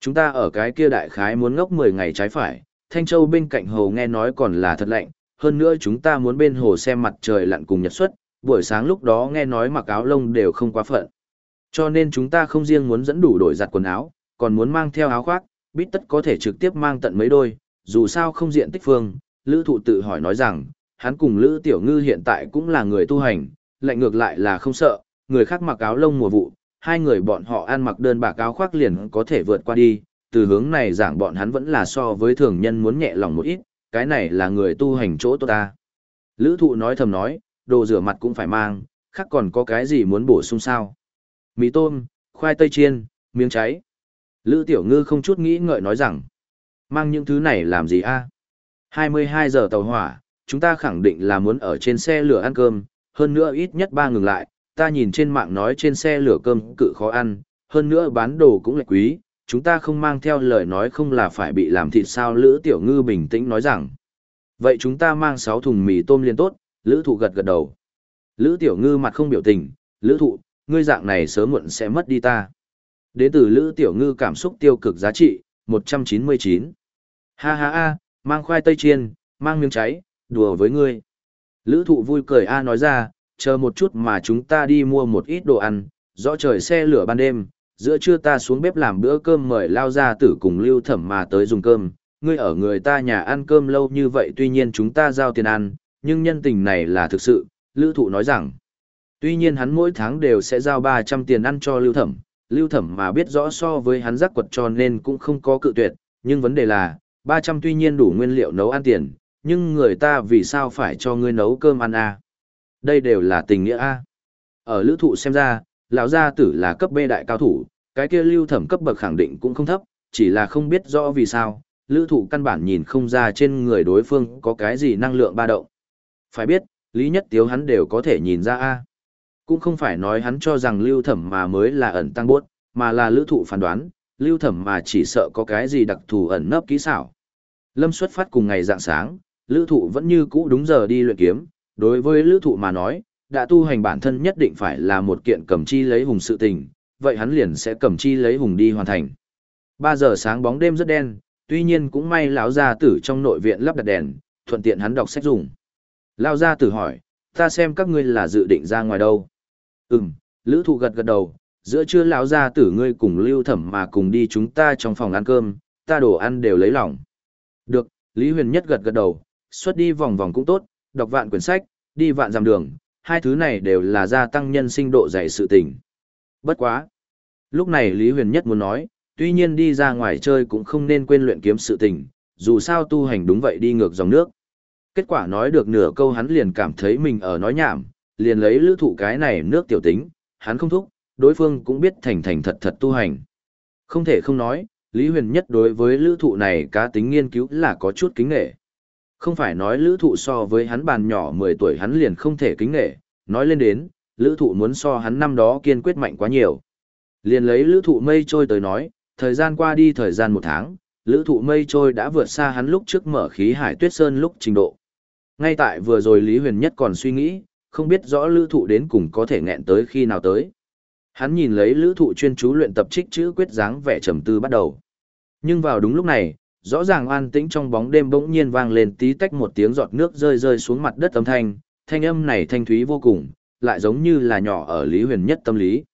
Chúng ta ở cái kia đại khái muốn ngốc 10 ngày trái phải, Thanh Châu bên cạnh hồ nghe nói còn là thật lạnh, hơn nữa chúng ta muốn bên hồ xem mặt trời lặn cùng nhật xuất, buổi sáng lúc đó nghe nói mặc áo lông đều không quá phận. Cho nên chúng ta không riêng muốn dẫn đủ đổi giặt quần áo, còn muốn mang theo áo khoác, bít tất có thể trực tiếp mang tận mấy đôi, dù sao không diện tích phương, Lữ thụ tự hỏi nói rằng, hắn cùng Lữ Tiểu Ngư hiện tại cũng là người tu hành, lạnh ngược lại là không sợ, người khác mặc áo lông mùa vụ, hai người bọn họ ăn mặc đơn bạc áo khoác liền có thể vượt qua đi, từ hướng này giảng bọn hắn vẫn là so với thường nhân muốn nhẹ lòng một ít, cái này là người tu hành chỗ tốt ta. Lữ thụ nói thầm nói, đồ rửa mặt cũng phải mang, khác còn có cái gì muốn bổ sung sao. Mì tôm, khoai tây chiên, miếng cháy. Lữ tiểu ngư không chút nghĩ ngợi nói rằng, mang những thứ này làm gì a 22 giờ tàu hỏa, chúng ta khẳng định là muốn ở trên xe lửa ăn cơm, hơn nữa ít nhất ba ngừng lại, ta nhìn trên mạng nói trên xe lửa cơm cự khó ăn, hơn nữa bán đồ cũng lại quý, chúng ta không mang theo lời nói không là phải bị làm thịt sao Lữ Tiểu Ngư bình tĩnh nói rằng. Vậy chúng ta mang 6 thùng mì tôm liền tốt, Lữ Thụ gật gật đầu. Lữ Tiểu Ngư mặt không biểu tình, Lữ Thụ, ngươi dạng này sớm muộn sẽ mất đi ta. Đến từ Lữ Tiểu Ngư cảm xúc tiêu cực giá trị, 199. Ha ha ha, mang khoai tây chiên, mang miếng cháy, đùa với ngươi. Lữ Thụ vui cười A nói ra, chờ một chút mà chúng ta đi mua một ít đồ ăn, rõ trời xe lửa ban đêm, giữa trưa ta xuống bếp làm bữa cơm mời lao ra tử cùng lưu thẩm mà tới dùng cơm, ngươi ở người ta nhà ăn cơm lâu như vậy tuy nhiên chúng ta giao tiền ăn, nhưng nhân tình này là thực sự, Lữ thụ nói rằng, tuy nhiên hắn mỗi tháng đều sẽ giao 300 tiền ăn cho lưu thẩm, lưu thẩm mà biết rõ so với hắn giác quật cho nên cũng không có cự tuyệt, nhưng vấn đề là, 300 tuy nhiên đủ nguyên liệu nấu ăn tiền, nhưng người ta vì sao phải cho ngươi nấu cơm ăn à? Đây đều là tình nghĩa a. Ở lữ thụ xem ra, lão gia tử là cấp B đại cao thủ, cái kia lưu thẩm cấp bậc khẳng định cũng không thấp, chỉ là không biết rõ vì sao, lữ thụ căn bản nhìn không ra trên người đối phương có cái gì năng lượng ba động. Phải biết, lý nhất tiếu hắn đều có thể nhìn ra a Cũng không phải nói hắn cho rằng lưu thẩm mà mới là ẩn tăng bốt, mà là lữ thụ phán đoán, lưu thẩm mà chỉ sợ có cái gì đặc thù ẩn nấp kỹ xảo. Lâm xuất phát cùng ngày dạng sáng, lữ thụ vẫn như cũ đúng giờ đi luyện kiếm, đối với lữ thụ mà nói, đã tu hành bản thân nhất định phải là một kiện cầm chi lấy hùng sự tình, vậy hắn liền sẽ cầm chi lấy hùng đi hoàn thành. 3 giờ sáng bóng đêm rất đen, tuy nhiên cũng may lão gia tử trong nội viện lắp đặt đèn, thuận tiện hắn đọc sách dùng. Lão gia tử hỏi, ta xem các ngươi là dự định ra ngoài đâu? Ừm, lữ thụ gật gật đầu, giữa trưa lão gia tử ngươi cùng lưu thẩm mà cùng đi chúng ta trong phòng ăn cơm, ta đồ ăn đều lấy lòng. Được, Lý Huyền Nhất gật gật đầu, xuất đi vòng vòng cũng tốt, đọc vạn quyển sách, đi vạn dặm đường, hai thứ này đều là gia tăng nhân sinh độ dày sự tình. Bất quá. Lúc này Lý Huyền Nhất muốn nói, tuy nhiên đi ra ngoài chơi cũng không nên quên luyện kiếm sự tình, dù sao tu hành đúng vậy đi ngược dòng nước. Kết quả nói được nửa câu hắn liền cảm thấy mình ở nói nhảm, liền lấy lữ thụ cái này nước tiểu tính, hắn không thúc, đối phương cũng biết thành thành thật thật tu hành. Không thể không nói, Lý Huyền Nhất đối với lữ thụ này cá tính nghiên cứu là có chút kính nghệ. Không phải nói lữ thụ so với hắn bàn nhỏ 10 tuổi hắn liền không thể kính nghệ, nói lên đến, lữ thụ muốn so hắn năm đó kiên quyết mạnh quá nhiều. Liền lấy lữ thụ mây trôi tới nói, thời gian qua đi thời gian một tháng, lữ thụ mây trôi đã vượt xa hắn lúc trước mở khí hải tuyết sơn lúc trình độ. Ngay tại vừa rồi Lý Huyền Nhất còn suy nghĩ, không biết rõ lữ thụ đến cùng có thể nghẹn tới khi nào tới. Hắn nhìn lấy lữ thụ chuyên chú luyện tập trích chữ quyết dáng vẻ trầm tư bắt đầu. Nhưng vào đúng lúc này, rõ ràng an tĩnh trong bóng đêm bỗng nhiên vang lên tí tách một tiếng giọt nước rơi rơi xuống mặt đất âm thanh, thanh âm này thanh thúy vô cùng, lại giống như là nhỏ ở Lý Huyền nhất tâm lý.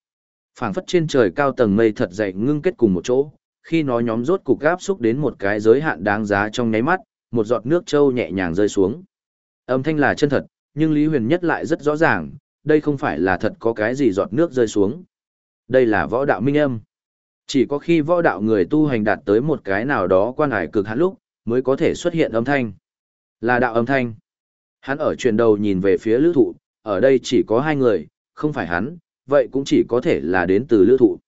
Phảng phất trên trời cao tầng mây thật dày ngưng kết cùng một chỗ, khi nó nhóm rốt cục gáp xúc đến một cái giới hạn đáng giá trong nháy mắt, một giọt nước trâu nhẹ nhàng rơi xuống. Âm thanh là chân thật, nhưng Lý Huyền nhất lại rất rõ ràng, đây không phải là thật có cái gì giọt nước rơi xuống. Đây là võ đạo minh âm. Chỉ có khi võ đạo người tu hành đạt tới một cái nào đó quan hải cực hạn lúc, mới có thể xuất hiện âm thanh. Là đạo âm thanh. Hắn ở truyền đầu nhìn về phía lữ thụ, ở đây chỉ có hai người, không phải hắn, vậy cũng chỉ có thể là đến từ lữ thụ.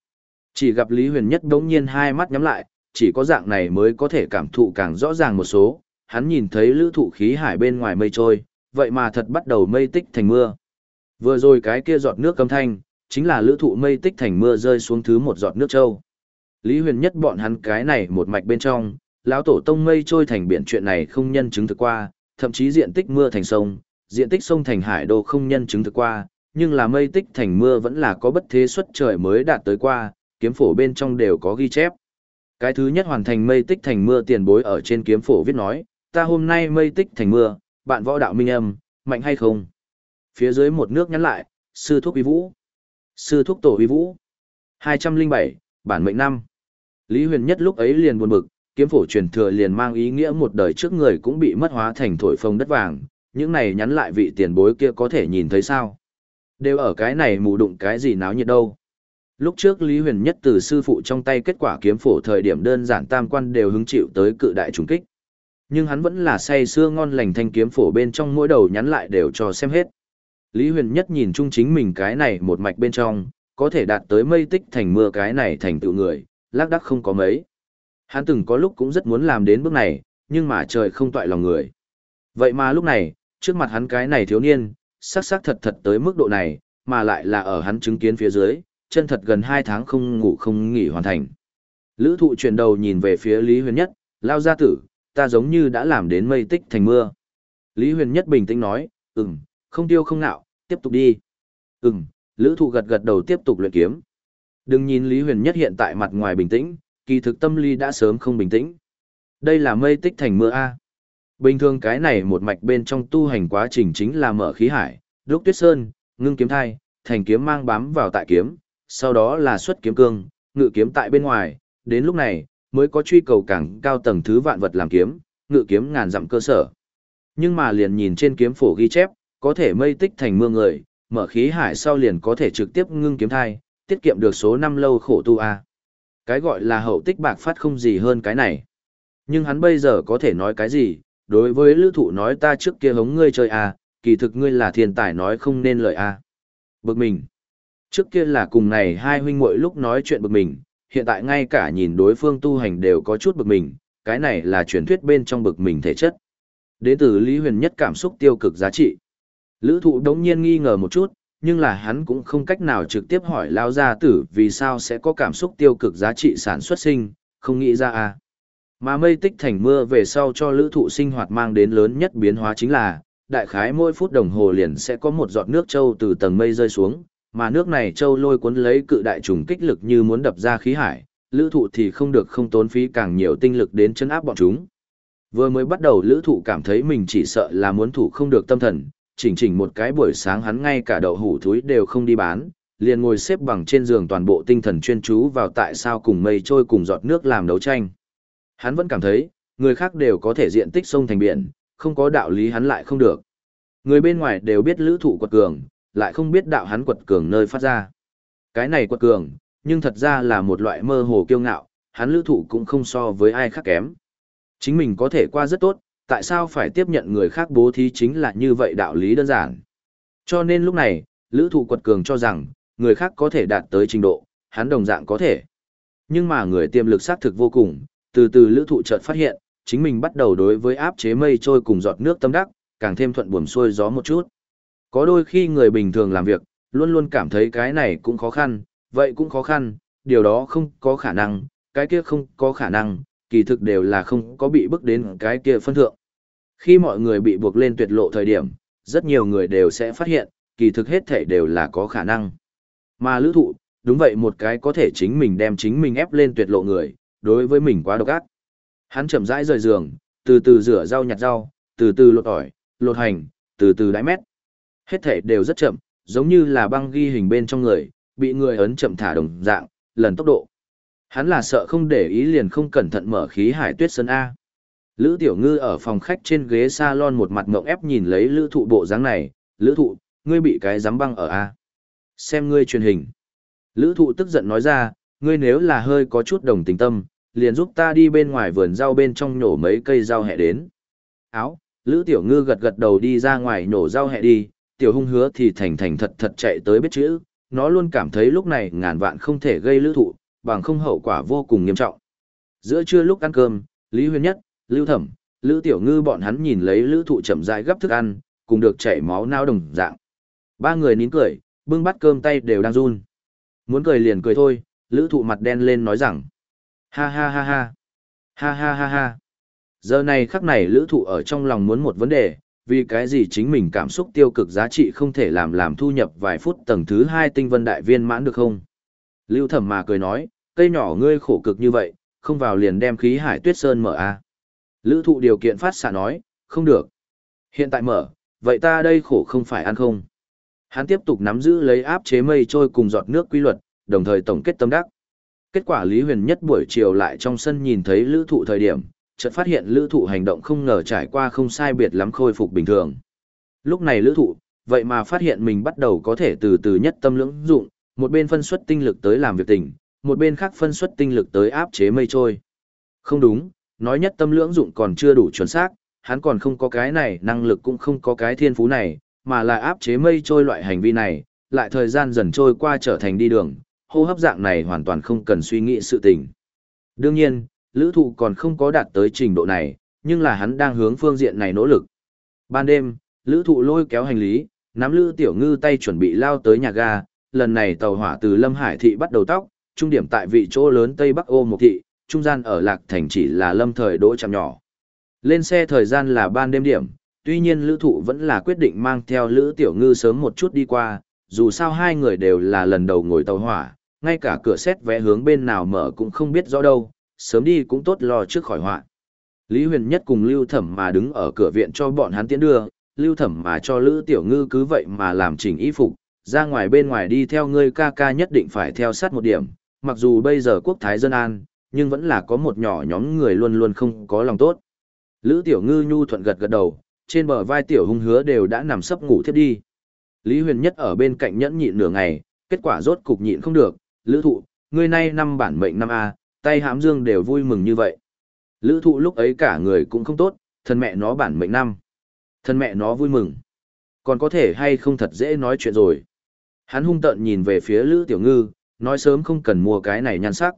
Chỉ gặp Lý Huyền Nhất đống nhiên hai mắt nhắm lại, chỉ có dạng này mới có thể cảm thụ càng rõ ràng một số. Hắn nhìn thấy lữ thụ khí hải bên ngoài mây trôi, vậy mà thật bắt đầu mây tích thành mưa. Vừa rồi cái kia giọt nước âm thanh, chính là lữ thụ mây tích thành mưa rơi xuống thứ một giọt nước châu. Lý Huyền nhất bọn hắn cái này một mạch bên trong, lão tổ tông mây trôi thành biển chuyện này không nhân chứng thực qua, thậm chí diện tích mưa thành sông, diện tích sông thành hải đô không nhân chứng thực qua, nhưng là mây tích thành mưa vẫn là có bất thế xuất trời mới đạt tới qua, kiếm phổ bên trong đều có ghi chép. Cái thứ nhất hoàn thành mây tích thành mưa tiền bối ở trên kiếm phổ viết nói, ta hôm nay mây tích thành mưa, bạn võ đạo minh âm, mạnh hay không? Phía dưới một nước nhắn lại, sư thuốc uy vũ. Sư thúc tổ huy vũ. 207, bản mệnh năm. Lý huyền nhất lúc ấy liền buồn bực, kiếm phổ truyền thừa liền mang ý nghĩa một đời trước người cũng bị mất hóa thành thổi phồng đất vàng, những này nhắn lại vị tiền bối kia có thể nhìn thấy sao? Đều ở cái này mù đụng cái gì náo nhiệt đâu. Lúc trước Lý Huyền Nhất từ sư phụ trong tay kết quả kiếm phổ thời điểm đơn giản tam quan đều hứng chịu tới cự đại trùng kích. Nhưng hắn vẫn là say sưa ngon lành thanh kiếm phổ bên trong mỗi đầu nhắn lại đều cho xem hết. Lý Huyền Nhất nhìn chung chính mình cái này một mạch bên trong, có thể đạt tới mây tích thành mưa cái này thành tựu người, lác đắc không có mấy. Hắn từng có lúc cũng rất muốn làm đến bước này, nhưng mà trời không toại lòng người. Vậy mà lúc này, trước mặt hắn cái này thiếu niên, sắc sắc thật thật tới mức độ này, mà lại là ở hắn chứng kiến phía dưới, chân thật gần 2 tháng không ngủ không nghỉ hoàn thành. Lữ thụ chuyển đầu nhìn về phía Lý Huyền Nhất, lao gia tử, ta giống như đã làm đến mây tích thành mưa. Lý Huyền Nhất bình tĩnh nói, ừm, không tiêu không nạo, tiếp tục đi. Ừm, lữ thụ gật gật đầu tiếp tục luyện kiếm. Đừng nhìn Lý Huyền Nhất hiện tại mặt ngoài bình tĩnh, kỳ thực tâm lý đã sớm không bình tĩnh. Đây là mây tích thành mưa A. Bình thường cái này một mạch bên trong tu hành quá trình chính là mở khí hải, đúc tuyết sơn, ngưng kiếm thai, thành kiếm mang bám vào tại kiếm, sau đó là xuất kiếm cương, ngự kiếm tại bên ngoài, đến lúc này, mới có truy cầu càng cao tầng thứ vạn vật làm kiếm, ngự kiếm ngàn dặm cơ sở. Nhưng mà liền nhìn trên kiếm phổ ghi chép, có thể mây tích thành mưa người, mở khí hải sau liền có thể trực tiếp ngưng kiếm thai, tiết kiệm được số năm lâu khổ tu a. Cái gọi là hậu tích bạc phát không gì hơn cái này. Nhưng hắn bây giờ có thể nói cái gì, đối với lữ thụ nói ta trước kia hống ngươi chơi a, kỳ thực ngươi là thiên tài nói không nên lời a. Bực mình. Trước kia là cùng này hai huynh muội lúc nói chuyện bực mình, hiện tại ngay cả nhìn đối phương tu hành đều có chút bực mình, cái này là truyền thuyết bên trong bực mình thể chất. Đế tử Lý Huyền nhất cảm xúc tiêu cực giá trị. Lữ thụ đống nhiên nghi ngờ một chút, nhưng là hắn cũng không cách nào trực tiếp hỏi lao gia tử vì sao sẽ có cảm xúc tiêu cực giá trị sản xuất sinh, không nghĩ ra à. Mà mây tích thành mưa về sau cho lữ thụ sinh hoạt mang đến lớn nhất biến hóa chính là, đại khái mỗi phút đồng hồ liền sẽ có một giọt nước trâu từ tầng mây rơi xuống, mà nước này trâu lôi cuốn lấy cự đại trùng kích lực như muốn đập ra khí hải, lữ thụ thì không được không tốn phí càng nhiều tinh lực đến chân áp bọn chúng. Vừa mới bắt đầu lữ thụ cảm thấy mình chỉ sợ là muốn thủ không được tâm thần, chỉnh chỉnh một cái buổi sáng hắn ngay cả đậu hủ thúi đều không đi bán, liền ngồi xếp bằng trên giường toàn bộ tinh thần chuyên chú vào tại sao cùng mây trôi cùng giọt nước làm đấu tranh. Hắn vẫn cảm thấy, người khác đều có thể diện tích sông thành biển, không có đạo lý hắn lại không được. Người bên ngoài đều biết lữ thụ quật cường, lại không biết đạo hắn quật cường nơi phát ra. Cái này quật cường, nhưng thật ra là một loại mơ hồ kiêu ngạo, hắn lữ thụ cũng không so với ai khác kém. Chính mình có thể qua rất tốt, tại sao phải tiếp nhận người khác bố thí chính là như vậy đạo lý đơn giản. Cho nên lúc này, lữ thụ quật cường cho rằng, người khác có thể đạt tới trình độ, hắn đồng dạng có thể. Nhưng mà người tiềm lực xác thực vô cùng, từ từ lữ thụ chợt phát hiện, chính mình bắt đầu đối với áp chế mây trôi cùng giọt nước tâm đắc, càng thêm thuận buồm xuôi gió một chút. Có đôi khi người bình thường làm việc, luôn luôn cảm thấy cái này cũng khó khăn, vậy cũng khó khăn, điều đó không có khả năng, cái kia không có khả năng, kỳ thực đều là không có bị bước đến cái kia phân thượng. Khi mọi người bị buộc lên tuyệt lộ thời điểm, rất nhiều người đều sẽ phát hiện, kỳ thực hết thể đều là có khả năng. Mà lữ thụ, đúng vậy một cái có thể chính mình đem chính mình ép lên tuyệt lộ người, đối với mình quá độc ác. Hắn chậm rãi rời giường, từ từ rửa rau nhặt rau, từ từ lột ỏi, lột hành, từ từ đáy mét. Hết thể đều rất chậm, giống như là băng ghi hình bên trong người, bị người ấn chậm thả đồng dạng, lần tốc độ. Hắn là sợ không để ý liền không cẩn thận mở khí hải tuyết sơn A. Lữ Tiểu Ngư ở phòng khách trên ghế salon một mặt ngộng ép nhìn lấy lữ thụ bộ dáng này, lữ thụ, ngươi bị cái giám băng ở A. Xem ngươi truyền hình. Lữ thụ tức giận nói ra, ngươi nếu là hơi có chút đồng tình tâm, liền giúp ta đi bên ngoài vườn rau bên trong nhổ mấy cây rau hẹ đến. Áo, Lữ Tiểu Ngư gật gật đầu đi ra ngoài nhổ rau hẹ đi, Tiểu Hung hứa thì thành thành thật thật chạy tới biết chữ, nó luôn cảm thấy lúc này ngàn vạn không thể gây lữ thụ, bằng không hậu quả vô cùng nghiêm trọng. Giữa trưa lúc ăn cơm, Lý Huyền Nhất, Lưu Thẩm, Lữ Tiểu Ngư bọn hắn nhìn lấy lữ thụ chậm rãi gấp thức ăn, cùng được chảy máu nao đồng dạng. Ba người nín cười, bưng bát cơm tay đều đang run. Muốn cười liền cười thôi, lữ thụ mặt đen lên nói rằng. Ha ha ha ha. Ha ha ha ha. Giờ này khắc này lữ thụ ở trong lòng muốn một vấn đề, vì cái gì chính mình cảm xúc tiêu cực giá trị không thể làm làm thu nhập vài phút tầng thứ 2 tinh vân đại viên mãn được không? Lưu thẩm mà cười nói, cây nhỏ ngươi khổ cực như vậy, không vào liền đem khí hải tuyết sơn mở a. Lữ thụ điều kiện phát xạ nói, không được. Hiện tại mở, vậy ta đây khổ không phải ăn không. Hắn tiếp tục nắm giữ lấy áp chế mây trôi cùng giọt nước quy luật, đồng thời tổng kết tâm đắc. Kết quả Lý Huyền nhất buổi chiều lại trong sân nhìn thấy lữ thụ thời điểm, chợt phát hiện lữ thụ hành động không ngờ trải qua không sai biệt lắm khôi phục bình thường. Lúc này lữ thụ, vậy mà phát hiện mình bắt đầu có thể từ từ nhất tâm lưỡng dụng, một bên phân xuất tinh lực tới làm việc tình, một bên khác phân xuất tinh lực tới áp chế mây trôi. Không đúng, nói nhất tâm lưỡng dụng còn chưa đủ chuẩn xác, hắn còn không có cái này, năng lực cũng không có cái thiên phú này, mà là áp chế mây trôi loại hành vi này, lại thời gian dần trôi qua trở thành đi đường, hô hấp dạng này hoàn toàn không cần suy nghĩ sự tình. Đương nhiên, lữ thụ còn không có đạt tới trình độ này, nhưng là hắn đang hướng phương diện này nỗ lực. Ban đêm, lữ thụ lôi kéo hành lý, nắm lữ tiểu ngư tay chuẩn bị lao tới nhà ga, lần này tàu hỏa từ Lâm Hải thị bắt đầu tóc, trung điểm tại vị chỗ lớn Tây Bắc Ô Mộc thị, trung gian ở Lạc Thành chỉ là lâm thời đỗ chạm nhỏ. Lên xe thời gian là ban đêm điểm, tuy nhiên lữ thụ vẫn là quyết định mang theo lữ tiểu ngư sớm một chút đi qua, dù sao hai người đều là lần đầu ngồi tàu hỏa, ngay cả cửa xét vé hướng bên nào mở cũng không biết rõ đâu, sớm đi cũng tốt lo trước khỏi họa. Lý Huyền Nhất cùng Lưu Thẩm mà đứng ở cửa viện cho bọn hắn tiến đưa, Lưu Thẩm mà cho Lữ Tiểu Ngư cứ vậy mà làm chỉnh y phục, ra ngoài bên ngoài đi theo ngươi ca ca nhất định phải theo sát một điểm, mặc dù bây giờ quốc thái dân an, nhưng vẫn là có một nhỏ nhóm người luôn luôn không có lòng tốt. Lữ Tiểu Ngư nhu thuận gật gật đầu, trên bờ vai Tiểu Hung hứa đều đã nằm sấp ngủ thiếp đi. Lý Huyền Nhất ở bên cạnh nhẫn nhịn nửa ngày, kết quả rốt cục nhịn không được, Lữ Thụ, ngươi nay năm bản mệnh năm A, tay hãm dương đều vui mừng như vậy. Lữ Thụ lúc ấy cả người cũng không tốt, thân mẹ nó bản mệnh năm. Thân mẹ nó vui mừng. Còn có thể hay không thật dễ nói chuyện rồi. Hắn hung tợn nhìn về phía Lữ Tiểu Ngư, nói sớm không cần mua cái này nhan sắc.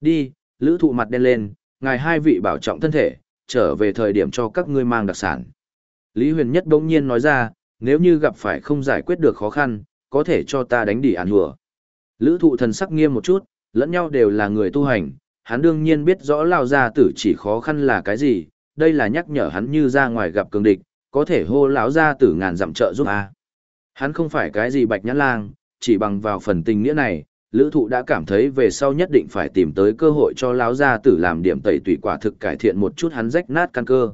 Đi, Lữ Thụ mặt đen lên, ngài hai vị bảo trọng thân thể, trở về thời điểm cho các ngươi mang đặc sản. Lý Huyền Nhất bỗng nhiên nói ra, nếu như gặp phải không giải quyết được khó khăn, có thể cho ta đánh đỉ ản hùa. Lữ thụ thần sắc nghiêm một chút, lẫn nhau đều là người tu hành, hắn đương nhiên biết rõ lao gia tử chỉ khó khăn là cái gì, đây là nhắc nhở hắn như ra ngoài gặp cường địch, có thể hô lão gia tử ngàn dặm trợ giúp a. Hắn không phải cái gì bạch nhãn lang, chỉ bằng vào phần tình nghĩa này, lữ thụ đã cảm thấy về sau nhất định phải tìm tới cơ hội cho lão gia tử làm điểm tẩy tùy quả thực cải thiện một chút hắn rách nát căn cơ.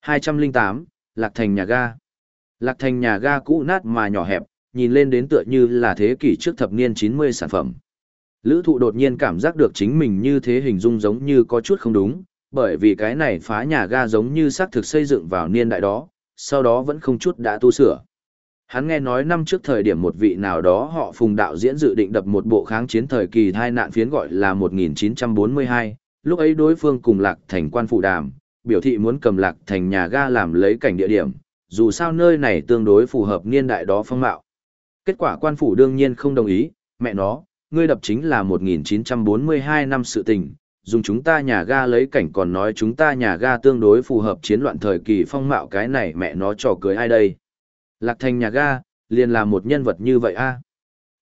208, Lạc Thành nhà ga. Lạc Thành nhà ga cũ nát mà nhỏ hẹp, nhìn lên đến tựa như là thế kỷ trước thập niên 90 sản phẩm. Lữ thụ đột nhiên cảm giác được chính mình như thế hình dung giống như có chút không đúng, bởi vì cái này phá nhà ga giống như xác thực xây dựng vào niên đại đó, sau đó vẫn không chút đã tu sửa. Hắn nghe nói năm trước thời điểm một vị nào đó họ phùng đạo diễn dự định đập một bộ kháng chiến thời kỳ thai nạn phiến gọi là 1942, lúc ấy đối phương cùng lạc thành quan phụ đàm, biểu thị muốn cầm lạc thành nhà ga làm lấy cảnh địa điểm, dù sao nơi này tương đối phù hợp niên đại đó phong mạo. Kết quả quan phủ đương nhiên không đồng ý, mẹ nó, ngươi đập chính là 1942 năm sự tình, dùng chúng ta nhà ga lấy cảnh còn nói chúng ta nhà ga tương đối phù hợp chiến loạn thời kỳ phong mạo cái này mẹ nó trò cưới ai đây. Lạc thành nhà ga, liền là một nhân vật như vậy a.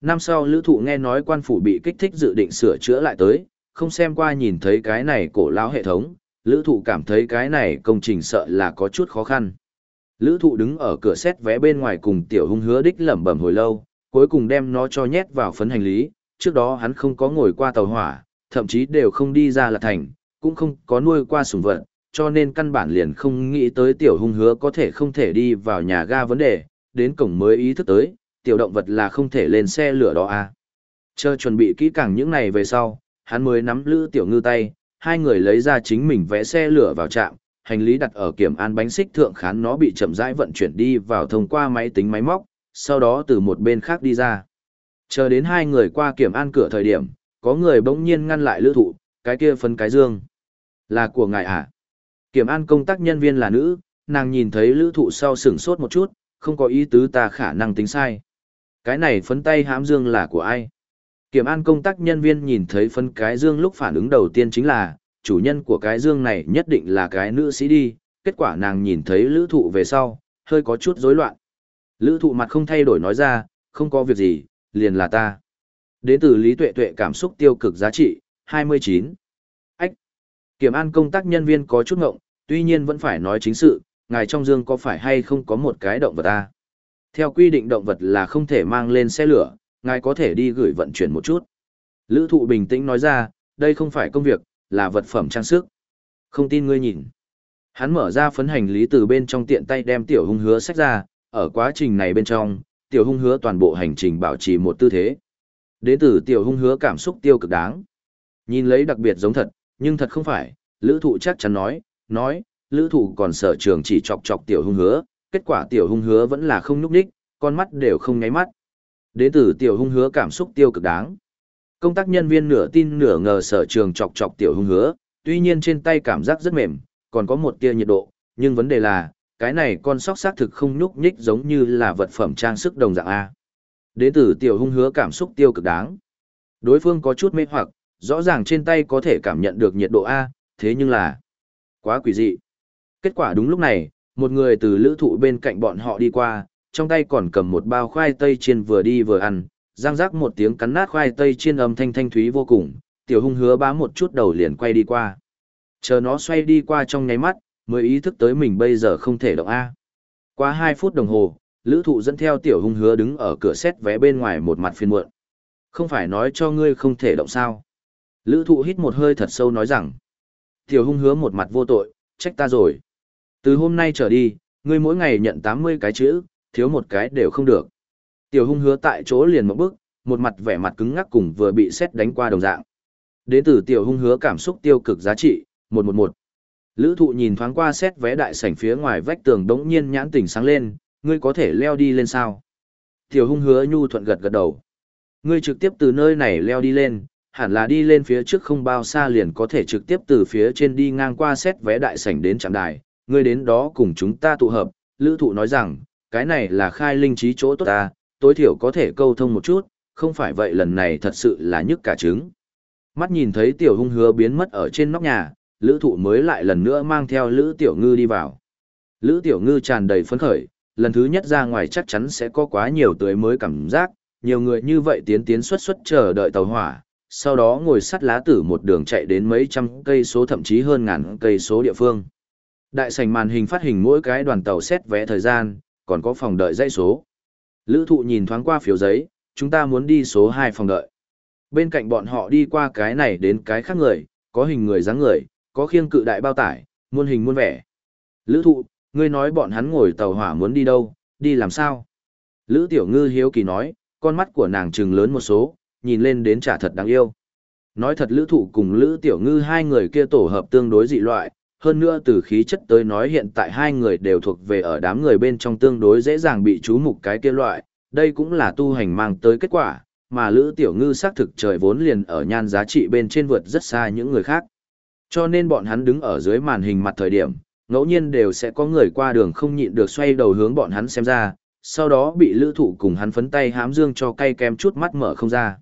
Năm sau lữ thụ nghe nói quan phủ bị kích thích dự định sửa chữa lại tới, không xem qua nhìn thấy cái này cổ lão hệ thống, lữ thụ cảm thấy cái này công trình sợ là có chút khó khăn. Lữ thụ đứng ở cửa xét vé bên ngoài cùng tiểu hung hứa đích lẩm bẩm hồi lâu, cuối cùng đem nó cho nhét vào phấn hành lý, trước đó hắn không có ngồi qua tàu hỏa, thậm chí đều không đi ra là thành, cũng không có nuôi qua sủng vật, cho nên căn bản liền không nghĩ tới tiểu hung hứa có thể không thể đi vào nhà ga vấn đề, đến cổng mới ý thức tới, tiểu động vật là không thể lên xe lửa đó à. Chờ chuẩn bị kỹ càng những này về sau, hắn mới nắm lữ tiểu ngư tay, hai người lấy ra chính mình vẽ xe lửa vào trạm, hành lý đặt ở kiểm an bánh xích thượng khán nó bị chậm rãi vận chuyển đi vào thông qua máy tính máy móc, sau đó từ một bên khác đi ra. Chờ đến hai người qua kiểm an cửa thời điểm, có người bỗng nhiên ngăn lại lữ thụ, cái kia phân cái dương. Là của ngài à? Kiểm an công tác nhân viên là nữ, nàng nhìn thấy lữ thụ sau sửng sốt một chút, không có ý tứ ta khả năng tính sai. Cái này phấn tay hãm dương là của ai? Kiểm an công tác nhân viên nhìn thấy phấn cái dương lúc phản ứng đầu tiên chính là, chủ nhân của cái dương này nhất định là cái nữ sĩ đi, kết quả nàng nhìn thấy lữ thụ về sau, hơi có chút rối loạn. Lữ thụ mặt không thay đổi nói ra, không có việc gì, liền là ta. Đến từ Lý Tuệ Tuệ cảm xúc tiêu cực giá trị, 29. Kiểm an công tác nhân viên có chút ngộng, tuy nhiên vẫn phải nói chính sự, ngài trong dương có phải hay không có một cái động vật ta. Theo quy định động vật là không thể mang lên xe lửa, ngài có thể đi gửi vận chuyển một chút. Lữ thụ bình tĩnh nói ra, đây không phải công việc, là vật phẩm trang sức. Không tin ngươi nhìn. Hắn mở ra phấn hành lý từ bên trong tiện tay đem tiểu hung hứa sách ra, ở quá trình này bên trong, tiểu hung hứa toàn bộ hành trình bảo trì một tư thế. Đế tử tiểu hung hứa cảm xúc tiêu cực đáng. Nhìn lấy đặc biệt giống thật, nhưng thật không phải, lữ thụ chắc chắn nói, nói, lữ thụ còn sở trường chỉ chọc chọc tiểu hung hứa, kết quả tiểu hung hứa vẫn là không nhúc đích, con mắt đều không nháy mắt. Đế tử tiểu hung hứa cảm xúc tiêu cực đáng. Công tác nhân viên nửa tin nửa ngờ sở trường chọc chọc tiểu hung hứa, tuy nhiên trên tay cảm giác rất mềm, còn có một tia nhiệt độ, nhưng vấn đề là, cái này con sóc xác thực không nhúc nhích giống như là vật phẩm trang sức đồng dạng A. Đế tử tiểu hung hứa cảm xúc tiêu cực đáng. Đối phương có chút mê hoặc, rõ ràng trên tay có thể cảm nhận được nhiệt độ A, thế nhưng là quá quỷ dị. Kết quả đúng lúc này, một người từ lữ thụ bên cạnh bọn họ đi qua, trong tay còn cầm một bao khoai tây chiên vừa đi vừa ăn, răng rác một tiếng cắn nát khoai tây chiên âm thanh thanh thúy vô cùng, tiểu hung hứa bá một chút đầu liền quay đi qua. Chờ nó xoay đi qua trong nháy mắt, mới ý thức tới mình bây giờ không thể động A. Qua 2 phút đồng hồ, lữ thụ dẫn theo tiểu hung hứa đứng ở cửa xét vé bên ngoài một mặt phiên muộn. Không phải nói cho ngươi không thể động sao. Lữ thụ hít một hơi thật sâu nói rằng. Tiểu hung hứa một mặt vô tội, trách ta rồi. Từ hôm nay trở đi, ngươi mỗi ngày nhận 80 cái chữ, thiếu một cái đều không được. Tiểu hung hứa tại chỗ liền một bước, một mặt vẻ mặt cứng ngắc cùng vừa bị xét đánh qua đồng dạng. Đến từ tiểu hung hứa cảm xúc tiêu cực giá trị, 111. Lữ thụ nhìn thoáng qua xét vé đại sảnh phía ngoài vách tường đống nhiên nhãn tỉnh sáng lên, ngươi có thể leo đi lên sao? Tiểu hung hứa nhu thuận gật gật đầu. Ngươi trực tiếp từ nơi này leo đi lên, hẳn là đi lên phía trước không bao xa liền có thể trực tiếp từ phía trên đi ngang qua xét vé đại sảnh đến trạm đài. Ngươi đến đó cùng chúng ta tụ hợp, lữ thụ nói rằng, cái này là khai linh trí chỗ tốt ta, tối thiểu có thể câu thông một chút, không phải vậy lần này thật sự là nhức cả trứng. Mắt nhìn thấy tiểu hung hứa biến mất ở trên nóc nhà, lữ thụ mới lại lần nữa mang theo lữ tiểu ngư đi vào. Lữ tiểu ngư tràn đầy phấn khởi, lần thứ nhất ra ngoài chắc chắn sẽ có quá nhiều tưới mới cảm giác, nhiều người như vậy tiến tiến xuất xuất chờ đợi tàu hỏa, sau đó ngồi sắt lá tử một đường chạy đến mấy trăm cây số thậm chí hơn ngàn cây số địa phương. Đại sảnh màn hình phát hình mỗi cái đoàn tàu xét vé thời gian, còn có phòng đợi dãy số. Lữ thụ nhìn thoáng qua phiếu giấy, chúng ta muốn đi số 2 phòng đợi. Bên cạnh bọn họ đi qua cái này đến cái khác người, có hình người dáng người, có khiêng cự đại bao tải, muôn hình muôn vẻ. Lữ thụ, ngươi nói bọn hắn ngồi tàu hỏa muốn đi đâu, đi làm sao? Lữ tiểu ngư hiếu kỳ nói, con mắt của nàng trừng lớn một số, nhìn lên đến chả thật đáng yêu. Nói thật lữ thụ cùng lữ tiểu ngư hai người kia tổ hợp tương đối dị loại, hơn nữa từ khí chất tới nói hiện tại hai người đều thuộc về ở đám người bên trong tương đối dễ dàng bị chú mục cái kia loại, đây cũng là tu hành mang tới kết quả, mà Lữ Tiểu Ngư xác thực trời vốn liền ở nhan giá trị bên trên vượt rất xa những người khác. Cho nên bọn hắn đứng ở dưới màn hình mặt thời điểm, ngẫu nhiên đều sẽ có người qua đường không nhịn được xoay đầu hướng bọn hắn xem ra, sau đó bị lữ thụ cùng hắn phấn tay hám dương cho cay kem chút mắt mở không ra.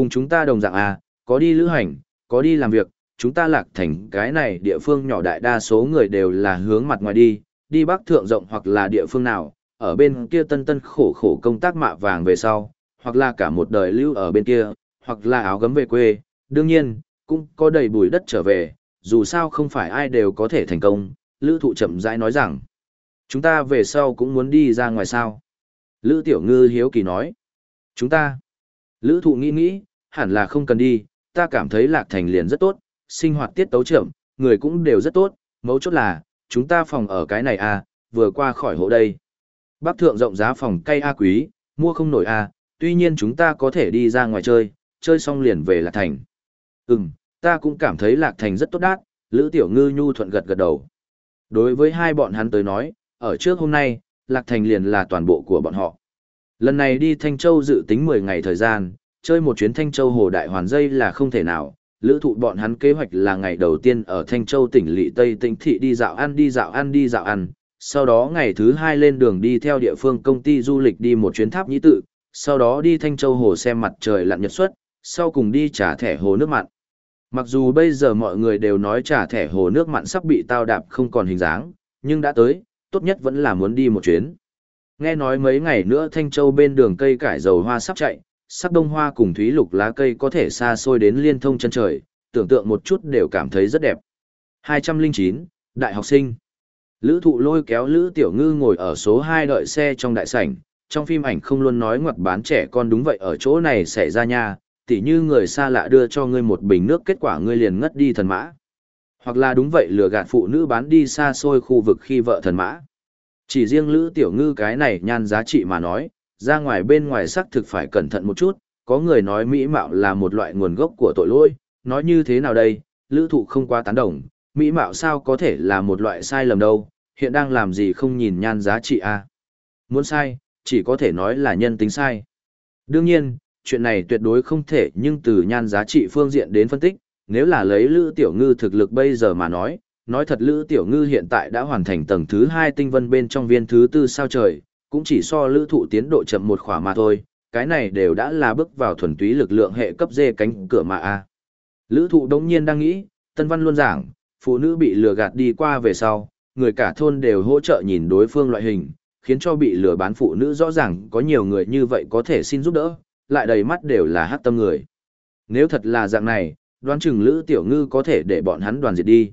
Cùng chúng ta đồng dạng à, có đi lữ hành, có đi làm việc, chúng ta lạc thành cái này địa phương nhỏ đại đa số người đều là hướng mặt ngoài đi, đi bắc thượng rộng hoặc là địa phương nào, ở bên kia tân tân khổ khổ công tác mạ vàng về sau, hoặc là cả một đời lưu ở bên kia, hoặc là áo gấm về quê, đương nhiên, cũng có đầy bùi đất trở về, dù sao không phải ai đều có thể thành công, Lữ Thụ chậm rãi nói rằng, chúng ta về sau cũng muốn đi ra ngoài sao. Lữ Tiểu Ngư hiếu kỳ nói, chúng ta, Lữ Thụ nghĩ nghĩ, hẳn là không cần đi, ta cảm thấy lạc thành liền rất tốt, sinh hoạt tiết tấu chậm, người cũng đều rất tốt, mấu chốt là, chúng ta phòng ở cái này à, vừa qua khỏi hộ đây. Bác thượng rộng giá phòng cây A quý, mua không nổi A, tuy nhiên chúng ta có thể đi ra ngoài chơi, chơi xong liền về Lạc Thành. Ừm, ta cũng cảm thấy Lạc Thành rất tốt đát, Lữ Tiểu Ngư nhu thuận gật gật đầu. Đối với hai bọn hắn tới nói, ở trước hôm nay, Lạc Thành liền là toàn bộ của bọn họ. Lần này đi Thanh Châu dự tính 10 ngày thời gian, chơi một chuyến Thanh Châu Hồ Đại Hoàn Dây là không thể nào. Lữ thụ bọn hắn kế hoạch là ngày đầu tiên ở Thanh Châu tỉnh Lị Tây tỉnh thị đi dạo ăn đi dạo ăn đi dạo ăn, sau đó ngày thứ hai lên đường đi theo địa phương công ty du lịch đi một chuyến tháp nhĩ tự, sau đó đi Thanh Châu Hồ xem mặt trời lặn nhật xuất, sau cùng đi trả thẻ hồ nước mặn. Mặc dù bây giờ mọi người đều nói trả thẻ hồ nước mặn sắp bị tao đạp không còn hình dáng, nhưng đã tới, tốt nhất vẫn là muốn đi một chuyến. Nghe nói mấy ngày nữa Thanh Châu bên đường cây cải dầu hoa sắp chạy, sắc đông hoa cùng thúy lục lá cây có thể xa xôi đến liên thông chân trời, tưởng tượng một chút đều cảm thấy rất đẹp. 209, Đại học sinh Lữ thụ lôi kéo Lữ Tiểu Ngư ngồi ở số 2 đợi xe trong đại sảnh, trong phim ảnh không luôn nói ngoặt bán trẻ con đúng vậy ở chỗ này xảy ra nha, tỉ như người xa lạ đưa cho ngươi một bình nước kết quả ngươi liền ngất đi thần mã. Hoặc là đúng vậy lừa gạt phụ nữ bán đi xa xôi khu vực khi vợ thần mã. Chỉ riêng Lữ Tiểu Ngư cái này nhan giá trị mà nói, ra ngoài bên ngoài sắc thực phải cẩn thận một chút, có người nói mỹ mạo là một loại nguồn gốc của tội lỗi, nói như thế nào đây, Lữ Thụ không quá tán đồng, mỹ mạo sao có thể là một loại sai lầm đâu, hiện đang làm gì không nhìn nhan giá trị a Muốn sai, chỉ có thể nói là nhân tính sai. Đương nhiên, chuyện này tuyệt đối không thể nhưng từ nhan giá trị phương diện đến phân tích, nếu là lấy Lữ Tiểu Ngư thực lực bây giờ mà nói, nói thật Lữ Tiểu Ngư hiện tại đã hoàn thành tầng thứ 2 tinh vân bên trong viên thứ tư sao trời, cũng chỉ so Lữ Thụ tiến độ chậm một khỏa mà thôi, cái này đều đã là bước vào thuần túy lực lượng hệ cấp dê cánh cửa mà a. Lữ Thụ đống nhiên đang nghĩ, Tân Văn luôn giảng, phụ nữ bị lừa gạt đi qua về sau, người cả thôn đều hỗ trợ nhìn đối phương loại hình, khiến cho bị lừa bán phụ nữ rõ ràng có nhiều người như vậy có thể xin giúp đỡ, lại đầy mắt đều là hát tâm người. Nếu thật là dạng này, đoán chừng Lữ Tiểu Ngư có thể để bọn hắn đoàn diệt đi.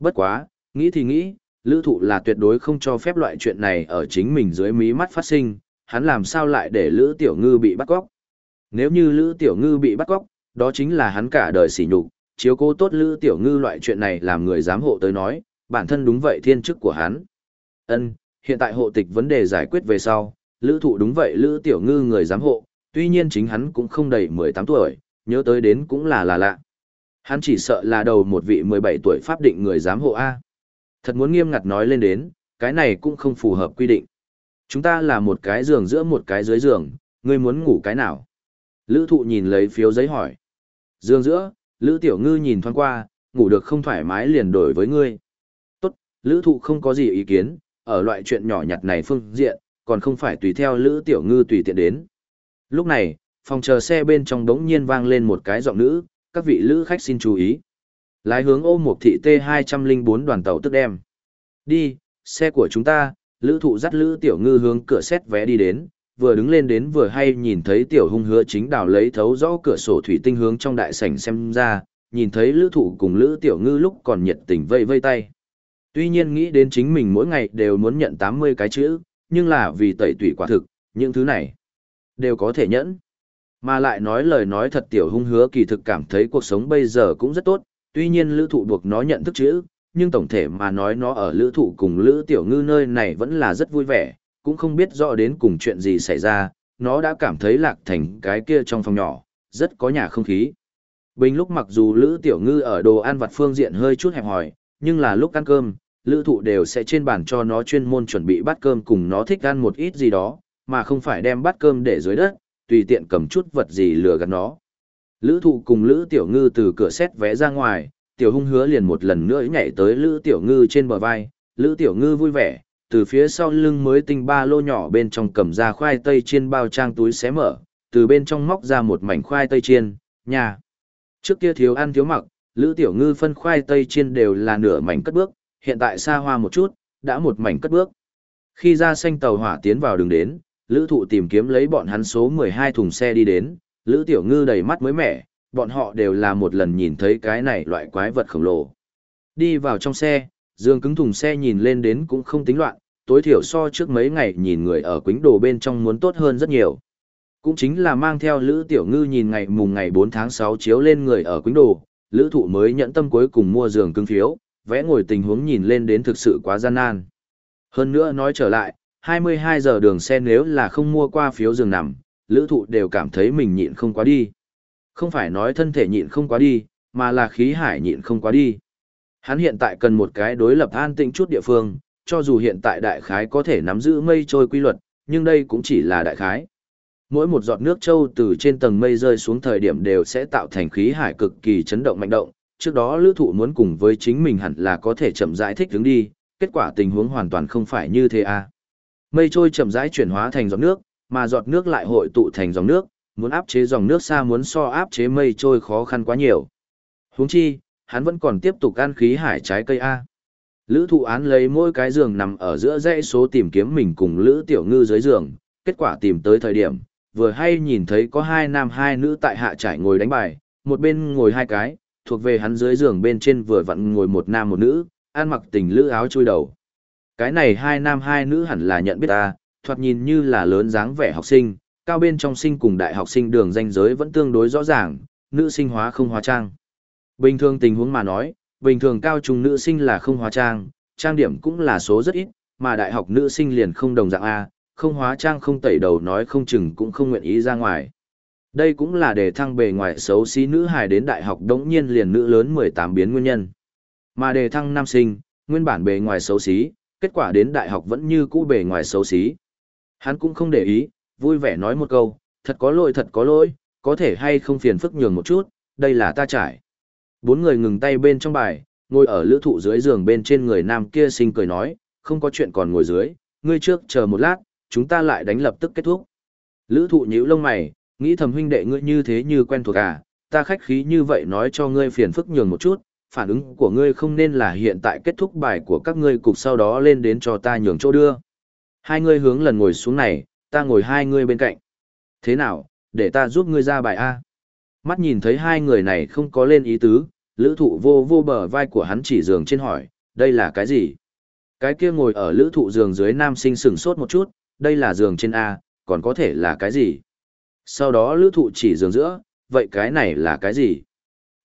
Bất quá, nghĩ thì nghĩ, Lữ Thụ là tuyệt đối không cho phép loại chuyện này ở chính mình dưới mí mắt phát sinh, hắn làm sao lại để Lữ Tiểu Ngư bị bắt cóc. Nếu như Lữ Tiểu Ngư bị bắt cóc, đó chính là hắn cả đời sỉ nhục, chiếu cố tốt Lữ Tiểu Ngư loại chuyện này làm người giám hộ tới nói, bản thân đúng vậy thiên chức của hắn. Ân, hiện tại hộ tịch vấn đề giải quyết về sau, Lữ Thụ đúng vậy Lữ Tiểu Ngư người giám hộ, tuy nhiên chính hắn cũng không đầy 18 tuổi, nhớ tới đến cũng là là lạ. Hắn chỉ sợ là đầu một vị 17 tuổi pháp định người giám hộ A. Thật muốn nghiêm ngặt nói lên đến, cái này cũng không phù hợp quy định. Chúng ta là một cái giường giữa một cái dưới giường, ngươi muốn ngủ cái nào? Lữ thụ nhìn lấy phiếu giấy hỏi. Giường giữa, Lữ Tiểu Ngư nhìn thoáng qua, ngủ được không thoải mái liền đổi với ngươi. Tốt, Lữ thụ không có gì ý kiến, ở loại chuyện nhỏ nhặt này phương diện, còn không phải tùy theo Lữ Tiểu Ngư tùy tiện đến. Lúc này, phòng chờ xe bên trong đống nhiên vang lên một cái giọng nữ, các vị lữ khách xin chú ý. Lái hướng ô một thị T204 đoàn tàu tức đem. Đi, xe của chúng ta, lữ thụ dắt lữ tiểu ngư hướng cửa xét vé đi đến, vừa đứng lên đến vừa hay nhìn thấy tiểu hung hứa chính đào lấy thấu rõ cửa sổ thủy tinh hướng trong đại sảnh xem ra, nhìn thấy lữ thụ cùng lữ tiểu ngư lúc còn nhiệt tình vây vây tay. Tuy nhiên nghĩ đến chính mình mỗi ngày đều muốn nhận 80 cái chữ, nhưng là vì tẩy tủy quả thực, những thứ này đều có thể nhẫn. Mà lại nói lời nói thật tiểu hung hứa kỳ thực cảm thấy cuộc sống bây giờ cũng rất tốt, tuy nhiên lữ thụ buộc nó nhận thức chữ, nhưng tổng thể mà nói nó ở lữ thụ cùng lữ tiểu ngư nơi này vẫn là rất vui vẻ, cũng không biết rõ đến cùng chuyện gì xảy ra, nó đã cảm thấy lạc thành cái kia trong phòng nhỏ, rất có nhà không khí. Bình lúc mặc dù lữ tiểu ngư ở đồ ăn vặt phương diện hơi chút hẹp hòi, nhưng là lúc ăn cơm, lữ thụ đều sẽ trên bàn cho nó chuyên môn chuẩn bị bát cơm cùng nó thích ăn một ít gì đó, mà không phải đem bát cơm để dưới đất, tùy tiện cầm chút vật gì lừa gạt nó. Lữ thụ cùng Lữ Tiểu Ngư từ cửa xét vé ra ngoài, Tiểu Hung hứa liền một lần nữa nhảy tới Lữ Tiểu Ngư trên bờ vai, Lữ Tiểu Ngư vui vẻ, từ phía sau lưng mới tinh ba lô nhỏ bên trong cầm ra khoai tây chiên bao trang túi xé mở, từ bên trong móc ra một mảnh khoai tây chiên, nhà. Trước kia thiếu ăn thiếu mặc, Lữ Tiểu Ngư phân khoai tây chiên đều là nửa mảnh cất bước, hiện tại xa hoa một chút, đã một mảnh cất bước. Khi ra xanh tàu hỏa tiến vào đường đến, lữ thụ tìm kiếm lấy bọn hắn số 12 thùng xe đi đến, lữ tiểu ngư đầy mắt mới mẻ, bọn họ đều là một lần nhìn thấy cái này loại quái vật khổng lồ. Đi vào trong xe, dương cứng thùng xe nhìn lên đến cũng không tính loạn, tối thiểu so trước mấy ngày nhìn người ở quính đồ bên trong muốn tốt hơn rất nhiều. Cũng chính là mang theo Lữ Tiểu Ngư nhìn ngày mùng ngày 4 tháng 6 chiếu lên người ở quính đồ, Lữ Thụ mới nhận tâm cuối cùng mua giường cứng phiếu, vẽ ngồi tình huống nhìn lên đến thực sự quá gian nan. Hơn nữa nói trở lại, 22 giờ đường xe nếu là không mua qua phiếu giường nằm, lữ thụ đều cảm thấy mình nhịn không quá đi. Không phải nói thân thể nhịn không quá đi, mà là khí hải nhịn không quá đi. Hắn hiện tại cần một cái đối lập an tĩnh chút địa phương, cho dù hiện tại đại khái có thể nắm giữ mây trôi quy luật, nhưng đây cũng chỉ là đại khái. Mỗi một giọt nước trâu từ trên tầng mây rơi xuống thời điểm đều sẽ tạo thành khí hải cực kỳ chấn động mạnh động. Trước đó lữ thụ muốn cùng với chính mình hẳn là có thể chậm rãi thích hướng đi, kết quả tình huống hoàn toàn không phải như thế à. Mây trôi chậm rãi chuyển hóa thành giọt nước, mà giọt nước lại hội tụ thành dòng nước, muốn áp chế dòng nước xa muốn so áp chế mây trôi khó khăn quá nhiều. Huống chi, hắn vẫn còn tiếp tục ăn khí hải trái cây A. Lữ thụ án lấy mỗi cái giường nằm ở giữa dãy số tìm kiếm mình cùng Lữ Tiểu Ngư dưới giường, kết quả tìm tới thời điểm, vừa hay nhìn thấy có hai nam hai nữ tại hạ trải ngồi đánh bài, một bên ngồi hai cái, thuộc về hắn dưới giường bên trên vừa vặn ngồi một nam một nữ, ăn mặc tình lữ áo chui đầu. Cái này hai nam hai nữ hẳn là nhận biết ta, thoạt nhìn như là lớn dáng vẻ học sinh, cao bên trong sinh cùng đại học sinh đường danh giới vẫn tương đối rõ ràng, nữ sinh hóa không hóa trang. Bình thường tình huống mà nói, bình thường cao trung nữ sinh là không hóa trang, trang điểm cũng là số rất ít, mà đại học nữ sinh liền không đồng dạng A, không hóa trang không tẩy đầu nói không chừng cũng không nguyện ý ra ngoài. Đây cũng là để thăng bề ngoài xấu xí nữ hài đến đại học đống nhiên liền nữ lớn 18 biến nguyên nhân. Mà đề thăng nam sinh, nguyên bản bề ngoài xấu xí, kết quả đến đại học vẫn như cũ bề ngoài xấu xí. Hắn cũng không để ý, vui vẻ nói một câu, thật có lỗi thật có lỗi, có thể hay không phiền phức nhường một chút, đây là ta trải. Bốn người ngừng tay bên trong bài, ngồi ở lữ thụ dưới giường bên trên người nam kia sinh cười nói, không có chuyện còn ngồi dưới, ngươi trước chờ một lát, chúng ta lại đánh lập tức kết thúc. Lữ thụ nhíu lông mày, nghĩ thầm huynh đệ ngươi như thế như quen thuộc à, ta khách khí như vậy nói cho ngươi phiền phức nhường một chút, phản ứng của ngươi không nên là hiện tại kết thúc bài của các ngươi cục sau đó lên đến cho ta nhường chỗ đưa. Hai ngươi hướng lần ngồi xuống này, ta ngồi hai ngươi bên cạnh. Thế nào, để ta giúp ngươi ra bài A. Mắt nhìn thấy hai người này không có lên ý tứ, lữ thụ vô vô bờ vai của hắn chỉ giường trên hỏi, đây là cái gì? Cái kia ngồi ở lữ thụ giường dưới nam sinh sừng sốt một chút, đây là giường trên A, còn có thể là cái gì? Sau đó lữ thụ chỉ giường giữa, vậy cái này là cái gì?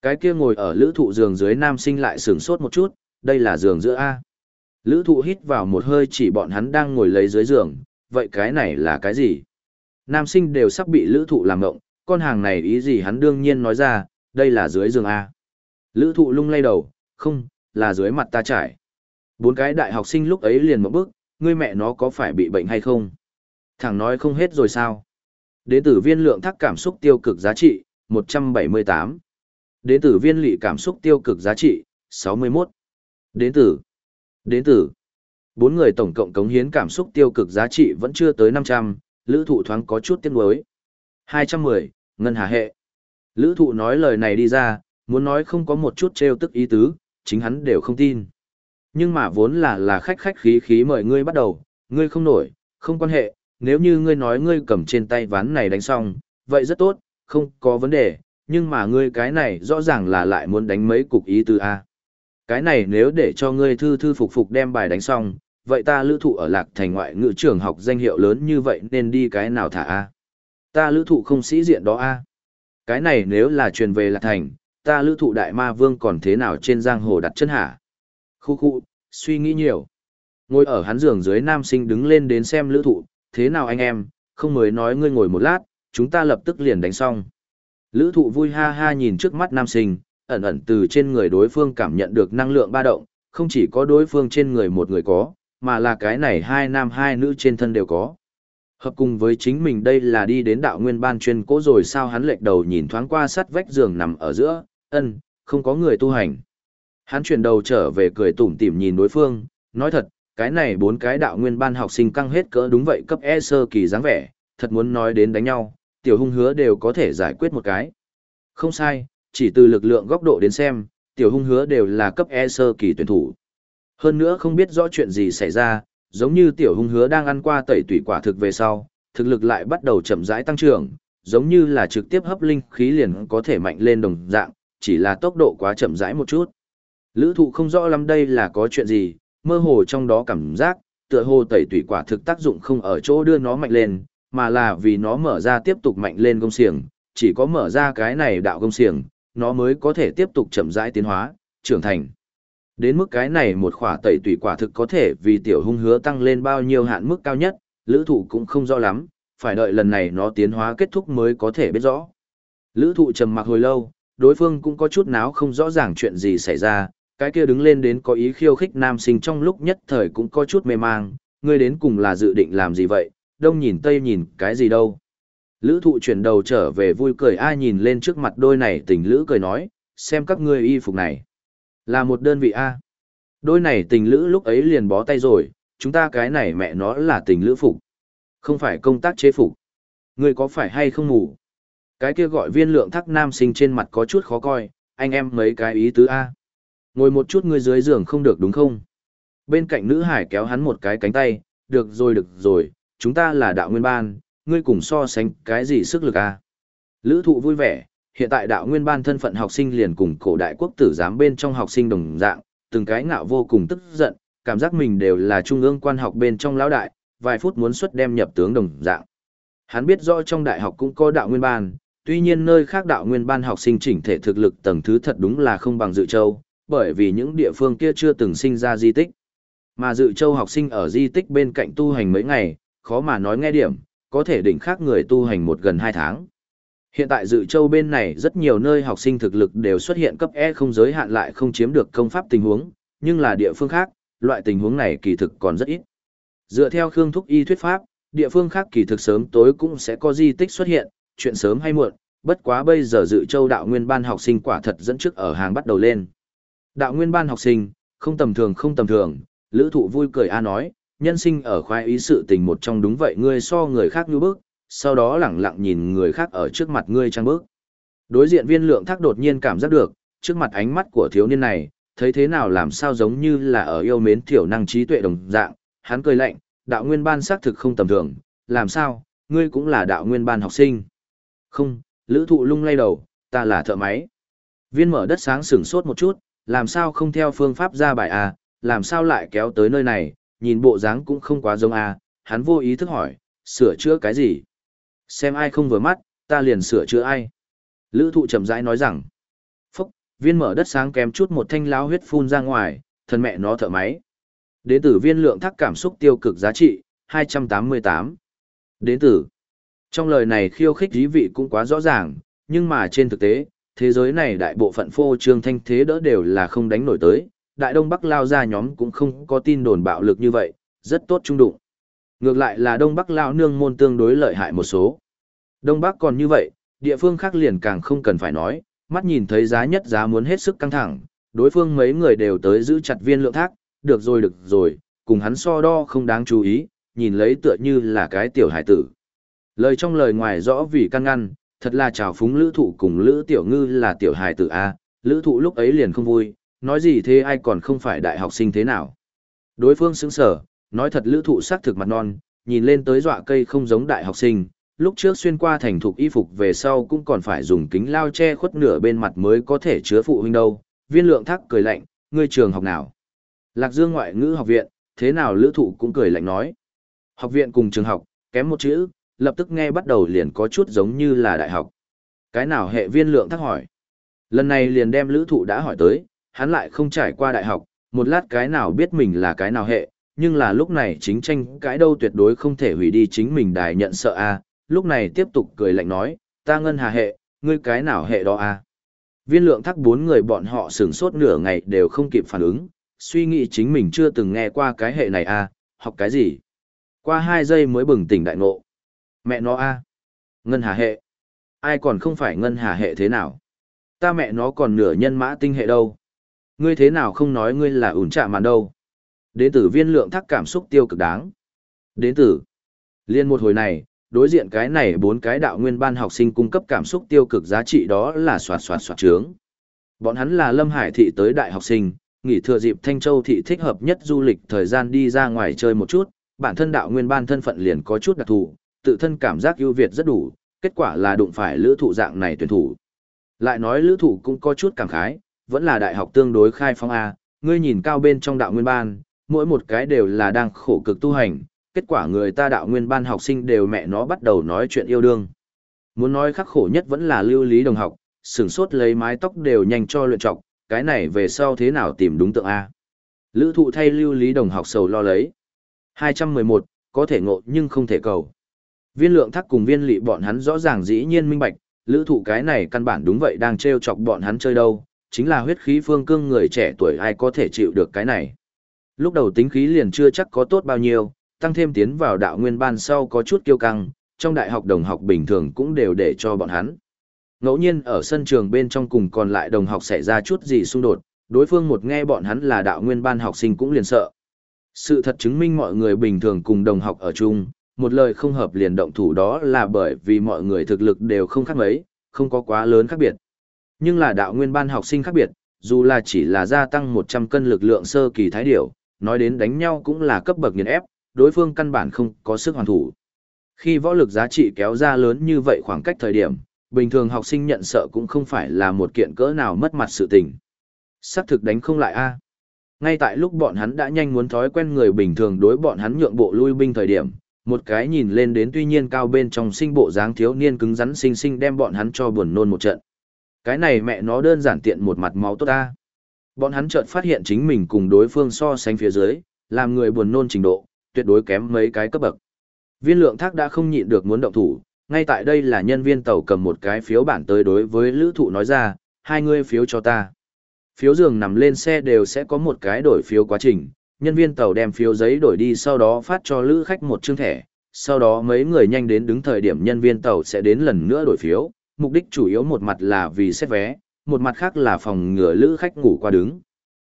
Cái kia ngồi ở lữ thụ giường dưới nam sinh lại sừng sốt một chút, đây là giường giữa A. Lữ thụ hít vào một hơi chỉ bọn hắn đang ngồi lấy dưới giường, vậy cái này là cái gì? Nam sinh đều sắp bị lữ thụ làm ngộng, con hàng này ý gì hắn đương nhiên nói ra, đây là dưới giường A. Lữ thụ lung lay đầu, không, là dưới mặt ta trải. Bốn cái đại học sinh lúc ấy liền một bước, ngươi mẹ nó có phải bị bệnh hay không? Thằng nói không hết rồi sao? Đế tử viên lượng thắc cảm xúc tiêu cực giá trị, 178. Đế tử viên lị cảm xúc tiêu cực giá trị, 61. Đế tử. Đến từ Bốn người tổng cộng cống hiến cảm xúc tiêu cực giá trị vẫn chưa tới 500, lữ thụ thoáng có chút tiếc nuối. 210, ngân hà hệ. Lữ thụ nói lời này đi ra, muốn nói không có một chút trêu tức ý tứ, chính hắn đều không tin. Nhưng mà vốn là là khách khách khí khí mời ngươi bắt đầu, ngươi không nổi, không quan hệ, nếu như ngươi nói ngươi cầm trên tay ván này đánh xong, vậy rất tốt, không có vấn đề, nhưng mà ngươi cái này rõ ràng là lại muốn đánh mấy cục ý tứ A. Cái này nếu để cho ngươi thư thư phục phục đem bài đánh xong, vậy ta lữ thụ ở lạc thành ngoại ngữ trường học danh hiệu lớn như vậy nên đi cái nào thả A. Ta lữ thụ không sĩ diện đó A. Cái này nếu là truyền về lạc thành, ta lữ thụ đại ma vương còn thế nào trên giang hồ đặt chân hả? Khu khu, suy nghĩ nhiều. Ngồi ở hắn giường dưới nam sinh đứng lên đến xem lữ thụ, thế nào anh em, không mới nói ngươi ngồi một lát, chúng ta lập tức liền đánh xong. Lữ thụ vui ha ha nhìn trước mắt nam sinh, ẩn ẩn từ trên người đối phương cảm nhận được năng lượng ba động, không chỉ có đối phương trên người một người có, mà là cái này hai nam hai nữ trên thân đều có. Hợp cùng với chính mình đây là đi đến đạo nguyên ban chuyên cố rồi sao hắn lệch đầu nhìn thoáng qua sắt vách giường nằm ở giữa, ân, không có người tu hành. Hắn chuyển đầu trở về cười tủm tỉm nhìn đối phương, nói thật, cái này bốn cái đạo nguyên ban học sinh căng hết cỡ đúng vậy cấp E sơ kỳ dáng vẻ, thật muốn nói đến đánh nhau, tiểu hung hứa đều có thể giải quyết một cái. Không sai, chỉ từ lực lượng góc độ đến xem, tiểu hung hứa đều là cấp E sơ kỳ tuyển thủ. Hơn nữa không biết rõ chuyện gì xảy ra, giống như tiểu hung hứa đang ăn qua tẩy tủy quả thực về sau, thực lực lại bắt đầu chậm rãi tăng trưởng, giống như là trực tiếp hấp linh khí liền có thể mạnh lên đồng dạng, chỉ là tốc độ quá chậm rãi một chút. Lữ thụ không rõ lắm đây là có chuyện gì, mơ hồ trong đó cảm giác, tựa hồ tẩy tủy quả thực tác dụng không ở chỗ đưa nó mạnh lên, mà là vì nó mở ra tiếp tục mạnh lên công xiềng, chỉ có mở ra cái này đạo công xiềng, nó mới có thể tiếp tục chậm rãi tiến hóa, trưởng thành. Đến mức cái này một khỏa tẩy tủy quả thực có thể vì tiểu hung hứa tăng lên bao nhiêu hạn mức cao nhất, lữ thụ cũng không rõ lắm, phải đợi lần này nó tiến hóa kết thúc mới có thể biết rõ. Lữ thụ trầm mặc hồi lâu, đối phương cũng có chút náo không rõ ràng chuyện gì xảy ra, cái kia đứng lên đến có ý khiêu khích nam sinh trong lúc nhất thời cũng có chút mê mang, ngươi đến cùng là dự định làm gì vậy, đông nhìn tây nhìn cái gì đâu. Lữ thụ chuyển đầu trở về vui cười ai nhìn lên trước mặt đôi này tình lữ cười nói, xem các ngươi y phục này. Là một đơn vị A. Đôi này tình lữ lúc ấy liền bó tay rồi, chúng ta cái này mẹ nó là tình lữ phục. Không phải công tác chế phục. Ngươi có phải hay không ngủ? Cái kia gọi viên lượng thắc nam sinh trên mặt có chút khó coi, anh em mấy cái ý tứ A. Ngồi một chút ngươi dưới giường không được đúng không? Bên cạnh nữ hải kéo hắn một cái cánh tay, được rồi được rồi, chúng ta là đạo nguyên ban, ngươi cùng so sánh cái gì sức lực A. Lữ thụ vui vẻ, hiện tại đạo nguyên ban thân phận học sinh liền cùng cổ đại quốc tử giám bên trong học sinh đồng dạng, từng cái ngạo vô cùng tức giận, cảm giác mình đều là trung ương quan học bên trong lão đại, vài phút muốn xuất đem nhập tướng đồng dạng. Hắn biết rõ trong đại học cũng có đạo nguyên ban, tuy nhiên nơi khác đạo nguyên ban học sinh chỉnh thể thực lực tầng thứ thật đúng là không bằng dự châu, bởi vì những địa phương kia chưa từng sinh ra di tích. Mà dự châu học sinh ở di tích bên cạnh tu hành mấy ngày, khó mà nói nghe điểm, có thể đỉnh khác người tu hành một gần hai tháng. Hiện tại dự châu bên này rất nhiều nơi học sinh thực lực đều xuất hiện cấp E không giới hạn lại không chiếm được công pháp tình huống, nhưng là địa phương khác, loại tình huống này kỳ thực còn rất ít. Dựa theo Khương Thúc Y thuyết pháp, địa phương khác kỳ thực sớm tối cũng sẽ có di tích xuất hiện, chuyện sớm hay muộn, bất quá bây giờ dự châu đạo nguyên ban học sinh quả thật dẫn trước ở hàng bắt đầu lên. Đạo nguyên ban học sinh, không tầm thường không tầm thường, lữ thụ vui cười a nói, nhân sinh ở khoái ý sự tình một trong đúng vậy ngươi so người khác như bước, sau đó lẳng lặng nhìn người khác ở trước mặt ngươi trang bước. Đối diện viên lượng thác đột nhiên cảm giác được, trước mặt ánh mắt của thiếu niên này, thấy thế nào làm sao giống như là ở yêu mến thiểu năng trí tuệ đồng dạng, hắn cười lạnh, đạo nguyên ban xác thực không tầm thường, làm sao, ngươi cũng là đạo nguyên ban học sinh. Không, lữ thụ lung lay đầu, ta là thợ máy. Viên mở đất sáng sửng sốt một chút, làm sao không theo phương pháp ra bài à, làm sao lại kéo tới nơi này, nhìn bộ dáng cũng không quá giống à, hắn vô ý thức hỏi, sửa chữa cái gì? Xem ai không vừa mắt, ta liền sửa chữa ai. Lữ thụ chậm rãi nói rằng, phúc, viên mở đất sáng kém chút một thanh lao huyết phun ra ngoài, thân mẹ nó thợ máy. Đến tử viên lượng thắc cảm xúc tiêu cực giá trị, 288. Đến tử. Trong lời này khiêu khích dí vị cũng quá rõ ràng, nhưng mà trên thực tế, thế giới này đại bộ phận phô trương thanh thế đỡ đều là không đánh nổi tới, đại đông bắc lao ra nhóm cũng không có tin đồn bạo lực như vậy, rất tốt trung đụng. Ngược lại là đông bắc lao nương môn tương đối lợi hại một số. Đông bắc còn như vậy, địa phương khác liền càng không cần phải nói, mắt nhìn thấy giá nhất giá muốn hết sức căng thẳng, đối phương mấy người đều tới giữ chặt viên lượng thác, được rồi được rồi, cùng hắn so đo không đáng chú ý, nhìn lấy tựa như là cái tiểu hải tử. Lời trong lời ngoài rõ vì căn ngăn, thật là chào phúng lữ thụ cùng lữ tiểu ngư là tiểu hải tử A, lữ thụ lúc ấy liền không vui, nói gì thế ai còn không phải đại học sinh thế nào. Đối phương sững sở, nói thật lữ thụ xác thực mặt non, nhìn lên tới dọa cây không giống đại học sinh, lúc trước xuyên qua thành thục y phục về sau cũng còn phải dùng kính lao che khuất nửa bên mặt mới có thể chứa phụ huynh đâu. Viên lượng thắc cười lạnh, ngươi trường học nào? Lạc Dương ngoại ngữ học viện, thế nào lữ thụ cũng cười lạnh nói. Học viện cùng trường học, kém một chữ, lập tức nghe bắt đầu liền có chút giống như là đại học. Cái nào hệ viên lượng thắc hỏi. Lần này liền đem lữ thụ đã hỏi tới, hắn lại không trải qua đại học, một lát cái nào biết mình là cái nào hệ, nhưng là lúc này chính tranh cái đâu tuyệt đối không thể hủy đi chính mình đài nhận sợ a lúc này tiếp tục cười lạnh nói, ta ngân hà hệ, ngươi cái nào hệ đó a Viên lượng thắc bốn người bọn họ sửng sốt nửa ngày đều không kịp phản ứng, suy nghĩ chính mình chưa từng nghe qua cái hệ này a học cái gì. Qua hai giây mới bừng tỉnh đại ngộ. Mẹ nó a Ngân hà hệ. Ai còn không phải ngân hà hệ thế nào? Ta mẹ nó còn nửa nhân mã tinh hệ đâu. Ngươi thế nào không nói ngươi là ủn trạ màn đâu. Đến tử viên lượng thắc cảm xúc tiêu cực đáng. Đến tử. Liên một hồi này, đối diện cái này bốn cái đạo nguyên ban học sinh cung cấp cảm xúc tiêu cực giá trị đó là soạt soạt soạt trướng. Bọn hắn là Lâm Hải thị tới đại học sinh, nghỉ thừa dịp Thanh Châu thị thích hợp nhất du lịch thời gian đi ra ngoài chơi một chút, bản thân đạo nguyên ban thân phận liền có chút đặc thù, tự thân cảm giác ưu việt rất đủ, kết quả là đụng phải lữ thụ dạng này tuyển thủ. Lại nói lữ thụ cũng có chút cảm khái, vẫn là đại học tương đối khai phong A, ngươi nhìn cao bên trong đạo nguyên ban, mỗi một cái đều là đang khổ cực tu hành, kết quả người ta đạo nguyên ban học sinh đều mẹ nó bắt đầu nói chuyện yêu đương. Muốn nói khắc khổ nhất vẫn là lưu lý đồng học, sửng sốt lấy mái tóc đều nhanh cho luyện trọc, cái này về sau thế nào tìm đúng tượng A. Lữ thụ thay lưu lý đồng học sầu lo lấy. 211, có thể ngộ nhưng không thể cầu. Viên lượng thắc cùng viên lị bọn hắn rõ ràng dĩ nhiên minh bạch, lữ thụ cái này căn bản đúng vậy đang trêu chọc bọn hắn chơi đâu, chính là huyết khí phương cương người trẻ tuổi ai có thể chịu được cái này. Lúc đầu tính khí liền chưa chắc có tốt bao nhiêu, tăng thêm tiến vào đạo nguyên ban sau có chút kiêu căng, trong đại học đồng học bình thường cũng đều để cho bọn hắn. Ngẫu nhiên ở sân trường bên trong cùng còn lại đồng học xảy ra chút gì xung đột, đối phương một nghe bọn hắn là đạo nguyên ban học sinh cũng liền sợ. Sự thật chứng minh mọi người bình thường cùng đồng học ở chung, một lời không hợp liền động thủ đó là bởi vì mọi người thực lực đều không khác mấy, không có quá lớn khác biệt. Nhưng là đạo nguyên ban học sinh khác biệt, dù là chỉ là gia tăng 100 cân lực lượng sơ kỳ thái điểu, nói đến đánh nhau cũng là cấp bậc nghiền ép, đối phương căn bản không có sức hoàn thủ. Khi võ lực giá trị kéo ra lớn như vậy khoảng cách thời điểm, bình thường học sinh nhận sợ cũng không phải là một kiện cỡ nào mất mặt sự tình. Sắc thực đánh không lại a. Ngay tại lúc bọn hắn đã nhanh muốn thói quen người bình thường đối bọn hắn nhượng bộ lui binh thời điểm, Một cái nhìn lên đến tuy nhiên cao bên trong sinh bộ dáng thiếu niên cứng rắn xinh xinh đem bọn hắn cho buồn nôn một trận. Cái này mẹ nó đơn giản tiện một mặt máu tốt ta. Bọn hắn chợt phát hiện chính mình cùng đối phương so sánh phía dưới, làm người buồn nôn trình độ, tuyệt đối kém mấy cái cấp bậc. Viên lượng thác đã không nhịn được muốn động thủ, ngay tại đây là nhân viên tàu cầm một cái phiếu bản tới đối với lữ thụ nói ra, hai ngươi phiếu cho ta. Phiếu giường nằm lên xe đều sẽ có một cái đổi phiếu quá trình, nhân viên tàu đem phiếu giấy đổi đi sau đó phát cho lữ khách một chương thẻ, sau đó mấy người nhanh đến đứng thời điểm nhân viên tàu sẽ đến lần nữa đổi phiếu, mục đích chủ yếu một mặt là vì xét vé, một mặt khác là phòng ngừa lữ khách ngủ qua đứng.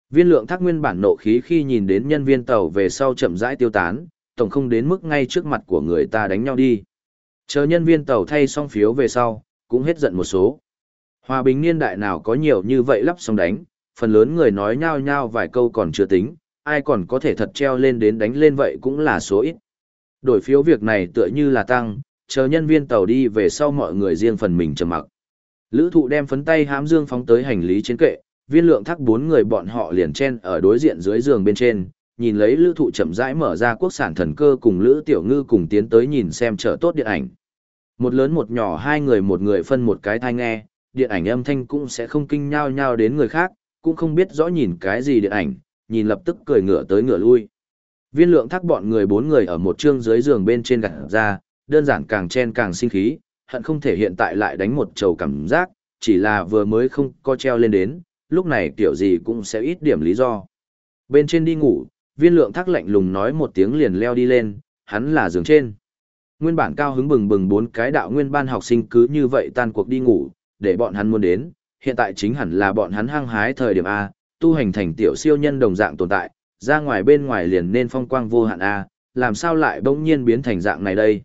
Viên lượng thác nguyên bản nộ khí khi nhìn đến nhân viên tàu về sau chậm rãi tiêu tán, tổng không đến mức ngay trước mặt của người ta đánh nhau đi. Chờ nhân viên tàu thay xong phiếu về sau, cũng hết giận một số. Hòa bình niên đại nào có nhiều như vậy lắp xong đánh, phần lớn người nói nhau nhau vài câu còn chưa tính, ai còn có thể thật treo lên đến đánh lên vậy cũng là số ít. Đổi phiếu việc này tựa như là tăng, chờ nhân viên tàu đi về sau mọi người riêng phần mình trầm mặc. Lữ thụ đem phấn tay hám dương phóng tới hành lý trên kệ, viên lượng thắc bốn người bọn họ liền chen ở đối diện dưới giường bên trên, nhìn lấy lữ thụ chậm rãi mở ra quốc sản thần cơ cùng lữ tiểu ngư cùng tiến tới nhìn xem trở tốt điện ảnh. Một lớn một nhỏ hai người một người phân một cái thai nghe, điện ảnh âm thanh cũng sẽ không kinh nhau nhau đến người khác, cũng không biết rõ nhìn cái gì điện ảnh, nhìn lập tức cười ngửa tới ngửa lui. Viên lượng thắc bọn người bốn người ở một chương dưới giường bên trên gặt ra, đơn giản càng chen càng sinh khí, hận không thể hiện tại lại đánh một trầu cảm giác, chỉ là vừa mới không co treo lên đến, lúc này kiểu gì cũng sẽ ít điểm lý do. Bên trên đi ngủ, viên lượng thắc lạnh lùng nói một tiếng liền leo đi lên, hắn là giường trên. Nguyên bản cao hứng bừng bừng bốn cái đạo nguyên ban học sinh cứ như vậy tan cuộc đi ngủ, để bọn hắn muốn đến, hiện tại chính hẳn là bọn hắn hăng hái thời điểm A, tu hành thành tiểu siêu nhân đồng dạng tồn tại, ra ngoài bên ngoài liền nên phong quang vô hạn A, làm sao lại bỗng nhiên biến thành dạng này đây.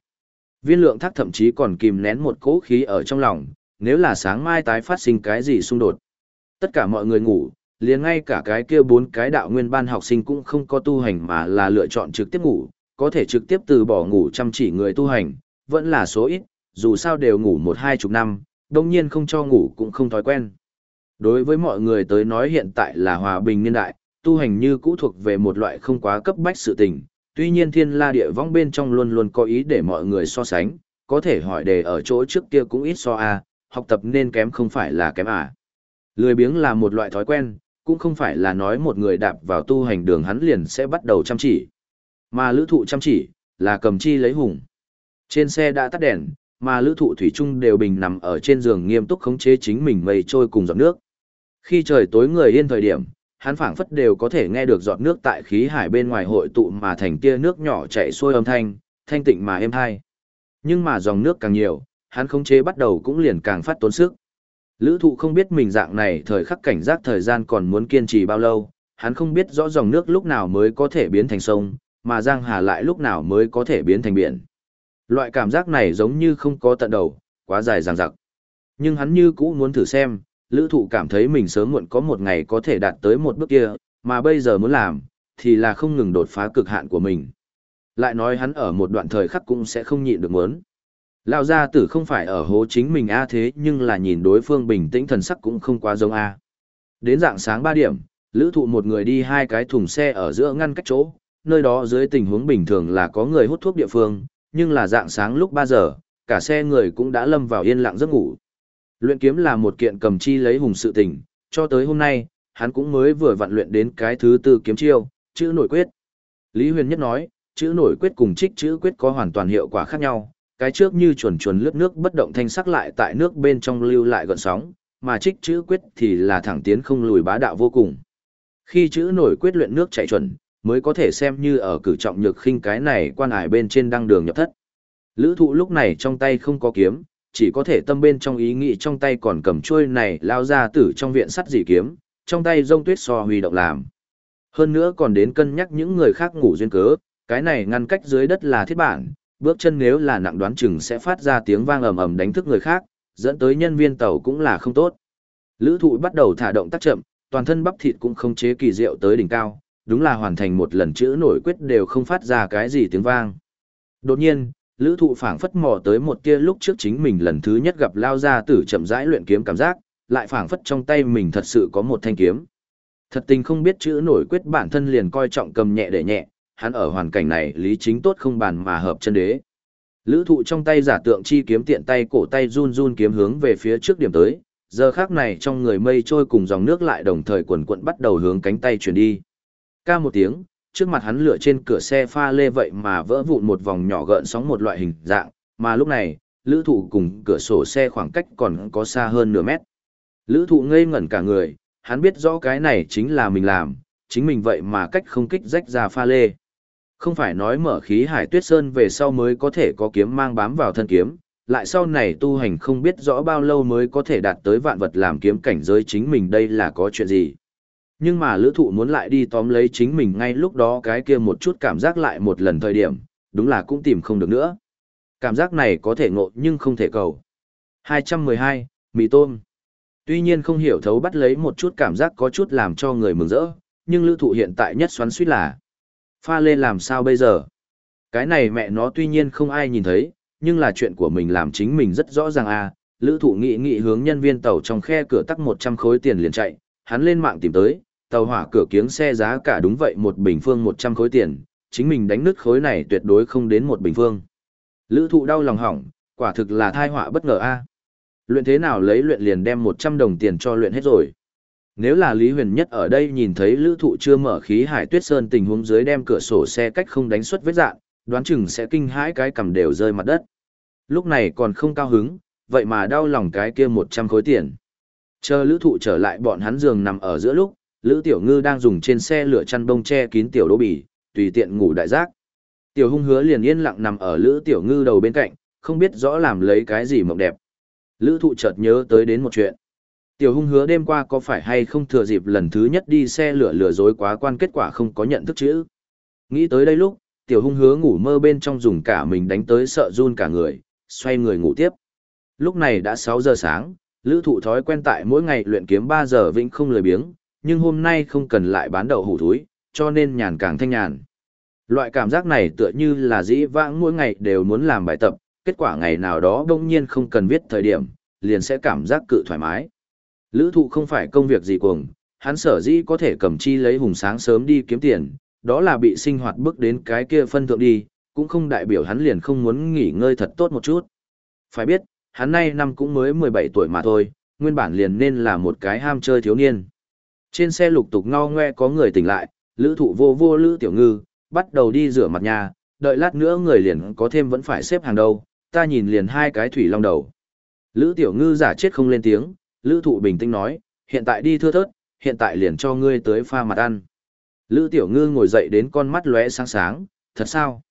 Viên lượng thác thậm chí còn kìm nén một cỗ khí ở trong lòng, nếu là sáng mai tái phát sinh cái gì xung đột. Tất cả mọi người ngủ, liền ngay cả cái kia bốn cái đạo nguyên ban học sinh cũng không có tu hành mà là lựa chọn trực tiếp ngủ, có thể trực tiếp từ bỏ ngủ chăm chỉ người tu hành, vẫn là số ít, dù sao đều ngủ một hai chục năm, đông nhiên không cho ngủ cũng không thói quen. Đối với mọi người tới nói hiện tại là hòa bình niên đại, tu hành như cũ thuộc về một loại không quá cấp bách sự tình, tuy nhiên thiên la địa vong bên trong luôn luôn có ý để mọi người so sánh, có thể hỏi đề ở chỗ trước kia cũng ít so a học tập nên kém không phải là kém à. Lười biếng là một loại thói quen, cũng không phải là nói một người đạp vào tu hành đường hắn liền sẽ bắt đầu chăm chỉ. Mà lữ thụ chăm chỉ, là cầm chi lấy hùng. Trên xe đã tắt đèn, mà lữ thụ thủy chung đều bình nằm ở trên giường nghiêm túc khống chế chính mình mây trôi cùng giọt nước. Khi trời tối người yên thời điểm, hắn phảng phất đều có thể nghe được giọt nước tại khí hải bên ngoài hội tụ mà thành tia nước nhỏ chảy xuôi âm thanh, thanh tịnh mà êm hai. Nhưng mà dòng nước càng nhiều, hắn khống chế bắt đầu cũng liền càng phát tốn sức. Lữ thụ không biết mình dạng này thời khắc cảnh giác thời gian còn muốn kiên trì bao lâu, hắn không biết rõ dòng nước lúc nào mới có thể biến thành sông, mà Giang Hà lại lúc nào mới có thể biến thành biển. Loại cảm giác này giống như không có tận đầu, quá dài dằng dặc. Nhưng hắn như cũ muốn thử xem, lữ thụ cảm thấy mình sớm muộn có một ngày có thể đạt tới một bước kia, mà bây giờ muốn làm, thì là không ngừng đột phá cực hạn của mình. Lại nói hắn ở một đoạn thời khắc cũng sẽ không nhịn được muốn. Lão gia tử không phải ở hố chính mình A thế nhưng là nhìn đối phương bình tĩnh thần sắc cũng không quá giống A. Đến dạng sáng 3 điểm, lữ thụ một người đi hai cái thùng xe ở giữa ngăn cách chỗ, nơi đó dưới tình huống bình thường là có người hút thuốc địa phương, nhưng là dạng sáng lúc 3 giờ, cả xe người cũng đã lâm vào yên lặng giấc ngủ. Luyện kiếm là một kiện cầm chi lấy hùng sự tình, cho tới hôm nay, hắn cũng mới vừa vận luyện đến cái thứ tư kiếm chiêu, chữ nổi quyết. Lý Huyền Nhất nói, chữ nổi quyết cùng trích chữ quyết có hoàn toàn hiệu quả khác nhau, cái trước như chuồn chuồn lướt nước bất động thanh sắc lại tại nước bên trong lưu lại gọn sóng, mà trích chữ quyết thì là thẳng tiến không lùi bá đạo vô cùng. Khi chữ nổi quyết luyện nước chạy chuẩn, mới có thể xem như ở cử trọng nhược khinh cái này quan hải bên trên đăng đường nhập thất. Lữ thụ lúc này trong tay không có kiếm, chỉ có thể tâm bên trong ý nghĩ trong tay còn cầm chuôi này lao ra tử trong viện sắt dị kiếm, trong tay rông tuyết so huy động làm. Hơn nữa còn đến cân nhắc những người khác ngủ duyên cớ, cái này ngăn cách dưới đất là thiết bản, bước chân nếu là nặng đoán chừng sẽ phát ra tiếng vang ầm ầm đánh thức người khác, dẫn tới nhân viên tàu cũng là không tốt. Lữ thụ bắt đầu thả động tác chậm, toàn thân bắp thịt cũng không chế kỳ diệu tới đỉnh cao, đúng là hoàn thành một lần chữ nổi quyết đều không phát ra cái gì tiếng vang. Đột nhiên, lữ thụ phảng phất mò tới một kia lúc trước chính mình lần thứ nhất gặp lao ra tử chậm rãi luyện kiếm cảm giác, lại phảng phất trong tay mình thật sự có một thanh kiếm. Thật tình không biết chữ nổi quyết bản thân liền coi trọng cầm nhẹ để nhẹ, hắn ở hoàn cảnh này lý chính tốt không bàn mà hợp chân đế. Lữ thụ trong tay giả tượng chi kiếm tiện tay cổ tay run run kiếm hướng về phía trước điểm tới, giờ khác này trong người mây trôi cùng dòng nước lại đồng thời quần quận bắt đầu hướng cánh tay chuyển đi. Ca một tiếng, trước mặt hắn lửa trên cửa xe pha lê vậy mà vỡ vụn một vòng nhỏ gợn sóng một loại hình dạng, mà lúc này, lữ thụ cùng cửa sổ xe khoảng cách còn có xa hơn nửa mét. Lữ thụ ngây ngẩn cả người, hắn biết rõ cái này chính là mình làm, chính mình vậy mà cách không kích rách ra pha lê. Không phải nói mở khí hải tuyết sơn về sau mới có thể có kiếm mang bám vào thân kiếm, lại sau này tu hành không biết rõ bao lâu mới có thể đạt tới vạn vật làm kiếm cảnh giới chính mình đây là có chuyện gì. Nhưng mà lữ thụ muốn lại đi tóm lấy chính mình ngay lúc đó cái kia một chút cảm giác lại một lần thời điểm, đúng là cũng tìm không được nữa. Cảm giác này có thể ngộ nhưng không thể cầu. 212, Mì Tôm Tuy nhiên không hiểu thấu bắt lấy một chút cảm giác có chút làm cho người mừng rỡ, nhưng lữ thụ hiện tại nhất xoắn suýt là Pha lê làm sao bây giờ? Cái này mẹ nó tuy nhiên không ai nhìn thấy, nhưng là chuyện của mình làm chính mình rất rõ ràng à. Lữ thụ nghị nghị hướng nhân viên tàu trong khe cửa tắc 100 khối tiền liền chạy, hắn lên mạng tìm tới, tàu hỏa cửa kiếng xe giá cả đúng vậy một bình phương 100 khối tiền, chính mình đánh nứt khối này tuyệt đối không đến một bình phương. Lữ thụ đau lòng hỏng, quả thực là thai họa bất ngờ a Luyện thế nào lấy luyện liền đem 100 đồng tiền cho luyện hết rồi. Nếu là Lý Huyền Nhất ở đây nhìn thấy lữ thụ chưa mở khí hải tuyết sơn tình huống dưới đem cửa sổ xe cách không đánh xuất vết dạng, đoán chừng sẽ kinh hãi cái cầm đều rơi mặt đất. Lúc này còn không cao hứng, vậy mà đau lòng cái kia 100 khối tiền. Chờ lữ thụ trở lại bọn hắn giường nằm ở giữa lúc, lữ tiểu ngư đang dùng trên xe lửa chăn bông che kín tiểu đỗ bì, tùy tiện ngủ đại giác. Tiểu hung hứa liền yên lặng nằm ở lữ tiểu ngư đầu bên cạnh, không biết rõ làm lấy cái gì mộng đẹp. Lữ thụ chợt nhớ tới đến một chuyện. Tiểu hung hứa đêm qua có phải hay không thừa dịp lần thứ nhất đi xe lửa lừa dối quá quan kết quả không có nhận thức chữ. Nghĩ tới đây lúc, tiểu hung hứa ngủ mơ bên trong dùng cả mình đánh tới sợ run cả người, xoay người ngủ tiếp. Lúc này đã 6 giờ sáng, lữ thụ thói quen tại mỗi ngày luyện kiếm 3 giờ vĩnh không lười biếng, nhưng hôm nay không cần lại bán đậu hủ thúi, cho nên nhàn càng thanh nhàn. Loại cảm giác này tựa như là dĩ vãng mỗi ngày đều muốn làm bài tập, kết quả ngày nào đó đông nhiên không cần viết thời điểm, liền sẽ cảm giác cự thoải mái. Lữ thụ không phải công việc gì cuồng, hắn sở dĩ có thể cầm chi lấy hùng sáng sớm đi kiếm tiền, đó là bị sinh hoạt bước đến cái kia phân thượng đi, cũng không đại biểu hắn liền không muốn nghỉ ngơi thật tốt một chút. Phải biết, hắn nay năm cũng mới 17 tuổi mà thôi, nguyên bản liền nên là một cái ham chơi thiếu niên. Trên xe lục tục ngao ngoe có người tỉnh lại, lữ thụ vô vô lữ tiểu ngư, bắt đầu đi rửa mặt nhà, đợi lát nữa người liền có thêm vẫn phải xếp hàng đầu, ta nhìn liền hai cái thủy long đầu. Lữ tiểu ngư giả chết không lên tiếng, lữ thụ bình tĩnh nói, hiện tại đi thưa thớt, hiện tại liền cho ngươi tới pha mặt ăn. Lữ tiểu ngư ngồi dậy đến con mắt lóe sáng sáng, thật sao?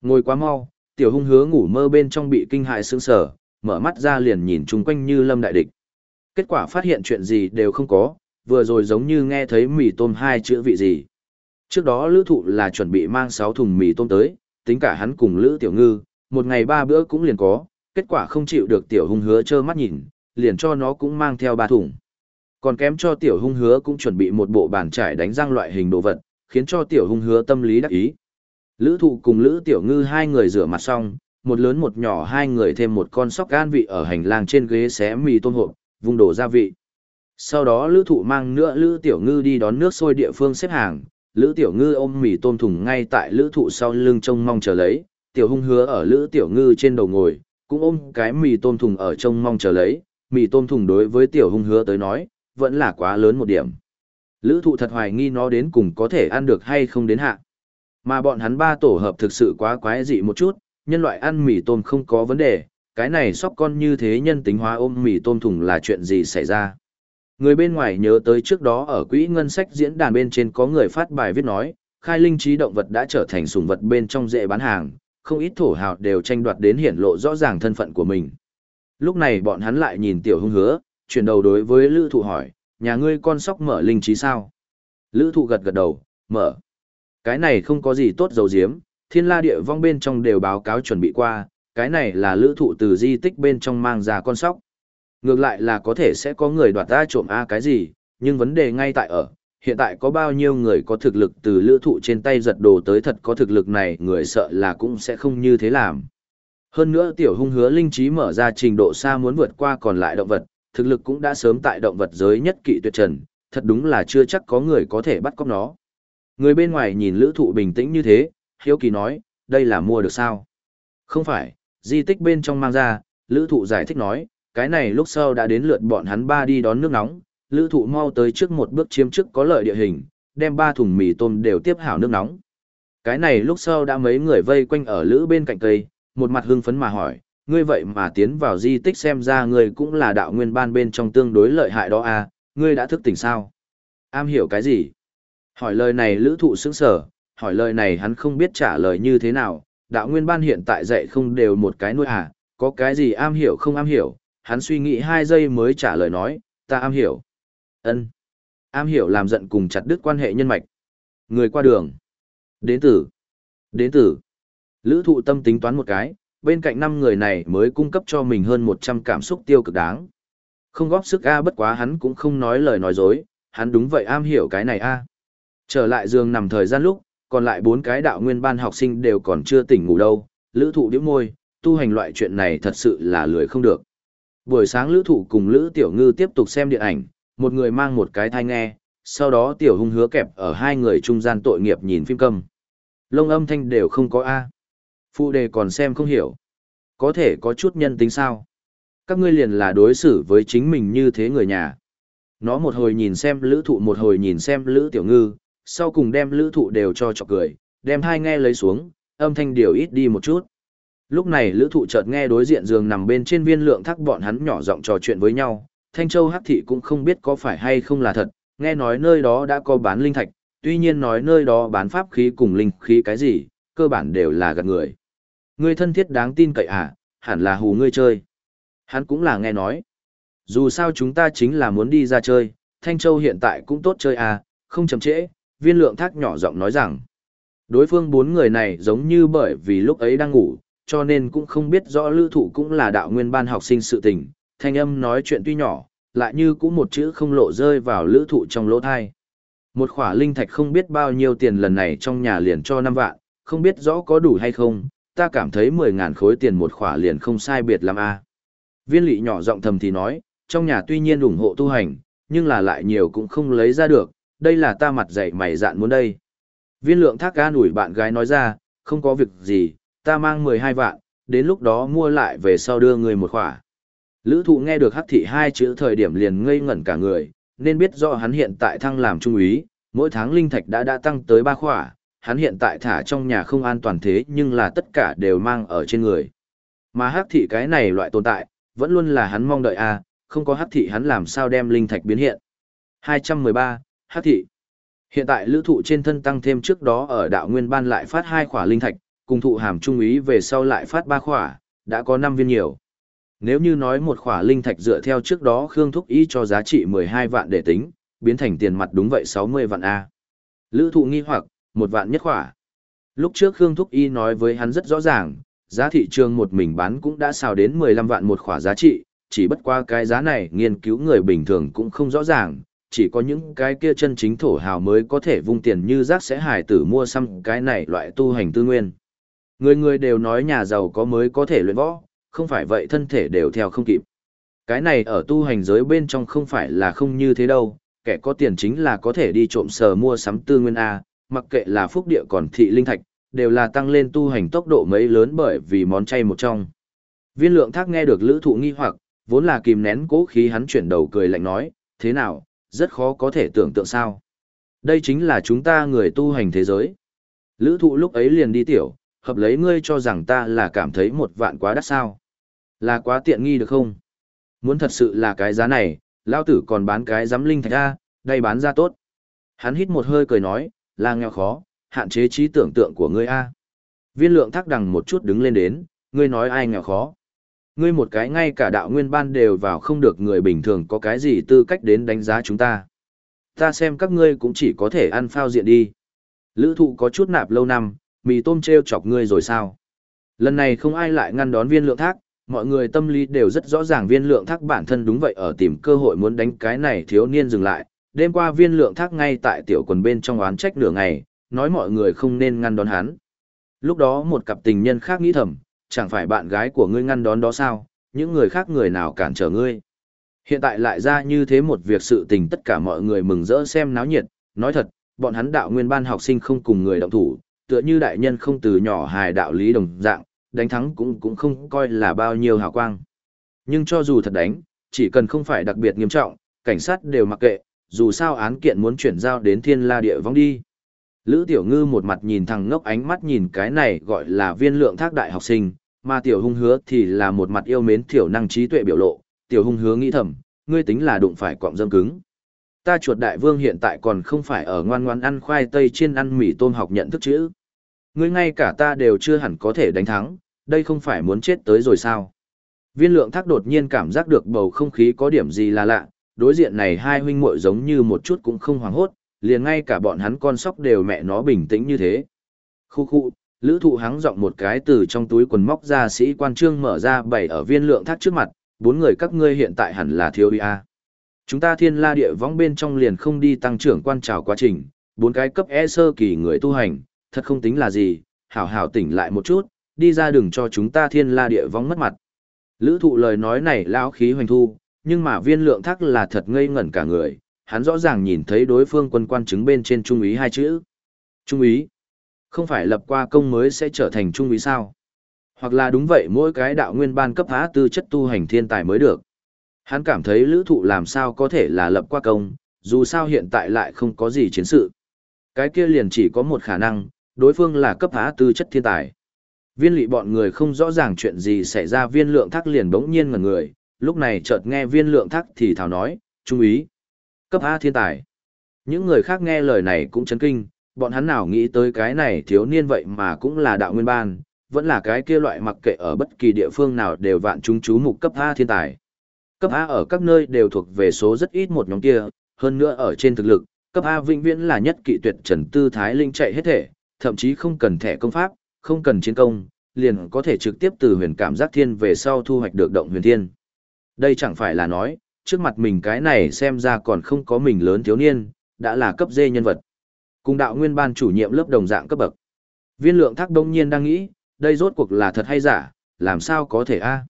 Ngồi quá mau, tiểu hung hứa ngủ mơ bên trong bị kinh hại sướng sở, mở mắt ra liền nhìn chung quanh như lâm đại địch. Kết quả phát hiện chuyện gì đều không có, vừa rồi giống như nghe thấy mì tôm hai chữ vị gì. Trước đó lữ thụ là chuẩn bị mang 6 thùng mì tôm tới, tính cả hắn cùng lữ tiểu ngư, một ngày ba bữa cũng liền có, kết quả không chịu được tiểu hung hứa trơ mắt nhìn, liền cho nó cũng mang theo ba thùng. Còn kém cho tiểu hung hứa cũng chuẩn bị một bộ bàn trải đánh răng loại hình đồ vật, khiến cho tiểu hung hứa tâm lý đắc ý. Lữ thụ cùng lữ tiểu ngư hai người rửa mặt xong, một lớn một nhỏ hai người thêm một con sóc gan vị ở hành lang trên ghế xé mì tôm hộp, vung đổ gia vị. Sau đó lữ thụ mang nữa lữ tiểu ngư đi đón nước sôi địa phương xếp hàng, lữ tiểu ngư ôm mì tôm thùng ngay tại lữ thụ sau lưng trông mong chờ lấy, tiểu hung hứa ở lữ tiểu ngư trên đầu ngồi, cũng ôm cái mì tôm thùng ở trông mong chờ lấy, mì tôm thùng đối với tiểu hung hứa tới nói, vẫn là quá lớn một điểm. Lữ thụ thật hoài nghi nó đến cùng có thể ăn được hay không đến hạ. Mà bọn hắn ba tổ hợp thực sự quá quái dị một chút, nhân loại ăn mì tôm không có vấn đề, cái này sóc con như thế nhân tính hóa ôm mì tôm thùng là chuyện gì xảy ra. Người bên ngoài nhớ tới trước đó ở quỹ ngân sách diễn đàn bên trên có người phát bài viết nói, khai linh trí động vật đã trở thành sùng vật bên trong dễ bán hàng, không ít thổ hào đều tranh đoạt đến hiển lộ rõ ràng thân phận của mình. Lúc này bọn hắn lại nhìn tiểu hung hứa, chuyển đầu đối với lữ thụ hỏi, nhà ngươi con sóc mở linh trí sao? Lữ thụ gật gật đầu, mở. Cái này không có gì tốt dầu diếm, thiên la địa vong bên trong đều báo cáo chuẩn bị qua, cái này là lữ thụ từ di tích bên trong mang ra con sóc. Ngược lại là có thể sẽ có người đoạt ra trộm A cái gì, nhưng vấn đề ngay tại ở, hiện tại có bao nhiêu người có thực lực từ lữ thụ trên tay giật đồ tới thật có thực lực này người sợ là cũng sẽ không như thế làm. Hơn nữa tiểu hung hứa linh trí mở ra trình độ xa muốn vượt qua còn lại động vật, thực lực cũng đã sớm tại động vật giới nhất kỵ tuyệt trần, thật đúng là chưa chắc có người có thể bắt cóc nó. Người bên ngoài nhìn lữ thụ bình tĩnh như thế, hiếu kỳ nói, đây là mua được sao? Không phải, di tích bên trong mang ra, lữ thụ giải thích nói, cái này lúc sau đã đến lượt bọn hắn ba đi đón nước nóng, lữ thụ mau tới trước một bước chiếm trước có lợi địa hình, đem ba thùng mì tôm đều tiếp hảo nước nóng. Cái này lúc sau đã mấy người vây quanh ở lữ bên cạnh cây, một mặt hưng phấn mà hỏi, ngươi vậy mà tiến vào di tích xem ra ngươi cũng là đạo nguyên ban bên trong tương đối lợi hại đó à, ngươi đã thức tỉnh sao? Am hiểu cái gì? Hỏi lời này lữ thụ sững sở, hỏi lời này hắn không biết trả lời như thế nào, đạo nguyên ban hiện tại dạy không đều một cái nuôi à, có cái gì am hiểu không am hiểu, hắn suy nghĩ hai giây mới trả lời nói, ta am hiểu. ân Am hiểu làm giận cùng chặt đứt quan hệ nhân mạch. Người qua đường. Đến tử. Đến tử. Lữ thụ tâm tính toán một cái, bên cạnh năm người này mới cung cấp cho mình hơn 100 cảm xúc tiêu cực đáng. Không góp sức A bất quá hắn cũng không nói lời nói dối, hắn đúng vậy am hiểu cái này A. Trở lại giường nằm thời gian lúc, còn lại bốn cái đạo nguyên ban học sinh đều còn chưa tỉnh ngủ đâu, lữ thụ điếu môi, tu hành loại chuyện này thật sự là lười không được. Buổi sáng lữ thụ cùng lữ tiểu ngư tiếp tục xem điện ảnh, một người mang một cái thai nghe, sau đó tiểu hung hứa kẹp ở hai người trung gian tội nghiệp nhìn phim câm. Lông âm thanh đều không có A. Phụ đề còn xem không hiểu. Có thể có chút nhân tính sao? Các ngươi liền là đối xử với chính mình như thế người nhà. Nó một hồi nhìn xem lữ thụ một hồi nhìn xem lữ tiểu ngư, sau cùng đem lữ thụ đều cho chọc cười, đem hai nghe lấy xuống, âm thanh điều ít đi một chút. Lúc này lữ thụ chợt nghe đối diện giường nằm bên trên viên lượng thắc bọn hắn nhỏ giọng trò chuyện với nhau, Thanh Châu Hắc Thị cũng không biết có phải hay không là thật, nghe nói nơi đó đã có bán linh thạch, tuy nhiên nói nơi đó bán pháp khí cùng linh khí cái gì, cơ bản đều là gạt người. Ngươi thân thiết đáng tin cậy à, hẳn là hù ngươi chơi. Hắn cũng là nghe nói. Dù sao chúng ta chính là muốn đi ra chơi, Thanh Châu hiện tại cũng tốt chơi à, không chậm trễ, viên lượng thác nhỏ giọng nói rằng. Đối phương bốn người này giống như bởi vì lúc ấy đang ngủ, cho nên cũng không biết rõ lữ thụ cũng là đạo nguyên ban học sinh sự tình, thanh âm nói chuyện tuy nhỏ, lại như cũng một chữ không lộ rơi vào lữ thụ trong lỗ thai. Một khỏa linh thạch không biết bao nhiêu tiền lần này trong nhà liền cho 5 vạn, không biết rõ có đủ hay không, ta cảm thấy 10.000 khối tiền một khỏa liền không sai biệt lắm a Viên lị nhỏ giọng thầm thì nói, trong nhà tuy nhiên ủng hộ tu hành, nhưng là lại nhiều cũng không lấy ra được, đây là ta mặt dạy mày dạn muốn đây. Viên lượng thác ga ủi bạn gái nói ra, không có việc gì, ta mang 12 vạn, đến lúc đó mua lại về sau đưa người một khỏa. Lữ thụ nghe được hắc thị hai chữ thời điểm liền ngây ngẩn cả người, nên biết rõ hắn hiện tại thăng làm trung úy, mỗi tháng linh thạch đã đã tăng tới 3 khỏa, hắn hiện tại thả trong nhà không an toàn thế nhưng là tất cả đều mang ở trên người. Mà hắc thị cái này loại tồn tại, vẫn luôn là hắn mong đợi a à, không có hắc thị hắn làm sao đem linh thạch biến hiện. 213, hắc thị. Hiện tại lữ thụ trên thân tăng thêm trước đó ở đạo nguyên ban lại phát hai khỏa linh thạch, cùng thụ hàm trung úy về sau lại phát ba khỏa, đã có 5 viên nhiều. Nếu như nói một khỏa linh thạch dựa theo trước đó Khương Thúc Y cho giá trị 12 vạn để tính, biến thành tiền mặt đúng vậy 60 vạn A. Lữ thụ nghi hoặc, một vạn nhất khỏa. Lúc trước Khương Thúc Y nói với hắn rất rõ ràng, giá thị trường một mình bán cũng đã xào đến 15 vạn một khỏa giá trị, chỉ bất qua cái giá này nghiên cứu người bình thường cũng không rõ ràng, chỉ có những cái kia chân chính thổ hào mới có thể vung tiền như rác sẽ hài tử mua xăm cái này loại tu hành tư nguyên. Người người đều nói nhà giàu có mới có thể luyện võ, không phải vậy thân thể đều theo không kịp. Cái này ở tu hành giới bên trong không phải là không như thế đâu, kẻ có tiền chính là có thể đi trộm sờ mua sắm tư nguyên A, mặc kệ là phúc địa còn thị linh thạch, đều là tăng lên tu hành tốc độ mấy lớn bởi vì món chay một trong. Viên lượng thác nghe được lữ thụ nghi hoặc, vốn là kìm nén cố khí hắn chuyển đầu cười lạnh nói, thế nào, rất khó có thể tưởng tượng sao. Đây chính là chúng ta người tu hành thế giới. Lữ thụ lúc ấy liền đi tiểu, hợp lấy ngươi cho rằng ta là cảm thấy một vạn quá đắt sao. Là quá tiện nghi được không? Muốn thật sự là cái giá này, lao tử còn bán cái giám linh thạch ra, đây bán ra tốt. Hắn hít một hơi cười nói, là nghèo khó, hạn chế trí tưởng tượng của ngươi a. Viên lượng thác đằng một chút đứng lên đến, ngươi nói ai nghèo khó. Ngươi một cái ngay cả đạo nguyên ban đều vào không được người bình thường có cái gì tư cách đến đánh giá chúng ta. Ta xem các ngươi cũng chỉ có thể ăn phao diện đi. Lữ thụ có chút nạp lâu năm, mì tôm treo chọc ngươi rồi sao? Lần này không ai lại ngăn đón viên lượng thác, mọi người tâm lý đều rất rõ ràng viên lượng thác bản thân đúng vậy ở tìm cơ hội muốn đánh cái này thiếu niên dừng lại. Đêm qua viên lượng thác ngay tại tiểu quần bên trong oán trách nửa ngày, nói mọi người không nên ngăn đón hắn. Lúc đó một cặp tình nhân khác nghĩ thầm, chẳng phải bạn gái của ngươi ngăn đón đó sao, những người khác người nào cản trở ngươi. Hiện tại lại ra như thế một việc sự tình tất cả mọi người mừng rỡ xem náo nhiệt, nói thật, bọn hắn đạo nguyên ban học sinh không cùng người động thủ, tựa như đại nhân không từ nhỏ hài đạo lý đồng dạng, đánh thắng cũng cũng không coi là bao nhiêu hào quang. Nhưng cho dù thật đánh, chỉ cần không phải đặc biệt nghiêm trọng, cảnh sát đều mặc kệ, dù sao án kiện muốn chuyển giao đến thiên la địa vong đi. Lữ Tiểu Ngư một mặt nhìn thằng ngốc ánh mắt nhìn cái này gọi là viên lượng thác đại học sinh, mà Tiểu Hung hứa thì là một mặt yêu mến tiểu năng trí tuệ biểu lộ. Tiểu Hung hứa nghĩ thầm, ngươi tính là đụng phải quọng dâm cứng. Ta chuột đại vương hiện tại còn không phải ở ngoan ngoan ăn khoai tây chiên ăn mì tôm học nhận thức chữ. Ngươi ngay cả ta đều chưa hẳn có thể đánh thắng, đây không phải muốn chết tới rồi sao. Viên lượng thác đột nhiên cảm giác được bầu không khí có điểm gì là lạ, đối diện này hai huynh muội giống như một chút cũng không hoảng hốt, liền ngay cả bọn hắn con sóc đều mẹ nó bình tĩnh như thế. Khu khu, lữ thụ hắng giọng một cái từ trong túi quần móc ra sĩ quan trương mở ra bày ở viên lượng thác trước mặt, bốn người các ngươi hiện tại hẳn là thiếu a Chúng ta thiên la địa võng bên trong liền không đi tăng trưởng quan trào quá trình, bốn cái cấp E sơ kỳ người tu hành, thật không tính là gì, hảo hảo tỉnh lại một chút, đi ra đừng cho chúng ta thiên la địa võng mất mặt. Lữ thụ lời nói này lão khí hoành thu, nhưng mà viên lượng thắc là thật ngây ngẩn cả người, hắn rõ ràng nhìn thấy đối phương quân quan chứng bên trên trung úy hai chữ. Trung úy, không phải lập qua công mới sẽ trở thành trung úy sao? Hoặc là đúng vậy mỗi cái đạo nguyên ban cấp phá tư chất tu hành thiên tài mới được. Hắn cảm thấy lữ thụ làm sao có thể là lập qua công, dù sao hiện tại lại không có gì chiến sự. Cái kia liền chỉ có một khả năng, đối phương là cấp há tư chất thiên tài. Viên lị bọn người không rõ ràng chuyện gì xảy ra viên lượng thác liền bỗng nhiên ngần người, lúc này chợt nghe viên lượng thác thì thảo nói, trung ý. Cấp A thiên tài. Những người khác nghe lời này cũng chấn kinh, bọn hắn nào nghĩ tới cái này thiếu niên vậy mà cũng là đạo nguyên ban, vẫn là cái kia loại mặc kệ ở bất kỳ địa phương nào đều vạn chúng chú mục cấp A thiên tài. Cấp A ở các nơi đều thuộc về số rất ít một nhóm kia, hơn nữa ở trên thực lực, cấp A vĩnh viễn là nhất kỵ tuyệt trần tư thái linh chạy hết thể, thậm chí không cần thẻ công pháp, không cần chiến công, liền có thể trực tiếp từ huyền cảm giác thiên về sau thu hoạch được động huyền thiên. Đây chẳng phải là nói, trước mặt mình cái này xem ra còn không có mình lớn thiếu niên, đã là cấp dê nhân vật. Cùng đạo nguyên ban chủ nhiệm lớp đồng dạng cấp bậc. Viên lượng thác đông nhiên đang nghĩ, đây rốt cuộc là thật hay giả, làm sao có thể a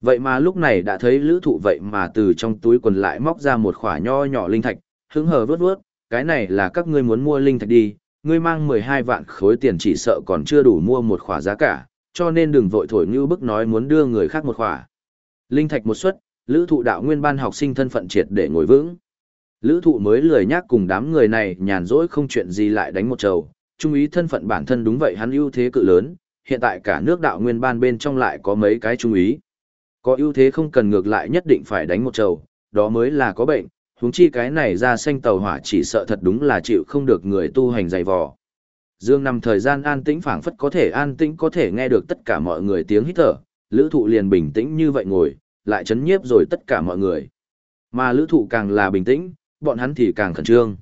Vậy mà lúc này đã thấy lữ thụ vậy mà từ trong túi quần lại móc ra một khỏa nho nhỏ linh thạch, hứng hờ vướt vướt, cái này là các ngươi muốn mua linh thạch đi, ngươi mang 12 vạn khối tiền chỉ sợ còn chưa đủ mua một khỏa giá cả, cho nên đừng vội thổi như bức nói muốn đưa người khác một khỏa. Linh thạch một suất, lữ thụ đạo nguyên ban học sinh thân phận triệt để ngồi vững. Lữ thụ mới lười nhắc cùng đám người này nhàn rỗi không chuyện gì lại đánh một trầu, trung ý thân phận bản thân đúng vậy hắn ưu thế cự lớn, hiện tại cả nước đạo nguyên ban bên trong lại có mấy cái trung ý. Có ưu thế không cần ngược lại nhất định phải đánh một trầu, đó mới là có bệnh, huống chi cái này ra xanh tàu hỏa chỉ sợ thật đúng là chịu không được người tu hành dày vò. Dương nằm thời gian an tĩnh phảng phất có thể an tĩnh có thể nghe được tất cả mọi người tiếng hít thở, lữ thụ liền bình tĩnh như vậy ngồi, lại chấn nhiếp rồi tất cả mọi người. Mà lữ thụ càng là bình tĩnh, bọn hắn thì càng khẩn trương.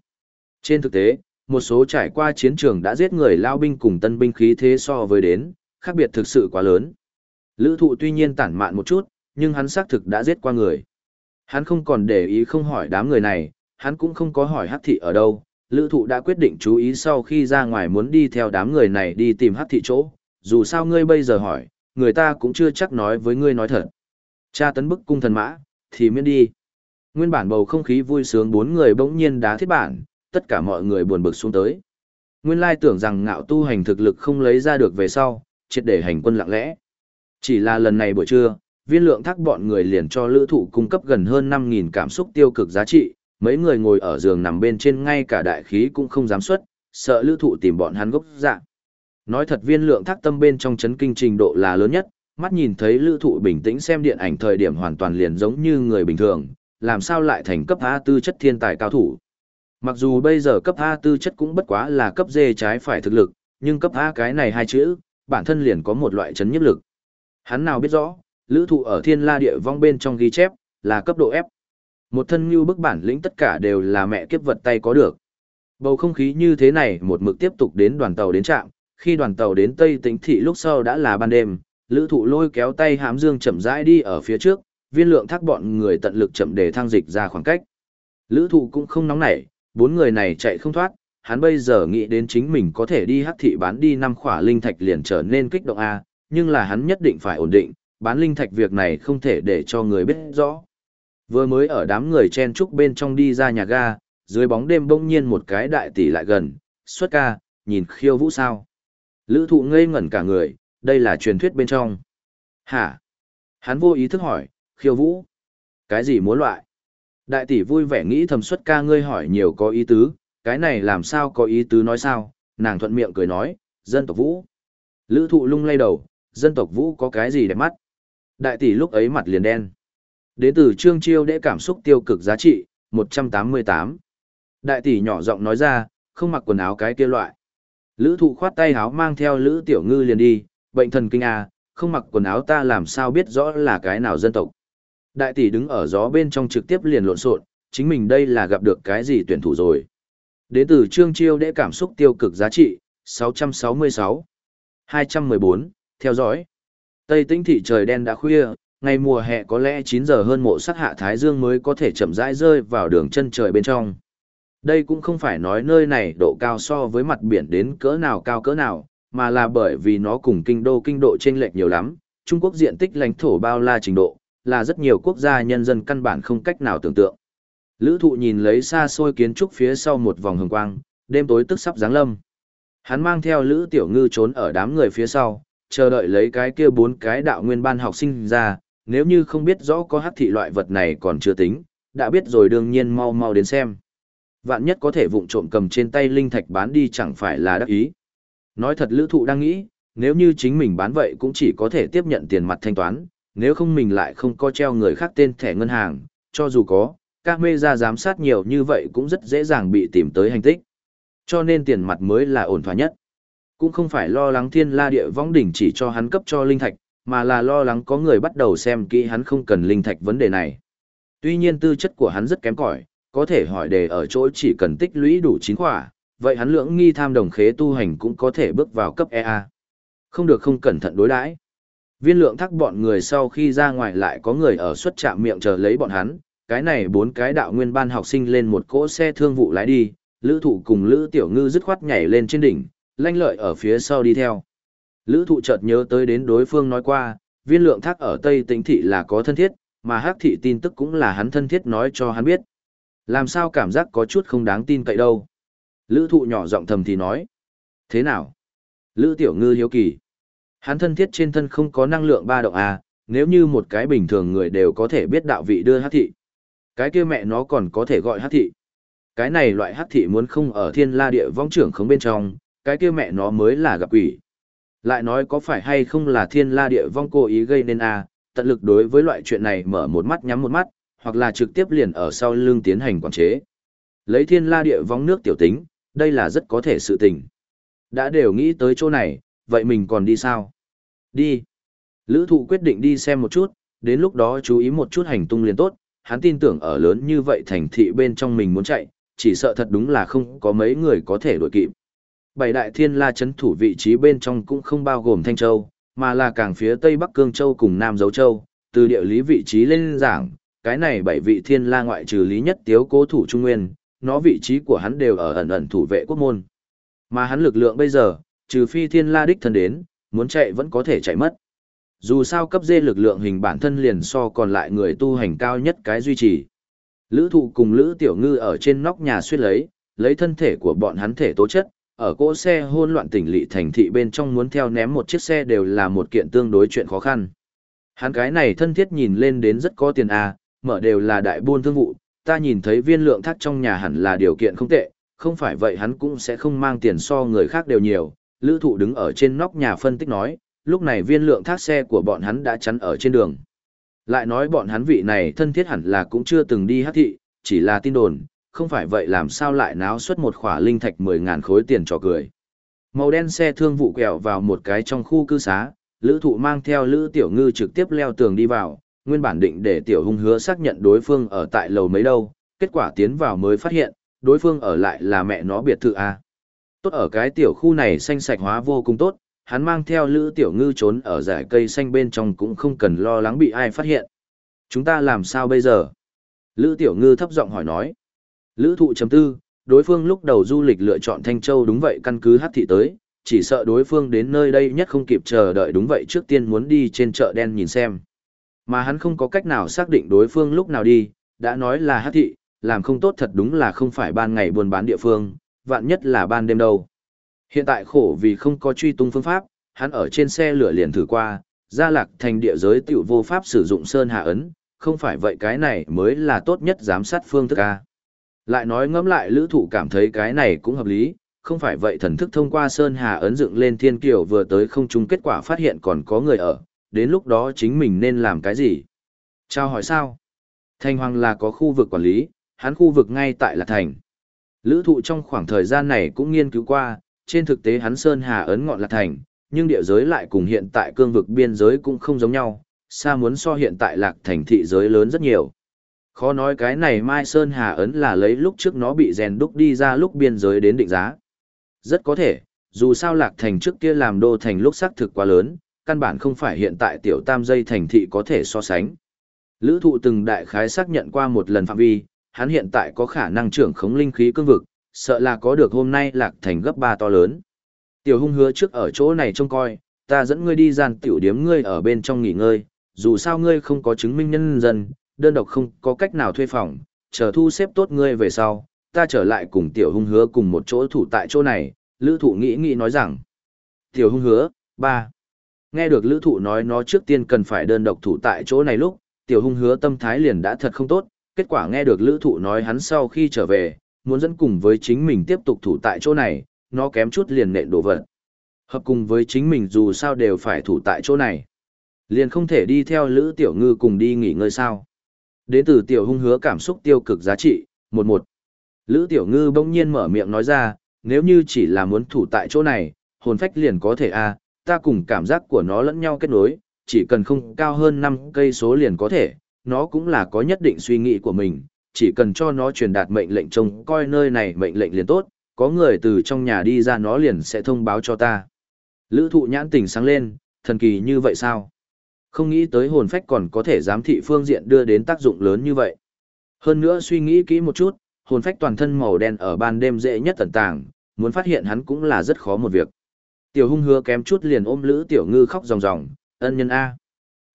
Trên thực tế, một số trải qua chiến trường đã giết người lao binh cùng tân binh khí thế so với đến, khác biệt thực sự quá lớn. Lữ thụ tuy nhiên tản mạn một chút, nhưng hắn xác thực đã giết qua người. Hắn không còn để ý không hỏi đám người này, hắn cũng không có hỏi hắc thị ở đâu. Lữ thụ đã quyết định chú ý sau khi ra ngoài muốn đi theo đám người này đi tìm hắc thị chỗ. Dù sao ngươi bây giờ hỏi, người ta cũng chưa chắc nói với ngươi nói thật. Cha tấn bức cung thần mã, thì miễn đi. Nguyên bản bầu không khí vui sướng bốn người bỗng nhiên đá thiết bản, tất cả mọi người buồn bực xuống tới. Nguyên lai tưởng rằng ngạo tu hành thực lực không lấy ra được về sau, triệt để hành quân lặng lẽ. Chỉ là lần này buổi trưa, viên lượng thác bọn người liền cho lữ thụ cung cấp gần hơn 5.000 cảm xúc tiêu cực giá trị, mấy người ngồi ở giường nằm bên trên ngay cả đại khí cũng không dám xuất, sợ lữ thụ tìm bọn hắn gốc dạng. Nói thật viên lượng thác tâm bên trong chấn kinh trình độ là lớn nhất, mắt nhìn thấy lữ thụ bình tĩnh xem điện ảnh thời điểm hoàn toàn liền giống như người bình thường, làm sao lại thành cấp A tư chất thiên tài cao thủ. Mặc dù bây giờ cấp A tư chất cũng bất quá là cấp D trái phải thực lực, nhưng cấp A cái này hai chữ, bản thân liền có một loại chấn nhiếp lực. Hắn nào biết rõ, lữ thụ ở thiên la địa vong bên trong ghi chép, là cấp độ F. Một thân như bức bản lĩnh tất cả đều là mẹ kiếp vật tay có được. Bầu không khí như thế này một mực tiếp tục đến đoàn tàu đến trạm, khi đoàn tàu đến Tây Tĩnh Thị lúc sau đã là ban đêm, lữ thụ lôi kéo tay hám dương chậm rãi đi ở phía trước, viên lượng thác bọn người tận lực chậm để thang dịch ra khoảng cách. Lữ thụ cũng không nóng nảy, bốn người này chạy không thoát, hắn bây giờ nghĩ đến chính mình có thể đi hắc thị bán đi năm khỏa linh thạch liền trở nên kích động A, nhưng là hắn nhất định phải ổn định, bán linh thạch việc này không thể để cho người biết rõ. Vừa mới ở đám người chen trúc bên trong đi ra nhà ga, dưới bóng đêm bỗng nhiên một cái đại tỷ lại gần, xuất ca, nhìn khiêu vũ sao. Lữ thụ ngây ngẩn cả người, đây là truyền thuyết bên trong. Hả? Hắn vô ý thức hỏi, khiêu vũ? Cái gì muốn loại? Đại tỷ vui vẻ nghĩ thầm xuất ca ngươi hỏi nhiều có ý tứ, cái này làm sao có ý tứ nói sao, nàng thuận miệng cười nói, dân tộc vũ. Lữ thụ lung lay đầu, dân tộc vũ có cái gì đẹp mắt? Đại tỷ lúc ấy mặt liền đen. Đến từ trương chiêu để cảm xúc tiêu cực giá trị, 188. Đại tỷ nhỏ giọng nói ra, không mặc quần áo cái kia loại. Lữ thụ khoát tay áo mang theo Lữ Tiểu Ngư liền đi, bệnh thần kinh à, không mặc quần áo ta làm sao biết rõ là cái nào dân tộc. Đại tỷ đứng ở gió bên trong trực tiếp liền lộn xộn, chính mình đây là gặp được cái gì tuyển thủ rồi. Đến từ Trương Chiêu để cảm xúc tiêu cực giá trị, 666. 214, theo dõi. Tây Tinh thị trời đen đã khuya, ngày mùa hè có lẽ 9 giờ hơn mộ sắc hạ Thái Dương mới có thể chậm rãi rơi vào đường chân trời bên trong. Đây cũng không phải nói nơi này độ cao so với mặt biển đến cỡ nào cao cỡ nào, mà là bởi vì nó cùng kinh đô kinh độ chênh lệch nhiều lắm. Trung Quốc diện tích lãnh thổ bao la trình độ, là rất nhiều quốc gia nhân dân căn bản không cách nào tưởng tượng. Lữ thụ nhìn lấy xa xôi kiến trúc phía sau một vòng hồng quang, đêm tối tức sắp giáng lâm. Hắn mang theo Lữ Tiểu Ngư trốn ở đám người phía sau, chờ đợi lấy cái kia bốn cái đạo nguyên ban học sinh ra, nếu như không biết rõ có hắc thị loại vật này còn chưa tính, đã biết rồi đương nhiên mau mau đến xem. Vạn nhất có thể vụng trộm cầm trên tay linh thạch bán đi chẳng phải là đắc ý. Nói thật lữ thụ đang nghĩ, nếu như chính mình bán vậy cũng chỉ có thể tiếp nhận tiền mặt thanh toán, nếu không mình lại không có treo người khác tên thẻ ngân hàng, cho dù có, các mê ra giám sát nhiều như vậy cũng rất dễ dàng bị tìm tới hành tích. Cho nên tiền mặt mới là ổn thỏa nhất. Cũng không phải lo lắng thiên la địa vong đỉnh chỉ cho hắn cấp cho linh thạch, mà là lo lắng có người bắt đầu xem kỹ hắn không cần linh thạch vấn đề này. Tuy nhiên tư chất của hắn rất kém cỏi, có thể hỏi đề ở chỗ chỉ cần tích lũy đủ chín khỏa, vậy hắn lưỡng nghi tham đồng khế tu hành cũng có thể bước vào cấp EA. Không được không cẩn thận đối đãi. Viên lượng thắc bọn người sau khi ra ngoài lại có người ở suất trạm miệng chờ lấy bọn hắn, cái này bốn cái đạo nguyên ban học sinh lên một cỗ xe thương vụ lái đi, lữ thụ cùng lữ tiểu ngư dứt khoát nhảy lên trên đỉnh, lanh lợi ở phía sau đi theo. Lữ thụ chợt nhớ tới đến đối phương nói qua, viên lượng thác ở Tây Tĩnh Thị là có thân thiết, mà hắc thị tin tức cũng là hắn thân thiết nói cho hắn biết. Làm sao cảm giác có chút không đáng tin cậy đâu. Lữ thụ nhỏ giọng thầm thì nói. Thế nào? Lữ tiểu ngư hiếu kỳ. Hắn thân thiết trên thân không có năng lượng ba động à, nếu như một cái bình thường người đều có thể biết đạo vị đưa hắc thị. Cái kia mẹ nó còn có thể gọi hắc thị. Cái này loại hắc thị muốn không ở thiên la địa vong trưởng không bên trong, cái kia mẹ nó mới là gặp quỷ. Lại nói có phải hay không là thiên la địa vong cố ý gây nên à, tận lực đối với loại chuyện này mở một mắt nhắm một mắt, hoặc là trực tiếp liền ở sau lưng tiến hành quản chế. Lấy thiên la địa vong nước tiểu tính, đây là rất có thể sự tình. Đã đều nghĩ tới chỗ này, vậy mình còn đi sao? Đi. Lữ thụ quyết định đi xem một chút, đến lúc đó chú ý một chút hành tung liền tốt, hắn tin tưởng ở lớn như vậy thành thị bên trong mình muốn chạy, chỉ sợ thật đúng là không có mấy người có thể đuổi kịp. Bảy đại thiên la chấn thủ vị trí bên trong cũng không bao gồm Thanh Châu, mà là càng phía Tây Bắc Cương Châu cùng Nam Dấu Châu, từ địa lý vị trí lên giảng, cái này bảy vị thiên la ngoại trừ lý nhất tiếu cố thủ trung nguyên, nó vị trí của hắn đều ở ẩn ẩn thủ vệ quốc môn. Mà hắn lực lượng bây giờ, trừ phi thiên la đích thân đến, muốn chạy vẫn có thể chạy mất. Dù sao cấp dê lực lượng hình bản thân liền so còn lại người tu hành cao nhất cái duy trì. Lữ thụ cùng Lữ Tiểu Ngư ở trên nóc nhà suýt lấy, lấy thân thể của bọn hắn thể tố chất, ở cỗ xe hôn loạn tỉnh lỵ thành thị bên trong muốn theo ném một chiếc xe đều là một kiện tương đối chuyện khó khăn. Hắn cái này thân thiết nhìn lên đến rất có tiền à, mở đều là đại buôn thương vụ, ta nhìn thấy viên lượng thác trong nhà hẳn là điều kiện không tệ, không phải vậy hắn cũng sẽ không mang tiền so người khác đều nhiều. Lữ thụ đứng ở trên nóc nhà phân tích nói, lúc này viên lượng thác xe của bọn hắn đã chắn ở trên đường. Lại nói bọn hắn vị này thân thiết hẳn là cũng chưa từng đi hát thị, chỉ là tin đồn, không phải vậy làm sao lại náo xuất một khỏa linh thạch 10.000 khối tiền cho cười. Màu đen xe thương vụ quẹo vào một cái trong khu cư xá, lữ thụ mang theo lữ tiểu ngư trực tiếp leo tường đi vào, nguyên bản định để tiểu hung hứa xác nhận đối phương ở tại lầu mấy đâu, kết quả tiến vào mới phát hiện, đối phương ở lại là mẹ nó biệt thự A. Tốt ở cái tiểu khu này xanh sạch hóa vô cùng tốt, hắn mang theo lữ tiểu ngư trốn ở giải cây xanh bên trong cũng không cần lo lắng bị ai phát hiện. Chúng ta làm sao bây giờ? Lữ tiểu ngư thấp giọng hỏi nói. Lữ thụ chấm tư, đối phương lúc đầu du lịch lựa chọn Thanh Châu đúng vậy căn cứ hát thị tới, chỉ sợ đối phương đến nơi đây nhất không kịp chờ đợi đúng vậy trước tiên muốn đi trên chợ đen nhìn xem. Mà hắn không có cách nào xác định đối phương lúc nào đi, đã nói là hát thị, làm không tốt thật đúng là không phải ban ngày buôn bán địa phương, vạn nhất là ban đêm đâu. Hiện tại khổ vì không có truy tung phương pháp, hắn ở trên xe lửa liền thử qua, gia lạc thành địa giới tiểu vô pháp sử dụng sơn hạ ấn, không phải vậy cái này mới là tốt nhất giám sát phương thức A. Lại nói ngẫm lại lữ thụ cảm thấy cái này cũng hợp lý, không phải vậy thần thức thông qua sơn hà ấn dựng lên thiên kiều vừa tới không chung kết quả phát hiện còn có người ở, đến lúc đó chính mình nên làm cái gì? Chào hỏi sao? Thành Hoàng là có khu vực quản lý, hắn khu vực ngay tại là Thành. Lữ thụ trong khoảng thời gian này cũng nghiên cứu qua, trên thực tế hắn Sơn Hà ấn ngọn là Thành, nhưng địa giới lại cùng hiện tại cương vực biên giới cũng không giống nhau, xa muốn so hiện tại Lạc Thành thị giới lớn rất nhiều. Khó nói cái này Mai Sơn Hà ấn là lấy lúc trước nó bị rèn đúc đi ra lúc biên giới đến định giá. Rất có thể, dù sao Lạc Thành trước kia làm đô thành lúc xác thực quá lớn, căn bản không phải hiện tại tiểu tam dây thành thị có thể so sánh. Lữ thụ từng đại khái xác nhận qua một lần phạm vi, hắn hiện tại có khả năng trưởng khống linh khí cương vực, sợ là có được hôm nay lạc thành gấp 3 to lớn. Tiểu hung hứa trước ở chỗ này trông coi, ta dẫn ngươi đi gian tiểu điếm ngươi ở bên trong nghỉ ngơi, dù sao ngươi không có chứng minh nhân dân, đơn độc không có cách nào thuê phòng, chờ thu xếp tốt ngươi về sau, ta trở lại cùng tiểu hung hứa cùng một chỗ thủ tại chỗ này, lữ thụ nghĩ nghĩ nói rằng. Tiểu hung hứa, ba Nghe được lữ thụ nói nó trước tiên cần phải đơn độc thủ tại chỗ này lúc, tiểu hung hứa tâm thái liền đã thật không tốt, kết quả nghe được lữ thụ nói hắn sau khi trở về, muốn dẫn cùng với chính mình tiếp tục thủ tại chỗ này, nó kém chút liền nện đổ vật. Hợp cùng với chính mình dù sao đều phải thủ tại chỗ này. Liền không thể đi theo lữ tiểu ngư cùng đi nghỉ ngơi sao. Đến từ tiểu hung hứa cảm xúc tiêu cực giá trị, một một. Lữ tiểu ngư bỗng nhiên mở miệng nói ra, nếu như chỉ là muốn thủ tại chỗ này, hồn phách liền có thể a ta cùng cảm giác của nó lẫn nhau kết nối, chỉ cần không cao hơn 5 cây số liền có thể, nó cũng là có nhất định suy nghĩ của mình, chỉ cần cho nó truyền đạt mệnh lệnh trông coi nơi này mệnh lệnh liền tốt, có người từ trong nhà đi ra nó liền sẽ thông báo cho ta. Lữ thụ nhãn tình sáng lên, thần kỳ như vậy sao? Không nghĩ tới hồn phách còn có thể giám thị phương diện đưa đến tác dụng lớn như vậy. Hơn nữa suy nghĩ kỹ một chút, hồn phách toàn thân màu đen ở ban đêm dễ nhất tận tàng, muốn phát hiện hắn cũng là rất khó một việc. Tiểu hung hứa kém chút liền ôm lữ tiểu ngư khóc ròng ròng, ân nhân A.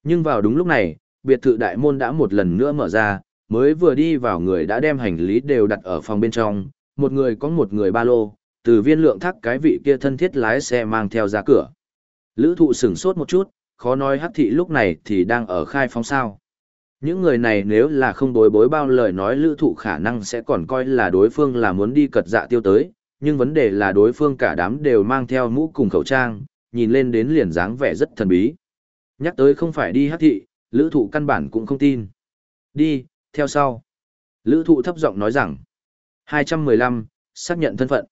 Nhưng vào đúng lúc này, biệt thự đại môn đã một lần nữa mở ra, mới vừa đi vào người đã đem hành lý đều đặt ở phòng bên trong, một người có một người ba lô, từ viên lượng thắc cái vị kia thân thiết lái xe mang theo ra cửa. Lữ thụ sửng sốt một chút, khó nói hắc thị lúc này thì đang ở khai phóng sao. Những người này nếu là không đối bối bao lời nói lữ thụ khả năng sẽ còn coi là đối phương là muốn đi cật dạ tiêu tới, nhưng vấn đề là đối phương cả đám đều mang theo mũ cùng khẩu trang, nhìn lên đến liền dáng vẻ rất thần bí. Nhắc tới không phải đi hắc thị, lữ thụ căn bản cũng không tin. Đi, theo sau. Lữ thụ thấp giọng nói rằng, 215, xác nhận thân phận.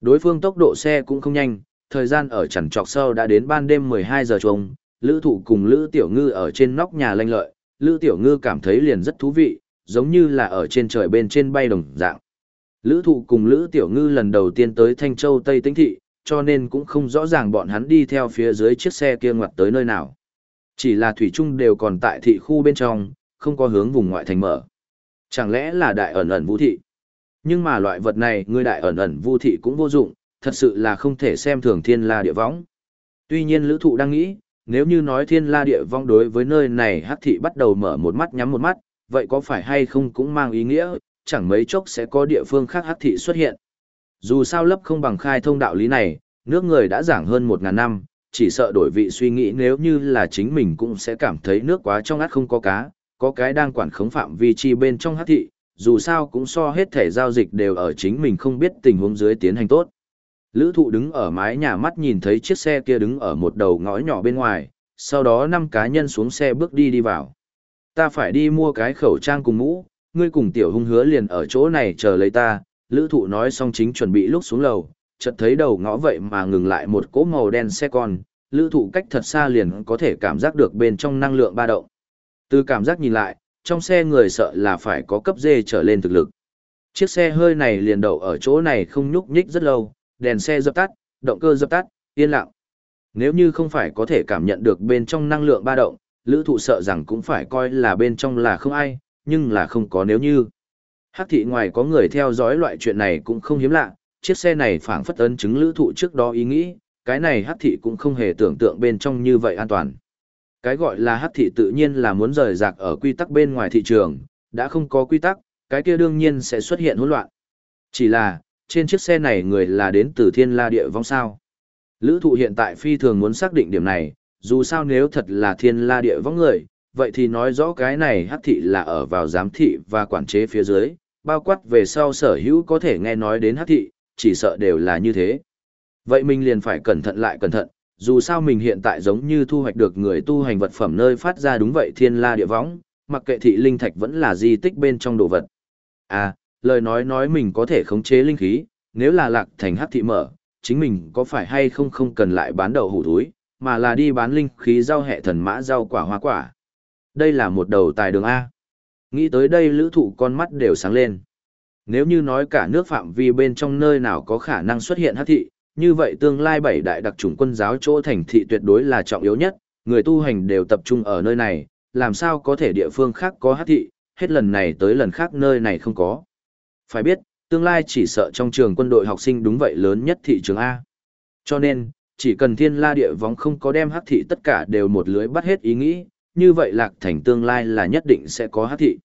Đối phương tốc độ xe cũng không nhanh, thời gian ở chẳng trọc sâu đã đến ban đêm 12 giờ trông, lữ thụ cùng lữ tiểu ngư ở trên nóc nhà lanh lợi, lữ tiểu ngư cảm thấy liền rất thú vị, giống như là ở trên trời bên trên bay đồng dạng. Lữ thụ cùng Lữ Tiểu Ngư lần đầu tiên tới Thanh Châu Tây Tĩnh Thị, cho nên cũng không rõ ràng bọn hắn đi theo phía dưới chiếc xe kia ngoặt tới nơi nào. Chỉ là Thủy Trung đều còn tại thị khu bên trong, không có hướng vùng ngoại thành mở. Chẳng lẽ là đại ẩn ẩn vũ thị? Nhưng mà loại vật này người đại ẩn ẩn vũ thị cũng vô dụng, thật sự là không thể xem thường thiên la địa võng. Tuy nhiên lữ thụ đang nghĩ, nếu như nói thiên la địa vong đối với nơi này hắc thị bắt đầu mở một mắt nhắm một mắt, vậy có phải hay không cũng mang ý nghĩa, chẳng mấy chốc sẽ có địa phương khác hắc thị xuất hiện. Dù sao lấp không bằng khai thông đạo lý này, nước người đã giảng hơn một ngàn năm, chỉ sợ đổi vị suy nghĩ nếu như là chính mình cũng sẽ cảm thấy nước quá trong át không có cá, có cái đang quản khống phạm vi chi bên trong hắc thị, dù sao cũng so hết thể giao dịch đều ở chính mình không biết tình huống dưới tiến hành tốt. Lữ thụ đứng ở mái nhà mắt nhìn thấy chiếc xe kia đứng ở một đầu ngõ nhỏ bên ngoài, sau đó năm cá nhân xuống xe bước đi đi vào. Ta phải đi mua cái khẩu trang cùng mũ, ngươi cùng tiểu hung hứa liền ở chỗ này chờ lấy ta, lữ thụ nói xong chính chuẩn bị lúc xuống lầu, chợt thấy đầu ngõ vậy mà ngừng lại một cỗ màu đen xe con, lữ thụ cách thật xa liền có thể cảm giác được bên trong năng lượng ba động. Từ cảm giác nhìn lại, trong xe người sợ là phải có cấp dê trở lên thực lực. Chiếc xe hơi này liền đậu ở chỗ này không nhúc nhích rất lâu, đèn xe dập tắt, động cơ dập tắt, yên lặng. Nếu như không phải có thể cảm nhận được bên trong năng lượng ba động, lữ thụ sợ rằng cũng phải coi là bên trong là không ai, nhưng là không có nếu như. Hắc thị ngoài có người theo dõi loại chuyện này cũng không hiếm lạ, chiếc xe này phản phất ấn chứng lữ thụ trước đó ý nghĩ, cái này hắc thị cũng không hề tưởng tượng bên trong như vậy an toàn. Cái gọi là hắc thị tự nhiên là muốn rời rạc ở quy tắc bên ngoài thị trường, đã không có quy tắc, cái kia đương nhiên sẽ xuất hiện hỗn loạn. Chỉ là, trên chiếc xe này người là đến từ thiên la địa vong sao. Lữ thụ hiện tại phi thường muốn xác định điểm này, dù sao nếu thật là thiên la địa vong người, vậy thì nói rõ cái này hắc thị là ở vào giám thị và quản chế phía dưới, bao quát về sau sở hữu có thể nghe nói đến hắc thị, chỉ sợ đều là như thế. Vậy mình liền phải cẩn thận lại cẩn thận, dù sao mình hiện tại giống như thu hoạch được người tu hành vật phẩm nơi phát ra đúng vậy thiên la địa võng, mặc kệ thị linh thạch vẫn là di tích bên trong đồ vật. À, lời nói nói mình có thể khống chế linh khí, nếu là lạc thành hắc thị mở, chính mình có phải hay không không cần lại bán đậu hủ túi, mà là đi bán linh khí rau hẹ thần mã rau quả hoa quả. Đây là một đầu tài đường A. Nghĩ tới đây lữ thụ con mắt đều sáng lên. Nếu như nói cả nước phạm vi bên trong nơi nào có khả năng xuất hiện hắc thị, như vậy tương lai bảy đại đặc chủng quân giáo chỗ thành thị tuyệt đối là trọng yếu nhất, người tu hành đều tập trung ở nơi này, làm sao có thể địa phương khác có hắc thị, hết lần này tới lần khác nơi này không có. Phải biết, tương lai chỉ sợ trong trường quân đội học sinh đúng vậy lớn nhất thị trường A. Cho nên, chỉ cần thiên la địa vóng không có đem hắc thị tất cả đều một lưới bắt hết ý nghĩ, như vậy lạc thành tương lai là nhất định sẽ có hắc thị.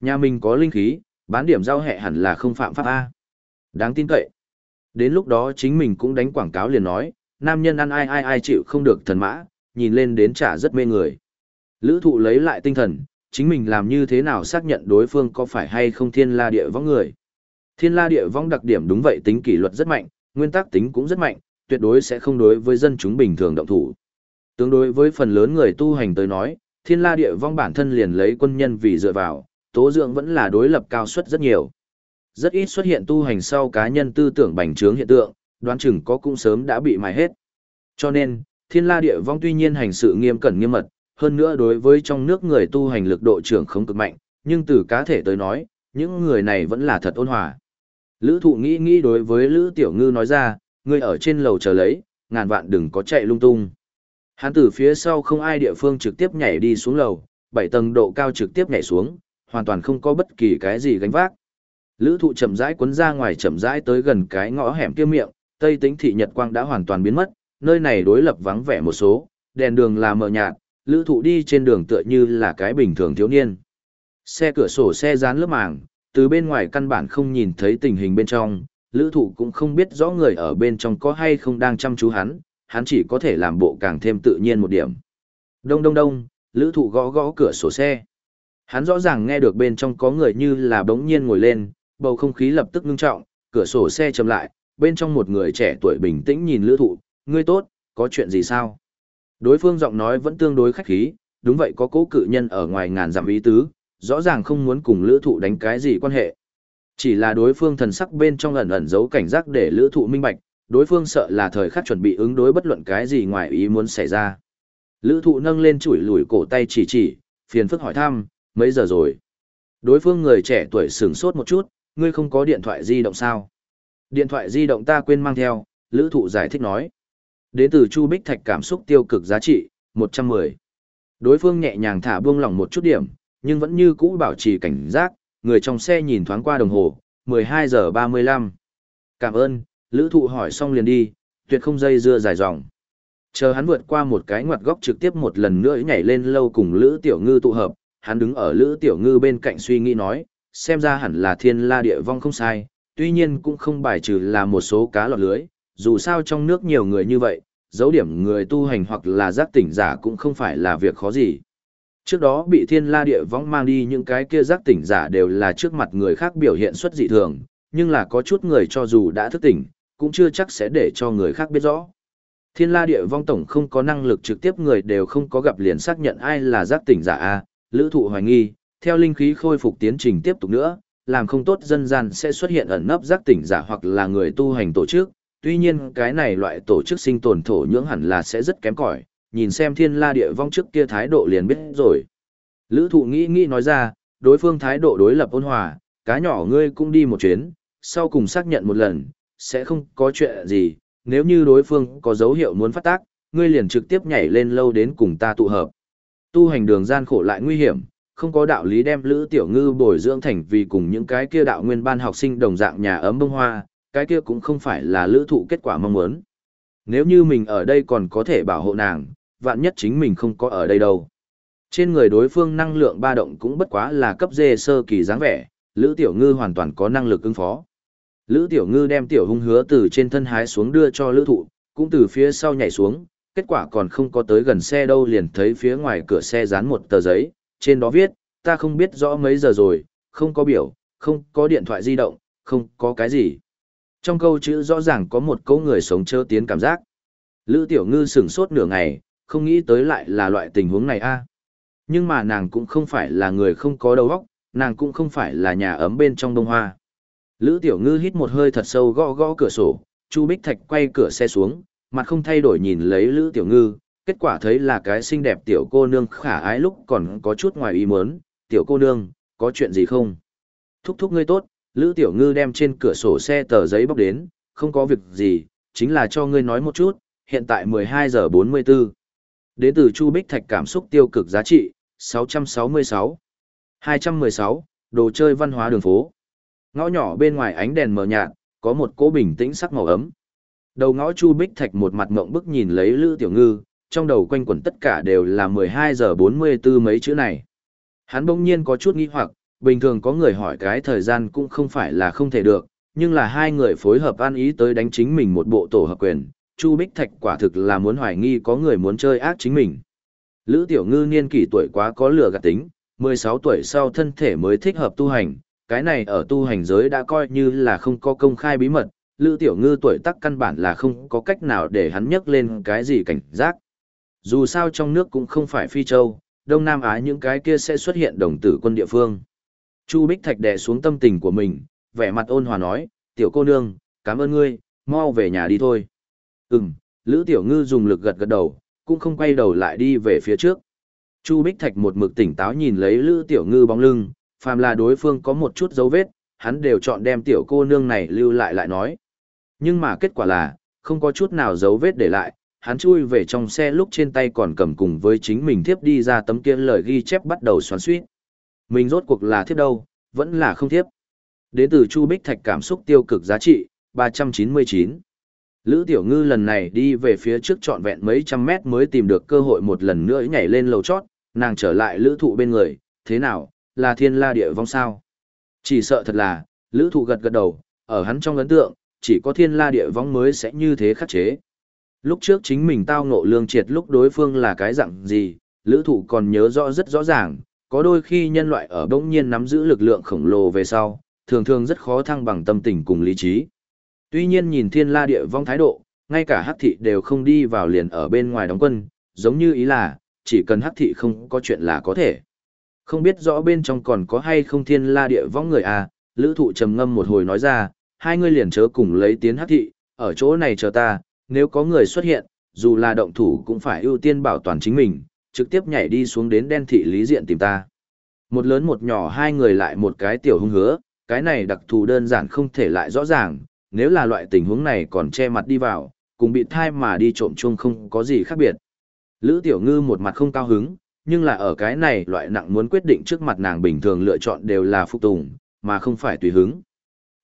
Nhà mình có linh khí, bán điểm giao hẹ hẳn là không phạm pháp A. Đáng tin cậy. Đến lúc đó chính mình cũng đánh quảng cáo liền nói, nam nhân ăn ai ai ai chịu không được thần mã, nhìn lên đến trả rất mê người. Lữ thụ lấy lại tinh thần, chính mình làm như thế nào xác nhận đối phương có phải hay không thiên la địa vong người. Thiên la địa vong đặc điểm đúng vậy tính kỷ luật rất mạnh, nguyên tắc tính cũng rất mạnh, tuyệt đối sẽ không đối với dân chúng bình thường động thủ. Tương đối với phần lớn người tu hành tới nói, thiên la địa vong bản thân liền lấy quân nhân vì dựa vào, tố dưỡng vẫn là đối lập cao suất rất nhiều. Rất ít xuất hiện tu hành sau cá nhân tư tưởng bành trướng hiện tượng, đoán chừng có cũng sớm đã bị mài hết. Cho nên, thiên la địa vong tuy nhiên hành sự nghiêm cẩn nghiêm mật, hơn nữa đối với trong nước người tu hành lực độ trưởng không cực mạnh, nhưng từ cá thể tới nói, những người này vẫn là thật ôn hòa. Lữ thụ nghĩ nghĩ đối với Lữ Tiểu Ngư nói ra, ngươi ở trên lầu chờ lấy, ngàn vạn đừng có chạy lung tung. Hắn từ phía sau không ai địa phương trực tiếp nhảy đi xuống lầu, bảy tầng độ cao trực tiếp nhảy xuống, hoàn toàn không có bất kỳ cái gì gánh vác. Lữ thụ chậm rãi cuốn ra ngoài chậm rãi tới gần cái ngõ hẻm kia miệng, tây tính thị nhật quang đã hoàn toàn biến mất, nơi này đối lập vắng vẻ một số, đèn đường là mờ nhạt, lữ thụ đi trên đường tựa như là cái bình thường thiếu niên. Xe cửa sổ xe dán lớp màng, từ bên ngoài căn bản không nhìn thấy tình hình bên trong, lữ thụ cũng không biết rõ người ở bên trong có hay không đang chăm chú hắn, hắn chỉ có thể làm bộ càng thêm tự nhiên một điểm. Đông đông đông, lữ thụ gõ gõ cửa sổ xe. Hắn rõ ràng nghe được bên trong có người như là bỗng nhiên ngồi lên, bầu không khí lập tức ngưng trọng, cửa sổ xe chậm lại, bên trong một người trẻ tuổi bình tĩnh nhìn lữ thụ, ngươi tốt, có chuyện gì sao? Đối phương giọng nói vẫn tương đối khách khí, đúng vậy có cố cự nhân ở ngoài ngàn dặm ý tứ, rõ ràng không muốn cùng lữ thụ đánh cái gì quan hệ. Chỉ là đối phương thần sắc bên trong ẩn ẩn giấu cảnh giác để lữ thụ minh bạch, đối phương sợ là thời khắc chuẩn bị ứng đối bất luận cái gì ngoài ý muốn xảy ra. Lữ thụ nâng lên chuỗi lùi cổ tay chỉ chỉ, phiền phức hỏi thăm, mấy giờ rồi? Đối phương người trẻ tuổi sửng sốt một chút, ngươi không có điện thoại di động sao? Điện thoại di động ta quên mang theo, lữ thụ giải thích nói. Đến từ Chu Bích Thạch cảm xúc tiêu cực giá trị, 110. Đối phương nhẹ nhàng thả buông lỏng một chút điểm, nhưng vẫn như cũ bảo trì cảnh giác, người trong xe nhìn thoáng qua đồng hồ, 12 giờ 35. Cảm ơn, lữ thụ hỏi xong liền đi, tuyệt không dây dưa dài dòng. Chờ hắn vượt qua một cái ngoặt góc trực tiếp một lần nữa nhảy lên lâu cùng Lữ Tiểu Ngư tụ hợp, hắn đứng ở Lữ Tiểu Ngư bên cạnh suy nghĩ nói, xem ra hẳn là thiên la địa vong không sai, tuy nhiên cũng không bài trừ là một số cá lọt lưới, dù sao trong nước nhiều người như vậy, dấu điểm người tu hành hoặc là giác tỉnh giả cũng không phải là việc khó gì. Trước đó bị thiên la địa vong mang đi những cái kia giác tỉnh giả đều là trước mặt người khác biểu hiện xuất dị thường, nhưng là có chút người cho dù đã thức tỉnh, cũng chưa chắc sẽ để cho người khác biết rõ. Thiên la địa vong tổng không có năng lực trực tiếp người đều không có gặp liền xác nhận ai là giác tỉnh giả A, lữ thụ hoài nghi, theo linh khí khôi phục tiến trình tiếp tục nữa, làm không tốt dân gian sẽ xuất hiện ẩn nấp giác tỉnh giả hoặc là người tu hành tổ chức, tuy nhiên cái này loại tổ chức sinh tồn thổ nhưỡng hẳn là sẽ rất kém cỏi nhìn xem thiên la địa vong trước kia thái độ liền biết rồi. Lữ thụ nghĩ nghĩ nói ra, đối phương thái độ đối lập ôn hòa, cá nhỏ ngươi cũng đi một chuyến, sau cùng xác nhận một lần, sẽ không có chuyện gì, nếu như đối phương có dấu hiệu muốn phát tác, ngươi liền trực tiếp nhảy lên lâu đến cùng ta tụ hợp. Tu hành đường gian khổ lại nguy hiểm, không có đạo lý đem Lữ Tiểu Ngư bồi dưỡng thành vì cùng những cái kia đạo nguyên ban học sinh đồng dạng nhà ấm bông hoa, cái kia cũng không phải là lữ thụ kết quả mong muốn. Nếu như mình ở đây còn có thể bảo hộ nàng, vạn nhất chính mình không có ở đây đâu. Trên người đối phương năng lượng ba động cũng bất quá là cấp dê sơ kỳ dáng vẻ, Lữ Tiểu Ngư hoàn toàn có năng lực ứng phó. Lữ Tiểu Ngư đem Tiểu Hung hứa từ trên thân hái xuống đưa cho Lữ Thụ, cũng từ phía sau nhảy xuống, kết quả còn không có tới gần xe đâu liền thấy phía ngoài cửa xe dán một tờ giấy, trên đó viết, ta không biết rõ mấy giờ rồi, không có biểu, không có điện thoại di động, không có cái gì. Trong câu chữ rõ ràng có một câu người sống chớ tiến cảm giác. Lữ Tiểu Ngư sửng sốt nửa ngày, không nghĩ tới lại là loại tình huống này a. À. Nhưng mà nàng cũng không phải là người không có đầu óc, nàng cũng không phải là nhà ấm bên trong đông hoa. Lữ Tiểu Ngư hít một hơi thật sâu gõ gõ cửa sổ, Chu Bích Thạch quay cửa xe xuống, mặt không thay đổi nhìn lấy Lữ Tiểu Ngư, kết quả thấy là cái xinh đẹp tiểu cô nương khả ái lúc còn có chút ngoài ý muốn, tiểu cô nương, có chuyện gì không? Thúc thúc ngươi tốt, Lữ Tiểu Ngư đem trên cửa sổ xe tờ giấy bóc đến, không có việc gì, chính là cho ngươi nói một chút, hiện tại 12 giờ 44. Đến từ Chu Bích Thạch cảm xúc tiêu cực giá trị, 666. 216, đồ chơi văn hóa đường phố. Ngõ nhỏ bên ngoài ánh đèn mờ nhạt, có một cỗ bình tĩnh sắc màu ấm. Đầu ngõ Chu Bích Thạch một mặt mộng bức nhìn lấy Lữ Tiểu Ngư, trong đầu quanh quẩn tất cả đều là 12 giờ 44 mấy chữ này. Hắn bỗng nhiên có chút nghi hoặc, bình thường có người hỏi cái thời gian cũng không phải là không thể được, nhưng là hai người phối hợp an ý tới đánh chính mình một bộ tổ hợp quyền, Chu Bích Thạch quả thực là muốn hoài nghi có người muốn chơi ác chính mình. Lữ Tiểu Ngư niên kỷ tuổi quá có lửa gạt tính, 16 tuổi sau thân thể mới thích hợp tu hành, cái này ở tu hành giới đã coi như là không có công khai bí mật, Lữ Tiểu Ngư tuổi tác căn bản là không có cách nào để hắn nhắc lên cái gì cảnh giác. Dù sao trong nước cũng không phải Phi Châu, Đông Nam Á những cái kia sẽ xuất hiện đồng tử quân địa phương. Chu Bích Thạch đè xuống tâm tình của mình, vẻ mặt ôn hòa nói, tiểu cô nương, cảm ơn ngươi, mau về nhà đi thôi. Ừm, Lữ Tiểu Ngư dùng lực gật gật đầu, cũng không quay đầu lại đi về phía trước. Chu Bích Thạch một mực tỉnh táo nhìn lấy Lữ Tiểu Ngư bóng lưng, phàm là đối phương có một chút dấu vết, hắn đều chọn đem tiểu cô nương này lưu lại lại nói. Nhưng mà kết quả là, không có chút nào dấu vết để lại, hắn chui về trong xe lúc trên tay còn cầm cùng với chính mình thiếp đi ra tấm kia lời ghi chép bắt đầu xoắn suýt. Mình rốt cuộc là thiếp đâu, vẫn là không thiếp. Đến từ Chu Bích Thạch cảm xúc tiêu cực giá trị, 399. Lữ Tiểu Ngư lần này đi về phía trước trọn vẹn mấy trăm mét mới tìm được cơ hội một lần nữa nhảy lên lầu chót, nàng trở lại lữ thụ bên người, thế nào, là thiên la địa vong sao? Chỉ sợ thật là, lữ thụ gật gật đầu, ở hắn trong ấn tượng, chỉ có thiên la địa vong mới sẽ như thế khắc chế. Lúc trước chính mình tao ngộ lương triệt lúc đối phương là cái dạng gì, lữ thụ còn nhớ rõ rất rõ ràng, có đôi khi nhân loại ở bỗng nhiên nắm giữ lực lượng khổng lồ về sau, thường thường rất khó thăng bằng tâm tình cùng lý trí. Tuy nhiên nhìn thiên la địa vong thái độ, ngay cả hắc thị đều không đi vào liền ở bên ngoài đóng quân, giống như ý là, chỉ cần hắc thị không có chuyện là có thể. Không biết rõ bên trong còn có hay không thiên la địa vong người à, lữ thụ trầm ngâm một hồi nói ra, hai người liền chớ cùng lấy tiến hắc thị, ở chỗ này chờ ta, nếu có người xuất hiện, dù là động thủ cũng phải ưu tiên bảo toàn chính mình, trực tiếp nhảy đi xuống đến đen thị lý diện tìm ta. Một lớn một nhỏ hai người lại một cái tiểu hung hứa, cái này đặc thù đơn giản không thể lại rõ ràng, nếu là loại tình huống này còn che mặt đi vào, cùng bị thai mà đi trộm chung không có gì khác biệt. Lữ Tiểu Ngư một mặt không cao hứng, nhưng là ở cái này loại nặng muốn quyết định trước mặt nàng bình thường lựa chọn đều là phục tùng, mà không phải tùy hứng.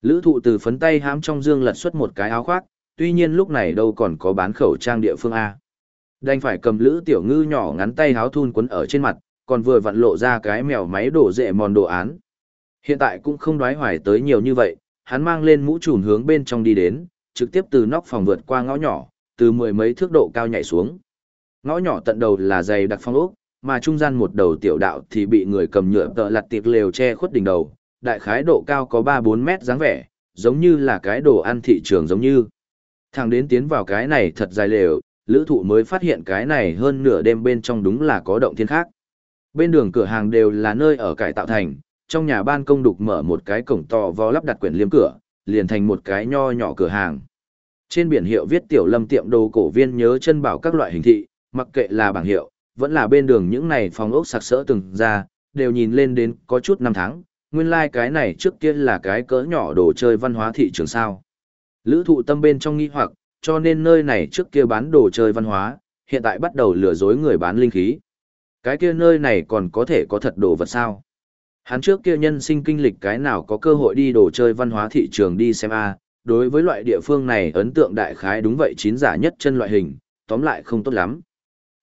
Lữ thụ từ phấn tay hám trong dương lật xuất một cái áo khoác, tuy nhiên lúc này đâu còn có bán khẩu trang địa phương A. Đành phải cầm Lữ Tiểu Ngư nhỏ ngắn tay háo thun quấn ở trên mặt, còn vừa vặn lộ ra cái mèo máy đổ dệ mòn đồ án. Hiện tại cũng không đoái hoài tới nhiều như vậy, hắn mang lên mũ trùm hướng bên trong đi đến, trực tiếp từ nóc phòng vượt qua ngõ nhỏ, từ mười mấy thước độ cao nhảy xuống. Ngõ nhỏ tận đầu là dày đặc phong ốc, mà trung gian một đầu tiểu đạo thì bị người cầm nhựa tợ lặt tiệc lều che khuất đỉnh đầu, đại khái độ cao có 3-4 mét dáng vẻ, giống như là cái đồ ăn thị trường giống như. Thằng đến tiến vào cái này thật dài lều, lữ thụ mới phát hiện cái này hơn nửa đêm bên trong đúng là có động thiên khác. Bên đường cửa hàng đều là nơi ở cải tạo thành, trong nhà ban công đục mở một cái cổng to vò lắp đặt quyển liêm cửa, liền thành một cái nho nhỏ cửa hàng. Trên biển hiệu viết tiểu lâm tiệm đồ cổ viên nhớ chân bảo các loại hình thị, mặc kệ là bảng hiệu, vẫn là bên đường những này phòng ốc sạc sỡ từng ra, đều nhìn lên đến có chút năm tháng, nguyên lai like cái này trước kia là cái cỡ nhỏ đồ chơi văn hóa thị trường sao. Lữ thụ tâm bên trong nghi hoặc, cho nên nơi này trước kia bán đồ chơi văn hóa, hiện tại bắt đầu lừa dối người bán linh khí. Cái kia nơi này còn có thể có thật đồ vật sao? Hắn trước kia nhân sinh kinh lịch cái nào có cơ hội đi đồ chơi văn hóa thị trường đi xem a đối với loại địa phương này ấn tượng đại khái đúng vậy chín giả nhất chân loại hình, tóm lại không tốt lắm.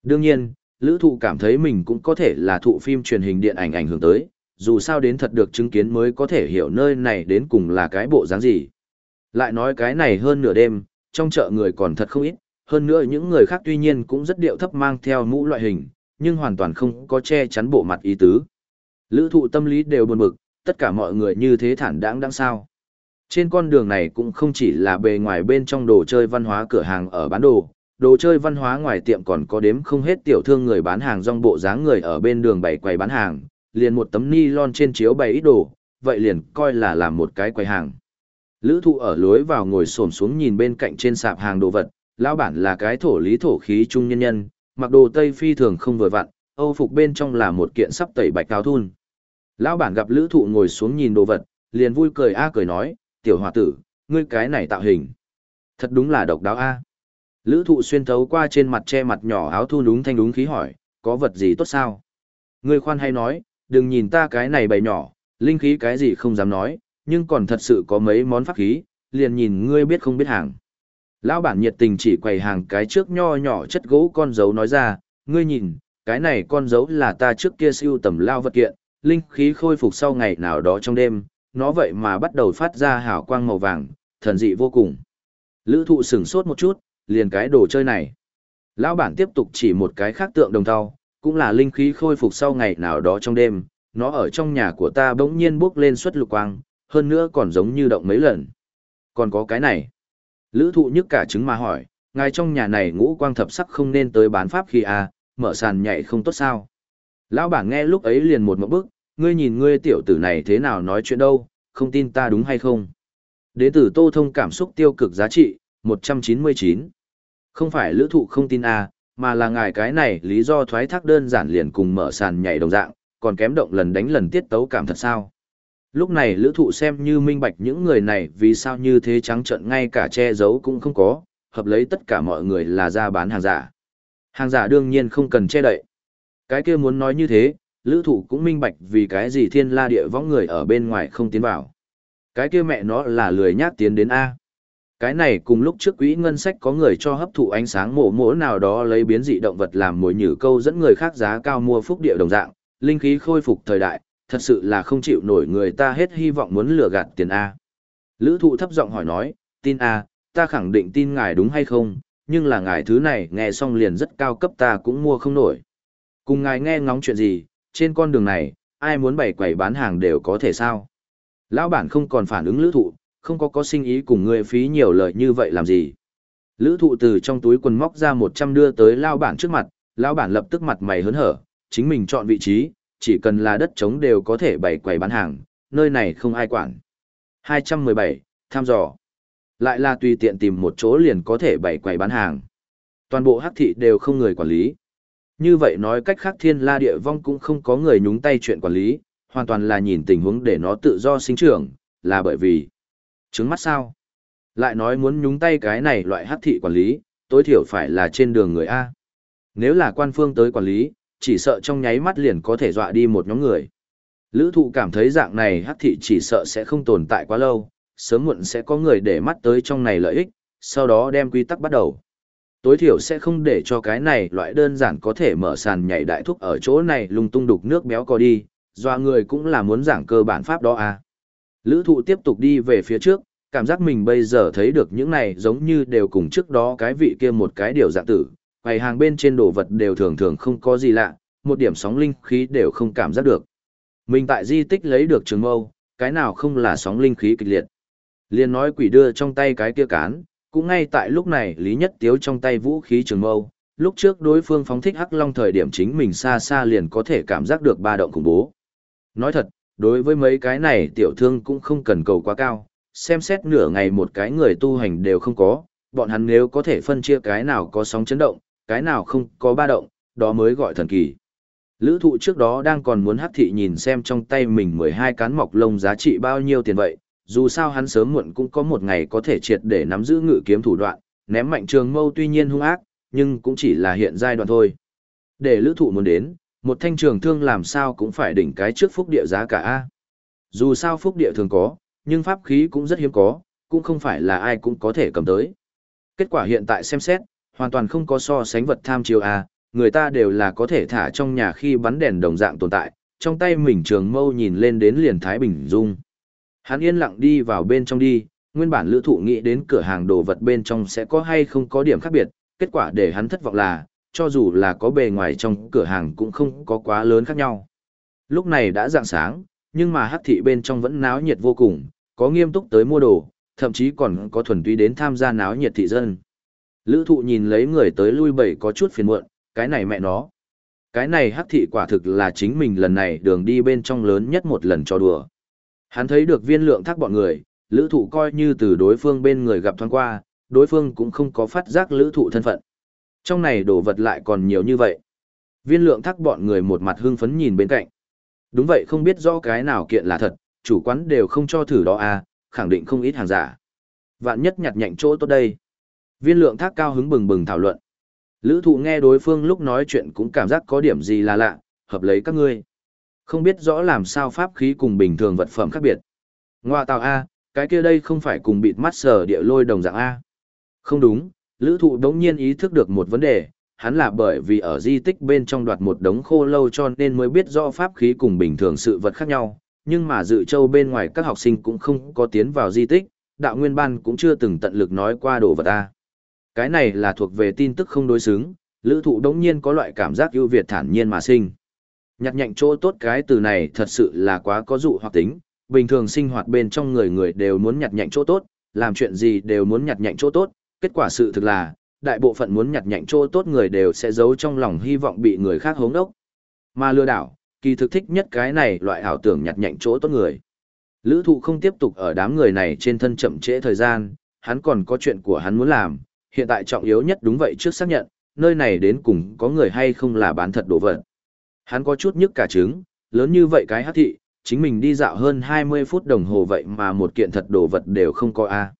Đương nhiên, lữ thụ cảm thấy mình cũng có thể là thụ phim truyền hình điện ảnh ảnh hưởng tới, dù sao đến thật được chứng kiến mới có thể hiểu nơi này đến cùng là cái bộ dáng gì. Lại nói cái này hơn nửa đêm, trong chợ người còn thật không ít, hơn nữa những người khác tuy nhiên cũng rất điệu thấp mang theo mũ loại hình, nhưng hoàn toàn không có che chắn bộ mặt ý tứ. Lữ thụ tâm lý đều buồn bực, tất cả mọi người như thế thản đáng đáng sao. Trên con đường này cũng không chỉ là bề ngoài bên trong đồ chơi văn hóa cửa hàng ở bán đồ, đồ chơi văn hóa ngoài tiệm còn có đếm không hết tiểu thương người bán hàng rong bộ dáng người ở bên đường bày quầy bán hàng, liền một tấm ni lon trên chiếu bày ít đồ, vậy liền coi là làm một cái quầy hàng. Lữ thụ ở lối vào ngồi xổm xuống nhìn bên cạnh trên sạp hàng đồ vật, lão bản là cái thổ lý thổ khí trung nhân nhân, mặc đồ tây phi thường không vừa vặn, âu phục bên trong là một kiện sắp tẩy bạch cao thun. Lão bản gặp lữ thụ ngồi xuống nhìn đồ vật, liền vui cười a cười nói, tiểu hòa tử, ngươi cái này tạo hình. Thật đúng là độc đáo a Lữ thụ xuyên thấu qua trên mặt che mặt nhỏ áo thun đúng thanh đúng khí hỏi, có vật gì tốt sao? Ngươi khoan hay nói, đừng nhìn ta cái này bày nhỏ, linh khí cái gì không dám nói, nhưng còn thật sự có mấy món pháp khí, liền nhìn ngươi biết không biết hàng. Lão bản nhiệt tình chỉ quầy hàng cái trước nho nhỏ chất gỗ con dấu nói ra, ngươi nhìn, cái này con dấu là ta trước kia siêu tầm lao vật kiện, linh khí khôi phục sau ngày nào đó trong đêm, nó vậy mà bắt đầu phát ra hào quang màu vàng, thần dị vô cùng. Lữ thụ sửng sốt một chút, liền cái đồ chơi này. Lão bản tiếp tục chỉ một cái khác tượng đồng thau, cũng là linh khí khôi phục sau ngày nào đó trong đêm, nó ở trong nhà của ta bỗng nhiên bốc lên xuất lục quang, hơn nữa còn giống như động mấy lần. Còn có cái này. Lữ thụ nhức cả trứng mà hỏi, ngài trong nhà này ngũ quang thập sắc không nên tới bán pháp khi à, mở sàn nhảy không tốt sao. Lão bảng nghe lúc ấy liền một mẫu bức, ngươi nhìn ngươi tiểu tử này thế nào nói chuyện đâu, không tin ta đúng hay không. Đế tử tô thông cảm xúc tiêu cực giá trị, 199. Không phải lữ thụ không tin à, mà là ngài cái này lý do thoái thác đơn giản liền cùng mở sàn nhảy đồng dạng, còn kém động lần đánh lần tiết tấu cảm thật sao. Lúc này lữ thụ xem như minh bạch những người này vì sao như thế trắng trận ngay cả che giấu cũng không có, hợp lấy tất cả mọi người là ra bán hàng giả. Hàng giả đương nhiên không cần che đậy. Cái kia muốn nói như thế, lữ thụ cũng minh bạch vì cái gì thiên la địa võng người ở bên ngoài không tiến vào. Cái kia mẹ nó là lười nhát tiến đến A. Cái này cùng lúc trước quỹ ngân sách có người cho hấp thụ ánh sáng mổ mổ nào đó lấy biến dị động vật làm mồi nhử câu dẫn người khác giá cao mua phúc địa đồng dạng, linh khí khôi phục thời đại, thật sự là không chịu nổi người ta hết hy vọng muốn lừa gạt tiền A. Lữ thụ thấp giọng hỏi nói, tin A, ta khẳng định tin ngài đúng hay không, nhưng là ngài thứ này nghe xong liền rất cao cấp ta cũng mua không nổi. Cùng ngài nghe ngóng chuyện gì, trên con đường này, ai muốn bày quầy bán hàng đều có thể sao. Lão bản không còn phản ứng lữ thụ, không có có sinh ý cùng người phí nhiều lời như vậy làm gì. Lữ thụ từ trong túi quần móc ra 100 đưa tới lao bản trước mặt, lao bản lập tức mặt mày hớn hở, chính mình chọn vị trí, chỉ cần là đất trống đều có thể bày quầy bán hàng, nơi này không ai quản. 217, tham dò. Lại là tùy tiện tìm một chỗ liền có thể bày quầy bán hàng. Toàn bộ hắc thị đều không người quản lý. Như vậy nói cách khác thiên la địa vong cũng không có người nhúng tay chuyện quản lý, hoàn toàn là nhìn tình huống để nó tự do sinh trưởng, là bởi vì trứng mắt sao. Lại nói muốn nhúng tay cái này loại hắc thị quản lý, tối thiểu phải là trên đường người A. Nếu là quan phương tới quản lý, chỉ sợ trong nháy mắt liền có thể dọa đi một nhóm người. Lữ thụ cảm thấy dạng này hắc thị chỉ sợ sẽ không tồn tại quá lâu, sớm muộn sẽ có người để mắt tới trong này lợi ích, sau đó đem quy tắc bắt đầu. Tối thiểu sẽ không để cho cái này loại đơn giản có thể mở sàn nhảy đại thúc ở chỗ này lung tung đục nước béo co đi, doa người cũng là muốn giảng cơ bản pháp đó à. Lữ thụ tiếp tục đi về phía trước, cảm giác mình bây giờ thấy được những này giống như đều cùng trước đó cái vị kia một cái điều dạng tử, quầy hàng bên trên đồ vật đều thường thường không có gì lạ, một điểm sóng linh khí đều không cảm giác được. Mình tại di tích lấy được trường mâu, cái nào không là sóng linh khí kịch liệt. Liên nói quỷ đưa trong tay cái kia cán, cũng ngay tại lúc này Lý Nhất Tiếu trong tay vũ khí trường mâu, lúc trước đối phương phóng thích hắc long thời điểm chính mình xa xa liền có thể cảm giác được ba động khủng bố. Nói thật, đối với mấy cái này tiểu thương cũng không cần cầu quá cao, xem xét nửa ngày một cái người tu hành đều không có, bọn hắn nếu có thể phân chia cái nào có sóng chấn động, cái nào không có ba động, đó mới gọi thần kỳ. Lữ thụ trước đó đang còn muốn hắc thị nhìn xem trong tay mình 12 cán mọc lông giá trị bao nhiêu tiền vậy, dù sao hắn sớm muộn cũng có một ngày có thể triệt để nắm giữ ngự kiếm thủ đoạn, ném mạnh trường mâu tuy nhiên hung ác, nhưng cũng chỉ là hiện giai đoạn thôi. Để lữ thụ muốn đến, một thanh trường thương làm sao cũng phải đỉnh cái trước phúc địa giá cả A. Dù sao phúc địa thường có, nhưng pháp khí cũng rất hiếm có, cũng không phải là ai cũng có thể cầm tới. Kết quả hiện tại xem xét, hoàn toàn không có so sánh vật tham chiếu à? người ta đều là có thể thả trong nhà khi bắn đèn đồng dạng tồn tại, trong tay mình trường mâu nhìn lên đến liền Thái Bình Dung. Hắn yên lặng đi vào bên trong đi, nguyên bản lữ thụ nghĩ đến cửa hàng đồ vật bên trong sẽ có hay không có điểm khác biệt, kết quả để hắn thất vọng là, cho dù là có bề ngoài trong cửa hàng cũng không có quá lớn khác nhau. Lúc này đã dạng sáng, nhưng mà hắc thị bên trong vẫn náo nhiệt vô cùng, có nghiêm túc tới mua đồ, thậm chí còn có thuần túy đến tham gia náo nhiệt thị dân. Lữ thụ nhìn lấy người tới lui bầy có chút phiền muộn, cái này mẹ nó. Cái này hắc thị quả thực là chính mình lần này đường đi bên trong lớn nhất một lần cho đùa. Hắn thấy được viên lượng thác bọn người, lữ thụ coi như từ đối phương bên người gặp thoáng qua, đối phương cũng không có phát giác lữ thụ thân phận. Trong này đồ vật lại còn nhiều như vậy. Viên lượng thác bọn người một mặt hưng phấn nhìn bên cạnh. Đúng vậy không biết rõ cái nào kiện là thật, chủ quán đều không cho thử đó à, khẳng định không ít hàng giả. Vạn nhất nhặt nhạnh chỗ tốt đây. Viên lượng thác cao hứng bừng bừng thảo luận. Lữ thụ nghe đối phương lúc nói chuyện cũng cảm giác có điểm gì là lạ, hợp lấy các ngươi. Không biết rõ làm sao pháp khí cùng bình thường vật phẩm khác biệt. Ngoà tàu A, cái kia đây không phải cùng bịt mắt sở địa lôi đồng dạng A. Không đúng, lữ thụ đống nhiên ý thức được một vấn đề, hắn là bởi vì ở di tích bên trong đoạt một đống khô lâu cho nên mới biết rõ pháp khí cùng bình thường sự vật khác nhau, nhưng mà dự châu bên ngoài các học sinh cũng không có tiến vào di tích, đạo nguyên ban cũng chưa từng tận lực nói qua đồ vật A. Cái này là thuộc về tin tức không đối xứng, lữ thụ đống nhiên có loại cảm giác ưu việt thản nhiên mà sinh. Nhặt nhạnh chỗ tốt cái từ này thật sự là quá có dụ hoặc tính, bình thường sinh hoạt bên trong người người đều muốn nhặt nhạnh chỗ tốt, làm chuyện gì đều muốn nhặt nhạnh chỗ tốt, kết quả sự thực là, đại bộ phận muốn nhặt nhạnh chỗ tốt người đều sẽ giấu trong lòng hy vọng bị người khác hống đốc. Mà lừa đảo, kỳ thực thích nhất cái này loại ảo tưởng nhặt nhạnh chỗ tốt người. Lữ thụ không tiếp tục ở đám người này trên thân chậm trễ thời gian, hắn còn có chuyện của hắn muốn làm, hiện tại trọng yếu nhất đúng vậy trước xác nhận, nơi này đến cùng có người hay không là bán thật đồ vật. Hắn có chút nhức cả trứng, lớn như vậy cái hát thị, chính mình đi dạo hơn 20 phút đồng hồ vậy mà một kiện thật đồ vật đều không có a.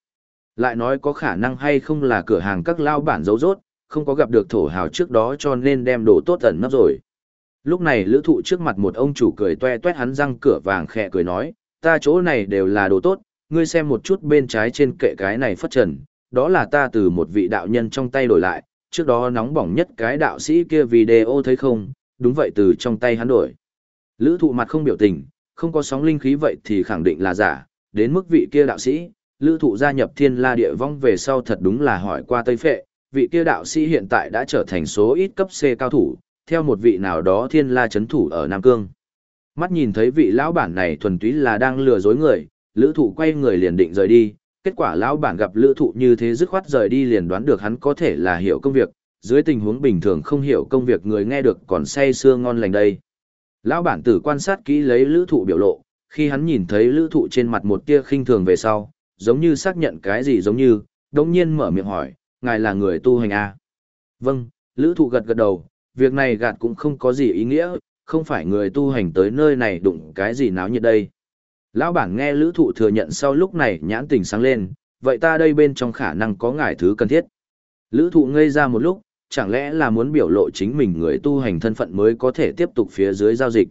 Lại nói có khả năng hay không là cửa hàng các lao bản dấu rốt, không có gặp được thổ hào trước đó cho nên đem đồ tốt ẩn nấp rồi. Lúc này lữ thụ trước mặt một ông chủ cười toe toét hắn răng cửa vàng khẽ cười nói, ta chỗ này đều là đồ tốt, ngươi xem một chút bên trái trên kệ cái này phất trần, đó là ta từ một vị đạo nhân trong tay đổi lại, trước đó nóng bỏng nhất cái đạo sĩ kia video thấy không, đúng vậy từ trong tay hắn đổi. Lữ thụ mặt không biểu tình, không có sóng linh khí vậy thì khẳng định là giả, đến mức vị kia đạo sĩ, lữ thụ gia nhập thiên la địa vong về sau thật đúng là hỏi qua Tây Phệ, vị kia đạo sĩ hiện tại đã trở thành số ít cấp C cao thủ, theo một vị nào đó thiên la chấn thủ ở Nam Cương. Mắt nhìn thấy vị lão bản này thuần túy là đang lừa dối người, lữ thụ quay người liền định rời đi, kết quả lão bản gặp lữ thụ như thế dứt khoát rời đi liền đoán được hắn có thể là hiểu công việc, dưới tình huống bình thường không hiểu công việc người nghe được còn say sưa ngon lành đây. Lão bản tử quan sát kỹ lấy lữ thụ biểu lộ, khi hắn nhìn thấy lữ thụ trên mặt một tia khinh thường về sau, giống như xác nhận cái gì giống như, đồng nhiên mở miệng hỏi, ngài là người tu hành à? Vâng, lữ thụ gật gật đầu, việc này gạt cũng không có gì ý nghĩa, không phải người tu hành tới nơi này đụng cái gì náo nhiệt đây. Lão bản nghe lữ thụ thừa nhận sau lúc này nhãn tình sáng lên, vậy ta đây bên trong khả năng có ngài thứ cần thiết. Lữ thụ ngây ra một lúc, chẳng lẽ là muốn biểu lộ chính mình người tu hành thân phận mới có thể tiếp tục phía dưới giao dịch.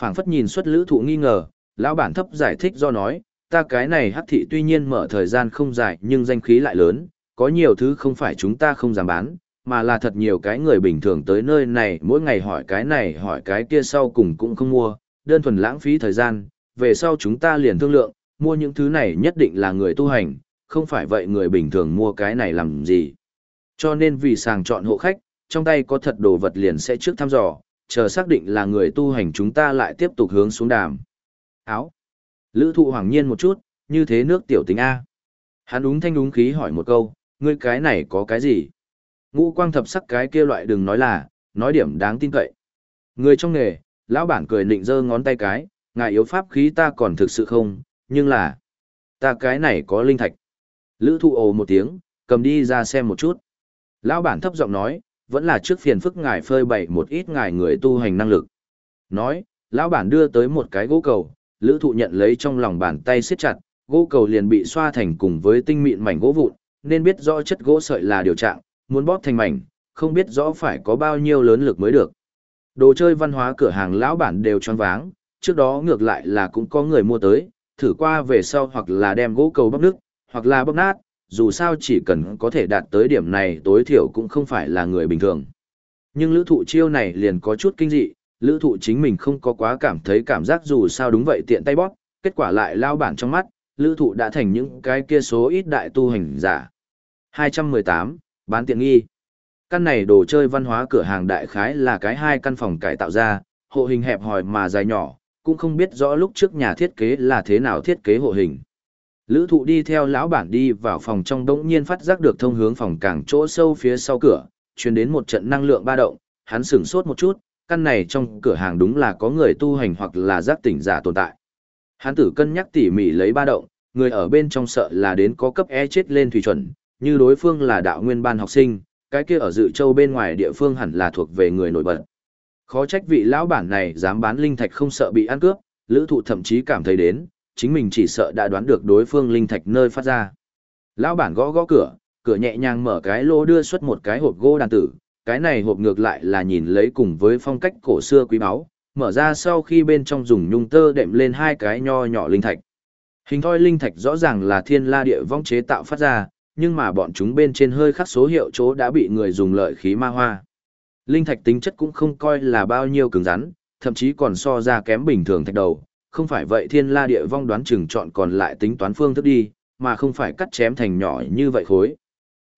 phảng phất nhìn xuất lữ thụ nghi ngờ, lão bản thấp giải thích do nói, ta cái này hắc thị tuy nhiên mở thời gian không dài nhưng danh khí lại lớn, có nhiều thứ không phải chúng ta không dám bán, mà là thật nhiều cái người bình thường tới nơi này mỗi ngày hỏi cái này hỏi cái kia sau cùng cũng không mua, đơn thuần lãng phí thời gian, về sau chúng ta liền thương lượng, mua những thứ này nhất định là người tu hành, không phải vậy người bình thường mua cái này làm gì. Cho nên vì sàng chọn hộ khách, trong tay có thật đồ vật liền sẽ trước thăm dò, chờ xác định là người tu hành chúng ta lại tiếp tục hướng xuống đàm. Áo. Lữ thụ hoàng nhiên một chút, như thế nước tiểu tính A. Hắn đúng thanh đúng khí hỏi một câu, ngươi cái này có cái gì? Ngũ quang thập sắc cái kia loại đừng nói là, nói điểm đáng tin cậy. Người trong nghề, lão bản cười nịnh giơ ngón tay cái, ngài yếu pháp khí ta còn thực sự không, nhưng là, ta cái này có linh thạch. Lữ thụ ồ một tiếng, cầm đi ra xem một chút. Lão bản thấp giọng nói, vẫn là trước phiền phức ngài phơi bày một ít ngài người tu hành năng lực. Nói, lão bản đưa tới một cái gỗ cầu, lữ thụ nhận lấy trong lòng bàn tay siết chặt, gỗ cầu liền bị xoa thành cùng với tinh mịn mảnh gỗ vụn, nên biết rõ chất gỗ sợi là điều trạng, muốn bóp thành mảnh, không biết rõ phải có bao nhiêu lớn lực mới được. Đồ chơi văn hóa cửa hàng lão bản đều choáng váng, trước đó ngược lại là cũng có người mua tới, thử qua về sau hoặc là đem gỗ cầu bóc nước, hoặc là bóc nát, dù sao chỉ cần có thể đạt tới điểm này tối thiểu cũng không phải là người bình thường. Nhưng lữ thụ chiêu này liền có chút kinh dị, lữ thụ chính mình không có quá cảm thấy cảm giác dù sao đúng vậy tiện tay bóp, kết quả lại lao bản trong mắt, lữ thụ đã thành những cái kia số ít đại tu hành giả. 218, bán tiện nghi. Căn này đồ chơi văn hóa cửa hàng đại khái là cái hai căn phòng cải tạo ra, hộ hình hẹp hòi mà dài nhỏ, cũng không biết rõ lúc trước nhà thiết kế là thế nào thiết kế hộ hình. Lữ thụ đi theo lão bản đi vào phòng trong đống nhiên phát giác được thông hướng phòng càng chỗ sâu phía sau cửa, truyền đến một trận năng lượng ba động, hắn sửng sốt một chút, căn này trong cửa hàng đúng là có người tu hành hoặc là giác tỉnh giả tồn tại. Hắn tử cân nhắc tỉ mỉ lấy ba động, người ở bên trong sợ là đến có cấp E chết lên thủy chuẩn, như đối phương là đạo nguyên ban học sinh, cái kia ở dự châu bên ngoài địa phương hẳn là thuộc về người nổi bật. Khó trách vị lão bản này dám bán linh thạch không sợ bị ăn cướp, lữ thụ thậm chí cảm thấy đến, chính mình chỉ sợ đã đoán được đối phương linh thạch nơi phát ra. Lão bản gõ gõ cửa, cửa nhẹ nhàng mở cái lô đưa xuất một cái hộp gỗ đàn tử, cái này hộp ngược lại là nhìn lấy cùng với phong cách cổ xưa quý báu, mở ra sau khi bên trong dùng nhung tơ đệm lên hai cái nho nhỏ linh thạch. Hình thoi linh thạch rõ ràng là thiên la địa vong chế tạo phát ra, nhưng mà bọn chúng bên trên hơi khắc số hiệu chỗ đã bị người dùng lợi khí ma hoa. Linh thạch tính chất cũng không coi là bao nhiêu cứng rắn, thậm chí còn so ra kém bình thường thạch đầu, không phải vậy thiên la địa vong đoán chừng chọn còn lại tính toán phương thức đi, mà không phải cắt chém thành nhỏ như vậy khối.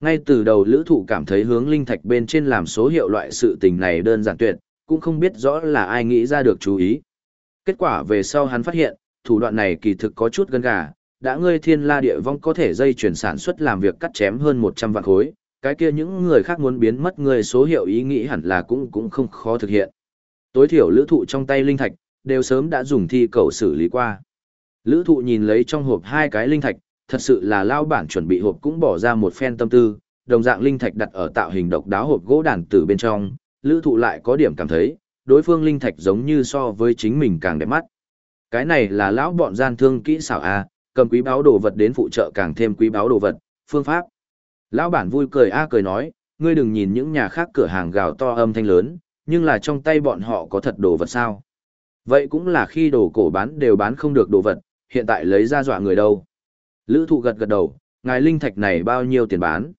Ngay từ đầu lữ thụ cảm thấy hướng linh thạch bên trên làm số hiệu loại sự tình này đơn giản tuyệt, cũng không biết rõ là ai nghĩ ra được chú ý. Kết quả về sau hắn phát hiện, thủ đoạn này kỳ thực có chút gân gà, đã ngươi thiên la địa vong có thể dây chuyển sản xuất làm việc cắt chém hơn 100 vạn khối, cái kia những người khác muốn biến mất người số hiệu ý nghĩ hẳn là cũng cũng không khó thực hiện. Tối thiểu lữ thụ trong tay linh thạch, đều sớm đã dùng thi cầu xử lý qua. Lữ thụ nhìn lấy trong hộp hai cái linh thạch, thật sự là lao bản chuẩn bị hộp cũng bỏ ra một phen tâm tư, đồng dạng linh thạch đặt ở tạo hình độc đáo hộp gỗ đàn tử bên trong, lữ thụ lại có điểm cảm thấy, đối phương linh thạch giống như so với chính mình càng đẹp mắt. Cái này là lão bọn gian thương kỹ xảo A, cầm quý báo đồ vật đến phụ trợ càng thêm quý báo đồ vật, phương pháp. Lão bản vui cười A cười nói, ngươi đừng nhìn những nhà khác cửa hàng gào to âm thanh lớn, nhưng là trong tay bọn họ có thật đồ vật sao. Vậy cũng là khi đồ cổ bán đều bán không được đồ vật, hiện tại lấy ra dọa người đâu. Lữ thụ gật gật đầu, ngài linh thạch này bao nhiêu tiền bán.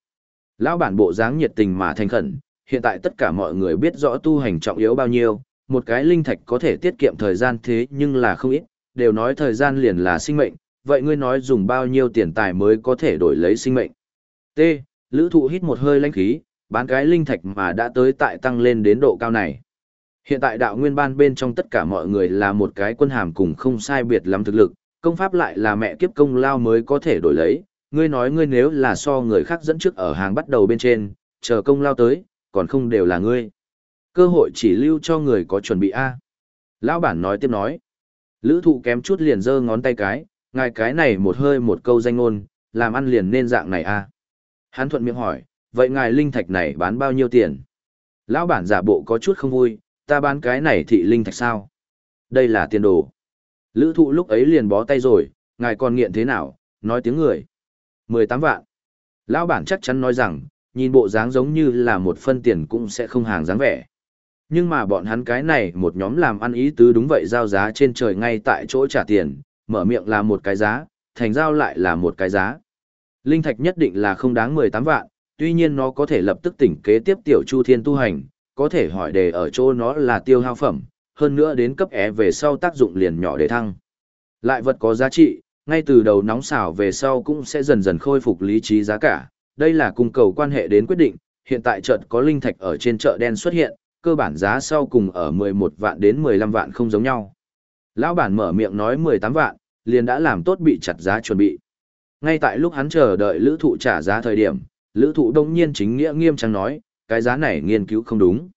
Lão bản bộ dáng nhiệt tình mà thành khẩn, hiện tại tất cả mọi người biết rõ tu hành trọng yếu bao nhiêu, một cái linh thạch có thể tiết kiệm thời gian thế nhưng là không ít, đều nói thời gian liền là sinh mệnh, vậy ngươi nói dùng bao nhiêu tiền tài mới có thể đổi lấy sinh mệnh. T. Lữ thụ hít một hơi lãnh khí, bán cái linh thạch mà đã tới tại tăng lên đến độ cao này. Hiện tại đạo nguyên ban bên trong tất cả mọi người là một cái quân hàm cùng không sai biệt lắm thực lực, công pháp lại là mẹ kiếp công lao mới có thể đổi lấy. Ngươi nói ngươi nếu là so người khác dẫn trước ở hàng bắt đầu bên trên, chờ công lao tới, còn không đều là ngươi. Cơ hội chỉ lưu cho người có chuẩn bị A. Lão bản nói tiếp nói. Lữ thụ kém chút liền giơ ngón tay cái, ngài cái này một hơi một câu danh ngôn, làm ăn liền nên dạng này A. Hắn thuận miệng hỏi, vậy ngài linh thạch này bán bao nhiêu tiền? Lão bản giả bộ có chút không vui, ta bán cái này thị linh thạch sao? Đây là tiền đồ. Lữ thụ lúc ấy liền bó tay rồi, ngài còn nghiện thế nào, nói tiếng người. 18 vạn. Lão bản chắc chắn nói rằng, nhìn bộ dáng giống như là một phân tiền cũng sẽ không hàng dáng vẻ. Nhưng mà bọn hắn cái này một nhóm làm ăn ý tứ đúng vậy giao giá trên trời ngay tại chỗ trả tiền, mở miệng là một cái giá, thành giao lại là một cái giá. Linh thạch nhất định là không đáng 18 vạn, tuy nhiên nó có thể lập tức tỉnh kế tiếp tiểu chu thiên tu hành, có thể hỏi đề ở chỗ nó là tiêu hao phẩm, hơn nữa đến cấp é về sau tác dụng liền nhỏ để thăng. Lại vật có giá trị, ngay từ đầu nóng xào về sau cũng sẽ dần dần khôi phục lý trí giá cả, đây là cung cầu quan hệ đến quyết định, hiện tại chợt có linh thạch ở trên chợ đen xuất hiện, cơ bản giá sau cùng ở 11 vạn đến 15 vạn không giống nhau. Lão bản mở miệng nói 18 vạn, liền đã làm tốt bị chặt giá chuẩn bị. Ngay tại lúc hắn chờ đợi lữ thụ trả giá thời điểm, lữ thụ đông nhiên chính nghĩa nghiêm trang nói, cái giá này nghiên cứu không đúng.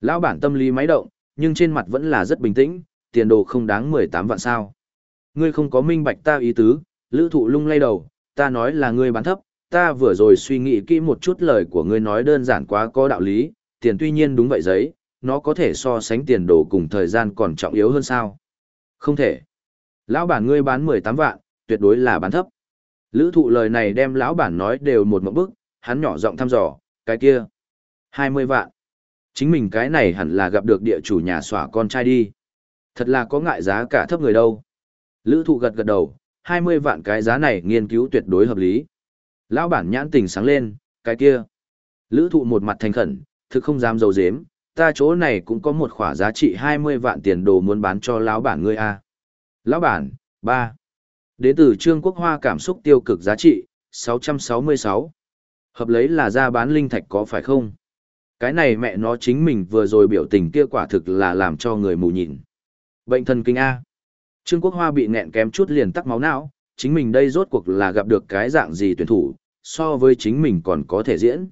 Lão bản tâm lý máy động, nhưng trên mặt vẫn là rất bình tĩnh, tiền đồ không đáng 18 vạn sao. Ngươi không có minh bạch ta ý tứ, lữ thụ lung lay đầu, ta nói là ngươi bán thấp, ta vừa rồi suy nghĩ kỹ một chút lời của ngươi nói đơn giản quá có đạo lý, tiền tuy nhiên đúng vậy giấy, nó có thể so sánh tiền đồ cùng thời gian còn trọng yếu hơn sao. Không thể. Lão bản ngươi bán 18 vạn, tuyệt đối là bán thấp. Lữ thụ lời này đem lão bản nói đều một mẫu bức, hắn nhỏ giọng thăm dò, cái kia. 20 vạn. Chính mình cái này hẳn là gặp được địa chủ nhà xỏa con trai đi. Thật là có ngại giá cả thấp người đâu. Lữ thụ gật gật đầu, 20 vạn cái giá này nghiên cứu tuyệt đối hợp lý. Lão bản nhãn tình sáng lên, cái kia. Lữ thụ một mặt thành khẩn, thực không dám dầu dếm, ta chỗ này cũng có một khoản giá trị 20 vạn tiền đồ muốn bán cho lão bản ngươi a. Lão bản, 3. Đến từ Trương Quốc Hoa cảm xúc tiêu cực giá trị, 666. Hợp lấy là ra bán linh thạch có phải không? Cái này mẹ nó chính mình vừa rồi biểu tình kia quả thực là làm cho người mù nhìn. Bệnh thần kinh A. Trương Quốc Hoa bị nghẹn kém chút liền tắc máu não, chính mình đây rốt cuộc là gặp được cái dạng gì tuyển thủ, so với chính mình còn có thể diễn.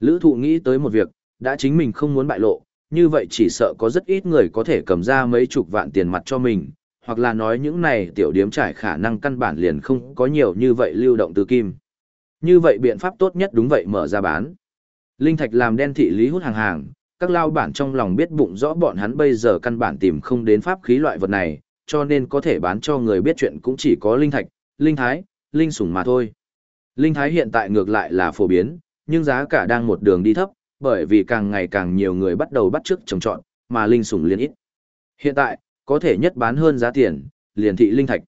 Lữ thụ nghĩ tới một việc, đã chính mình không muốn bại lộ, như vậy chỉ sợ có rất ít người có thể cầm ra mấy chục vạn tiền mặt cho mình, hoặc là nói những này tiểu điếm trải khả năng căn bản liền không có nhiều như vậy lưu động từ kim. Như vậy biện pháp tốt nhất đúng vậy mở ra bán. Linh thạch làm đen thị lý hút hàng hàng, các lao bản trong lòng biết bụng rõ bọn hắn bây giờ căn bản tìm không đến pháp khí loại vật này, cho nên có thể bán cho người biết chuyện cũng chỉ có linh thạch, linh thái, linh sủng mà thôi. Linh thái hiện tại ngược lại là phổ biến, nhưng giá cả đang một đường đi thấp, bởi vì càng ngày càng nhiều người bắt đầu bắt chước trồng trọt, mà linh sủng liên ít. Hiện tại, có thể nhất bán hơn giá tiền, liền thị linh thạch.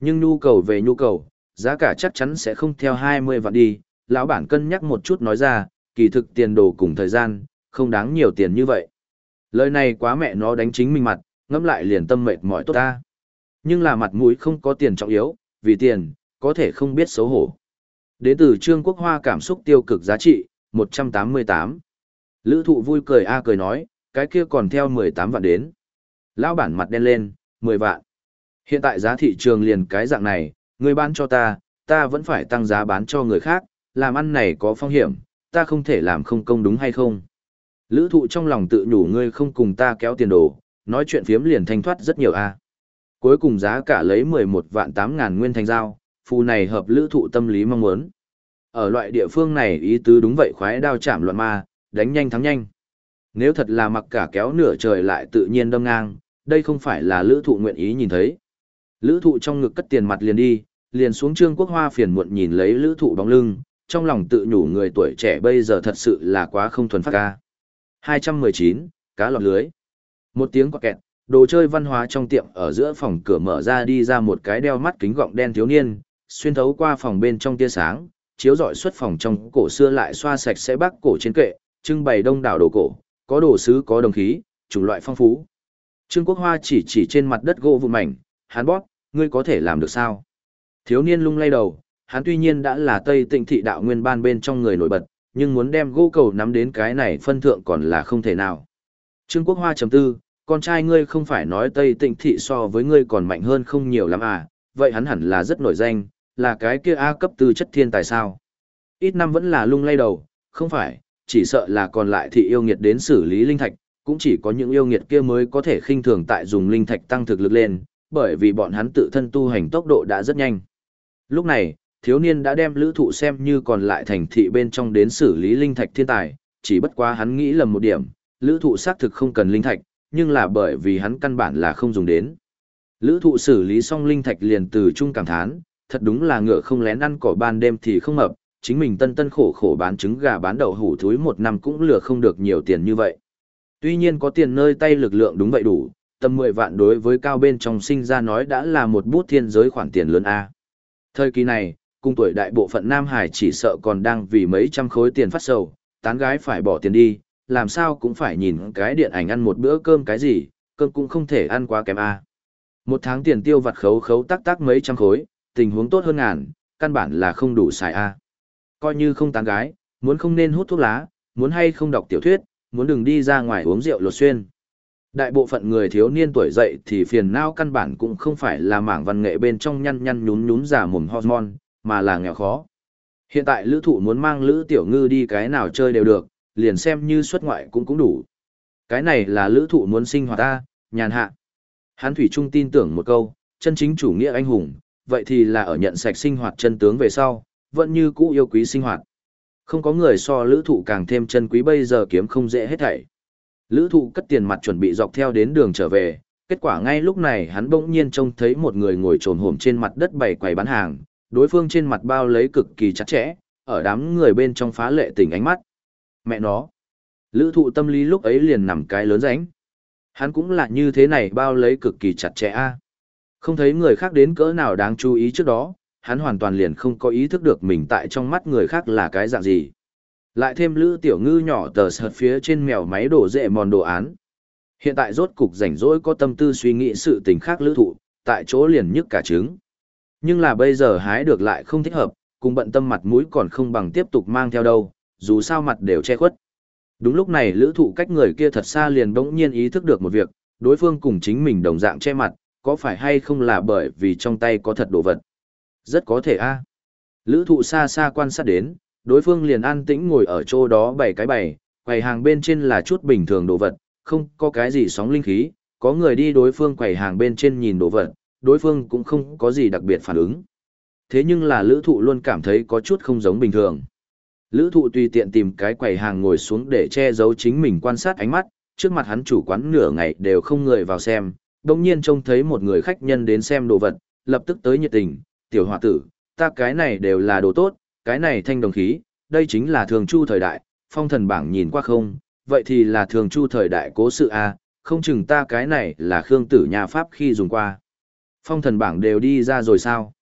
Nhưng nhu cầu về nhu cầu, giá cả chắc chắn sẽ không theo 20 vạn đi, lão bản cân nhắc một chút nói ra, kỳ thực tiền đồ cùng thời gian, không đáng nhiều tiền như vậy. Lời này quá mẹ nó đánh chính mình mặt, ngẫm lại liền tâm mệt mỏi tốt ta. Nhưng là mặt mũi không có tiền trọng yếu, vì tiền, có thể không biết xấu hổ. Đến từ Trương Quốc Hoa cảm xúc tiêu cực giá trị, 188. Lữ thụ vui cười a cười nói, cái kia còn theo 18 vạn đến. Lão bản mặt đen lên, 10 vạn. Hiện tại giá thị trường liền cái dạng này, người bán cho ta, ta vẫn phải tăng giá bán cho người khác, làm ăn này có phong hiểm, ta không thể làm không công đúng hay không. Lữ thụ trong lòng tự nhủ ngươi không cùng ta kéo tiền đồ, nói chuyện phiếm liền thanh thoát rất nhiều a Cuối cùng giá cả lấy 11 vạn 8 ngàn nguyên thành giao, phù này hợp lữ thụ tâm lý mong muốn. Ở loại địa phương này ý tứ đúng vậy khoái đao chạm loạn ma, đánh nhanh thắng nhanh. Nếu thật là mặc cả kéo nửa trời lại tự nhiên đâm ngang, đây không phải là lữ thụ nguyện ý nhìn thấy. Lữ thụ trong ngực cất tiền mặt liền đi, liền xuống trương quốc hoa phiền muộn nhìn lấy lữ thụ bóng lưng, trong lòng tự nhủ người tuổi trẻ bây giờ thật sự là quá không thuần phát ca. 219, cá lọt lưới. Một tiếng quạt kẹt, đồ chơi văn hóa trong tiệm ở giữa phòng cửa mở ra đi ra một cái đeo mắt kính gọng đen thiếu niên, xuyên thấu qua phòng bên trong tia sáng, chiếu rọi xuất phòng trong cổ xưa lại xoa sạch sẽ bắc cổ trên kệ, trưng bày đông đảo đồ cổ, có đồ sứ có đồng khí, chủng loại phong phú. Trương Quốc Hoa chỉ chỉ trên mặt đất gỗ vụn mảnh, hắn bóp, ngươi có thể làm được sao? Thiếu niên lung lay đầu, hắn tuy nhiên đã là Tây Tịnh thị đạo nguyên ban bên trong người nổi bật, nhưng muốn đem gỗ cầu nắm đến cái này phân thượng còn là không thể nào. Trương Quốc Hoa chấm tư, con trai ngươi không phải nói Tây Tịnh thị so với ngươi còn mạnh hơn không nhiều lắm à, vậy hắn hẳn là rất nổi danh, là cái kia A cấp tư chất thiên tài sao. Ít năm vẫn là lung lay đầu, không phải, chỉ sợ là còn lại thị yêu nghiệt đến xử lý linh thạch, cũng chỉ có những yêu nghiệt kia mới có thể khinh thường tại dùng linh thạch tăng thực lực lên, bởi vì bọn hắn tự thân tu hành tốc độ đã rất nhanh. Lúc này, thiếu niên đã đem lữ thụ xem như còn lại thành thị bên trong đến xử lý linh thạch thiên tài, chỉ bất quá hắn nghĩ lầm một điểm, lữ thụ xác thực không cần linh thạch, nhưng là bởi vì hắn căn bản là không dùng đến. Lữ thụ xử lý xong linh thạch liền từ trung cảm thán, thật đúng là ngựa không lén ăn cỏ ban đêm thì không mập, chính mình tân tân khổ khổ bán trứng gà bán đậu hủ thúi một năm cũng lừa không được nhiều tiền như vậy. Tuy nhiên có tiền nơi tay lực lượng đúng vậy đủ, tầm 10 vạn đối với cao bên trong sinh ra nói đã là một bút thiên giới khoản tiền lớn A. Thời kỳ này, cung tuổi đại bộ phận Nam Hải chỉ sợ còn đang vì mấy trăm khối tiền phát sầu, tán gái phải bỏ tiền đi, làm sao cũng phải nhìn cái điện ảnh ăn một bữa cơm cái gì, cơm cũng không thể ăn quá kém A. Một tháng tiền tiêu vặt khấu khấu tắc tắc mấy trăm khối, tình huống tốt hơn ngàn, căn bản là không đủ xài A. Coi như không tán gái, muốn không nên hút thuốc lá, muốn hay không đọc tiểu thuyết, muốn đừng đi ra ngoài uống rượu lột xuyên. Đại bộ phận người thiếu niên tuổi dậy thì phiền não căn bản cũng không phải là mảng văn nghệ bên trong nhăn nhăn nhún nhún giả mồm hormone, mà là nghèo khó. Hiện tại lữ thụ muốn mang lữ tiểu ngư đi cái nào chơi đều được, liền xem như xuất ngoại cũng cũng đủ. Cái này là lữ thụ muốn sinh hoạt ta, nhàn hạ. Hán Thủy Trung tin tưởng một câu, chân chính chủ nghĩa anh hùng, vậy thì là ở nhận sạch sinh hoạt chân tướng về sau, vẫn như cũ yêu quý sinh hoạt. Không có người so lữ thụ càng thêm chân quý bây giờ kiếm không dễ hết thảy. Lữ thụ cất tiền mặt chuẩn bị dọc theo đến đường trở về, kết quả ngay lúc này hắn bỗng nhiên trông thấy một người ngồi trồn hổm trên mặt đất bày quầy bán hàng, đối phương trên mặt bao lấy cực kỳ chặt chẽ, ở đám người bên trong phá lệ tỉnh ánh mắt. Mẹ nó! Lữ thụ tâm lý lúc ấy liền nằm cái lớn ránh. Hắn cũng là như thế này bao lấy cực kỳ chặt chẽ a Không thấy người khác đến cỡ nào đáng chú ý trước đó, hắn hoàn toàn liền không có ý thức được mình tại trong mắt người khác là cái dạng gì. Lại thêm lữ tiểu ngư nhỏ tờ sợt phía trên mèo máy đổ dệ mòn đồ án. Hiện tại rốt cục rảnh rỗi có tâm tư suy nghĩ sự tình khác lữ thụ, tại chỗ liền nhức cả trứng. Nhưng là bây giờ hái được lại không thích hợp, cùng bận tâm mặt mũi còn không bằng tiếp tục mang theo đâu, dù sao mặt đều che khuất. Đúng lúc này lữ thụ cách người kia thật xa liền bỗng nhiên ý thức được một việc, đối phương cùng chính mình đồng dạng che mặt, có phải hay không là bởi vì trong tay có thật đồ vật. Rất có thể a Lữ thụ xa xa quan sát đến, đối phương liền an tĩnh ngồi ở chỗ đó bảy cái bảy, quầy hàng bên trên là chút bình thường đồ vật, không có cái gì sóng linh khí, có người đi đối phương quầy hàng bên trên nhìn đồ vật, đối phương cũng không có gì đặc biệt phản ứng. Thế nhưng là lữ thụ luôn cảm thấy có chút không giống bình thường. Lữ thụ tùy tiện tìm cái quầy hàng ngồi xuống để che giấu chính mình quan sát ánh mắt, trước mặt hắn chủ quán nửa ngày đều không người vào xem, đồng nhiên trông thấy một người khách nhân đến xem đồ vật, lập tức tới nhiệt tình, tiểu hòa tử, ta cái này đều là đồ tốt, cái này thanh đồng khí, đây chính là thường chu thời đại, phong thần bảng nhìn qua không, vậy thì là thường chu thời đại cố sự A, không chừng ta cái này là khương tử nhà Pháp khi dùng qua. Phong thần bảng đều đi ra rồi sao?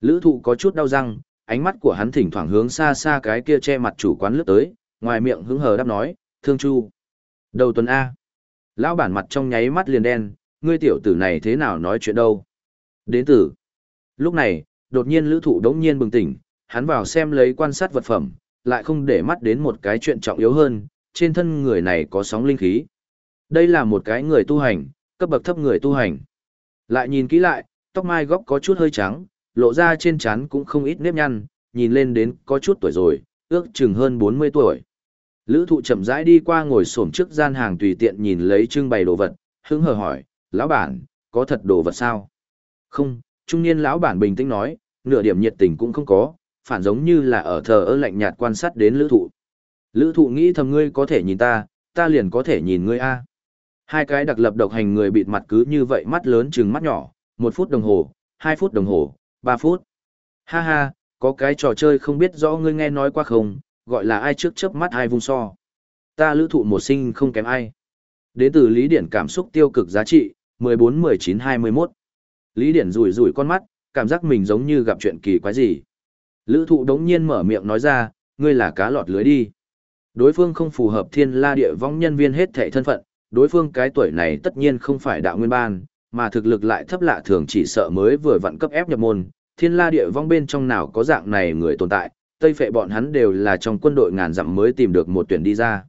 Lữ thụ có chút đau răng, ánh mắt của hắn thỉnh thoảng hướng xa xa cái kia che mặt chủ quán lướt tới, ngoài miệng hứng hờ đáp nói, thương chu. Đầu tuần A. Lão bản mặt trong nháy mắt liền đen, ngươi tiểu tử này thế nào nói chuyện đâu. Đến tử. Lúc này, đột nhiên lữ thụ đống nhiên bừng tỉnh, hắn vào xem lấy quan sát vật phẩm, lại không để mắt đến một cái chuyện trọng yếu hơn, trên thân người này có sóng linh khí. Đây là một cái người tu hành, cấp bậc thấp người tu hành. Lại nhìn kỹ lại, tóc mai góc có chút hơi trắng, lộ ra trên trán cũng không ít nếp nhăn, nhìn lên đến có chút tuổi rồi, ước chừng hơn 40 tuổi. Lữ thụ chậm rãi đi qua ngồi xổm trước gian hàng tùy tiện nhìn lấy trưng bày đồ vật, hứng hờ hỏi, lão bản, có thật đồ vật sao? Không, trung niên lão bản bình tĩnh nói, nửa điểm nhiệt tình cũng không có, phản giống như là ở thờ ơ lạnh nhạt quan sát đến lữ thụ. Lữ thụ nghĩ thầm ngươi có thể nhìn ta, ta liền có thể nhìn ngươi a Hai cái đặc lập độc hành người bịt mặt cứ như vậy mắt lớn trừng mắt nhỏ, một phút đồng hồ, hai phút đồng hồ, ba phút. Ha ha, có cái trò chơi không biết rõ ngươi nghe nói qua không, gọi là ai trước chớp mắt ai vung so. Ta lữ thụ một sinh không kém ai. Đến từ lý điển cảm xúc tiêu cực giá trị, 14-19-21. Lý điển rủi rủi con mắt, cảm giác mình giống như gặp chuyện kỳ quái gì. Lữ thụ đống nhiên mở miệng nói ra, ngươi là cá lọt lưới đi. Đối phương không phù hợp thiên la địa vong nhân viên hết thẻ thân phận, đối phương cái tuổi này tất nhiên không phải đạo nguyên ban, mà thực lực lại thấp lạ thường chỉ sợ mới vừa vặn cấp ép nhập môn, thiên la địa vong bên trong nào có dạng này người tồn tại, tây phệ bọn hắn đều là trong quân đội ngàn dặm mới tìm được một tuyển đi ra.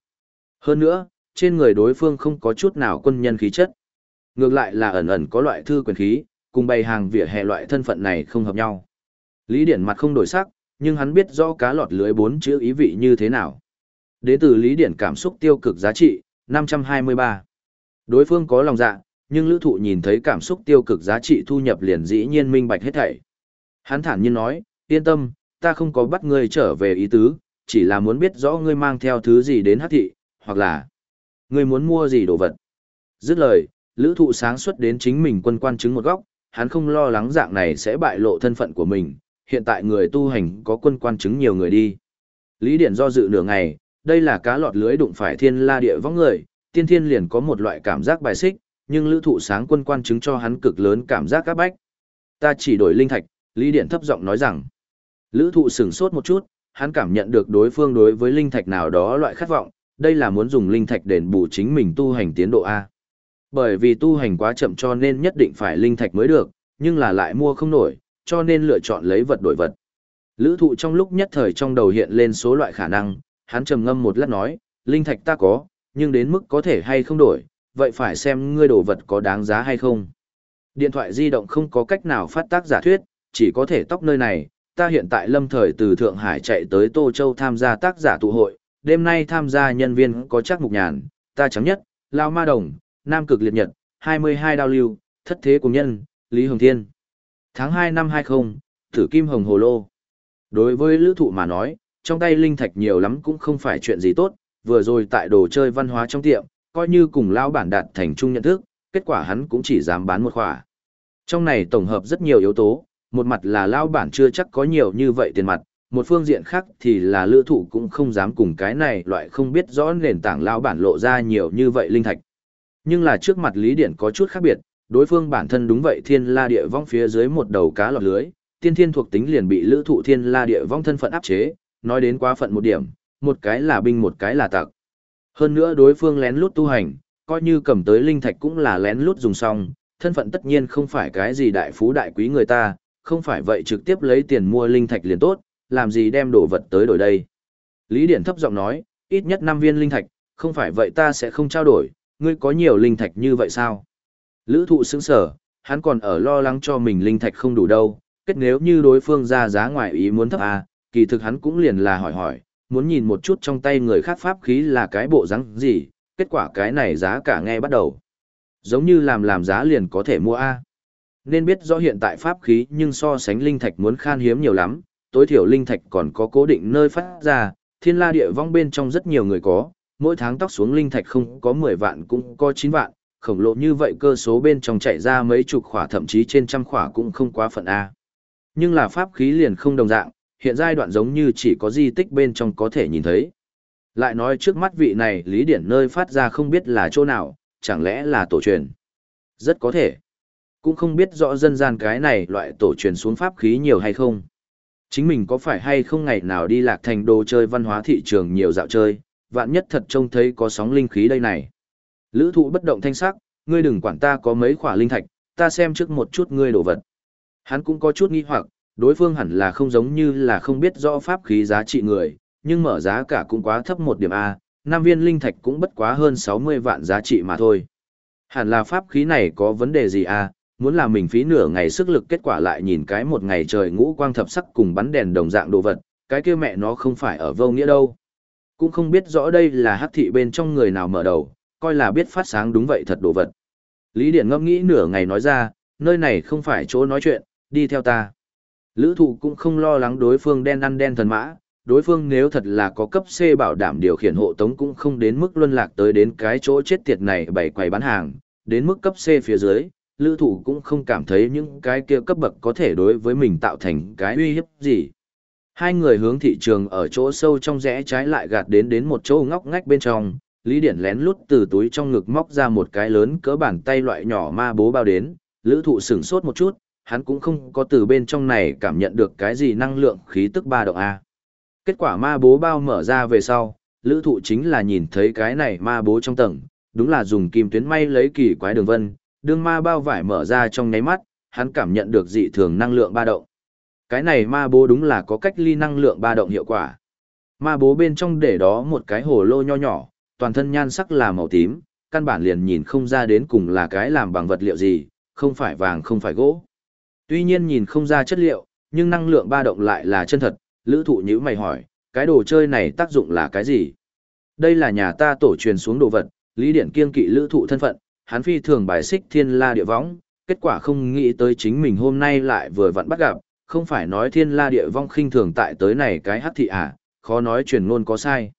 Hơn nữa, trên người đối phương không có chút nào quân nhân khí chất. Ngược lại là ẩn ẩn có loại thư quyền khí, cùng bày hàng vỉa hè loại thân phận này không hợp nhau. Lý Điển mặt không đổi sắc, nhưng hắn biết rõ cá lọt lưới bốn chữ ý vị như thế nào. Đế tử Lý Điển cảm xúc tiêu cực giá trị, 523. Đối phương có lòng dạ, nhưng lữ thụ nhìn thấy cảm xúc tiêu cực giá trị thu nhập liền dĩ nhiên minh bạch hết thảy. Hắn thản nhiên nói, yên tâm, ta không có bắt ngươi trở về ý tứ, chỉ là muốn biết rõ ngươi mang theo thứ gì đến hát thị, hoặc là ngươi muốn mua gì đồ vật. Dứt lời, lữ thụ sáng xuất đến chính mình quân quan chứng một góc, hắn không lo lắng dạng này sẽ bại lộ thân phận của mình, hiện tại người tu hành có quân quan chứng nhiều người đi. Lý Điển do dự nửa ngày, đây là cá lọt lưới đụng phải thiên la địa vong người, tiên thiên liền có một loại cảm giác bài xích, nhưng lữ thụ sáng quân quan chứng cho hắn cực lớn cảm giác các bách. Ta chỉ đổi linh thạch, Lý Điển thấp giọng nói rằng. Lữ thụ sửng sốt một chút, hắn cảm nhận được đối phương đối với linh thạch nào đó loại khát vọng, đây là muốn dùng linh thạch đền bù chính mình tu hành tiến độ A. Bởi vì tu hành quá chậm cho nên nhất định phải linh thạch mới được, nhưng là lại mua không nổi, cho nên lựa chọn lấy vật đổi vật. Lữ thụ trong lúc nhất thời trong đầu hiện lên số loại khả năng, hắn trầm ngâm một lát nói, linh thạch ta có, nhưng đến mức có thể hay không đổi, vậy phải xem ngươi đồ vật có đáng giá hay không. Điện thoại di động không có cách nào phát tác giả thuyết, chỉ có thể tóc nơi này, ta hiện tại lâm thời từ Thượng Hải chạy tới Tô Châu tham gia tác giả tụ hội, đêm nay tham gia nhân viên có chắc mục nhàn, ta chấm nhất, Lao Ma Đồng, Nam Cực Liệt Nhật, 22 đao lưu, thất thế cùng nhân, Lý Hồng Thiên. Tháng 2 năm 20, thử Kim Hồng Hồ Lô. Đối với lữ thụ mà nói, trong tay linh thạch nhiều lắm cũng không phải chuyện gì tốt, vừa rồi tại đồ chơi văn hóa trong tiệm, coi như cùng lao bản đạt thành chung nhận thức, kết quả hắn cũng chỉ dám bán một khỏa. Trong này tổng hợp rất nhiều yếu tố, một mặt là lao bản chưa chắc có nhiều như vậy tiền mặt, một phương diện khác thì là lữ thụ cũng không dám cùng cái này loại không biết rõ nền tảng lao bản lộ ra nhiều như vậy linh thạch. Nhưng là trước mặt Lý Điện có chút khác biệt, đối phương bản thân đúng vậy thiên la địa vong phía dưới một đầu cá lọt lưới, tiên thiên thuộc tính liền bị lữ thụ thiên la địa vong thân phận áp chế, nói đến quá phận một điểm, một cái là binh một cái là tặc. Hơn nữa đối phương lén lút tu hành, coi như cầm tới linh thạch cũng là lén lút dùng xong, thân phận tất nhiên không phải cái gì đại phú đại quý người ta, không phải vậy trực tiếp lấy tiền mua linh thạch liền tốt, làm gì đem đồ vật tới đổi đây. Lý Điển thấp giọng nói, ít nhất 5 viên linh thạch, không phải vậy ta sẽ không trao đổi, ngươi có nhiều linh thạch như vậy sao? Lữ thụ sững sở, hắn còn ở lo lắng cho mình linh thạch không đủ đâu, kết nếu như đối phương ra giá ngoài ý muốn thấp à, kỳ thực hắn cũng liền là hỏi hỏi, muốn nhìn một chút trong tay người khác pháp khí là cái bộ rắn gì, kết quả cái này giá cả nghe bắt đầu. Giống như làm làm giá liền có thể mua A. Nên biết rõ hiện tại pháp khí nhưng so sánh linh thạch muốn khan hiếm nhiều lắm, tối thiểu linh thạch còn có cố định nơi phát ra, thiên la địa vong bên trong rất nhiều người có, mỗi tháng tóc xuống linh thạch không có 10 vạn cũng có 9 vạn, khổng lồ như vậy cơ số bên trong chạy ra mấy chục khỏa thậm chí trên trăm khỏa cũng không quá phận A. Nhưng là pháp khí liền không đồng dạng, hiện giai đoạn giống như chỉ có di tích bên trong có thể nhìn thấy. Lại nói trước mắt vị này lý điển nơi phát ra không biết là chỗ nào, chẳng lẽ là tổ truyền. Rất có thể. Cũng không biết rõ dân gian cái này loại tổ truyền xuống pháp khí nhiều hay không. Chính mình có phải hay không ngày nào đi lạc thành đồ chơi văn hóa thị trường nhiều dạo chơi, vạn nhất thật trông thấy có sóng linh khí đây này. Lữ thụ bất động thanh sắc, ngươi đừng quản ta có mấy khỏa linh thạch, ta xem trước một chút ngươi đồ vật. Hắn cũng có chút nghi hoặc, đối phương hẳn là không giống như là không biết rõ pháp khí giá trị người, nhưng mở giá cả cũng quá thấp một điểm A, nam viên linh thạch cũng bất quá hơn 60 vạn giá trị mà thôi. Hẳn là pháp khí này có vấn đề gì A, muốn làm mình phí nửa ngày sức lực kết quả lại nhìn cái một ngày trời ngũ quang thập sắc cùng bắn đèn đồng dạng đồ vật, cái kia mẹ nó không phải ở vô nghĩa đâu. Cũng không biết rõ đây là hắc thị bên trong người nào mở đầu, coi là biết phát sáng đúng vậy thật đồ vật. Lý Điển ngâm nghĩ nửa ngày nói ra, nơi này không phải chỗ nói chuyện, đi theo ta. Lữ thụ cũng không lo lắng đối phương đen ăn đen thần mã, đối phương nếu thật là có cấp C bảo đảm điều khiển hộ tống cũng không đến mức luân lạc tới đến cái chỗ chết tiệt này bày quầy bán hàng, đến mức cấp C phía dưới, lữ thụ cũng không cảm thấy những cái kia cấp bậc có thể đối với mình tạo thành cái uy hiếp gì. Hai người hướng thị trường ở chỗ sâu trong rẽ trái lại gạt đến đến một chỗ ngóc ngách bên trong, Lý Điển lén lút từ túi trong ngực móc ra một cái lớn cỡ bàn tay loại nhỏ ma bố bao đến, lữ thụ sửng sốt một chút, hắn cũng không có từ bên trong này cảm nhận được cái gì năng lượng khí tức ba độ A. Kết quả ma bố bao mở ra về sau, lữ thụ chính là nhìn thấy cái này ma bố trong tầng, đúng là dùng kim tuyến may lấy kỳ quái đường vân, đương ma bao vải mở ra trong nháy mắt, hắn cảm nhận được dị thường năng lượng ba động. Cái này ma bố đúng là có cách ly năng lượng ba động hiệu quả. Ma bố bên trong để đó một cái hồ lô nho nhỏ, toàn thân nhan sắc là màu tím, căn bản liền nhìn không ra đến cùng là cái làm bằng vật liệu gì, không phải vàng không phải gỗ. Tuy nhiên nhìn không ra chất liệu, nhưng năng lượng ba động lại là chân thật, lữ thụ nhữ mày hỏi, cái đồ chơi này tác dụng là cái gì? Đây là nhà ta tổ truyền xuống đồ vật, Lý Điển kiên kỵ lữ thụ thân phận, hắn phi thường bài xích thiên la địa võng, kết quả không nghĩ tới chính mình hôm nay lại vừa vặn bắt gặp, không phải nói thiên la địa vong khinh thường tại tới này cái hắc thị à, khó nói truyền ngôn có sai.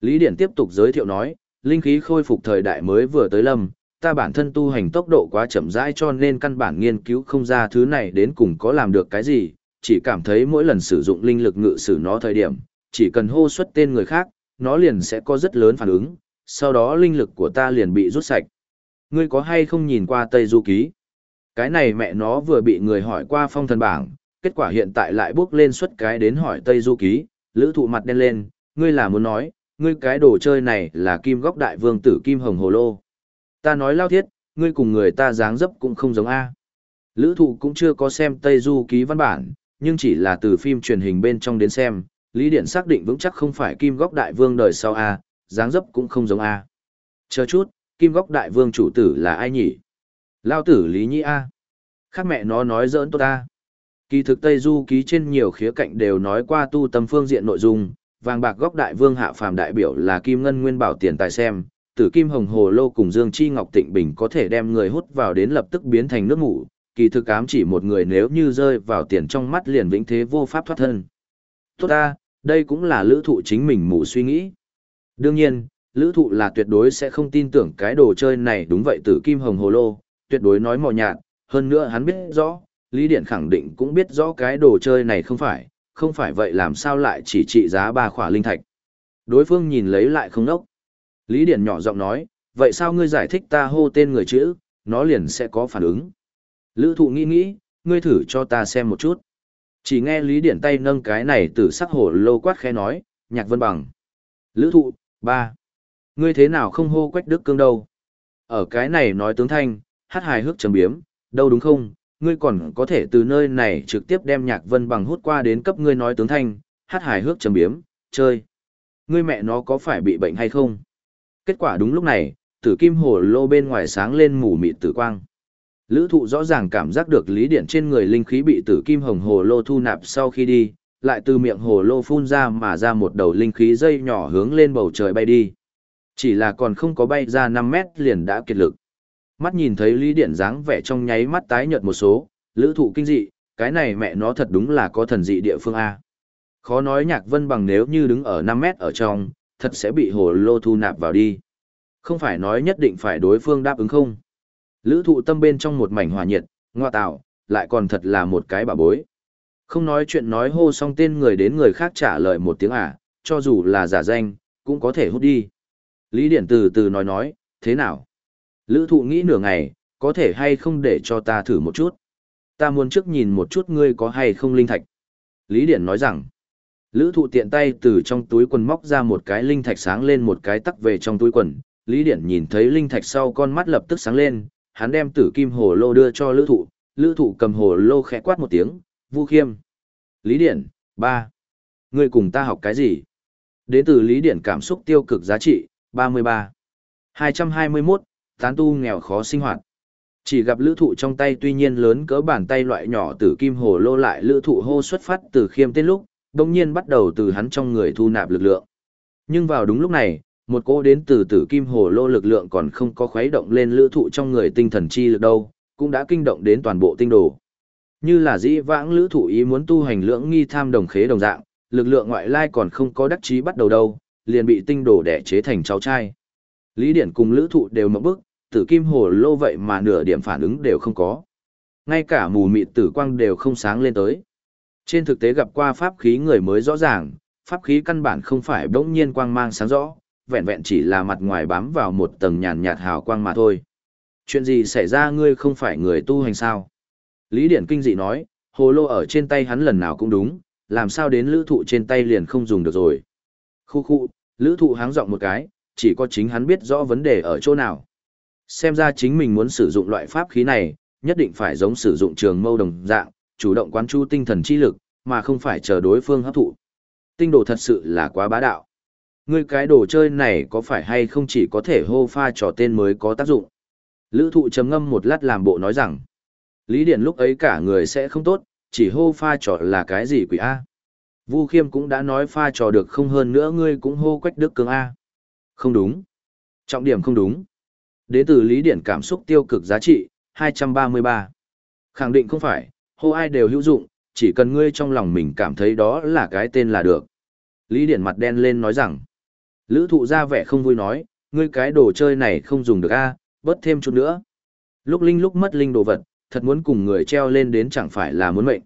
Lý Điển tiếp tục giới thiệu nói, linh khí khôi phục thời đại mới vừa tới lâm, ta bản thân tu hành tốc độ quá chậm rãi cho nên căn bản nghiên cứu không ra thứ này đến cùng có làm được cái gì, chỉ cảm thấy mỗi lần sử dụng linh lực ngự sử nó thời điểm, chỉ cần hô xuất tên người khác, nó liền sẽ có rất lớn phản ứng, sau đó linh lực của ta liền bị rút sạch. Ngươi có hay không nhìn qua Tây Du Ký? Cái này mẹ nó vừa bị người hỏi qua phong thần bảng, kết quả hiện tại lại bước lên xuất cái đến hỏi Tây Du Ký, lữ thụ mặt đen lên, ngươi là muốn nói, ngươi cái đồ chơi này là kim góc đại vương tử kim hồng hồ lô. Ta nói lao thiết, ngươi cùng người ta dáng dấp cũng không giống A. Lữ thụ cũng chưa có xem Tây Du ký văn bản, nhưng chỉ là từ phim truyền hình bên trong đến xem, Lý Điện xác định vững chắc không phải kim góc đại vương đời sau A, dáng dấp cũng không giống A. Chờ chút, kim góc đại vương chủ tử là ai nhỉ? Lao tử Lý Nhi A. Khác mẹ nó nói giỡn tốt A. Kỳ thực Tây Du ký trên nhiều khía cạnh đều nói qua tu tâm phương diện nội dung, vàng bạc góc đại vương hạ phàm đại biểu là kim ngân nguyên bảo tiền tài xem, tử kim hồng hồ lô cùng dương chi ngọc tịnh bình có thể đem người hút vào đến lập tức biến thành nước ngủ, kỳ thực ám chỉ một người nếu như rơi vào tiền trong mắt liền vĩnh thế vô pháp thoát thân. Tốt ta, đây cũng là lữ thụ chính mình mù suy nghĩ. Đương nhiên, lữ thụ là tuyệt đối sẽ không tin tưởng cái đồ chơi này đúng vậy tử kim hồng hồ lô, tuyệt đối nói mò nhạt, hơn nữa hắn biết rõ, Lý Điện khẳng định cũng biết rõ cái đồ chơi này không phải, không phải vậy làm sao lại chỉ trị giá ba khỏa linh thạch. Đối phương nhìn lấy lại không nốc. Lý Điển nhỏ giọng nói, vậy sao ngươi giải thích ta hô tên người chữ, nó liền sẽ có phản ứng. Lữ thụ nghĩ nghĩ, ngươi thử cho ta xem một chút. Chỉ nghe Lý Điển tay nâng cái này từ sắc hổ lô quát khẽ nói, nhạc vân bằng. Lữ thụ, ba Ngươi thế nào không hô quách đức cương đâu? Ở cái này nói tướng thanh, hát hài hước trầm biếm, đâu đúng không? Ngươi còn có thể từ nơi này trực tiếp đem nhạc vân bằng hút qua đến cấp ngươi nói tướng thanh, hát hài hước trầm biếm, chơi. Ngươi mẹ nó có phải bị bệnh hay không? Kết quả đúng lúc này, tử kim hồ lô bên ngoài sáng lên mù mịt tử quang. Lữ thụ rõ ràng cảm giác được lý điện trên người linh khí bị tử kim hồng hồ lô thu nạp sau khi đi, lại từ miệng hồ lô phun ra mà ra một đầu linh khí dây nhỏ hướng lên bầu trời bay đi. Chỉ là còn không có bay ra 5 mét liền đã kiệt lực. Mắt nhìn thấy lý điện dáng vẻ trong nháy mắt tái nhợt một số, lữ thụ kinh dị, cái này mẹ nó thật đúng là có thần dị địa phương A. Khó nói nhạc vân bằng nếu như đứng ở 5 mét ở trong, thật sẽ bị hồ lô thu nạp vào đi. Không phải nói nhất định phải đối phương đáp ứng không. Lữ thụ tâm bên trong một mảnh hòa nhiệt, ngoa tạo, lại còn thật là một cái bà bối. Không nói chuyện nói hô xong tên người đến người khác trả lời một tiếng à, cho dù là giả danh, cũng có thể hút đi. Lý Điển từ từ nói nói, thế nào? Lữ thụ nghĩ nửa ngày, có thể hay không để cho ta thử một chút? Ta muốn trước nhìn một chút ngươi có hay không linh thạch. Lý Điển nói rằng, Lữ thụ tiện tay từ trong túi quần móc ra một cái linh thạch sáng lên một cái tắc về trong túi quần. Lý Điển nhìn thấy linh thạch sau con mắt lập tức sáng lên, hắn đem tử kim hồ lô đưa cho lữ thụ, lữ thụ cầm hồ lô khẽ quát một tiếng, vu khiêm. Lý Điển, ba Ngươi cùng ta học cái gì? Đến từ Lý Điển cảm xúc tiêu cực giá trị, 33. 221, tán tu nghèo khó sinh hoạt. Chỉ gặp lữ thụ trong tay tuy nhiên lớn cỡ bàn tay loại nhỏ từ kim hồ lô lại lữ thụ hô xuất phát từ khiêm tên lúc, đồng nhiên bắt đầu từ hắn trong người thu nạp lực lượng. Nhưng vào đúng lúc này, một cô đến từ tử kim hồ lô lực lượng còn không có khuấy động lên lữ thụ trong người tinh thần chi lực đâu, cũng đã kinh động đến toàn bộ tinh đồ. Như là dĩ vãng lữ thụ ý muốn tu hành lưỡng nghi tham đồng khế đồng dạng, lực lượng ngoại lai còn không có đắc chí bắt đầu đâu, liền bị tinh đồ đẻ chế thành cháu trai. Lý Điển cùng lữ thụ đều mộng bức, tử kim hồ lô vậy mà nửa điểm phản ứng đều không có. Ngay cả mù mịt tử quang đều không sáng lên tới. Trên thực tế gặp qua pháp khí người mới rõ ràng, pháp khí căn bản không phải bỗng nhiên quang mang sáng rõ, vẹn vẹn chỉ là mặt ngoài bám vào một tầng nhàn nhạt hào quang mà thôi. Chuyện gì xảy ra ngươi không phải người tu hành sao? Lý Điển kinh dị nói, hồ lô ở trên tay hắn lần nào cũng đúng, làm sao đến lữ thụ trên tay liền không dùng được rồi. Khu khu, lữ thụ háng giọng một cái, chỉ có chính hắn biết rõ vấn đề ở chỗ nào. Xem ra chính mình muốn sử dụng loại pháp khí này, nhất định phải giống sử dụng trường mâu đồng dạng, chủ động quán chu tinh thần chi lực, mà không phải chờ đối phương hấp thụ. Tinh đồ thật sự là quá bá đạo. Ngươi cái đồ chơi này có phải hay không chỉ có thể hô pha trò tên mới có tác dụng. Lữ thụ chấm ngâm một lát làm bộ nói rằng, Lý Điển lúc ấy cả người sẽ không tốt, chỉ hô pha trò là cái gì quỷ A. Vu Khiêm cũng đã nói pha trò được không hơn nữa ngươi cũng hô quách đức cường A. Không đúng. Trọng điểm không đúng. Đế tử Lý Điển cảm xúc tiêu cực giá trị, 233. Khẳng định không phải, hô ai đều hữu dụng, chỉ cần ngươi trong lòng mình cảm thấy đó là cái tên là được. Lý Điển mặt đen lên nói rằng, Lữ thụ ra vẻ không vui nói, ngươi cái đồ chơi này không dùng được a bớt thêm chút nữa. Lúc linh lúc mất linh đồ vật, thật muốn cùng người treo lên đến chẳng phải là muốn mệnh.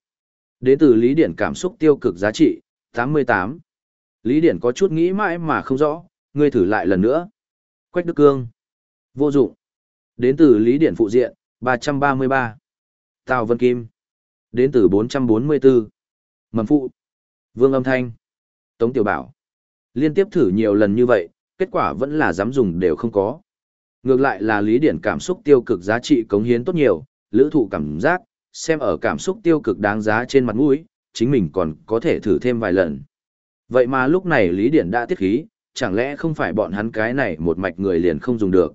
Đến từ Lý Điển cảm xúc tiêu cực giá trị, 88. Lý Điển có chút nghĩ mãi mà không rõ, ngươi thử lại lần nữa. Quách Đức Cương. Vô dụng. Đến từ Lý Điển phụ diện, 333. Tào Vân Kim. Đến từ 444. Mầm phụ. Vương Âm Thanh. Tống Tiểu Bảo. Liên tiếp thử nhiều lần như vậy, kết quả vẫn là dám dùng đều không có. Ngược lại là Lý Điển cảm xúc tiêu cực giá trị cống hiến tốt nhiều, lữ thụ cảm giác, xem ở cảm xúc tiêu cực đáng giá trên mặt mũi, chính mình còn có thể thử thêm vài lần. Vậy mà lúc này Lý Điển đã tiết khí, chẳng lẽ không phải bọn hắn cái này một mạch người liền không dùng được.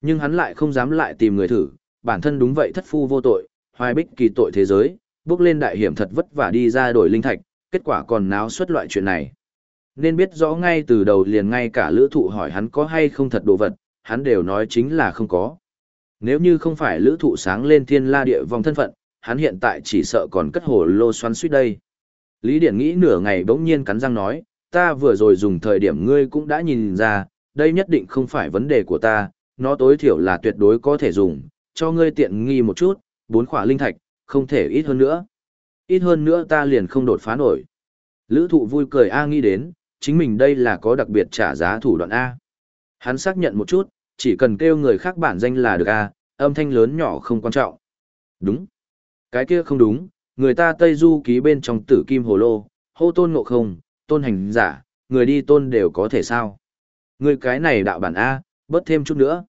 Nhưng hắn lại không dám lại tìm người thử, bản thân đúng vậy thất phu vô tội, hoài bích kỳ tội thế giới, bước lên đại hiểm thật vất vả đi ra đổi linh thạch, kết quả còn náo xuất loại chuyện này. Nên biết rõ ngay từ đầu liền ngay cả lữ thụ hỏi hắn có hay không thật đồ vật, hắn đều nói chính là không có. Nếu như không phải lữ thụ sáng lên thiên la địa vòng thân phận, hắn hiện tại chỉ sợ còn cất hồ lô xoắn suýt đây. Lý Điển nghĩ nửa ngày bỗng nhiên cắn răng nói, ta vừa rồi dùng thời điểm ngươi cũng đã nhìn ra, đây nhất định không phải vấn đề của ta, nó tối thiểu là tuyệt đối có thể dùng, cho ngươi tiện nghi một chút, bốn khỏa linh thạch, không thể ít hơn nữa. Ít hơn nữa ta liền không đột phá nổi. Lữ thụ vui cười A nghĩ đến, chính mình đây là có đặc biệt trả giá thủ đoạn A. Hắn xác nhận một chút, chỉ cần kêu người khác bản danh là được A, âm thanh lớn nhỏ không quan trọng. Đúng. Cái kia không đúng, người ta Tây Du ký bên trong tử kim hồ lô, hô tôn ngộ không, tôn hành giả, người đi tôn đều có thể sao. Người cái này đạo bản A, bớt thêm chút nữa.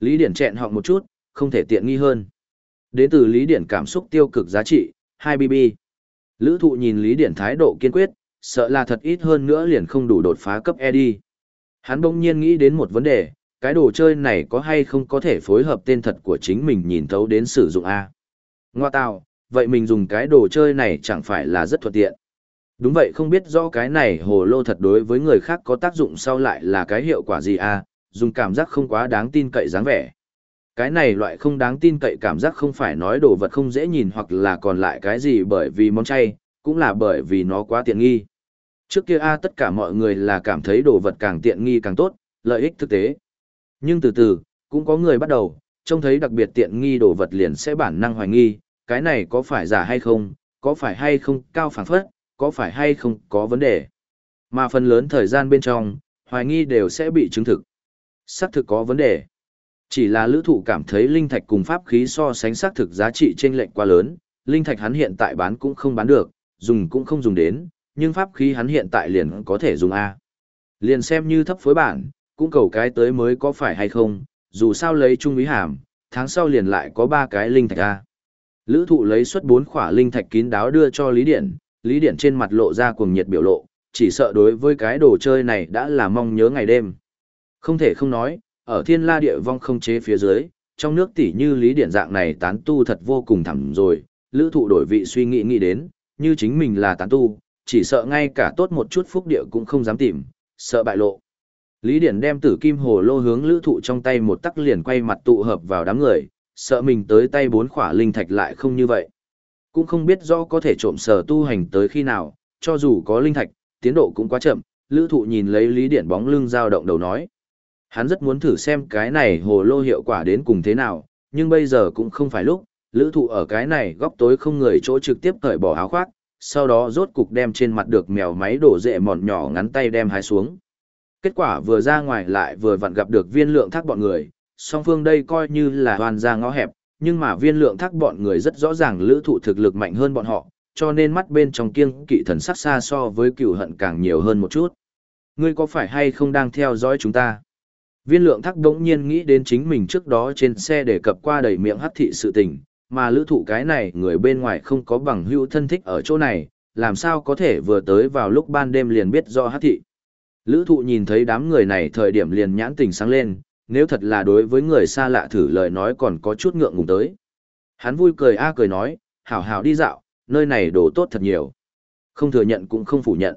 Lý Điển chẹn họng một chút, không thể tiện nghi hơn. Đến từ Lý Điển cảm xúc tiêu cực giá trị, 2BB. Lữ thụ nhìn Lý Điển thái độ kiên quyết, sợ là thật ít hơn nữa liền không đủ đột phá cấp ED. Hắn bỗng nhiên nghĩ đến một vấn đề, cái đồ chơi này có hay không có thể phối hợp tên thật của chính mình nhìn thấu đến sử dụng A. Ngoa tạo, vậy mình dùng cái đồ chơi này chẳng phải là rất thuận tiện. Đúng vậy không biết rõ cái này hồ lô thật đối với người khác có tác dụng sau lại là cái hiệu quả gì à dùng cảm giác không quá đáng tin cậy dáng vẻ. Cái này loại không đáng tin cậy cảm giác không phải nói đồ vật không dễ nhìn hoặc là còn lại cái gì bởi vì món chay, cũng là bởi vì nó quá tiện nghi. Trước kia a tất cả mọi người là cảm thấy đồ vật càng tiện nghi càng tốt, lợi ích thực tế. Nhưng từ từ, cũng có người bắt đầu, trông thấy đặc biệt tiện nghi đồ vật liền sẽ bản năng hoài nghi, cái này có phải giả hay không, có phải hay không cao phản phất, có phải hay không có vấn đề. Mà phần lớn thời gian bên trong, hoài nghi đều sẽ bị chứng thực. Xác thực có vấn đề. Chỉ là lữ thụ cảm thấy linh thạch cùng pháp khí so sánh xác thực giá trị trên lệnh quá lớn, linh thạch hắn hiện tại bán cũng không bán được, dùng cũng không dùng đến, nhưng pháp khí hắn hiện tại liền có thể dùng A. Liền xem như thấp phối bản, cũng cầu cái tới mới có phải hay không, dù sao lấy trung ý hàm, tháng sau liền lại có 3 cái linh thạch A. Lữ thụ lấy suất 4 khỏa linh thạch kín đáo đưa cho Lý Điển, Lý Điển trên mặt lộ ra cuồng nhiệt biểu lộ, chỉ sợ đối với cái đồ chơi này đã là mong nhớ ngày đêm. Không thể không nói, ở thiên la địa vong không chế phía dưới, trong nước tỉ như Lý Điển dạng này tán tu thật vô cùng thẳm rồi, lữ thụ đổi vị suy nghĩ nghĩ đến, như chính mình là tán tu, chỉ sợ ngay cả tốt một chút phúc địa cũng không dám tìm, sợ bại lộ. Lý Điển đem tử kim hồ lô hướng lữ thụ trong tay một tắc liền quay mặt tụ hợp vào đám người, sợ mình tới tay bốn khỏa linh thạch lại không như vậy. Cũng không biết rõ có thể trộm sở tu hành tới khi nào, cho dù có linh thạch, tiến độ cũng quá chậm, lữ thụ nhìn lấy lý điển bóng lưng dao động đầu nói. Hắn rất muốn thử xem cái này hồ lô hiệu quả đến cùng thế nào, nhưng bây giờ cũng không phải lúc, lữ thụ ở cái này góc tối không người chỗ trực tiếp cởi bỏ áo khoác, sau đó rốt cục đem trên mặt được mèo máy đổ rệ mòn nhỏ ngắn tay đem hái xuống. Kết quả vừa ra ngoài lại vừa vặn gặp được viên lượng thác bọn người, song phương đây coi như là hoàn ra ngõ hẹp, nhưng mà viên lượng thác bọn người rất rõ ràng lữ thụ thực lực mạnh hơn bọn họ, cho nên mắt bên trong kiêng kỵ thần sắc xa so với cựu hận càng nhiều hơn một chút. Ngươi có phải hay không đang theo dõi chúng ta? Viên lượng thác đống nhiên nghĩ đến chính mình trước đó trên xe để cập qua đầy miệng hắc thị sự tình, mà lữ thụ cái này người bên ngoài không có bằng hữu thân thích ở chỗ này, làm sao có thể vừa tới vào lúc ban đêm liền biết do hắc thị. Lữ thụ nhìn thấy đám người này thời điểm liền nhãn tình sáng lên, nếu thật là đối với người xa lạ thử lời nói còn có chút ngượng ngùng tới. Hắn vui cười a cười nói, hảo hảo đi dạo, nơi này đồ tốt thật nhiều. Không thừa nhận cũng không phủ nhận.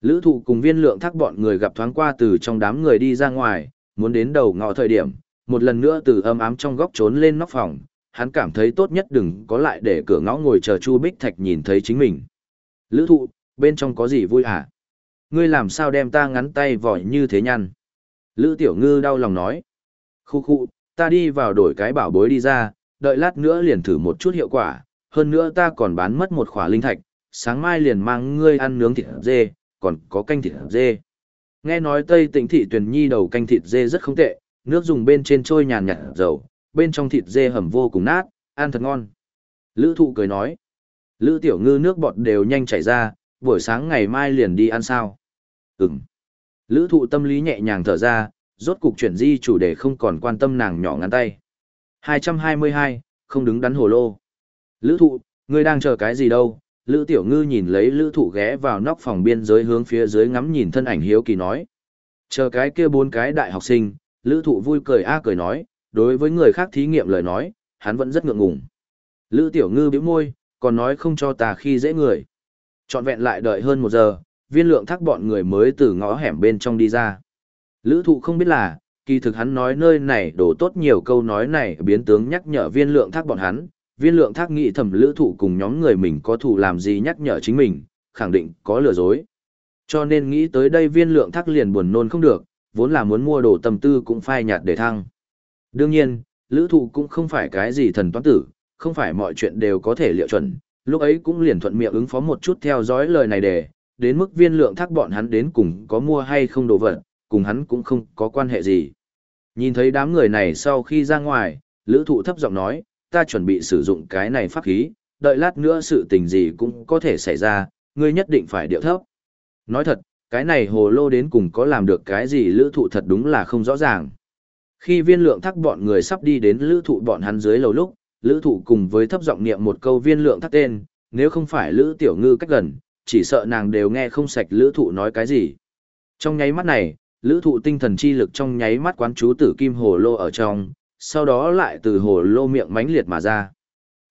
Lữ thụ cùng viên lượng thác bọn người gặp thoáng qua từ trong đám người đi ra ngoài, muốn đến đầu ngõ thời điểm, một lần nữa từ âm ám trong góc trốn lên nóc phòng, hắn cảm thấy tốt nhất đừng có lại để cửa ngõ ngồi chờ Chu Bích Thạch nhìn thấy chính mình. Lữ thụ, bên trong có gì vui hả? Ngươi làm sao đem ta ngắn tay vòi như thế nhăn? Lữ Tiểu Ngư đau lòng nói. Khu khu, ta đi vào đổi cái bảo bối đi ra, đợi lát nữa liền thử một chút hiệu quả, hơn nữa ta còn bán mất một khỏa linh thạch, sáng mai liền mang ngươi ăn nướng thịt dê, còn có canh thịt dê. Nghe nói Tây Tịnh thị tuyển nhi đầu canh thịt dê rất không tệ, nước dùng bên trên trôi nhàn nhạt dầu, bên trong thịt dê hầm vô cùng nát, ăn thật ngon. Lữ thụ cười nói. Lữ tiểu ngư nước bọt đều nhanh chảy ra, buổi sáng ngày mai liền đi ăn sao. Ừm. Lữ thụ tâm lý nhẹ nhàng thở ra, rốt cục chuyển di chủ đề không còn quan tâm nàng nhỏ ngắn tay. 222, không đứng đắn hồ lô. Lữ thụ, ngươi đang chờ cái gì đâu? Lữ tiểu ngư nhìn lấy lữ thụ ghé vào nóc phòng biên giới hướng phía dưới ngắm nhìn thân ảnh hiếu kỳ nói. Chờ cái kia bốn cái đại học sinh, lữ thụ vui cười a cười nói, đối với người khác thí nghiệm lời nói, hắn vẫn rất ngượng ngùng. Lữ tiểu ngư biểu môi, còn nói không cho ta khi dễ người. Chọn vẹn lại đợi hơn một giờ, viên lượng thác bọn người mới từ ngõ hẻm bên trong đi ra. Lữ thụ không biết là, kỳ thực hắn nói nơi này đổ tốt nhiều câu nói này biến tướng nhắc nhở viên lượng thác bọn hắn, viên lượng thác nghĩ thầm lữ thụ cùng nhóm người mình có thủ làm gì nhắc nhở chính mình, khẳng định có lừa dối. Cho nên nghĩ tới đây viên lượng thác liền buồn nôn không được, vốn là muốn mua đồ tâm tư cũng phai nhạt để thăng. Đương nhiên, lữ thụ cũng không phải cái gì thần toán tử, không phải mọi chuyện đều có thể liệu chuẩn, lúc ấy cũng liền thuận miệng ứng phó một chút theo dõi lời này để, đến mức viên lượng thác bọn hắn đến cùng có mua hay không đồ vật, cùng hắn cũng không có quan hệ gì. Nhìn thấy đám người này sau khi ra ngoài, lữ thụ thấp giọng nói, ta chuẩn bị sử dụng cái này pháp khí, đợi lát nữa sự tình gì cũng có thể xảy ra, ngươi nhất định phải điệu thấp. Nói thật, Cái này hồ lô đến cùng có làm được cái gì lữ thụ thật đúng là không rõ ràng. Khi viên lượng thắc bọn người sắp đi đến lữ thụ bọn hắn dưới lầu lúc, lữ thụ cùng với thấp giọng niệm một câu viên lượng thắc tên, nếu không phải lữ tiểu ngư cách gần, chỉ sợ nàng đều nghe không sạch lữ thụ nói cái gì. Trong nháy mắt này, lữ thụ tinh thần chi lực trong nháy mắt quán chú tử kim hồ lô ở trong, sau đó lại từ hồ lô miệng mánh liệt mà ra.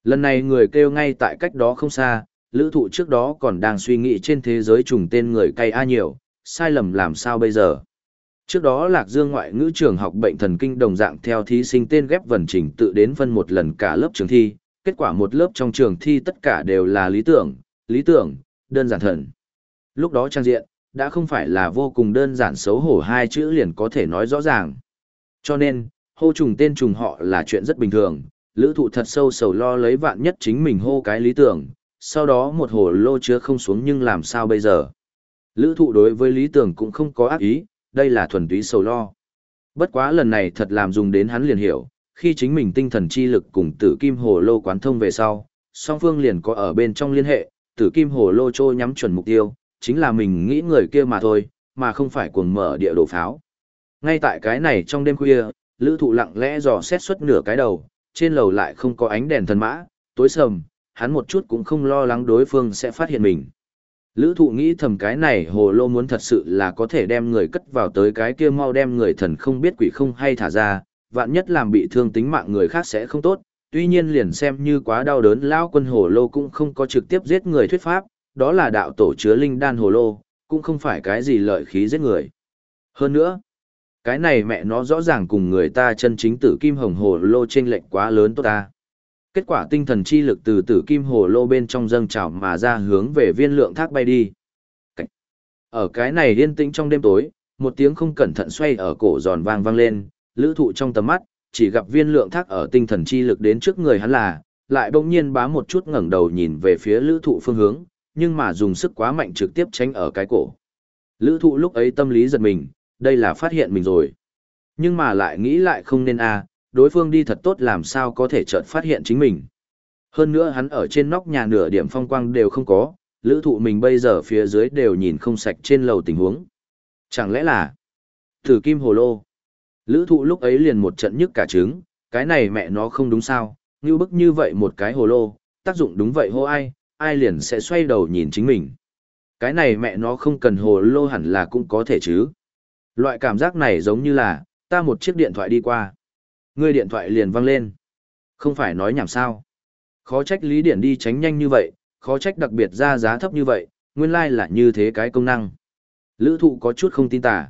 Lần này người kêu ngay tại cách đó không xa, lữ thụ trước đó còn đang suy nghĩ trên thế giới trùng tên người cay a nhiều, sai lầm làm sao bây giờ. Trước đó Lạc Dương ngoại ngữ trường học bệnh thần kinh đồng dạng theo thí sinh tên ghép vần trình tự đến phân một lần cả lớp trường thi, kết quả một lớp trong trường thi tất cả đều là lý tưởng, lý tưởng, đơn giản thần. Lúc đó trang diện, đã không phải là vô cùng đơn giản xấu hổ hai chữ liền có thể nói rõ ràng. Cho nên, hô trùng tên trùng họ là chuyện rất bình thường, lữ thụ thật sâu sầu lo lấy vạn nhất chính mình hô cái lý tưởng, sau đó một hồ lô chứa không xuống nhưng làm sao bây giờ. Lữ thụ đối với lý tưởng cũng không có ác ý, đây là thuần túy sầu lo. Bất quá lần này thật làm dùng đến hắn liền hiểu, khi chính mình tinh thần chi lực cùng tử kim hồ lô quán thông về sau, song phương liền có ở bên trong liên hệ, tử kim hồ lô trô nhắm chuẩn mục tiêu, chính là mình nghĩ người kia mà thôi, mà không phải cuồng mở địa đồ pháo. Ngay tại cái này trong đêm khuya, lữ thụ lặng lẽ dò xét suốt nửa cái đầu, trên lầu lại không có ánh đèn thần mã, tối sầm, hắn một chút cũng không lo lắng đối phương sẽ phát hiện mình. Lữ thụ nghĩ thầm cái này hồ lô muốn thật sự là có thể đem người cất vào tới cái kia mau đem người thần không biết quỷ không hay thả ra, vạn nhất làm bị thương tính mạng người khác sẽ không tốt, tuy nhiên liền xem như quá đau đớn lão quân hồ lô cũng không có trực tiếp giết người thuyết pháp, đó là đạo tổ chứa linh đan hồ lô, cũng không phải cái gì lợi khí giết người. Hơn nữa, cái này mẹ nó rõ ràng cùng người ta chân chính tử kim hồng hồ lô trên lệnh quá lớn tốt ta. Kết quả tinh thần chi lực từ tử kim hồ lô bên trong dâng trào mà ra hướng về viên lượng thác bay đi. Ở cái này yên tĩnh trong đêm tối, một tiếng không cẩn thận xoay ở cổ giòn vang vang lên, lữ thụ trong tầm mắt, chỉ gặp viên lượng thác ở tinh thần chi lực đến trước người hắn là, lại bỗng nhiên bá một chút ngẩng đầu nhìn về phía lữ thụ phương hướng, nhưng mà dùng sức quá mạnh trực tiếp tránh ở cái cổ. Lữ thụ lúc ấy tâm lý giật mình, đây là phát hiện mình rồi. Nhưng mà lại nghĩ lại không nên a đối phương đi thật tốt làm sao có thể chợt phát hiện chính mình. Hơn nữa hắn ở trên nóc nhà nửa điểm phong quang đều không có, lữ thụ mình bây giờ phía dưới đều nhìn không sạch trên lầu tình huống. Chẳng lẽ là thử kim hồ lô? Lữ thụ lúc ấy liền một trận nhức cả trứng, cái này mẹ nó không đúng sao, như bức như vậy một cái hồ lô, tác dụng đúng vậy hô ai, ai liền sẽ xoay đầu nhìn chính mình. Cái này mẹ nó không cần hồ lô hẳn là cũng có thể chứ. Loại cảm giác này giống như là, ta một chiếc điện thoại đi qua. người điện thoại liền văng lên. Không phải nói nhảm sao. Khó trách lý điện đi tránh nhanh như vậy, khó trách đặc biệt ra giá thấp như vậy, nguyên lai like là như thế cái công năng. Lữ thụ có chút không tin tả.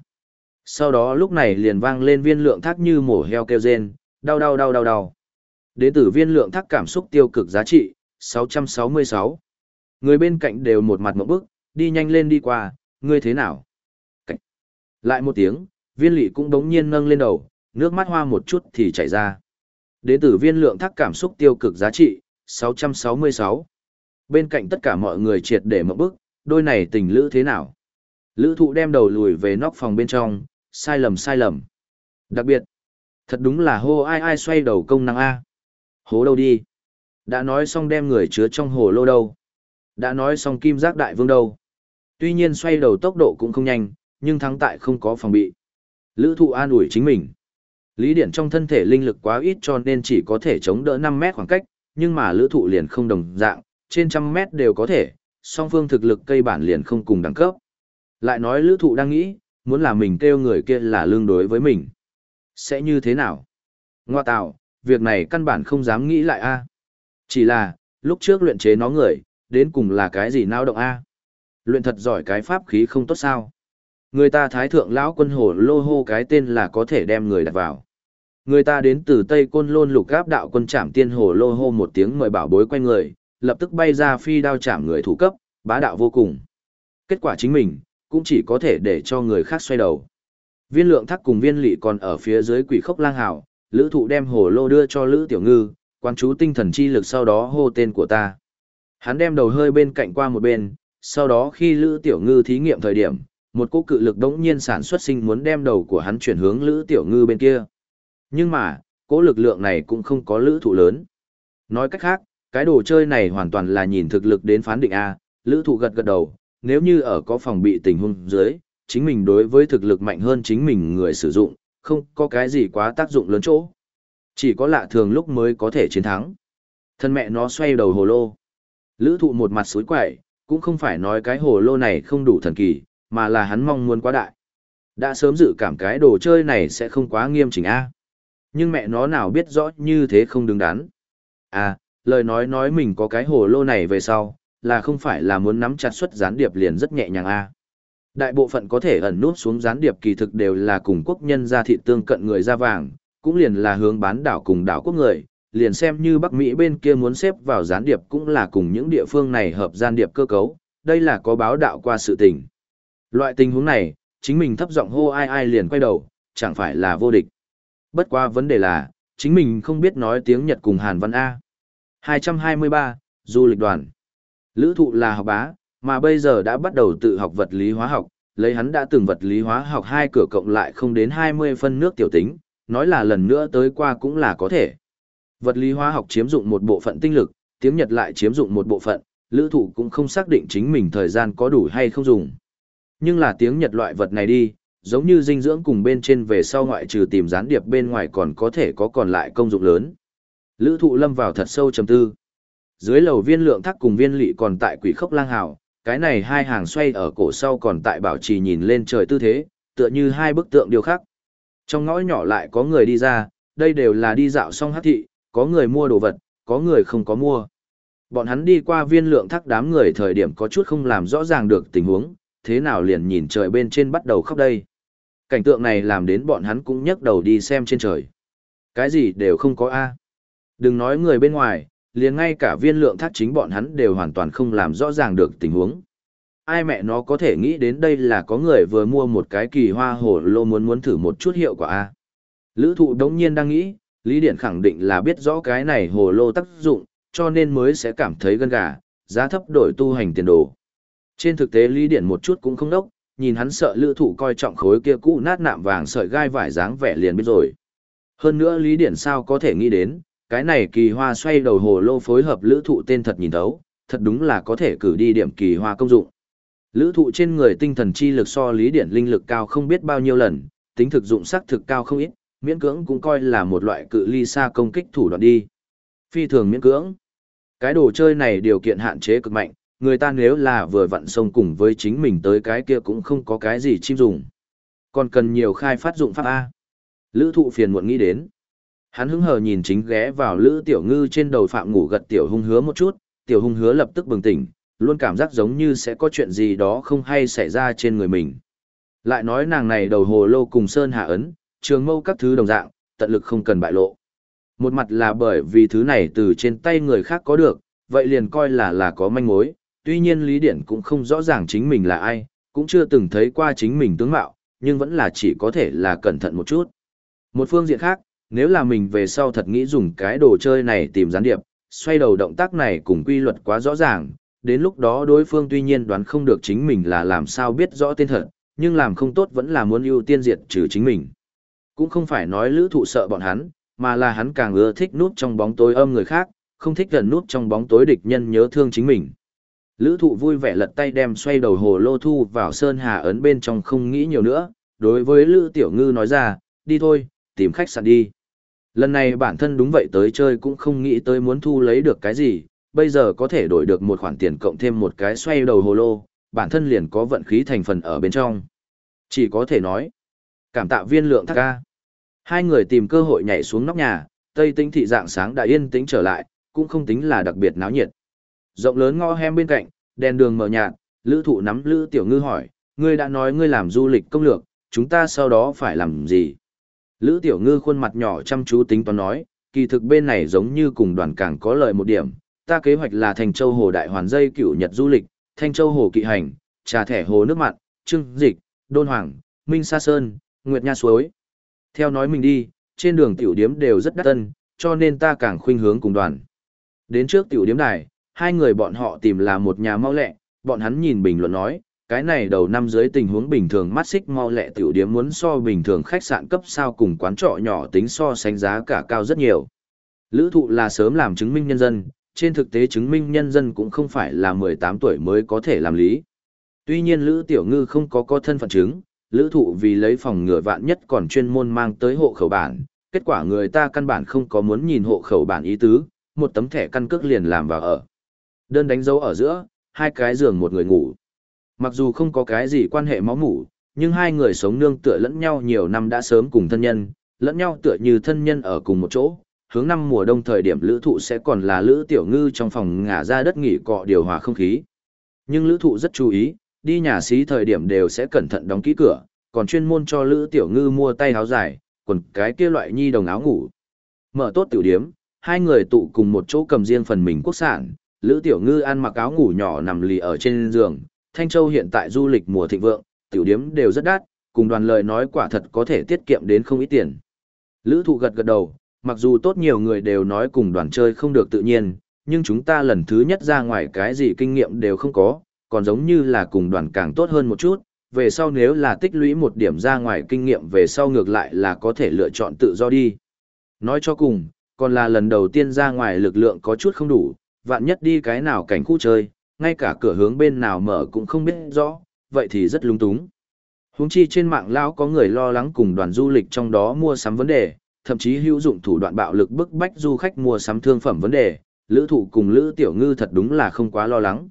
Sau đó lúc này liền vang lên viên lượng thác như mổ heo kêu rên, đau đau đau đau đau. Đến từ viên lượng thác cảm xúc tiêu cực giá trị, 666. Người bên cạnh đều một mặt mộng bức, đi nhanh lên đi qua, ngươi thế nào? Cảnh. Lại một tiếng, viên lị cũng đống nhiên nâng lên đầu, nước mắt hoa một chút thì chảy ra. Đến từ viên lượng thác cảm xúc tiêu cực giá trị, 666. Bên cạnh tất cả mọi người triệt để mộng bức, đôi này tình lữ thế nào? Lữ thụ đem đầu lùi về nóc phòng bên trong, sai lầm sai lầm. Đặc biệt, thật đúng là hô ai ai xoay đầu công năng A. Hố đâu đi. Đã nói xong đem người chứa trong hồ lô đâu. Đã nói xong kim giác đại vương đâu. Tuy nhiên xoay đầu tốc độ cũng không nhanh, nhưng thắng tại không có phòng bị. Lữ thụ an ủi chính mình. Lý điện trong thân thể linh lực quá ít cho nên chỉ có thể chống đỡ 5 mét khoảng cách, nhưng mà lữ thụ liền không đồng dạng, trên trăm mét đều có thể, song phương thực lực cây bản liền không cùng đẳng cấp. Lại nói lữ thụ đang nghĩ, muốn là mình kêu người kia là lương đối với mình. Sẽ như thế nào? Ngoa tạo, việc này căn bản không dám nghĩ lại a Chỉ là, lúc trước luyện chế nó người, đến cùng là cái gì nao động a Luyện thật giỏi cái pháp khí không tốt sao? Người ta thái thượng lão quân hồ lô hô cái tên là có thể đem người đặt vào. Người ta đến từ Tây Côn Lôn lục gáp đạo quân trảm tiên hồ lô hô một tiếng mời bảo bối quay người, lập tức bay ra phi đao chạm người thủ cấp, bá đạo vô cùng. Kết quả chính mình, cũng chỉ có thể để cho người khác xoay đầu. Viên lượng thắc cùng viên lị còn ở phía dưới quỷ khốc lang hảo, lữ thụ đem hồ lô đưa cho lữ tiểu ngư, quan chú tinh thần chi lực sau đó hô tên của ta. Hắn đem đầu hơi bên cạnh qua một bên, sau đó khi lữ tiểu ngư thí nghiệm thời điểm, một cỗ cự lực đống nhiên sản xuất sinh muốn đem đầu của hắn chuyển hướng lữ tiểu ngư bên kia. Nhưng mà, cỗ lực lượng này cũng không có lữ thụ lớn. Nói cách khác, cái đồ chơi này hoàn toàn là nhìn thực lực đến phán định A, lữ thụ gật gật đầu, nếu như ở có phòng bị tình huống dưới, chính mình đối với thực lực mạnh hơn chính mình người sử dụng, không có cái gì quá tác dụng lớn chỗ. Chỉ có lạ thường lúc mới có thể chiến thắng. Thân mẹ nó xoay đầu hồ lô. Lữ thụ một mặt suối quậy, cũng không phải nói cái hồ lô này không đủ thần kỳ, mà là hắn mong muốn quá đại. Đã sớm dự cảm cái đồ chơi này sẽ không quá nghiêm chỉnh a Nhưng mẹ nó nào biết rõ như thế không đứng đắn. À, lời nói nói mình có cái hồ lô này về sau, là không phải là muốn nắm chặt suất gián điệp liền rất nhẹ nhàng a Đại bộ phận có thể ẩn nút xuống gián điệp kỳ thực đều là cùng quốc nhân ra thị tương cận người ra vàng, cũng liền là hướng bán đảo cùng đảo quốc người, liền xem như Bắc Mỹ bên kia muốn xếp vào gián điệp cũng là cùng những địa phương này hợp gián điệp cơ cấu, đây là có báo đạo qua sự tình. Loại tình huống này, chính mình thấp giọng hô ai ai liền quay đầu, chẳng phải là vô địch. Bất qua vấn đề là, chính mình không biết nói tiếng Nhật cùng Hàn Văn A. 223, Du lịch đoàn. Lữ thụ là học bá, mà bây giờ đã bắt đầu tự học vật lý hóa học, lấy hắn đã từng vật lý hóa học hai cửa cộng lại không đến 20 phân nước tiểu tính, nói là lần nữa tới qua cũng là có thể. Vật lý hóa học chiếm dụng một bộ phận tinh lực, tiếng Nhật lại chiếm dụng một bộ phận, lữ thụ cũng không xác định chính mình thời gian có đủ hay không dùng. Nhưng là tiếng Nhật loại vật này đi, giống như dinh dưỡng cùng bên trên về sau ngoại trừ tìm gián điệp bên ngoài còn có thể có còn lại công dụng lớn. Lữ thụ lâm vào thật sâu trầm tư. Dưới lầu viên lượng thắc cùng viên lị còn tại quỷ khốc lang hào, cái này hai hàng xoay ở cổ sau còn tại bảo trì nhìn lên trời tư thế, tựa như hai bức tượng điều khắc. Trong ngõ nhỏ lại có người đi ra, đây đều là đi dạo xong hát thị, có người mua đồ vật, có người không có mua. Bọn hắn đi qua viên lượng thắc đám người thời điểm có chút không làm rõ ràng được tình huống, thế nào liền nhìn trời bên trên bắt đầu khóc đây. Cảnh tượng này làm đến bọn hắn cũng nhấc đầu đi xem trên trời. Cái gì đều không có A. Đừng nói người bên ngoài, liền ngay cả viên lượng thác chính bọn hắn đều hoàn toàn không làm rõ ràng được tình huống. Ai mẹ nó có thể nghĩ đến đây là có người vừa mua một cái kỳ hoa hồ lô muốn muốn thử một chút hiệu quả A. Lữ thụ đống nhiên đang nghĩ, Lý Điển khẳng định là biết rõ cái này hồ lô tác dụng, cho nên mới sẽ cảm thấy gân gà, giá thấp đổi tu hành tiền đồ. Trên thực tế Lý Điển một chút cũng không đốc, nhìn hắn sợ lữ thụ coi trọng khối kia cũ nát nạm vàng sợi gai vải dáng vẻ liền biết rồi. Hơn nữa Lý Điển sao có thể nghĩ đến, cái này kỳ hoa xoay đầu hồ lô phối hợp lữ thụ tên thật nhìn thấu, thật đúng là có thể cử đi điểm kỳ hoa công dụng. Lữ thụ trên người tinh thần chi lực so lý điển linh lực cao không biết bao nhiêu lần, tính thực dụng sắc thực cao không ít, miễn cưỡng cũng coi là một loại cự ly xa công kích thủ đoạn đi. Phi thường miễn cưỡng. Cái đồ chơi này điều kiện hạn chế cực mạnh, người ta nếu là vừa vặn sông cùng với chính mình tới cái kia cũng không có cái gì chim dùng. Còn cần nhiều khai phát dụng pháp A. Lữ thụ phiền muộn nghĩ đến. Hắn hứng hờ nhìn chính ghé vào Lữ Tiểu Ngư trên đầu phạm ngủ gật Tiểu Hung hứa một chút, Tiểu Hung hứa lập tức bừng tỉnh, luôn cảm giác giống như sẽ có chuyện gì đó không hay xảy ra trên người mình. Lại nói nàng này đầu hồ lô cùng Sơn Hạ Ấn, trường mâu các thứ đồng dạng, tận lực không cần bại lộ. Một mặt là bởi vì thứ này từ trên tay người khác có được, vậy liền coi là là có manh mối, tuy nhiên Lý Điển cũng không rõ ràng chính mình là ai, cũng chưa từng thấy qua chính mình tướng mạo, nhưng vẫn là chỉ có thể là cẩn thận một chút. Một phương diện khác, nếu là mình về sau thật nghĩ dùng cái đồ chơi này tìm gián điệp, xoay đầu động tác này cùng quy luật quá rõ ràng, đến lúc đó đối phương tuy nhiên đoán không được chính mình là làm sao biết rõ tên thật, nhưng làm không tốt vẫn là muốn ưu tiên diệt trừ chính mình. Cũng không phải nói lữ thụ sợ bọn hắn, mà là hắn càng ưa thích nút trong bóng tối âm người khác, không thích gần nút trong bóng tối địch nhân nhớ thương chính mình. Lữ thụ vui vẻ lật tay đem xoay đầu hồ lô thu vào sơn hà ấn bên trong không nghĩ nhiều nữa, đối với Lữ Tiểu Ngư nói ra, đi thôi, tìm khách sạn đi. Lần này bản thân đúng vậy tới chơi cũng không nghĩ tới muốn thu lấy được cái gì, bây giờ có thể đổi được một khoản tiền cộng thêm một cái xoay đầu hồ lô, bản thân liền có vận khí thành phần ở bên trong. Chỉ có thể nói, cảm tạ viên lượng thác ca. Hai người tìm cơ hội nhảy xuống nóc nhà, tây tinh thị dạng sáng đã yên tĩnh trở lại, cũng không tính là đặc biệt náo nhiệt. Rộng lớn ngõ hem bên cạnh, đèn đường mở nhạt, lữ thụ nắm lữ tiểu ngư hỏi, ngươi đã nói ngươi làm du lịch công lược, chúng ta sau đó phải làm gì? Lữ Tiểu Ngư khuôn mặt nhỏ chăm chú tính toán nói, kỳ thực bên này giống như cùng đoàn càng có lợi một điểm, ta kế hoạch là Thành Châu Hồ Đại Hoàn dây cựu Nhật du lịch, Thanh Châu Hồ Kỵ Hành, Trà Thẻ Hồ Nước Mặn, Trưng Dịch, Đôn Hoàng, Minh Sa Sơn, Nguyệt Nha Suối. Theo nói mình đi, trên đường tiểu điếm đều rất đắt tân, cho nên ta càng khuynh hướng cùng đoàn. Đến trước tiểu điếm đài, hai người bọn họ tìm là một nhà mau lẹ, bọn hắn nhìn bình luận nói, cái này đầu năm dưới tình huống bình thường mắt xích mau lẹ tiểu điếm muốn so bình thường khách sạn cấp sao cùng quán trọ nhỏ tính so sánh giá cả cao rất nhiều. Lữ thụ là sớm làm chứng minh nhân dân, trên thực tế chứng minh nhân dân cũng không phải là 18 tuổi mới có thể làm lý. Tuy nhiên Lữ Tiểu Ngư không có có thân phận chứng, Lữ Thụ vì lấy phòng ngừa vạn nhất còn chuyên môn mang tới hộ khẩu bản, kết quả người ta căn bản không có muốn nhìn hộ khẩu bản ý tứ, một tấm thẻ căn cước liền làm vào ở. Đơn đánh dấu ở giữa, hai cái giường một người ngủ. Mặc dù không có cái gì quan hệ máu mủ, nhưng hai người sống nương tựa lẫn nhau nhiều năm đã sớm cùng thân nhân, lẫn nhau tựa như thân nhân ở cùng một chỗ. Hướng năm mùa đông thời điểm lữ thụ sẽ còn là lữ tiểu ngư trong phòng ngả ra đất nghỉ cọ điều hòa không khí. Nhưng lữ thụ rất chú ý, đi nhà xí thời điểm đều sẽ cẩn thận đóng kỹ cửa, còn chuyên môn cho lữ tiểu ngư mua tay áo dài, quần cái kia loại nhi đồng áo ngủ. Mở tốt tiểu điếm, hai người tụ cùng một chỗ cầm riêng phần mình quốc sản, lữ tiểu ngư ăn mặc áo ngủ nhỏ nằm lì ở trên giường. Thanh Châu hiện tại du lịch mùa thịnh vượng, tiểu điếm đều rất đắt, cùng đoàn lời nói quả thật có thể tiết kiệm đến không ít tiền. Lữ thụ gật gật đầu, mặc dù tốt nhiều người đều nói cùng đoàn chơi không được tự nhiên, nhưng chúng ta lần thứ nhất ra ngoài cái gì kinh nghiệm đều không có, còn giống như là cùng đoàn càng tốt hơn một chút, về sau nếu là tích lũy một điểm ra ngoài kinh nghiệm về sau ngược lại là có thể lựa chọn tự do đi. Nói cho cùng, còn là lần đầu tiên ra ngoài lực lượng có chút không đủ, vạn nhất đi cái nào cảnh khu chơi, ngay cả cửa hướng bên nào mở cũng không biết rõ, vậy thì rất lung túng. Huống chi trên mạng lão có người lo lắng cùng đoàn du lịch trong đó mua sắm vấn đề, thậm chí hữu dụng thủ đoạn bạo lực bức bách du khách mua sắm thương phẩm vấn đề, lữ thụ cùng lữ tiểu ngư thật đúng là không quá lo lắng.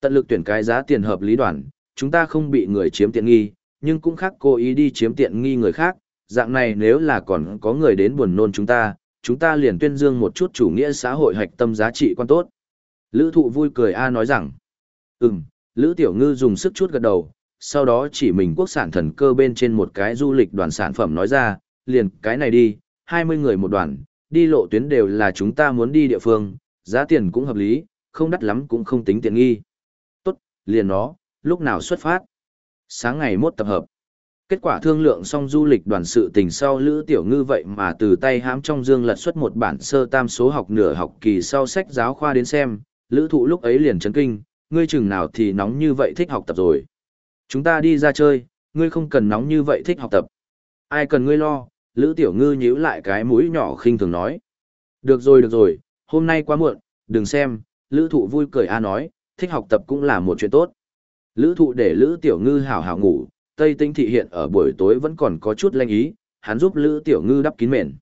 Tận lực tuyển cái giá tiền hợp lý đoàn, chúng ta không bị người chiếm tiện nghi, nhưng cũng khác cố ý đi chiếm tiện nghi người khác, dạng này nếu là còn có người đến buồn nôn chúng ta, chúng ta liền tuyên dương một chút chủ nghĩa xã hội hạch tâm giá trị quan tốt. Lữ thụ vui cười A nói rằng, ừm, Lữ Tiểu Ngư dùng sức chút gật đầu, sau đó chỉ mình quốc sản thần cơ bên trên một cái du lịch đoàn sản phẩm nói ra, liền cái này đi, 20 người một đoàn, đi lộ tuyến đều là chúng ta muốn đi địa phương, giá tiền cũng hợp lý, không đắt lắm cũng không tính tiện nghi. Tốt, liền nó, lúc nào xuất phát? Sáng ngày mốt tập hợp. Kết quả thương lượng xong du lịch đoàn sự tình sau Lữ Tiểu Ngư vậy mà từ tay hãm trong dương lật xuất một bản sơ tam số học nửa học kỳ sau sách giáo khoa đến xem, Lữ Thụ lúc ấy liền chấn kinh, ngươi chừng nào thì nóng như vậy thích học tập rồi. Chúng ta đi ra chơi, ngươi không cần nóng như vậy thích học tập. Ai cần ngươi lo, Lữ Tiểu Ngư nhíu lại cái mũi nhỏ khinh thường nói. Được rồi được rồi, hôm nay quá muộn, đừng xem, Lữ Thụ vui cười a nói, thích học tập cũng là một chuyện tốt. Lữ Thụ để Lữ Tiểu Ngư hào hào ngủ, Tây Tinh thị hiện ở buổi tối vẫn còn có chút lanh ý, hắn giúp Lữ Tiểu Ngư đắp kín mền.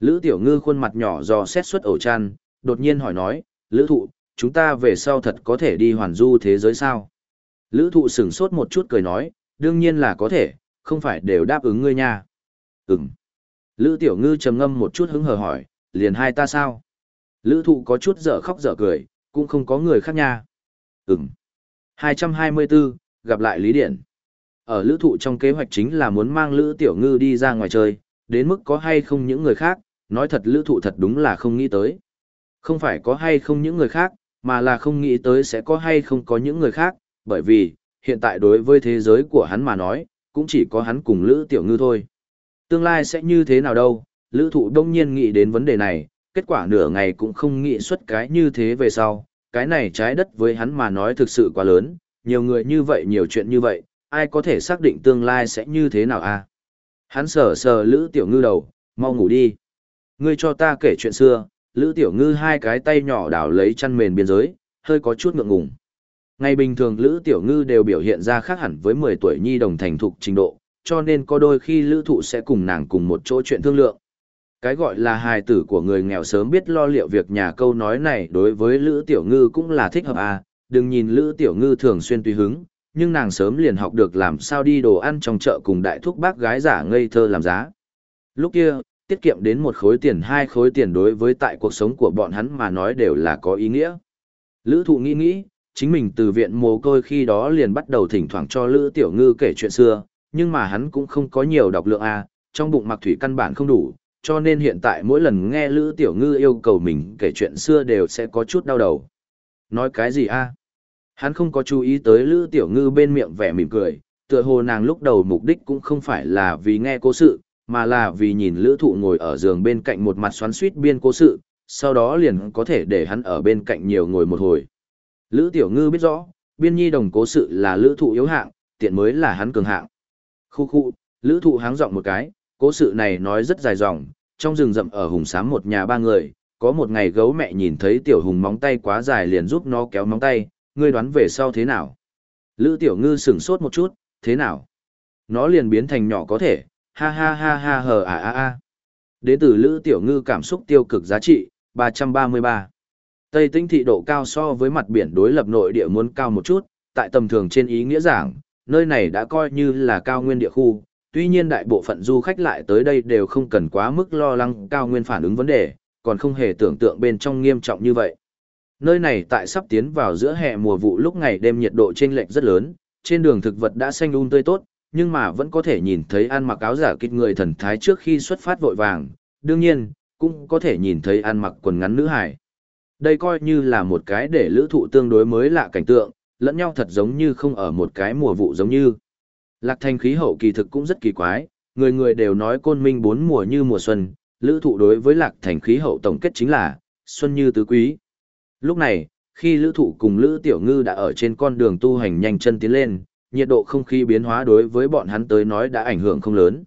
Lữ Tiểu Ngư khuôn mặt nhỏ do xét xuất ổ chăn, đột nhiên hỏi nói, Lữ Thụ, chúng ta về sau thật có thể đi hoàn du thế giới sao? Lữ thụ sửng sốt một chút cười nói, đương nhiên là có thể, không phải đều đáp ứng ngươi nha. Ừm. Lữ tiểu ngư trầm ngâm một chút hứng hờ hỏi, liền hai ta sao? Lữ thụ có chút dở khóc dở cười, cũng không có người khác nha. Ừm. 224, gặp lại Lý Điển. Ở lữ thụ trong kế hoạch chính là muốn mang lữ tiểu ngư đi ra ngoài chơi, đến mức có hay không những người khác, nói thật lữ thụ thật đúng là không nghĩ tới. Không phải có hay không những người khác, mà là không nghĩ tới sẽ có hay không có những người khác, bởi vì, hiện tại đối với thế giới của hắn mà nói, cũng chỉ có hắn cùng Lữ Tiểu Ngư thôi. Tương lai sẽ như thế nào đâu, Lữ Thụ đông nhiên nghĩ đến vấn đề này, kết quả nửa ngày cũng không nghĩ xuất cái như thế về sau, cái này trái đất với hắn mà nói thực sự quá lớn, nhiều người như vậy nhiều chuyện như vậy, ai có thể xác định tương lai sẽ như thế nào à? Hắn sờ sờ Lữ Tiểu Ngư đầu, mau ngủ đi. Ngươi cho ta kể chuyện xưa, Lữ Tiểu Ngư hai cái tay nhỏ đảo lấy chăn mền biên giới, hơi có chút ngượng ngùng. Ngày bình thường Lữ Tiểu Ngư đều biểu hiện ra khác hẳn với 10 tuổi nhi đồng thành thục trình độ, cho nên có đôi khi Lữ Thụ sẽ cùng nàng cùng một chỗ chuyện thương lượng. Cái gọi là hài tử của người nghèo sớm biết lo liệu việc nhà câu nói này đối với Lữ Tiểu Ngư cũng là thích hợp à, đừng nhìn Lữ Tiểu Ngư thường xuyên tùy hứng, nhưng nàng sớm liền học được làm sao đi đồ ăn trong chợ cùng đại thúc bác gái giả ngây thơ làm giá. Lúc kia, tiết kiệm đến một khối tiền hai khối tiền đối với tại cuộc sống của bọn hắn mà nói đều là có ý nghĩa. Lữ thụ nghĩ nghĩ, chính mình từ viện mồ côi khi đó liền bắt đầu thỉnh thoảng cho Lữ Tiểu Ngư kể chuyện xưa, nhưng mà hắn cũng không có nhiều đọc lượng A, trong bụng mặc thủy căn bản không đủ, cho nên hiện tại mỗi lần nghe Lữ Tiểu Ngư yêu cầu mình kể chuyện xưa đều sẽ có chút đau đầu. Nói cái gì a? Hắn không có chú ý tới Lữ Tiểu Ngư bên miệng vẻ mỉm cười, tựa hồ nàng lúc đầu mục đích cũng không phải là vì nghe cố sự, mà là vì nhìn lữ thụ ngồi ở giường bên cạnh một mặt xoắn suýt biên cố sự, sau đó liền có thể để hắn ở bên cạnh nhiều ngồi một hồi. Lữ tiểu ngư biết rõ, biên nhi đồng cố sự là lữ thụ yếu hạng, tiện mới là hắn cường hạng. Khu khu, lữ thụ háng rộng một cái, cố sự này nói rất dài dòng, trong rừng rậm ở hùng sám một nhà ba người, có một ngày gấu mẹ nhìn thấy tiểu hùng móng tay quá dài liền giúp nó kéo móng tay, ngươi đoán về sau thế nào? Lữ Tiểu Ngư sửng sốt một chút, thế nào? Nó liền biến thành nhỏ có thể, ha ha ha ha hờ à à à. Đến từ Lữ Tiểu Ngư cảm xúc tiêu cực giá trị, 333. Tây tinh thị độ cao so với mặt biển đối lập nội địa muốn cao một chút, tại tầm thường trên ý nghĩa giảng, nơi này đã coi như là cao nguyên địa khu, tuy nhiên đại bộ phận du khách lại tới đây đều không cần quá mức lo lắng cao nguyên phản ứng vấn đề, còn không hề tưởng tượng bên trong nghiêm trọng như vậy. Nơi này tại sắp tiến vào giữa hè mùa vụ lúc ngày đêm nhiệt độ chênh lệch rất lớn, trên đường thực vật đã xanh um tươi tốt, nhưng mà vẫn có thể nhìn thấy ăn mặc áo giả kịch người thần thái trước khi xuất phát vội vàng, đương nhiên, cũng có thể nhìn thấy ăn mặc quần ngắn nữ hải. Đây coi như là một cái để lữ thụ tương đối mới lạ cảnh tượng, lẫn nhau thật giống như không ở một cái mùa vụ giống như. Lạc thành khí hậu kỳ thực cũng rất kỳ quái, người người đều nói côn minh bốn mùa như mùa xuân, lữ thụ đối với lạc thành khí hậu tổng kết chính là, xuân như tứ quý. Lúc này, khi lữ thụ cùng lữ tiểu ngư đã ở trên con đường tu hành nhanh chân tiến lên, nhiệt độ không khí biến hóa đối với bọn hắn tới nói đã ảnh hưởng không lớn.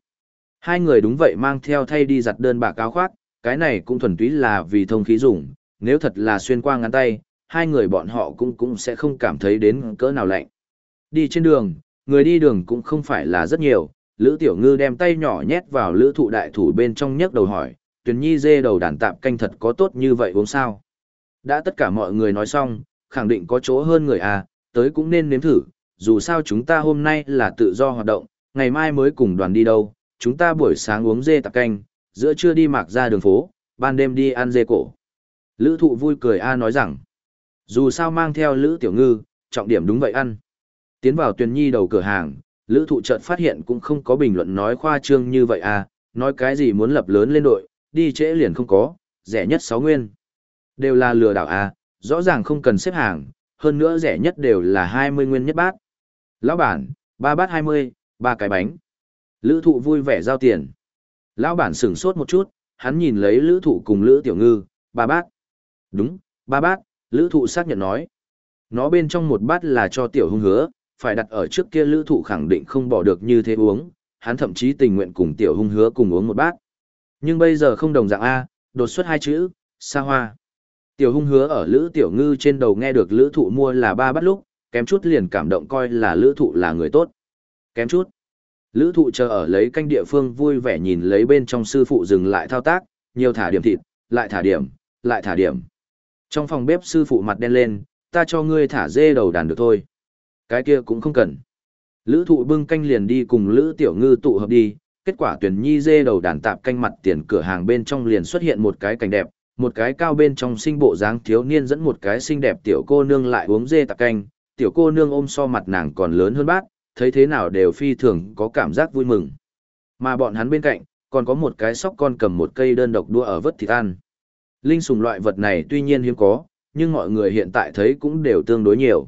Hai người đúng vậy mang theo thay đi giặt đơn bạc áo khoác, cái này cũng thuần túy là vì thông khí dùng, nếu thật là xuyên qua ngắn tay, hai người bọn họ cũng cũng sẽ không cảm thấy đến cỡ nào lạnh. Đi trên đường, người đi đường cũng không phải là rất nhiều, Lữ Tiểu Ngư đem tay nhỏ nhét vào lữ thụ đại thủ bên trong nhấc đầu hỏi, tuyển nhi dê đầu đàn tạp canh thật có tốt như vậy uống sao? Đã tất cả mọi người nói xong, khẳng định có chỗ hơn người à, tới cũng nên nếm thử, dù sao chúng ta hôm nay là tự do hoạt động, ngày mai mới cùng đoàn đi đâu, chúng ta buổi sáng uống dê tạp canh, giữa trưa đi mạc ra đường phố, ban đêm đi ăn dê cổ. Lữ thụ vui cười A nói rằng, dù sao mang theo Lữ Tiểu Ngư, trọng điểm đúng vậy ăn. Tiến vào tuyển nhi đầu cửa hàng, Lữ thụ chợt phát hiện cũng không có bình luận nói khoa trương như vậy à, nói cái gì muốn lập lớn lên đội, đi trễ liền không có, rẻ nhất 6 nguyên. Đều là lừa đảo à, rõ ràng không cần xếp hàng, hơn nữa rẻ nhất đều là 20 nguyên nhất bát. Lão bản, ba bát 20, ba cái bánh. Lữ thụ vui vẻ giao tiền. Lão bản sửng sốt một chút, hắn nhìn lấy lữ thụ cùng lữ tiểu ngư, ba bát. Đúng, ba bát, lữ thụ xác nhận nói. Nó bên trong một bát là cho tiểu hung hứa, phải đặt ở trước kia lữ thụ khẳng định không bỏ được như thế uống, hắn thậm chí tình nguyện cùng tiểu hung hứa cùng uống một bát. Nhưng bây giờ không đồng dạng A, đột xuất hai chữ, xa hoa. Tiểu hung hứa ở lữ tiểu ngư trên đầu nghe được lữ thụ mua là ba bát lúc, kém chút liền cảm động coi là lữ thụ là người tốt. Kém chút. Lữ thụ chờ ở lấy canh địa phương vui vẻ nhìn lấy bên trong sư phụ dừng lại thao tác, nhiều thả điểm thịt, lại thả điểm, lại thả điểm. Trong phòng bếp sư phụ mặt đen lên, ta cho ngươi thả dê đầu đàn được thôi. Cái kia cũng không cần. Lữ thụ bưng canh liền đi cùng Lữ Tiểu Ngư tụ hợp đi, kết quả tuyển nhi dê đầu đàn tạp canh mặt tiền cửa hàng bên trong liền xuất hiện một cái cảnh đẹp, một cái cao bên trong sinh bộ dáng thiếu niên dẫn một cái xinh đẹp tiểu cô nương lại uống dê tạp canh, tiểu cô nương ôm so mặt nàng còn lớn hơn bát, thấy thế nào đều phi thường có cảm giác vui mừng. Mà bọn hắn bên cạnh, còn có một cái sóc con cầm một cây đơn độc đua ở vớt thịt ăn. Linh sùng loại vật này tuy nhiên hiếm có, nhưng mọi người hiện tại thấy cũng đều tương đối nhiều.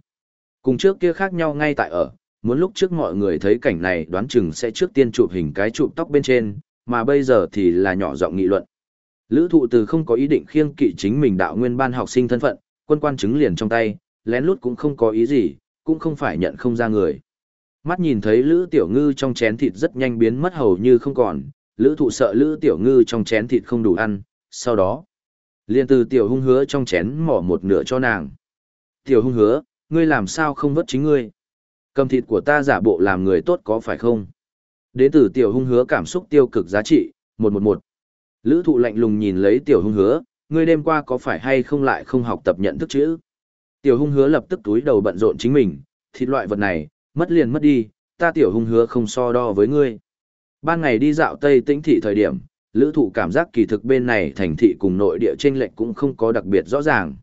Cùng trước kia khác nhau ngay tại ở, muốn lúc trước mọi người thấy cảnh này đoán chừng sẽ trước tiên chụp hình cái chụp tóc bên trên, mà bây giờ thì là nhỏ giọng nghị luận. Lữ thụ từ không có ý định khiêng kỵ chính mình đạo nguyên ban học sinh thân phận, quân quan chứng liền trong tay, lén lút cũng không có ý gì, cũng không phải nhận không ra người. Mắt nhìn thấy Lữ Tiểu Ngư trong chén thịt rất nhanh biến mất hầu như không còn, Lữ thụ sợ Lữ Tiểu Ngư trong chén thịt không đủ ăn, sau đó, liền từ Tiểu Hung hứa trong chén mỏ một nửa cho nàng. Tiểu Hung hứa, ngươi làm sao không vất chính ngươi? Cầm thịt của ta giả bộ làm người tốt có phải không? Đến từ Tiểu Hung hứa cảm xúc tiêu cực giá trị, 111. Lữ thụ lạnh lùng nhìn lấy Tiểu Hung hứa, ngươi đêm qua có phải hay không lại không học tập nhận thức chữ? Tiểu Hung hứa lập tức túi đầu bận rộn chính mình, thịt loại vật này, mất liền mất đi, ta tiểu hung hứa không so đo với ngươi. Ban ngày đi dạo Tây Tĩnh thị thời điểm, lữ thụ cảm giác kỳ thực bên này thành thị cùng nội địa trên lệch cũng không có đặc biệt rõ ràng.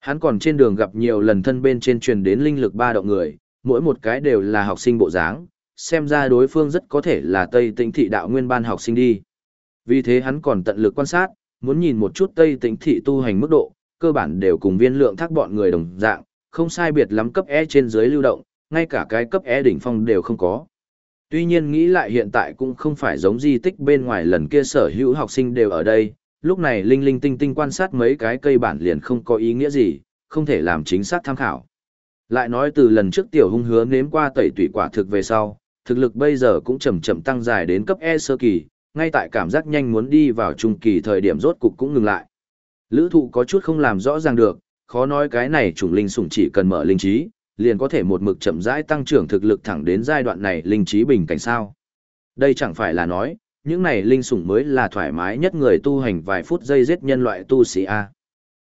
Hắn còn trên đường gặp nhiều lần thân bên trên truyền đến linh lực ba động người, mỗi một cái đều là học sinh bộ dáng, xem ra đối phương rất có thể là Tây Tĩnh thị đạo nguyên ban học sinh đi. Vì thế hắn còn tận lực quan sát, muốn nhìn một chút Tây Tĩnh thị tu hành mức độ, cơ bản đều cùng viên lượng thác bọn người đồng dạng, không sai biệt lắm cấp E trên dưới lưu động, ngay cả cái cấp E đỉnh phong đều không có. Tuy nhiên nghĩ lại hiện tại cũng không phải giống di tích bên ngoài lần kia sở hữu học sinh đều ở đây, lúc này linh linh tinh tinh quan sát mấy cái cây bản liền không có ý nghĩa gì, không thể làm chính xác tham khảo. Lại nói từ lần trước tiểu hung hứa nếm qua tẩy tủy quả thực về sau, thực lực bây giờ cũng chậm chậm tăng dài đến cấp E sơ kỳ, ngay tại cảm giác nhanh muốn đi vào trung kỳ thời điểm rốt cục cũng ngừng lại. Lữ thụ có chút không làm rõ ràng được, khó nói cái này chủng linh sủng chỉ cần mở linh trí, liền có thể một mực chậm rãi tăng trưởng thực lực thẳng đến giai đoạn này linh trí bình cảnh sao. Đây chẳng phải là nói, những này linh sủng mới là thoải mái nhất người tu hành vài phút giây giết nhân loại tu sĩ A.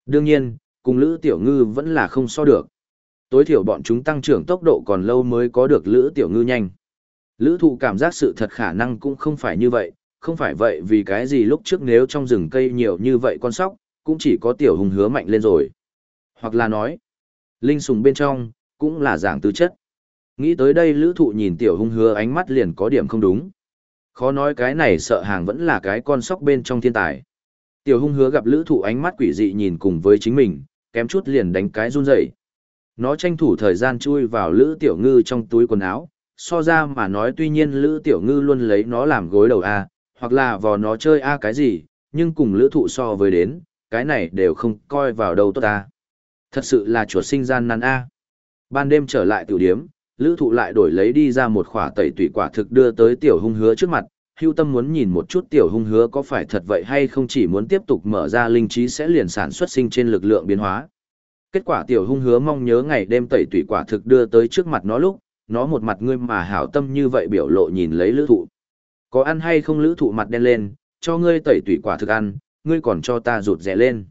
Đương nhiên, cùng Lữ Tiểu Ngư vẫn là không so được. Tối thiểu bọn chúng tăng trưởng tốc độ còn lâu mới có được Lữ Tiểu Ngư nhanh. Lữ thụ cảm giác sự thật khả năng cũng không phải như vậy, không phải vậy vì cái gì lúc trước nếu trong rừng cây nhiều như vậy con sóc, cũng chỉ có tiểu hùng hứa mạnh lên rồi. Hoặc là nói, linh sùng bên trong, cũng là dạng tứ chất. Nghĩ tới đây lữ thụ nhìn tiểu hung hứa ánh mắt liền có điểm không đúng. Khó nói cái này sợ hàng vẫn là cái con sóc bên trong thiên tài. Tiểu hung hứa gặp lữ thụ ánh mắt quỷ dị nhìn cùng với chính mình, kém chút liền đánh cái run dậy. Nó tranh thủ thời gian chui vào lữ tiểu ngư trong túi quần áo, so ra mà nói tuy nhiên lữ tiểu ngư luôn lấy nó làm gối đầu A, hoặc là vò nó chơi A cái gì, nhưng cùng lữ thụ so với đến, cái này đều không coi vào đâu tốt ta. Thật sự là chuột sinh gian nan A. Ban đêm trở lại tiểu điếm, lữ thụ lại đổi lấy đi ra một khỏa tẩy tủy quả thực đưa tới tiểu hung hứa trước mặt. Hưu tâm muốn nhìn một chút tiểu hung hứa có phải thật vậy hay không chỉ muốn tiếp tục mở ra linh trí sẽ liền sản xuất sinh trên lực lượng biến hóa. Kết quả tiểu hung hứa mong nhớ ngày đêm tẩy tủy quả thực đưa tới trước mặt nó lúc, nó một mặt ngươi mà hảo tâm như vậy biểu lộ nhìn lấy lữ thụ. Có ăn hay không lữ thụ mặt đen lên, cho ngươi tẩy tủy quả thực ăn, ngươi còn cho ta rụt rẻ lên.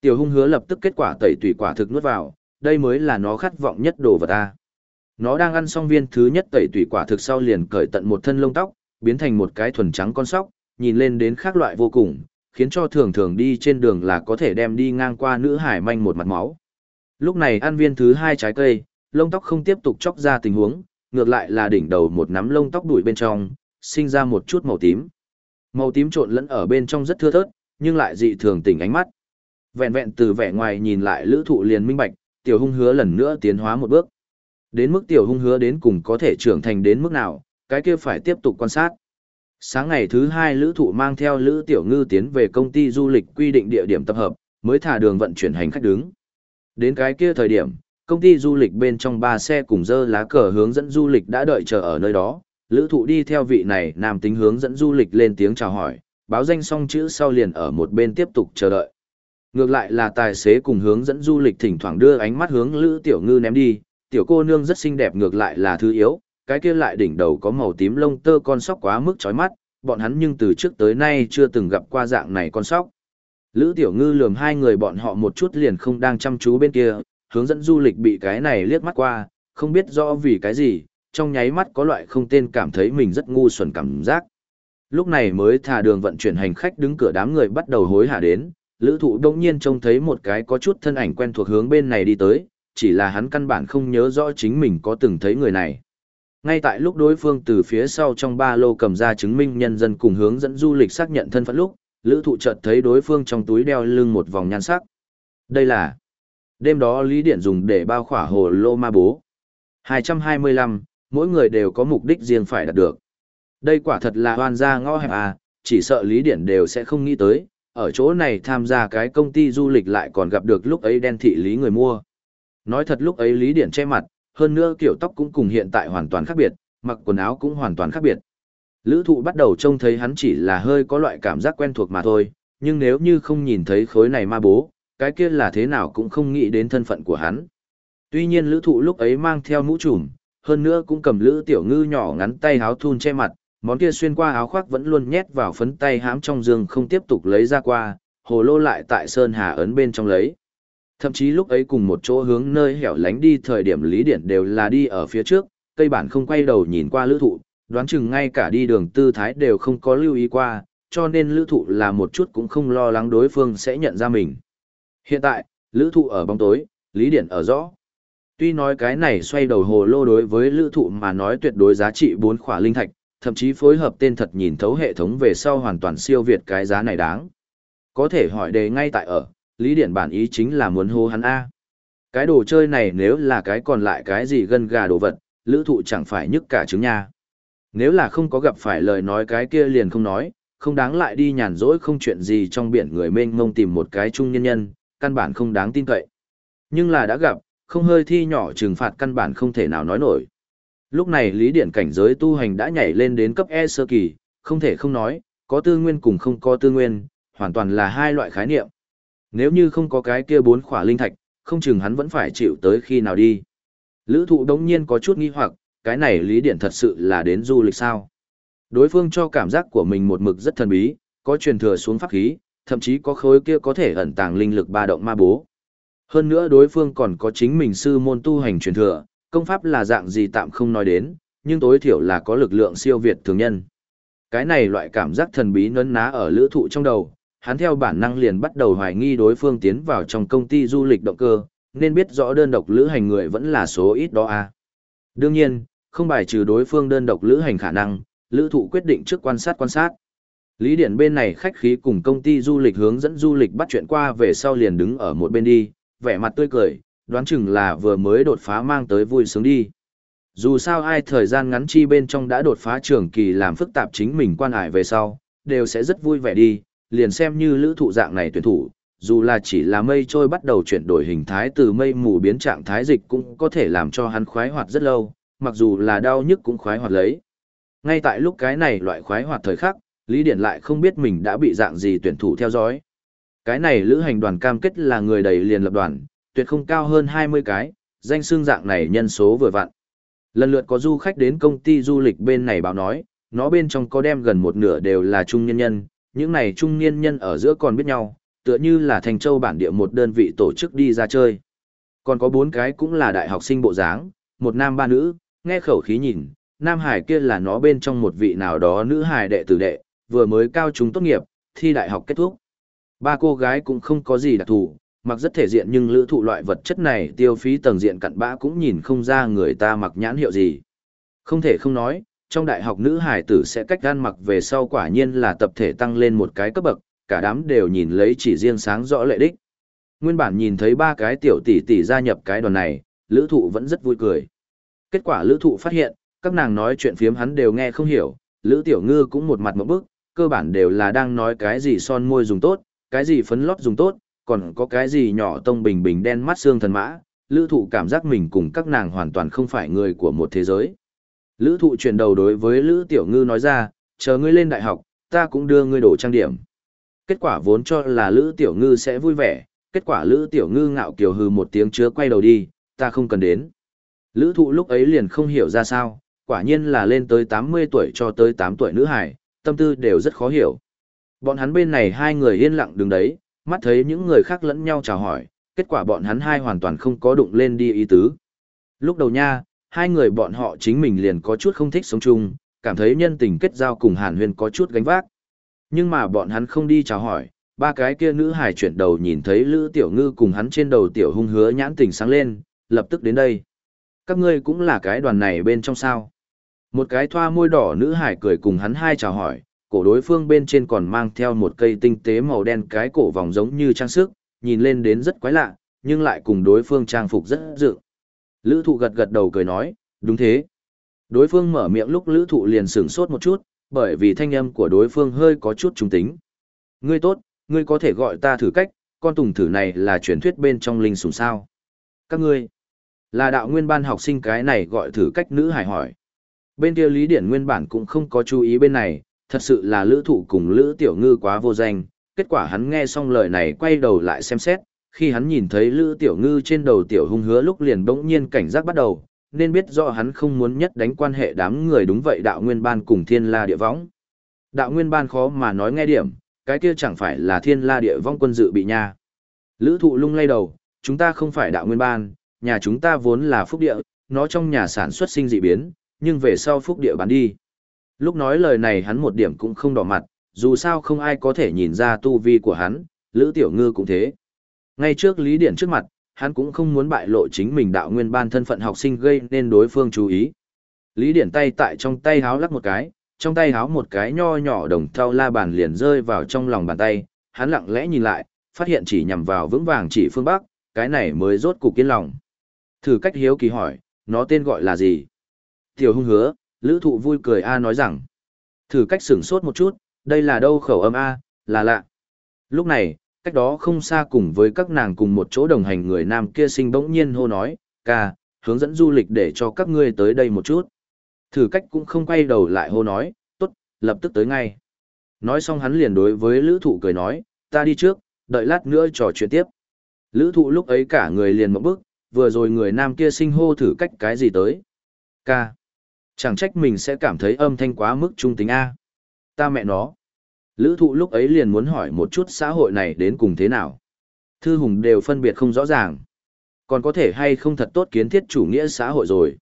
Tiểu hung hứa lập tức kết quả tẩy tủy quả thực nuốt vào, đây mới là nó khát vọng nhất đồ vật ta. Nó đang ăn xong viên thứ nhất tẩy tủy quả thực sau liền cởi tận một thân lông tóc, biến thành một cái thuần trắng con sóc, nhìn lên đến khác loại vô cùng, khiến cho thường thường đi trên đường là có thể đem đi ngang qua nữ hải manh một mặt máu. Lúc này ăn viên thứ hai trái cây, lông tóc không tiếp tục chóc ra tình huống, ngược lại là đỉnh đầu một nắm lông tóc đuổi bên trong, sinh ra một chút màu tím. Màu tím trộn lẫn ở bên trong rất thưa thớt, nhưng lại dị thường tỉnh ánh mắt. Vẹn vẹn từ vẻ ngoài nhìn lại lữ thụ liền minh bạch, tiểu hung hứa lần nữa tiến hóa một bước. Đến mức tiểu hung hứa đến cùng có thể trưởng thành đến mức nào, cái kia phải tiếp tục quan sát. Sáng ngày thứ hai lữ thụ mang theo lữ tiểu ngư tiến về công ty du lịch quy định địa điểm tập hợp, mới thả đường vận chuyển hành khách đứng. Đến cái kia thời điểm, công ty du lịch bên trong ba xe cùng dơ lá cờ hướng dẫn du lịch đã đợi chờ ở nơi đó. Lữ thụ đi theo vị này nam tính hướng dẫn du lịch lên tiếng chào hỏi, báo danh xong chữ sau liền ở một bên tiếp tục chờ đợi. Ngược lại là tài xế cùng hướng dẫn du lịch thỉnh thoảng đưa ánh mắt hướng Lữ Tiểu Ngư ném đi, tiểu cô nương rất xinh đẹp ngược lại là thứ yếu, cái kia lại đỉnh đầu có màu tím lông tơ con sóc quá mức chói mắt, bọn hắn nhưng từ trước tới nay chưa từng gặp qua dạng này con sóc. Lữ Tiểu Ngư lườm hai người bọn họ một chút liền không đang chăm chú bên kia, hướng dẫn du lịch bị cái này liếc mắt qua, không biết rõ vì cái gì, trong nháy mắt có loại không tên cảm thấy mình rất ngu xuẩn cảm giác. Lúc này mới thả đường vận chuyển hành khách đứng cửa đám người bắt đầu hối hả đến, lữ thụ đông nhiên trông thấy một cái có chút thân ảnh quen thuộc hướng bên này đi tới, chỉ là hắn căn bản không nhớ rõ chính mình có từng thấy người này. Ngay tại lúc đối phương từ phía sau trong ba lô cầm ra chứng minh nhân dân cùng hướng dẫn du lịch xác nhận thân phận lúc, lữ thụ chợt thấy đối phương trong túi đeo lưng một vòng nhan sắc. Đây là đêm đó Lý Điện dùng để bao khỏa hồ lô ma bố. 225, mỗi người đều có mục đích riêng phải đạt được. Đây quả thật là hoàn gia ngõ hẹp à, chỉ sợ Lý Điện đều sẽ không nghĩ tới, ở chỗ này tham gia cái công ty du lịch lại còn gặp được lúc ấy đen thị lý người mua. Nói thật lúc ấy Lý Điển che mặt, hơn nữa kiểu tóc cũng cùng hiện tại hoàn toàn khác biệt, mặc quần áo cũng hoàn toàn khác biệt. Lữ thụ bắt đầu trông thấy hắn chỉ là hơi có loại cảm giác quen thuộc mà thôi, nhưng nếu như không nhìn thấy khối này ma bố, cái kia là thế nào cũng không nghĩ đến thân phận của hắn. Tuy nhiên lữ thụ lúc ấy mang theo mũ trùm, hơn nữa cũng cầm lữ tiểu ngư nhỏ ngắn tay háo thun che mặt, món kia xuyên qua áo khoác vẫn luôn nhét vào phấn tay hãm trong giường không tiếp tục lấy ra qua, hồ lô lại tại Sơn Hà ấn bên trong lấy. Thậm chí lúc ấy cùng một chỗ hướng nơi hẻo lánh đi thời điểm lý điển đều là đi ở phía trước, cây bản không quay đầu nhìn qua lữ thụ, đoán chừng ngay cả đi đường tư thái đều không có lưu ý qua, cho nên lữ thụ là một chút cũng không lo lắng đối phương sẽ nhận ra mình. Hiện tại, lữ thụ ở bóng tối, lý điển ở rõ. Tuy nói cái này xoay đầu hồ lô đối với lữ thụ mà nói tuyệt đối giá trị 4 khỏa linh thạch, thậm chí phối hợp tên thật nhìn thấu hệ thống về sau hoàn toàn siêu việt cái giá này đáng. Có thể hỏi đề ngay tại ở, Lý Điển bản ý chính là muốn hô hắn A. Cái đồ chơi này nếu là cái còn lại cái gì gân gà đồ vật, lữ thụ chẳng phải nhức cả trứng nha. Nếu là không có gặp phải lời nói cái kia liền không nói, không đáng lại đi nhàn rỗi không chuyện gì trong biển người mênh mông tìm một cái trung nhân nhân, căn bản không đáng tin cậy. Nhưng là đã gặp, không hơi thi nhỏ trừng phạt căn bản không thể nào nói nổi. Lúc này Lý Điện cảnh giới tu hành đã nhảy lên đến cấp E sơ kỳ, không thể không nói, có tư nguyên cùng không có tư nguyên, hoàn toàn là hai loại khái niệm. Nếu như không có cái kia bốn khỏa linh thạch, không chừng hắn vẫn phải chịu tới khi nào đi. Lữ thụ đống nhiên có chút nghi hoặc, cái này Lý Điển thật sự là đến du lịch sao? Đối phương cho cảm giác của mình một mực rất thần bí, có truyền thừa xuống pháp khí, thậm chí có khối kia có thể ẩn tàng linh lực ba động ma bố. Hơn nữa đối phương còn có chính mình sư môn tu hành truyền thừa, công pháp là dạng gì tạm không nói đến, nhưng tối thiểu là có lực lượng siêu việt thường nhân. Cái này loại cảm giác thần bí nấn ná ở lữ thụ trong đầu, hắn theo bản năng liền bắt đầu hoài nghi đối phương tiến vào trong công ty du lịch động cơ, nên biết rõ đơn độc lữ hành người vẫn là số ít đó à. Đương nhiên, không bài trừ đối phương đơn độc lữ hành khả năng, lữ thụ quyết định trước quan sát quan sát. Lý Điển bên này khách khí cùng công ty du lịch hướng dẫn du lịch bắt chuyện qua về sau liền đứng ở một bên đi, vẻ mặt tươi cười, đoán chừng là vừa mới đột phá mang tới vui sướng đi. Dù sao ai thời gian ngắn chi bên trong đã đột phá trường kỳ làm phức tạp chính mình quan hải về sau, đều sẽ rất vui vẻ đi, liền xem như lữ thụ dạng này tuyển thủ, dù là chỉ là mây trôi bắt đầu chuyển đổi hình thái từ mây mù biến trạng thái dịch cũng có thể làm cho hắn khoái hoạt rất lâu, mặc dù là đau nhức cũng khoái hoạt lấy. Ngay tại lúc cái này loại khoái hoạt thời khắc, Lý Điển lại không biết mình đã bị dạng gì tuyển thủ theo dõi. Cái này lữ hành đoàn cam kết là người đầy liền lập đoàn, tuyệt không cao hơn 20 cái, danh xương dạng này nhân số vừa vặn. Lần lượt có du khách đến công ty du lịch bên này báo nói, nó bên trong có đem gần một nửa đều là trung nhân nhân, những này trung niên nhân ở giữa còn biết nhau, tựa như là thành châu bản địa một đơn vị tổ chức đi ra chơi. Còn có bốn cái cũng là đại học sinh bộ dáng, một nam ba nữ, nghe khẩu khí nhìn, nam hải kia là nó bên trong một vị nào đó nữ hải đệ tử đệ, vừa mới cao trung tốt nghiệp, thi đại học kết thúc. Ba cô gái cũng không có gì đặc thù, mặc rất thể diện nhưng lữ thụ loại vật chất này tiêu phí tầng diện cặn bã cũng nhìn không ra người ta mặc nhãn hiệu gì. Không thể không nói, trong đại học nữ hải tử sẽ cách gan mặc về sau quả nhiên là tập thể tăng lên một cái cấp bậc, cả đám đều nhìn lấy chỉ riêng sáng rõ lệ đích. Nguyên bản nhìn thấy ba cái tiểu tỷ tỷ gia nhập cái đoàn này, lữ thụ vẫn rất vui cười. Kết quả lữ thụ phát hiện, các nàng nói chuyện phiếm hắn đều nghe không hiểu, lữ tiểu ngư cũng một mặt một bức, cơ bản đều là đang nói cái gì son môi dùng tốt, cái gì phấn lót dùng tốt, còn có cái gì nhỏ tông bình bình đen mắt xương thần mã, lữ thụ cảm giác mình cùng các nàng hoàn toàn không phải người của một thế giới. Lữ thụ chuyển đầu đối với Lữ Tiểu Ngư nói ra, chờ ngươi lên đại học, ta cũng đưa ngươi đổ trang điểm. Kết quả vốn cho là Lữ Tiểu Ngư sẽ vui vẻ, kết quả Lữ Tiểu Ngư ngạo kiều hư một tiếng chứa quay đầu đi, ta không cần đến. Lữ thụ lúc ấy liền không hiểu ra sao, quả nhiên là lên tới 80 tuổi cho tới 8 tuổi nữ hải, tâm tư đều rất khó hiểu. Bọn hắn bên này hai người yên lặng đứng đấy, mắt thấy những người khác lẫn nhau chào hỏi, kết quả bọn hắn hai hoàn toàn không có đụng lên đi ý tứ. Lúc đầu nha, hai người bọn họ chính mình liền có chút không thích sống chung, cảm thấy nhân tình kết giao cùng Hàn Huyền có chút gánh vác. Nhưng mà bọn hắn không đi chào hỏi, ba cái kia nữ hài chuyển đầu nhìn thấy Lữ Tiểu Ngư cùng hắn trên đầu tiểu hung hứa nhãn tình sáng lên, lập tức đến đây. Các ngươi cũng là cái đoàn này bên trong sao? Một cái thoa môi đỏ nữ hải cười cùng hắn hai chào hỏi, cổ đối phương bên trên còn mang theo một cây tinh tế màu đen cái cổ vòng giống như trang sức, nhìn lên đến rất quái lạ, nhưng lại cùng đối phương trang phục rất dự. Lữ thụ gật gật đầu cười nói, đúng thế. Đối phương mở miệng lúc lữ thụ liền sửng sốt một chút, bởi vì thanh âm của đối phương hơi có chút trung tính. Ngươi tốt, ngươi có thể gọi ta thử cách, con tùng thử này là truyền thuyết bên trong linh sùng sao. Các ngươi, là đạo nguyên ban học sinh cái này gọi thử cách nữ hải hỏi. Bên kia Lý Điển nguyên bản cũng không có chú ý bên này, thật sự là lữ thụ cùng lữ tiểu ngư quá vô danh. Kết quả hắn nghe xong lời này quay đầu lại xem xét, khi hắn nhìn thấy lữ tiểu ngư trên đầu tiểu hung hứa lúc liền bỗng nhiên cảnh giác bắt đầu, nên biết rõ hắn không muốn nhất đánh quan hệ đám người đúng vậy đạo nguyên ban cùng thiên la địa võng. Đạo nguyên ban khó mà nói nghe điểm, cái kia chẳng phải là thiên la địa vong quân dự bị nha. Lữ thụ lung lay đầu, chúng ta không phải đạo nguyên ban, nhà chúng ta vốn là phúc địa, nó trong nhà sản xuất sinh dị biến, nhưng về sau phúc địa bán đi. Lúc nói lời này hắn một điểm cũng không đỏ mặt, dù sao không ai có thể nhìn ra tu vi của hắn, Lữ Tiểu Ngư cũng thế. Ngay trước Lý Điển trước mặt, hắn cũng không muốn bại lộ chính mình đạo nguyên ban thân phận học sinh gây nên đối phương chú ý. Lý Điển tay tại trong tay háo lắc một cái, trong tay háo một cái nho nhỏ đồng thau la bàn liền rơi vào trong lòng bàn tay, hắn lặng lẽ nhìn lại, phát hiện chỉ nhằm vào vững vàng chỉ phương Bắc, cái này mới rốt cục kiên lòng. Thử cách hiếu kỳ hỏi, nó tên gọi là gì? Tiểu hung hứa, lữ thụ vui cười A nói rằng, thử cách sửng sốt một chút, đây là đâu khẩu âm A, là lạ. Lúc này, cách đó không xa cùng với các nàng cùng một chỗ đồng hành người nam kia sinh bỗng nhiên hô nói, ca, hướng dẫn du lịch để cho các ngươi tới đây một chút. Thử cách cũng không quay đầu lại hô nói, tốt, lập tức tới ngay. Nói xong hắn liền đối với lữ thụ cười nói, ta đi trước, đợi lát nữa trò chuyện tiếp. Lữ thụ lúc ấy cả người liền một bước, vừa rồi người nam kia sinh hô thử cách cái gì tới. Ca. Chẳng trách mình sẽ cảm thấy âm thanh quá mức trung tính A. Ta mẹ nó. Lữ thụ lúc ấy liền muốn hỏi một chút xã hội này đến cùng thế nào. Thư hùng đều phân biệt không rõ ràng. Còn có thể hay không thật tốt kiến thiết chủ nghĩa xã hội rồi.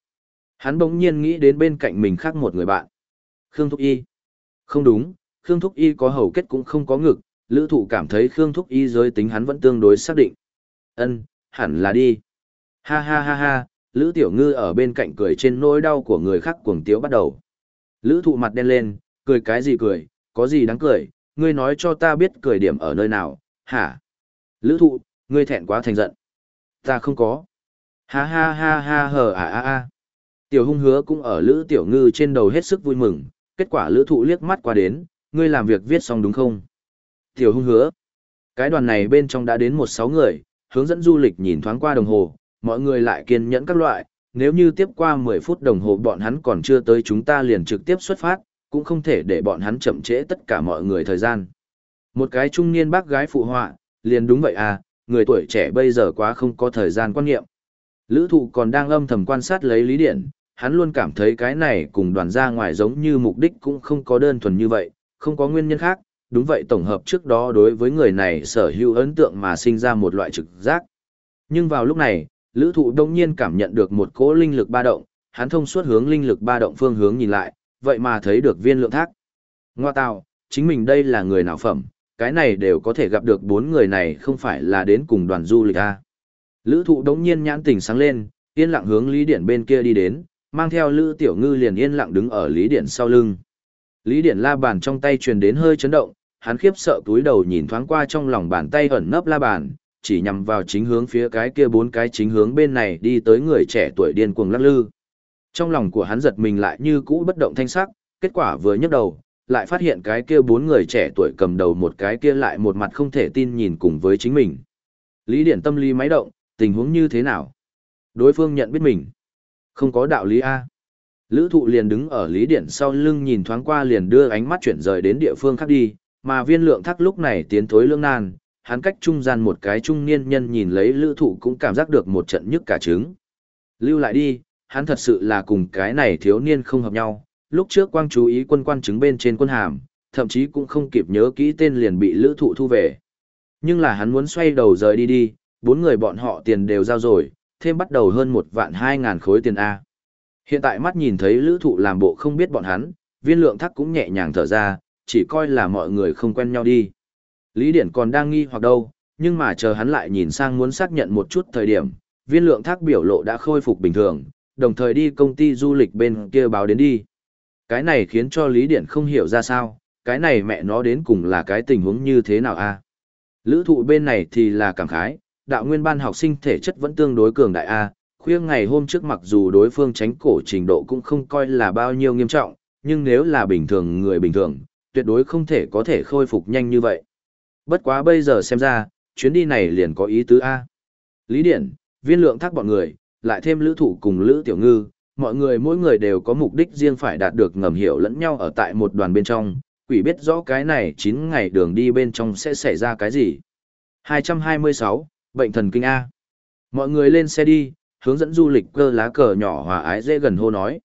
Hắn bỗng nhiên nghĩ đến bên cạnh mình khác một người bạn. Khương Thúc Y. Không đúng, Khương Thúc Y có hầu kết cũng không có ngực, lữ thụ cảm thấy Khương Thúc Y giới tính hắn vẫn tương đối xác định. ân hẳn là đi. Ha ha ha ha, Lữ Tiểu Ngư ở bên cạnh cười trên nỗi đau của người khác cuồng tiếu bắt đầu. Lữ thụ mặt đen lên, cười cái gì cười, có gì đáng cười, ngươi nói cho ta biết cười điểm ở nơi nào, hả? Lữ thụ, ngươi thẹn quá thành giận. Ta không có. Ha ha ha ha hờ à à à. Tiểu hung hứa cũng ở Lữ Tiểu Ngư trên đầu hết sức vui mừng, kết quả Lữ thụ liếc mắt qua đến, ngươi làm việc viết xong đúng không? Tiểu hung hứa. Cái đoàn này bên trong đã đến một sáu người, hướng dẫn du lịch nhìn thoáng qua đồng hồ, mọi người lại kiên nhẫn các loại, nếu như tiếp qua 10 phút đồng hồ bọn hắn còn chưa tới chúng ta liền trực tiếp xuất phát, cũng không thể để bọn hắn chậm trễ tất cả mọi người thời gian. Một cái trung niên bác gái phụ họa, liền đúng vậy à, người tuổi trẻ bây giờ quá không có thời gian quan niệm. Lữ thụ còn đang âm thầm quan sát lấy lý điển, hắn luôn cảm thấy cái này cùng đoàn ra ngoài giống như mục đích cũng không có đơn thuần như vậy, không có nguyên nhân khác, đúng vậy tổng hợp trước đó đối với người này sở hữu ấn tượng mà sinh ra một loại trực giác. Nhưng vào lúc này, lữ thụ đông nhiên cảm nhận được một cỗ linh lực ba động, hắn thông suốt hướng linh lực ba động phương hướng nhìn lại, vậy mà thấy được viên lượng thác. Ngoa tào, chính mình đây là người nào phẩm, cái này đều có thể gặp được bốn người này không phải là đến cùng đoàn du lịch à. Lữ thụ đống nhiên nhãn tỉnh sáng lên, yên lặng hướng Lý Điển bên kia đi đến, mang theo Lữ Tiểu Ngư liền yên lặng đứng ở Lý Điển sau lưng. Lý Điển la bàn trong tay truyền đến hơi chấn động, hắn khiếp sợ túi đầu nhìn thoáng qua trong lòng bàn tay ẩn nấp la bàn, chỉ nhằm vào chính hướng phía cái kia bốn cái chính hướng bên này đi tới người trẻ tuổi điên cuồng lắc lư. Trong lòng của hắn giật mình lại như cũ bất động thanh sắc, kết quả vừa nhấc đầu, lại phát hiện cái kia bốn người trẻ tuổi cầm đầu một cái kia lại một mặt không thể tin nhìn cùng với chính mình. Lý Điển tâm lý máy động, tình huống như thế nào? Đối phương nhận biết mình. Không có đạo lý A. Lữ thụ liền đứng ở Lý Điển sau lưng nhìn thoáng qua liền đưa ánh mắt chuyển rời đến địa phương khác đi, mà viên lượng thắc lúc này tiến thối lương nan, hắn cách trung gian một cái trung niên nhân nhìn lấy lữ thụ cũng cảm giác được một trận nhức cả trứng. Lưu lại đi, hắn thật sự là cùng cái này thiếu niên không hợp nhau, lúc trước quang chú ý quân quan chứng bên trên quân hàm, thậm chí cũng không kịp nhớ kỹ tên liền bị lữ thụ thu về. Nhưng là hắn muốn xoay đầu rời đi đi, bốn người bọn họ tiền đều giao rồi, thêm bắt đầu hơn một vạn hai ngàn khối tiền A. Hiện tại mắt nhìn thấy lữ thụ làm bộ không biết bọn hắn, viên lượng thắc cũng nhẹ nhàng thở ra, chỉ coi là mọi người không quen nhau đi. Lý Điển còn đang nghi hoặc đâu, nhưng mà chờ hắn lại nhìn sang muốn xác nhận một chút thời điểm, viên lượng thác biểu lộ đã khôi phục bình thường, đồng thời đi công ty du lịch bên kia báo đến đi. Cái này khiến cho Lý Điển không hiểu ra sao, cái này mẹ nó đến cùng là cái tình huống như thế nào a Lữ thụ bên này thì là cảm khái, đạo nguyên ban học sinh thể chất vẫn tương đối cường đại A, khuya ngày hôm trước mặc dù đối phương tránh cổ trình độ cũng không coi là bao nhiêu nghiêm trọng, nhưng nếu là bình thường người bình thường, tuyệt đối không thể có thể khôi phục nhanh như vậy. Bất quá bây giờ xem ra, chuyến đi này liền có ý tứ A. Lý Điển, viên lượng thác bọn người, lại thêm lữ thủ cùng lữ tiểu ngư, mọi người mỗi người đều có mục đích riêng phải đạt được ngầm hiểu lẫn nhau ở tại một đoàn bên trong, quỷ biết rõ cái này 9 ngày đường đi bên trong sẽ xảy ra cái gì. 226, Bệnh thần kinh A. Mọi người lên xe đi, hướng dẫn du lịch cơ lá cờ nhỏ hòa ái dễ gần hô nói.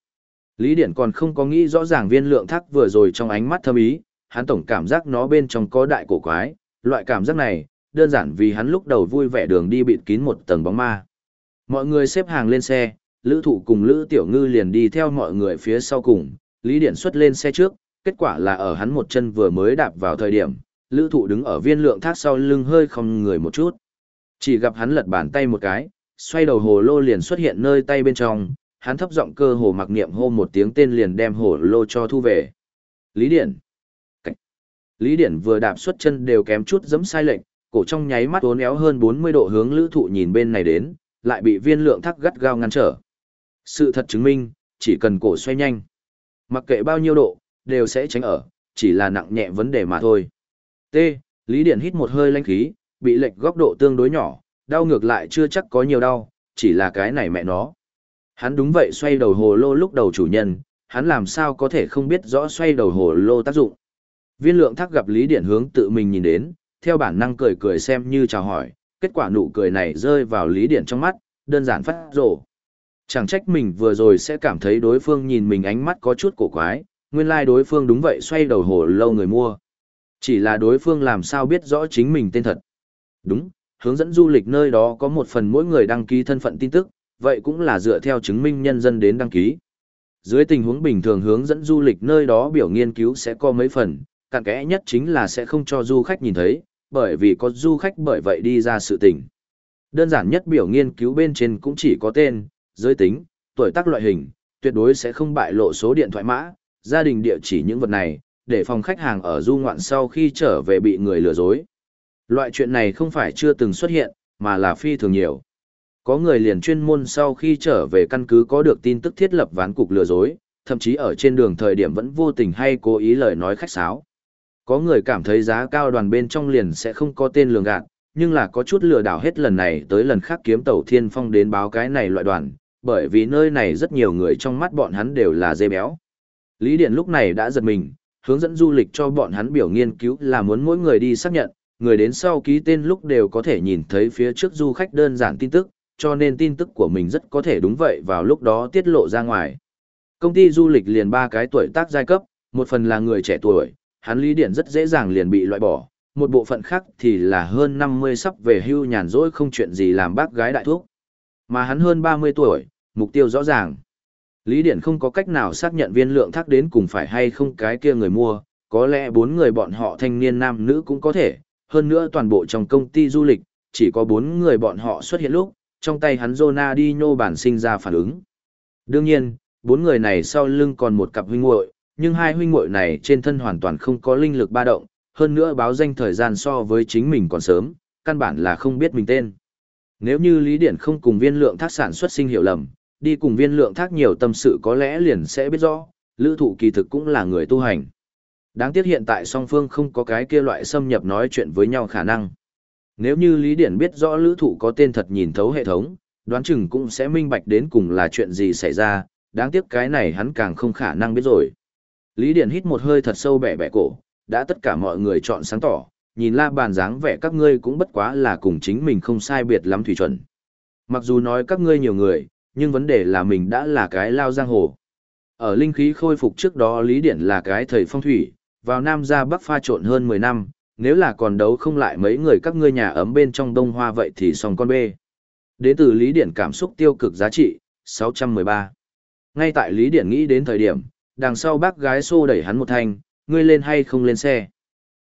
Lý Điển còn không có nghĩ rõ ràng viên lượng thác vừa rồi trong ánh mắt thâm ý, hắn tổng cảm giác nó bên trong có đại cổ quái, loại cảm giác này, đơn giản vì hắn lúc đầu vui vẻ đường đi bịt kín một tầng bóng ma. Mọi người xếp hàng lên xe, Lữ Thụ cùng Lữ Tiểu Ngư liền đi theo mọi người phía sau cùng, Lý Điện xuất lên xe trước, kết quả là ở hắn một chân vừa mới đạp vào thời điểm, Lữ Thụ đứng ở viên lượng thác sau lưng hơi không người một chút. Chỉ gặp hắn lật bàn tay một cái, xoay đầu hồ lô liền xuất hiện nơi tay bên trong, hắn thấp giọng cơ hồ mặc niệm hô một tiếng tên liền đem hồ lô cho thu về. Lý Điện. Lý Điển vừa đạp xuất chân đều kém chút giẫm sai lệnh, cổ trong nháy mắt uốn éo hơn 40 độ hướng lữ thụ nhìn bên này đến, lại bị viên lượng thắc gắt gao ngăn trở. Sự thật chứng minh, chỉ cần cổ xoay nhanh. Mặc kệ bao nhiêu độ, đều sẽ tránh ở, chỉ là nặng nhẹ vấn đề mà thôi. T. Lý Điển hít một hơi lanh khí, bị lệch góc độ tương đối nhỏ, đau ngược lại chưa chắc có nhiều đau, chỉ là cái này mẹ nó. Hắn đúng vậy xoay đầu hồ lô lúc đầu chủ nhân, hắn làm sao có thể không biết rõ xoay đầu hồ lô tác dụng. Viên lượng thắc gặp Lý Điển hướng tự mình nhìn đến, theo bản năng cười cười xem như chào hỏi, kết quả nụ cười này rơi vào Lý Điển trong mắt, đơn giản phát rổ. Chẳng trách mình vừa rồi sẽ cảm thấy đối phương nhìn mình ánh mắt có chút cổ quái, nguyên lai like đối phương đúng vậy xoay đầu hồ lâu người mua. Chỉ là đối phương làm sao biết rõ chính mình tên thật. Đúng, hướng dẫn du lịch nơi đó có một phần mỗi người đăng ký thân phận tin tức, vậy cũng là dựa theo chứng minh nhân dân đến đăng ký. Dưới tình huống bình thường hướng dẫn du lịch nơi đó biểu nghiên cứu sẽ có mấy phần, cặn kẽ nhất chính là sẽ không cho du khách nhìn thấy, bởi vì có du khách bởi vậy đi ra sự tình. Đơn giản nhất biểu nghiên cứu bên trên cũng chỉ có tên, giới tính, tuổi tác loại hình, tuyệt đối sẽ không bại lộ số điện thoại mã, gia đình địa chỉ những vật này, để phòng khách hàng ở du ngoạn sau khi trở về bị người lừa dối. Loại chuyện này không phải chưa từng xuất hiện, mà là phi thường nhiều. Có người liền chuyên môn sau khi trở về căn cứ có được tin tức thiết lập ván cục lừa dối, thậm chí ở trên đường thời điểm vẫn vô tình hay cố ý lời nói khách sáo. Có người cảm thấy giá cao đoàn bên trong liền sẽ không có tên lường gạt, nhưng là có chút lừa đảo hết lần này tới lần khác kiếm tàu thiên phong đến báo cái này loại đoàn, bởi vì nơi này rất nhiều người trong mắt bọn hắn đều là dê béo. Lý Điện lúc này đã giật mình, hướng dẫn du lịch cho bọn hắn biểu nghiên cứu là muốn mỗi người đi xác nhận, người đến sau ký tên lúc đều có thể nhìn thấy phía trước du khách đơn giản tin tức, cho nên tin tức của mình rất có thể đúng vậy vào lúc đó tiết lộ ra ngoài. Công ty du lịch liền ba cái tuổi tác giai cấp, một phần là người trẻ tuổi, hắn Lý Điện rất dễ dàng liền bị loại bỏ, một bộ phận khác thì là hơn 50 sắp về hưu nhàn rỗi không chuyện gì làm bác gái đại thuốc. Mà hắn hơn 30 tuổi, mục tiêu rõ ràng. Lý Điển không có cách nào xác nhận viên lượng thác đến cùng phải hay không cái kia người mua, có lẽ bốn người bọn họ thanh niên nam nữ cũng có thể, hơn nữa toàn bộ trong công ty du lịch, chỉ có bốn người bọn họ xuất hiện lúc, trong tay hắn Ronaldinho bản sinh ra phản ứng. Đương nhiên, bốn người này sau lưng còn một cặp huynh muội, nhưng hai huynh muội này trên thân hoàn toàn không có linh lực ba động, hơn nữa báo danh thời gian so với chính mình còn sớm, căn bản là không biết mình tên. Nếu như Lý Điển không cùng viên lượng thác sản xuất sinh hiểu lầm, đi cùng viên lượng thác nhiều tâm sự có lẽ liền sẽ biết rõ, lữ thụ kỳ thực cũng là người tu hành. Đáng tiếc hiện tại song phương không có cái kia loại xâm nhập nói chuyện với nhau khả năng. Nếu như Lý Điển biết rõ lữ thụ có tên thật nhìn thấu hệ thống, đoán chừng cũng sẽ minh bạch đến cùng là chuyện gì xảy ra, đáng tiếc cái này hắn càng không khả năng biết rồi. Lý Điển hít một hơi thật sâu bẻ bẻ cổ, đã tất cả mọi người chọn sáng tỏ, nhìn la bàn dáng vẻ các ngươi cũng bất quá là cùng chính mình không sai biệt lắm thủy chuẩn. Mặc dù nói các ngươi nhiều người, nhưng vấn đề là mình đã là cái lao giang hồ. Ở linh khí khôi phục trước đó Lý Điển là cái thầy phong thủy, vào Nam ra Bắc pha trộn hơn 10 năm, nếu là còn đấu không lại mấy người các ngươi nhà ấm bên trong đông hoa vậy thì xong con bê. Đến từ Lý Điển cảm xúc tiêu cực giá trị, 613. Ngay tại Lý Điển nghĩ đến thời điểm, đằng sau bác gái xô đẩy hắn một thanh, ngươi lên hay không lên xe?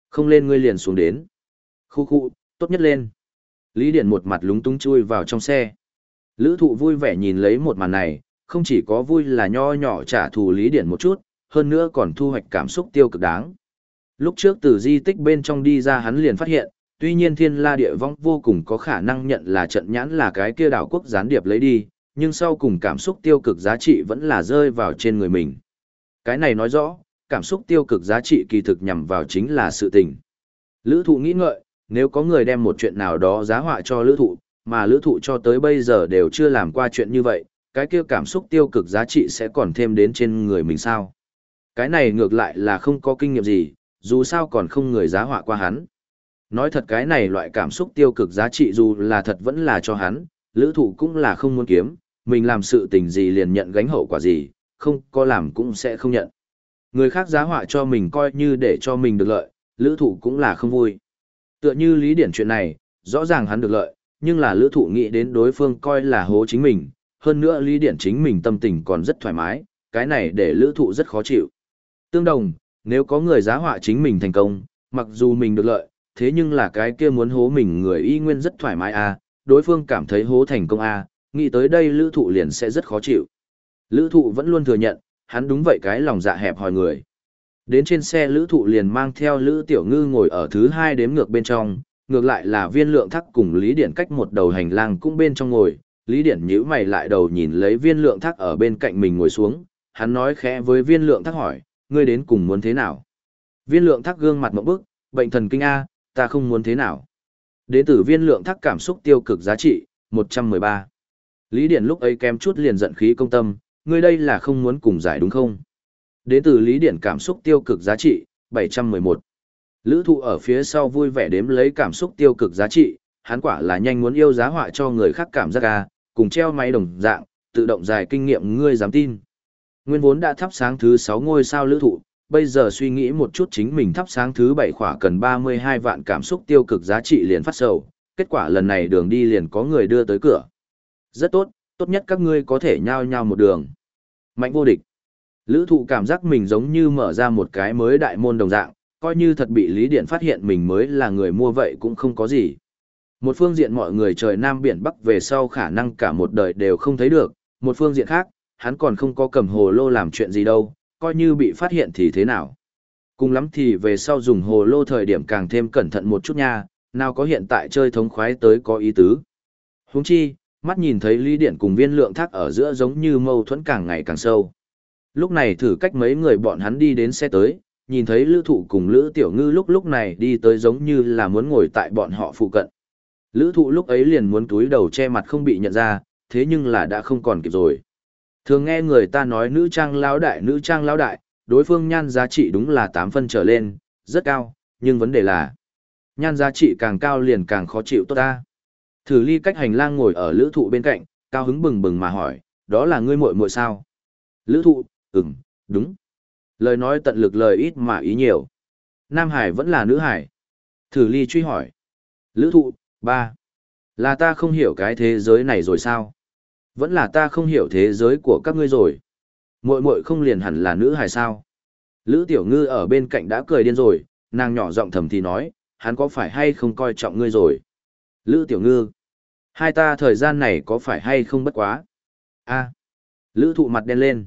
Không lên ngươi liền xuống đến. Khu khu, tốt nhất lên. Lý Điển một mặt lúng túng chui vào trong xe. Lữ thụ vui vẻ nhìn lấy một màn này, không chỉ có vui là nho nhỏ trả thù Lý Điển một chút, hơn nữa còn thu hoạch cảm xúc tiêu cực đáng. Lúc trước từ di tích bên trong đi ra hắn liền phát hiện, tuy nhiên thiên la địa vong vô cùng có khả năng nhận là trận nhãn là cái kia đảo quốc gián điệp lấy đi, nhưng sau cùng cảm xúc tiêu cực giá trị vẫn là rơi vào trên người mình. Cái này nói rõ, cảm xúc tiêu cực giá trị kỳ thực nhằm vào chính là sự tình. Lữ thụ nghĩ ngợi, nếu có người đem một chuyện nào đó giá họa cho lữ thụ, mà lữ thụ cho tới bây giờ đều chưa làm qua chuyện như vậy, cái kia cảm xúc tiêu cực giá trị sẽ còn thêm đến trên người mình sao. Cái này ngược lại là không có kinh nghiệm gì, dù sao còn không người giá họa qua hắn. Nói thật cái này loại cảm xúc tiêu cực giá trị dù là thật vẫn là cho hắn, lữ thụ cũng là không muốn kiếm, mình làm sự tình gì liền nhận gánh hậu quả gì, không có làm cũng sẽ không nhận. Người khác giá họa cho mình coi như để cho mình được lợi, lữ thụ cũng là không vui. Tựa như lý điển chuyện này, rõ ràng hắn được lợi, nhưng là lữ thụ nghĩ đến đối phương coi là hố chính mình, hơn nữa lý điển chính mình tâm tình còn rất thoải mái, cái này để lữ thụ rất khó chịu. Tương đồng, nếu có người giá họa chính mình thành công, mặc dù mình được lợi, thế nhưng là cái kia muốn hố mình người y nguyên rất thoải mái à, đối phương cảm thấy hố thành công à, nghĩ tới đây lữ thụ liền sẽ rất khó chịu. Lữ thụ vẫn luôn thừa nhận, hắn đúng vậy cái lòng dạ hẹp hòi người. Đến trên xe lữ thụ liền mang theo lữ tiểu ngư ngồi ở thứ hai đếm ngược bên trong, ngược lại là viên lượng thắc cùng Lý Điển cách một đầu hành lang cũng bên trong ngồi, Lý Điển nhíu mày lại đầu nhìn lấy viên lượng thắc ở bên cạnh mình ngồi xuống, hắn nói khẽ với viên lượng thắc hỏi, ngươi đến cùng muốn thế nào? Viên lượng thắc gương mặt mộng bức, bệnh thần kinh A, ta không muốn thế nào. Đến từ viên lượng thắc cảm xúc tiêu cực giá trị, 113. Lý Điển lúc ấy kém chút liền giận khí công tâm, ngươi đây là không muốn cùng giải đúng không? Đến từ Lý Điển cảm xúc tiêu cực giá trị, 711. Lữ thụ ở phía sau vui vẻ đếm lấy cảm xúc tiêu cực giá trị, hắn quả là nhanh muốn yêu giá họa cho người khác cảm giác ca, cùng treo máy đồng dạng, tự động dài kinh nghiệm ngươi dám tin. Nguyên vốn đã thắp sáng thứ 6 ngôi sao lữ thụ, bây giờ suy nghĩ một chút chính mình thắp sáng thứ 7 khỏa cần 32 vạn cảm xúc tiêu cực giá trị liền phát sầu, kết quả lần này đường đi liền có người đưa tới cửa. Rất tốt, tốt nhất các ngươi có thể nhau nhau một đường. Mạnh vô địch. Lữ thụ cảm giác mình giống như mở ra một cái mới đại môn đồng dạng, coi như thật bị Lý Điện phát hiện mình mới là người mua vậy cũng không có gì. Một phương diện mọi người trời Nam Biển Bắc về sau khả năng cả một đời đều không thấy được, một phương diện khác, hắn còn không có cầm hồ lô làm chuyện gì đâu, coi như bị phát hiện thì thế nào. Cùng lắm thì về sau dùng hồ lô thời điểm càng thêm cẩn thận một chút nha, nào có hiện tại chơi thống khoái tới có ý tứ. Húng chi, mắt nhìn thấy Lý Điện cùng viên lượng thác ở giữa giống như mâu thuẫn càng ngày càng sâu. Lúc này thử cách mấy người bọn hắn đi đến xe tới, nhìn thấy Lữ Thụ cùng Lữ Tiểu Ngư lúc lúc này đi tới giống như là muốn ngồi tại bọn họ phụ cận. Lữ Thụ lúc ấy liền muốn túi đầu che mặt không bị nhận ra, thế nhưng là đã không còn kịp rồi. Thường nghe người ta nói nữ trang lão đại nữ trang lão đại, đối phương nhan giá trị đúng là 8 phân trở lên, rất cao, nhưng vấn đề là nhan giá trị càng cao liền càng khó chịu tốt ta. Thử ly cách hành lang ngồi ở lữ thụ bên cạnh, cao hứng bừng bừng mà hỏi, đó là ngươi muội muội sao? Lữ thụ, ừm, đúng. Lời nói tận lực lời ít mà ý nhiều. Nam Hải vẫn là nữ Hải. Thử ly truy hỏi. Lữ thụ, ba Là ta không hiểu cái thế giới này rồi sao? Vẫn là ta không hiểu thế giới của các ngươi rồi. Muội muội không liền hẳn là nữ Hải sao? Lữ Tiểu Ngư ở bên cạnh đã cười điên rồi, nàng nhỏ giọng thầm thì nói, hắn có phải hay không coi trọng ngươi rồi? Lữ Tiểu Ngư, hai ta thời gian này có phải hay không bất quá? a Lữ thụ mặt đen lên.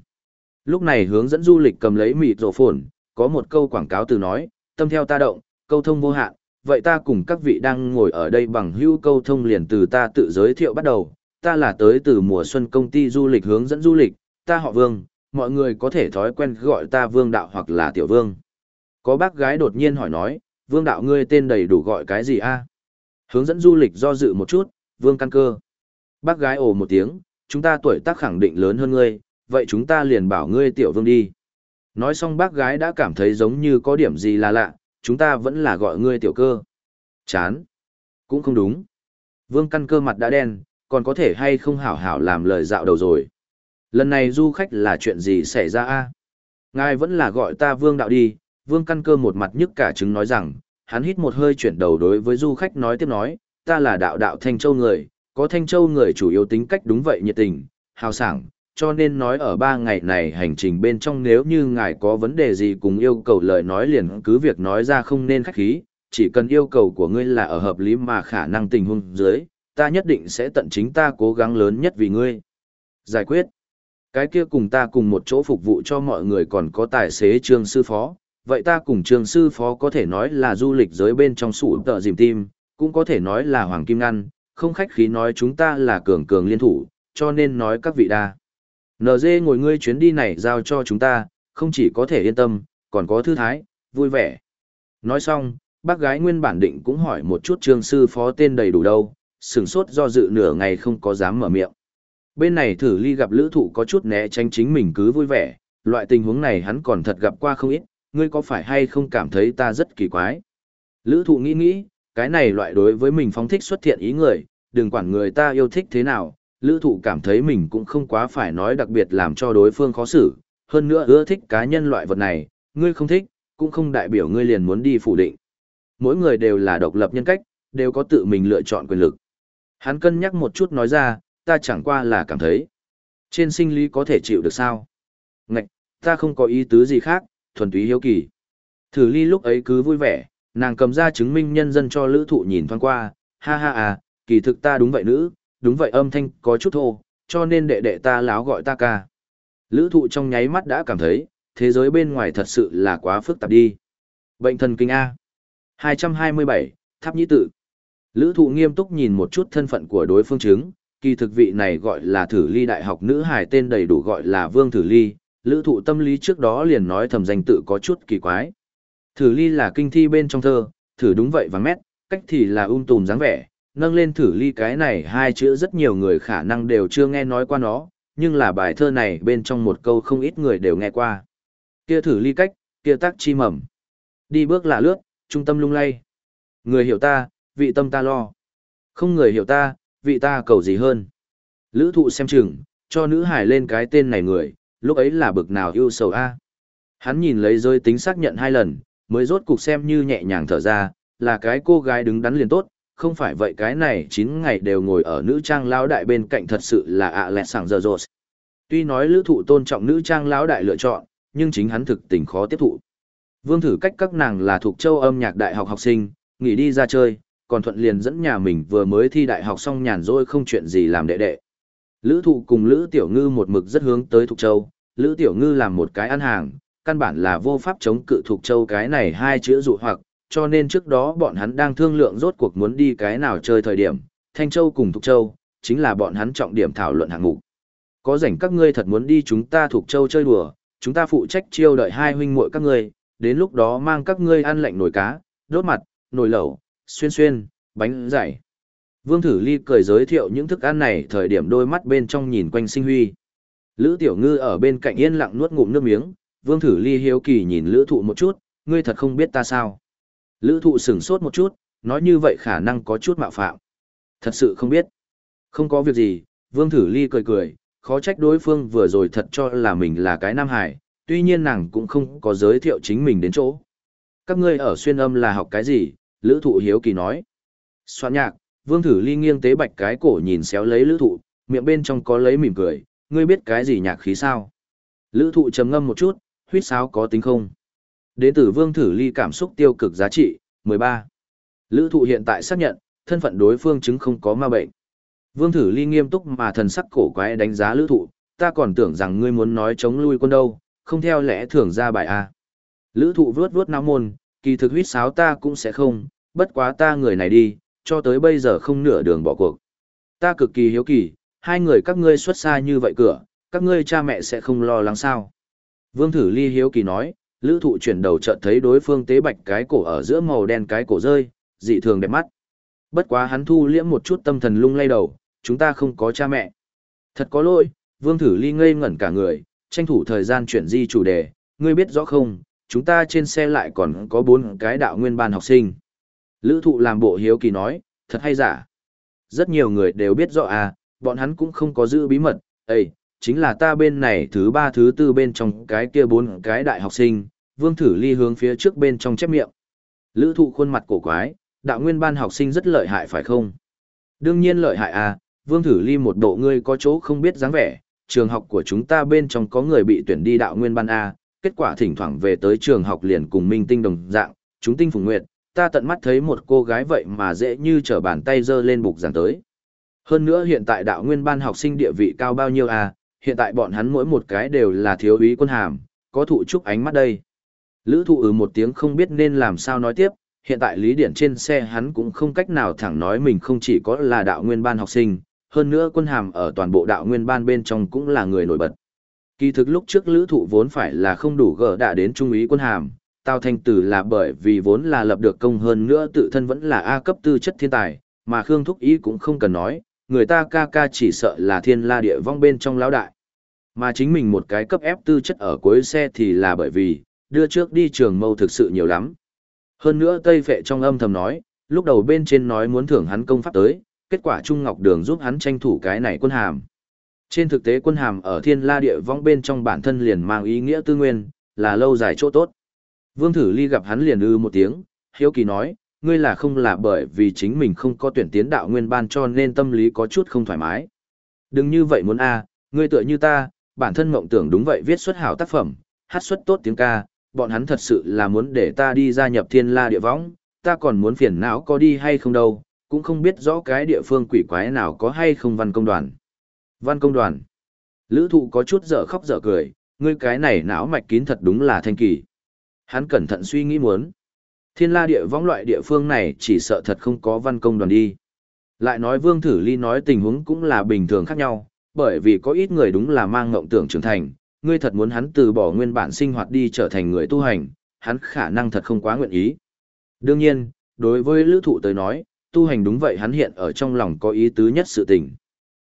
Lúc này hướng dẫn du lịch cầm lấy mịt rổ phồn, có một câu quảng cáo từ nói, tâm theo ta động, câu thông vô hạn, vậy ta cùng các vị đang ngồi ở đây bằng hữu câu thông liền từ ta tự giới thiệu bắt đầu, ta là tới từ mùa xuân công ty du lịch hướng dẫn du lịch, ta họ Vương, mọi người có thể thói quen gọi ta Vương Đạo hoặc là Tiểu Vương. Có bác gái đột nhiên hỏi nói, Vương Đạo ngươi tên đầy đủ gọi cái gì a? Hướng dẫn du lịch do dự một chút, Vương Căn Cơ. Bác gái ồ một tiếng, chúng ta tuổi tác khẳng định lớn hơn ngươi, vậy chúng ta liền bảo ngươi Tiểu Vương đi. Nói xong bác gái đã cảm thấy giống như có điểm gì là lạ, chúng ta vẫn là gọi ngươi Tiểu Cơ. Chán. Cũng không đúng. Vương Căn Cơ mặt đã đen, còn có thể hay không hảo hảo làm lời dạo đầu rồi. Lần này du khách là chuyện gì xảy ra a? Ngài vẫn là gọi ta Vương Đạo đi, Vương Căn Cơ một mặt nhức cả chứng nói rằng, hắn hít một hơi chuyển đầu đối với du khách nói tiếp nói, ta là đạo đạo Thanh Châu người, có Thanh Châu người chủ yếu tính cách đúng vậy nhiệt tình, hào sảng, cho nên nói ở ba ngày này hành trình bên trong nếu như ngài có vấn đề gì cùng yêu cầu lời nói liền cứ việc nói ra không nên khách khí, chỉ cần yêu cầu của ngươi là ở hợp lý mà khả năng tình huống dưới, ta nhất định sẽ tận chính ta cố gắng lớn nhất vì ngươi. Giải quyết. Cái kia cùng ta cùng một chỗ phục vụ cho mọi người còn có tài xế trương sư phó. Vậy ta cùng trương sư phó có thể nói là du lịch giới bên trong sủ tợ dìm tim, cũng có thể nói là hoàng kim ngăn, không khách khí nói chúng ta là cường cường liên thủ, cho nên nói các vị đa. NG ngồi ngươi chuyến đi này giao cho chúng ta, không chỉ có thể yên tâm, còn có thư thái, vui vẻ. Nói xong, bác gái nguyên bản định cũng hỏi một chút trương sư phó tên đầy đủ đâu, sừng sốt do dự nửa ngày không có dám mở miệng. Bên này thử ly gặp lữ thụ có chút né tránh chính mình cứ vui vẻ, loại tình huống này hắn còn thật gặp qua không ít, ngươi có phải hay không cảm thấy ta rất kỳ quái. Lữ thụ nghĩ nghĩ, cái này loại đối với mình phóng thích xuất hiện ý người, đừng quản người ta yêu thích thế nào, lữ thụ cảm thấy mình cũng không quá phải nói đặc biệt làm cho đối phương khó xử, hơn nữa ưa thích cá nhân loại vật này, ngươi không thích, cũng không đại biểu ngươi liền muốn đi phủ định. Mỗi người đều là độc lập nhân cách, đều có tự mình lựa chọn quyền lực. Hắn cân nhắc một chút nói ra, ta chẳng qua là cảm thấy. Trên sinh lý có thể chịu được sao? Ngạch, ta không có ý tứ gì khác, thuần túy hiếu kỳ. Thử ly lúc ấy cứ vui vẻ, nàng cầm ra chứng minh nhân dân cho lữ thụ nhìn thoáng qua, ha ha à, kỳ thực ta đúng vậy nữ, đúng vậy âm thanh có chút thô, cho nên đệ đệ ta láo gọi ta ca. Lữ thụ trong nháy mắt đã cảm thấy, thế giới bên ngoài thật sự là quá phức tạp đi. Bệnh thần kinh A. 227, Tháp Nhĩ Tự. Lữ thụ nghiêm túc nhìn một chút thân phận của đối phương chứng, kỳ thực vị này gọi là thử ly đại học nữ hài tên đầy đủ gọi là Vương Thử Ly, lữ thụ tâm lý trước đó liền nói thầm danh tự có chút kỳ quái. Thử ly là kinh thi bên trong thơ, thử đúng vậy và mét, cách thì là ung um tùm dáng vẻ, nâng lên thử ly cái này hai chữ rất nhiều người khả năng đều chưa nghe nói qua nó, nhưng là bài thơ này bên trong một câu không ít người đều nghe qua. Kia thử ly cách, kia tác chi mầm. Đi bước là lướt, trung tâm lung lay. Người hiểu ta, vị tâm ta lo. Không người hiểu ta, vị ta cầu gì hơn. Lữ thụ xem chừng, cho nữ hải lên cái tên này người, lúc ấy là bực nào yêu sầu a Hắn nhìn lấy rơi tính xác nhận hai lần, mới rốt cục xem như nhẹ nhàng thở ra, là cái cô gái đứng đắn liền tốt, không phải vậy cái này 9 ngày đều ngồi ở nữ trang lão đại bên cạnh thật sự là ạ lẹ sảng giờ rột. Tuy nói lữ thụ tôn trọng nữ trang lão đại lựa chọn, nhưng chính hắn thực tình khó tiếp thụ. Vương thử cách các nàng là thuộc châu âm nhạc đại học học sinh, nghỉ đi ra chơi, còn thuận liền dẫn nhà mình vừa mới thi đại học xong nhàn rỗi không chuyện gì làm đệ đệ. Lữ thụ cùng Lữ Tiểu Ngư một mực rất hướng tới Thục Châu, Lữ Tiểu Ngư làm một cái ăn hàng, căn bản là vô pháp chống cự thuộc Châu cái này hai chữ dụ hoặc, cho nên trước đó bọn hắn đang thương lượng rốt cuộc muốn đi cái nào chơi thời điểm, Thanh Châu cùng thuộc Châu, chính là bọn hắn trọng điểm thảo luận hạng mục. Có rảnh các ngươi thật muốn đi chúng ta thuộc Châu chơi đùa, chúng ta phụ trách chiêu đợi hai huynh muội các ngươi, đến lúc đó mang các ngươi ăn lạnh nồi cá, đốt mặt, nồi lẩu, xuyên xuyên, bánh dày. Vương Thử Ly cười giới thiệu những thức ăn này thời điểm đôi mắt bên trong nhìn quanh sinh huy. Lữ Tiểu Ngư ở bên cạnh yên lặng nuốt ngụm nước miếng, Vương Thử Ly hiếu kỳ nhìn Lữ Thụ một chút, ngươi thật không biết ta sao. Lữ Thụ sửng sốt một chút, nói như vậy khả năng có chút mạo phạm. Thật sự không biết. Không có việc gì, Vương Thử Ly cười cười, khó trách đối phương vừa rồi thật cho là mình là cái Nam Hải, tuy nhiên nàng cũng không có giới thiệu chính mình đến chỗ. Các ngươi ở xuyên âm là học cái gì? Lữ Thụ hiếu kỳ nói. Soạn nhạc, Vương Thử Ly nghiêng tế bạch cái cổ nhìn xéo lấy Lữ Thụ, miệng bên trong có lấy mỉm cười, ngươi biết cái gì nhạc khí sao? Lữ Thụ trầm ngâm một chút, huyết sáo có tính không? Đến từ Vương Thử Ly cảm xúc tiêu cực giá trị, 13. Lữ Thụ hiện tại xác nhận, thân phận đối phương chứng không có ma bệnh. Vương Thử Ly nghiêm túc mà thần sắc cổ quái đánh giá Lữ Thụ, ta còn tưởng rằng ngươi muốn nói chống lui quân đâu, không theo lẽ thường ra bài A. Lữ Thụ vướt vướt náo môn, kỳ thực huyết sáo ta cũng sẽ không, bất quá ta người này đi, cho tới bây giờ không nửa đường bỏ cuộc. Ta cực kỳ hiếu kỳ, hai người các ngươi xuất xa như vậy cửa, các ngươi cha mẹ sẽ không lo lắng sao. Vương Thử Ly hiếu kỳ nói, lữ thụ chuyển đầu chợt thấy đối phương tế bạch cái cổ ở giữa màu đen cái cổ rơi, dị thường đẹp mắt. Bất quá hắn thu liễm một chút tâm thần lung lay đầu, chúng ta không có cha mẹ. Thật có lỗi, Vương Thử Ly ngây ngẩn cả người, tranh thủ thời gian chuyển di chủ đề, ngươi biết rõ không, chúng ta trên xe lại còn có bốn cái đạo nguyên ban học sinh. Lữ thụ làm bộ hiếu kỳ nói, thật hay giả. Rất nhiều người đều biết rõ à, bọn hắn cũng không có giữ bí mật, Ê, chính là ta bên này thứ ba thứ tư bên trong cái kia bốn cái đại học sinh, vương thử ly hướng phía trước bên trong chép miệng. Lữ thụ khuôn mặt cổ quái, đạo nguyên ban học sinh rất lợi hại phải không? Đương nhiên lợi hại à, vương thử ly một độ ngươi có chỗ không biết dáng vẻ, trường học của chúng ta bên trong có người bị tuyển đi đạo nguyên ban A, kết quả thỉnh thoảng về tới trường học liền cùng minh tinh đồng dạng, chúng tinh phùng nguyệt, ta tận mắt thấy một cô gái vậy mà dễ như trở bàn tay dơ lên bục giảng tới. Hơn nữa hiện tại đạo nguyên ban học sinh địa vị cao bao nhiêu à, hiện tại bọn hắn mỗi một cái đều là thiếu úy quân hàm, có thụ trúc ánh mắt đây. Lữ thụ ừ một tiếng không biết nên làm sao nói tiếp, hiện tại lý điển trên xe hắn cũng không cách nào thẳng nói mình không chỉ có là đạo nguyên ban học sinh, hơn nữa quân hàm ở toàn bộ đạo nguyên ban bên trong cũng là người nổi bật. Kỳ thực lúc trước lữ thụ vốn phải là không đủ gỡ đã đến trung úy quân hàm, Tào Thanh Tử là bởi vì vốn là lập được công hơn nữa tự thân vẫn là A cấp tư chất thiên tài, mà Khương Thúc Ý cũng không cần nói, người ta ca ca chỉ sợ là thiên la địa vong bên trong lão đại. Mà chính mình một cái cấp ép tư chất ở cuối xe thì là bởi vì, đưa trước đi trường mâu thực sự nhiều lắm. Hơn nữa Tây Phệ trong âm thầm nói, lúc đầu bên trên nói muốn thưởng hắn công pháp tới, kết quả Trung Ngọc Đường giúp hắn tranh thủ cái này quân hàm. Trên thực tế quân hàm ở thiên la địa vong bên trong bản thân liền mang ý nghĩa tư nguyên, là lâu dài chỗ tốt. Vương Thử Ly gặp hắn liền ư một tiếng, hiếu kỳ nói, ngươi là không là bởi vì chính mình không có tuyển tiến đạo nguyên ban cho nên tâm lý có chút không thoải mái. Đừng như vậy muốn a, ngươi tựa như ta, bản thân mộng tưởng đúng vậy viết xuất hảo tác phẩm, hát xuất tốt tiếng ca, bọn hắn thật sự là muốn để ta đi gia nhập thiên la địa võng, ta còn muốn phiền não có đi hay không đâu, cũng không biết rõ cái địa phương quỷ quái nào có hay không văn công đoàn. Văn công đoàn. Lữ thụ có chút dở khóc dở cười, ngươi cái này não mạch kín thật đúng là thanh kỳ. Hắn cẩn thận suy nghĩ muốn. Thiên la địa võng loại địa phương này chỉ sợ thật không có văn công đoàn đi. Lại nói Vương Thử Ly nói tình huống cũng là bình thường khác nhau, bởi vì có ít người đúng là mang ngộng tưởng trưởng thành, ngươi thật muốn hắn từ bỏ nguyên bản sinh hoạt đi trở thành người tu hành, hắn khả năng thật không quá nguyện ý. Đương nhiên, đối với lữ thụ tới nói, tu hành đúng vậy hắn hiện ở trong lòng có ý tứ nhất sự tình.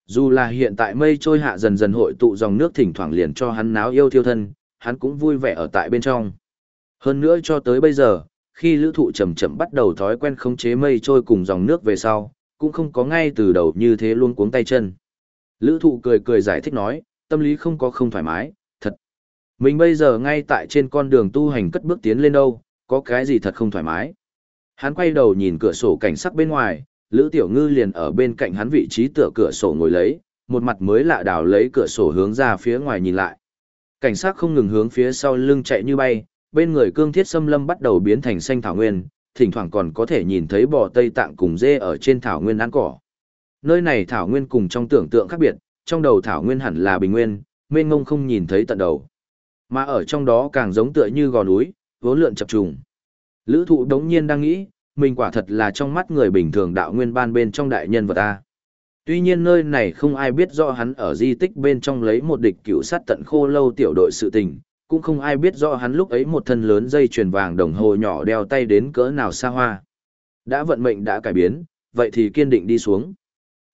Dù là hiện tại mây trôi hạ dần dần hội tụ dòng nước thỉnh thoảng liền cho hắn náo yêu thiêu thân, hắn cũng vui vẻ ở tại bên trong. Hơn nữa cho tới bây giờ, khi lữ thụ chậm chậm bắt đầu thói quen khống chế mây trôi cùng dòng nước về sau, cũng không có ngay từ đầu như thế luôn cuống tay chân. Lữ thụ cười cười giải thích nói, tâm lý không có không thoải mái, thật. Mình bây giờ ngay tại trên con đường tu hành cất bước tiến lên đâu, có cái gì thật không thoải mái. Hắn quay đầu nhìn cửa sổ cảnh sắc bên ngoài, Lữ Tiểu Ngư liền ở bên cạnh hắn vị trí tựa cửa sổ ngồi lấy, một mặt mới lạ đảo lấy cửa sổ hướng ra phía ngoài nhìn lại. Cảnh sát không ngừng hướng phía sau lưng chạy như bay, bên người cương thiết xâm lâm bắt đầu biến thành xanh thảo nguyên, thỉnh thoảng còn có thể nhìn thấy bò Tây Tạng cùng dê ở trên thảo nguyên ăn cỏ. Nơi này thảo nguyên cùng trong tưởng tượng khác biệt, trong đầu thảo nguyên hẳn là bình nguyên, mênh ngông không nhìn thấy tận đầu. Mà ở trong đó càng giống tựa như gò núi, vốn lượn chập trùng. Lữ thụ đống nhiên đang nghĩ, mình quả thật là trong mắt người bình thường đạo nguyên ban bên trong đại nhân vật ta. Tuy nhiên nơi này không ai biết rõ hắn ở di tích bên trong lấy một địch cửu sát tận khô lâu tiểu đội sự tình, cũng không ai biết rõ hắn lúc ấy một thân lớn dây chuyền vàng đồng hồ nhỏ đeo tay đến cỡ nào xa hoa. Đã vận mệnh đã cải biến, vậy thì kiên định đi xuống.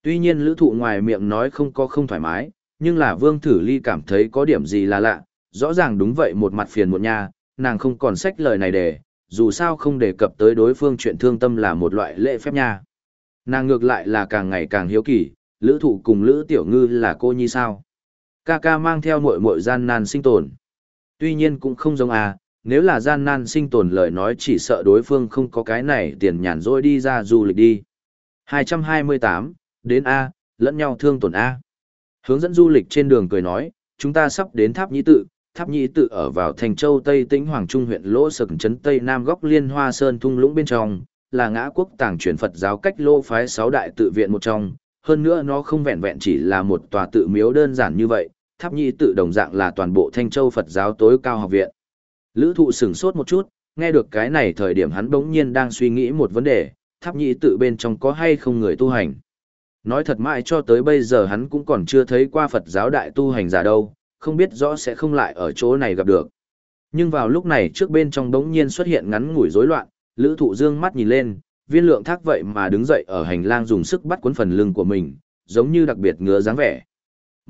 Tuy nhiên lữ thụ ngoài miệng nói không có không thoải mái, nhưng là vương thử ly cảm thấy có điểm gì là lạ, rõ ràng đúng vậy một mặt phiền một nha, nàng không còn sách lời này để, dù sao không đề cập tới đối phương chuyện thương tâm là một loại lễ phép nha. Nàng ngược lại là càng ngày càng hiếu kỳ, lữ thụ cùng lữ tiểu ngư là cô nhi sao. Ca ca mang theo mội mội gian nan sinh tồn. Tuy nhiên cũng không giống à, nếu là gian nan sinh tồn lời nói chỉ sợ đối phương không có cái này tiền nhàn rỗi đi ra du lịch đi. 228, đến A, lẫn nhau thương tổn A. Hướng dẫn du lịch trên đường cười nói, chúng ta sắp đến tháp nhĩ tự, tháp nhĩ tự ở vào thành châu Tây Tĩnh Hoàng Trung huyện Lỗ Sực Trấn Tây Nam góc Liên Hoa Sơn thung lũng bên trong, là ngã quốc tàng truyền Phật giáo cách lô phái sáu đại tự viện một trong, hơn nữa nó không vẹn vẹn chỉ là một tòa tự miếu đơn giản như vậy, tháp nhĩ tự đồng dạng là toàn bộ thanh châu Phật giáo tối cao học viện. Lữ thụ sửng sốt một chút, nghe được cái này thời điểm hắn bỗng nhiên đang suy nghĩ một vấn đề, tháp nhĩ tự bên trong có hay không người tu hành. Nói thật mãi cho tới bây giờ hắn cũng còn chưa thấy qua Phật giáo đại tu hành giả đâu, không biết rõ sẽ không lại ở chỗ này gặp được. Nhưng vào lúc này trước bên trong đống nhiên xuất hiện ngắn ngủi rối loạn, lữ thụ dương mắt nhìn lên, viên lượng thác vậy mà đứng dậy ở hành lang dùng sức bắt cuốn phần lưng của mình, giống như đặc biệt ngứa dáng vẻ.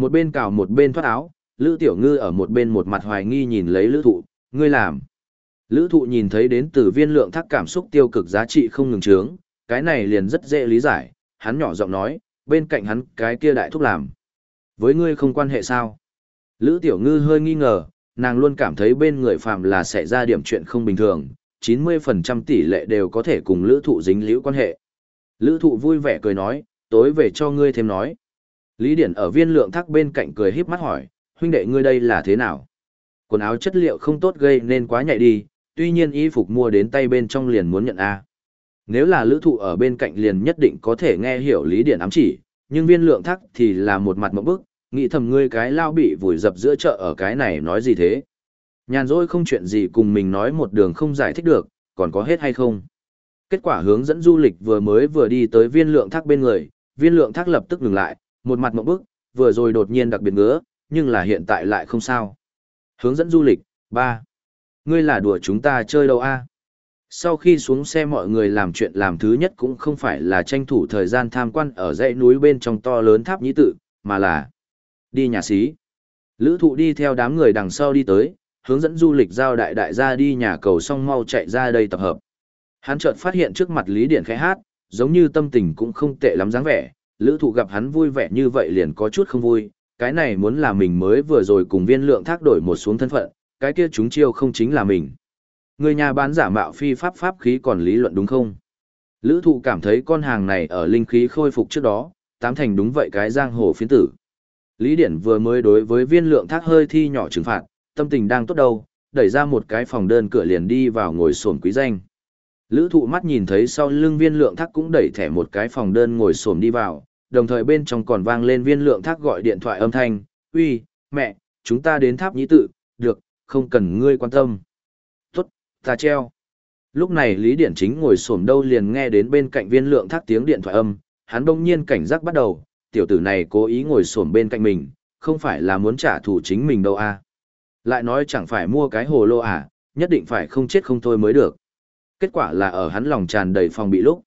Một bên cào một bên thoát áo, lữ tiểu ngư ở một bên một mặt hoài nghi nhìn lấy lữ thụ, ngươi làm. Lữ thụ nhìn thấy đến từ viên lượng thác cảm xúc tiêu cực giá trị không ngừng trướng, cái này liền rất dễ lý giải, hắn nhỏ giọng nói, bên cạnh hắn cái kia đại thúc làm. Với ngươi không quan hệ sao? Lữ Tiểu Ngư hơi nghi ngờ, nàng luôn cảm thấy bên người phàm là sẽ ra điểm chuyện không bình thường, 90% tỷ lệ đều có thể cùng lữ thụ dính liễu quan hệ. Lữ thụ vui vẻ cười nói, tối về cho ngươi thêm nói. Lý Điển ở viên lượng thác bên cạnh cười híp mắt hỏi, huynh đệ ngươi đây là thế nào? Quần áo chất liệu không tốt gây nên quá nhạy đi, tuy nhiên y phục mua đến tay bên trong liền muốn nhận A. Nếu là lữ thụ ở bên cạnh liền nhất định có thể nghe hiểu lý điển ám chỉ, nhưng viên lượng Thác thì là một mặt mẫu bức, nghĩ thầm ngươi cái lao bị vùi dập giữa chợ ở cái này nói gì thế. Nhàn rỗi không chuyện gì cùng mình nói một đường không giải thích được, còn có hết hay không. Kết quả hướng dẫn du lịch vừa mới vừa đi tới viên lượng thác bên người, viên lượng thác lập tức ngừng lại, một mặt một bức, vừa rồi đột nhiên đặc biệt ngứa, nhưng là hiện tại lại không sao. Hướng dẫn du lịch, 3. Ngươi là đùa chúng ta chơi đâu a sau khi xuống xe mọi người làm chuyện làm thứ nhất cũng không phải là tranh thủ thời gian tham quan ở dãy núi bên trong to lớn tháp nhĩ tự, mà là đi nhà xí. Lữ thụ đi theo đám người đằng sau đi tới, hướng dẫn du lịch giao đại đại gia đi nhà cầu xong mau chạy ra đây tập hợp. Hắn chợt phát hiện trước mặt Lý Điện khẽ hát, giống như tâm tình cũng không tệ lắm dáng vẻ, lữ thụ gặp hắn vui vẻ như vậy liền có chút không vui, cái này muốn là mình mới vừa rồi cùng viên lượng thác đổi một xuống thân phận, cái kia chúng chiêu không chính là mình. Người nhà bán giả mạo phi pháp pháp khí còn lý luận đúng không? Lữ thụ cảm thấy con hàng này ở linh khí khôi phục trước đó, tám thành đúng vậy cái giang hồ phiến tử. Lý Điển vừa mới đối với viên lượng thác hơi thi nhỏ trừng phạt, tâm tình đang tốt đâu, đẩy ra một cái phòng đơn cửa liền đi vào ngồi sổn quý danh. Lữ thụ mắt nhìn thấy sau lưng viên lượng thác cũng đẩy thẻ một cái phòng đơn ngồi sổm đi vào, đồng thời bên trong còn vang lên viên lượng thác gọi điện thoại âm thanh, uy, mẹ, chúng ta đến tháp nhĩ tự, được, không cần ngươi quan tâm ta treo. Lúc này Lý Điển Chính ngồi xổm đâu liền nghe đến bên cạnh viên lượng thác tiếng điện thoại âm, hắn bỗng nhiên cảnh giác bắt đầu, tiểu tử này cố ý ngồi xổm bên cạnh mình, không phải là muốn trả thù chính mình đâu à. Lại nói chẳng phải mua cái hồ lô à, nhất định phải không chết không thôi mới được. Kết quả là ở hắn lòng tràn đầy phòng bị lúc.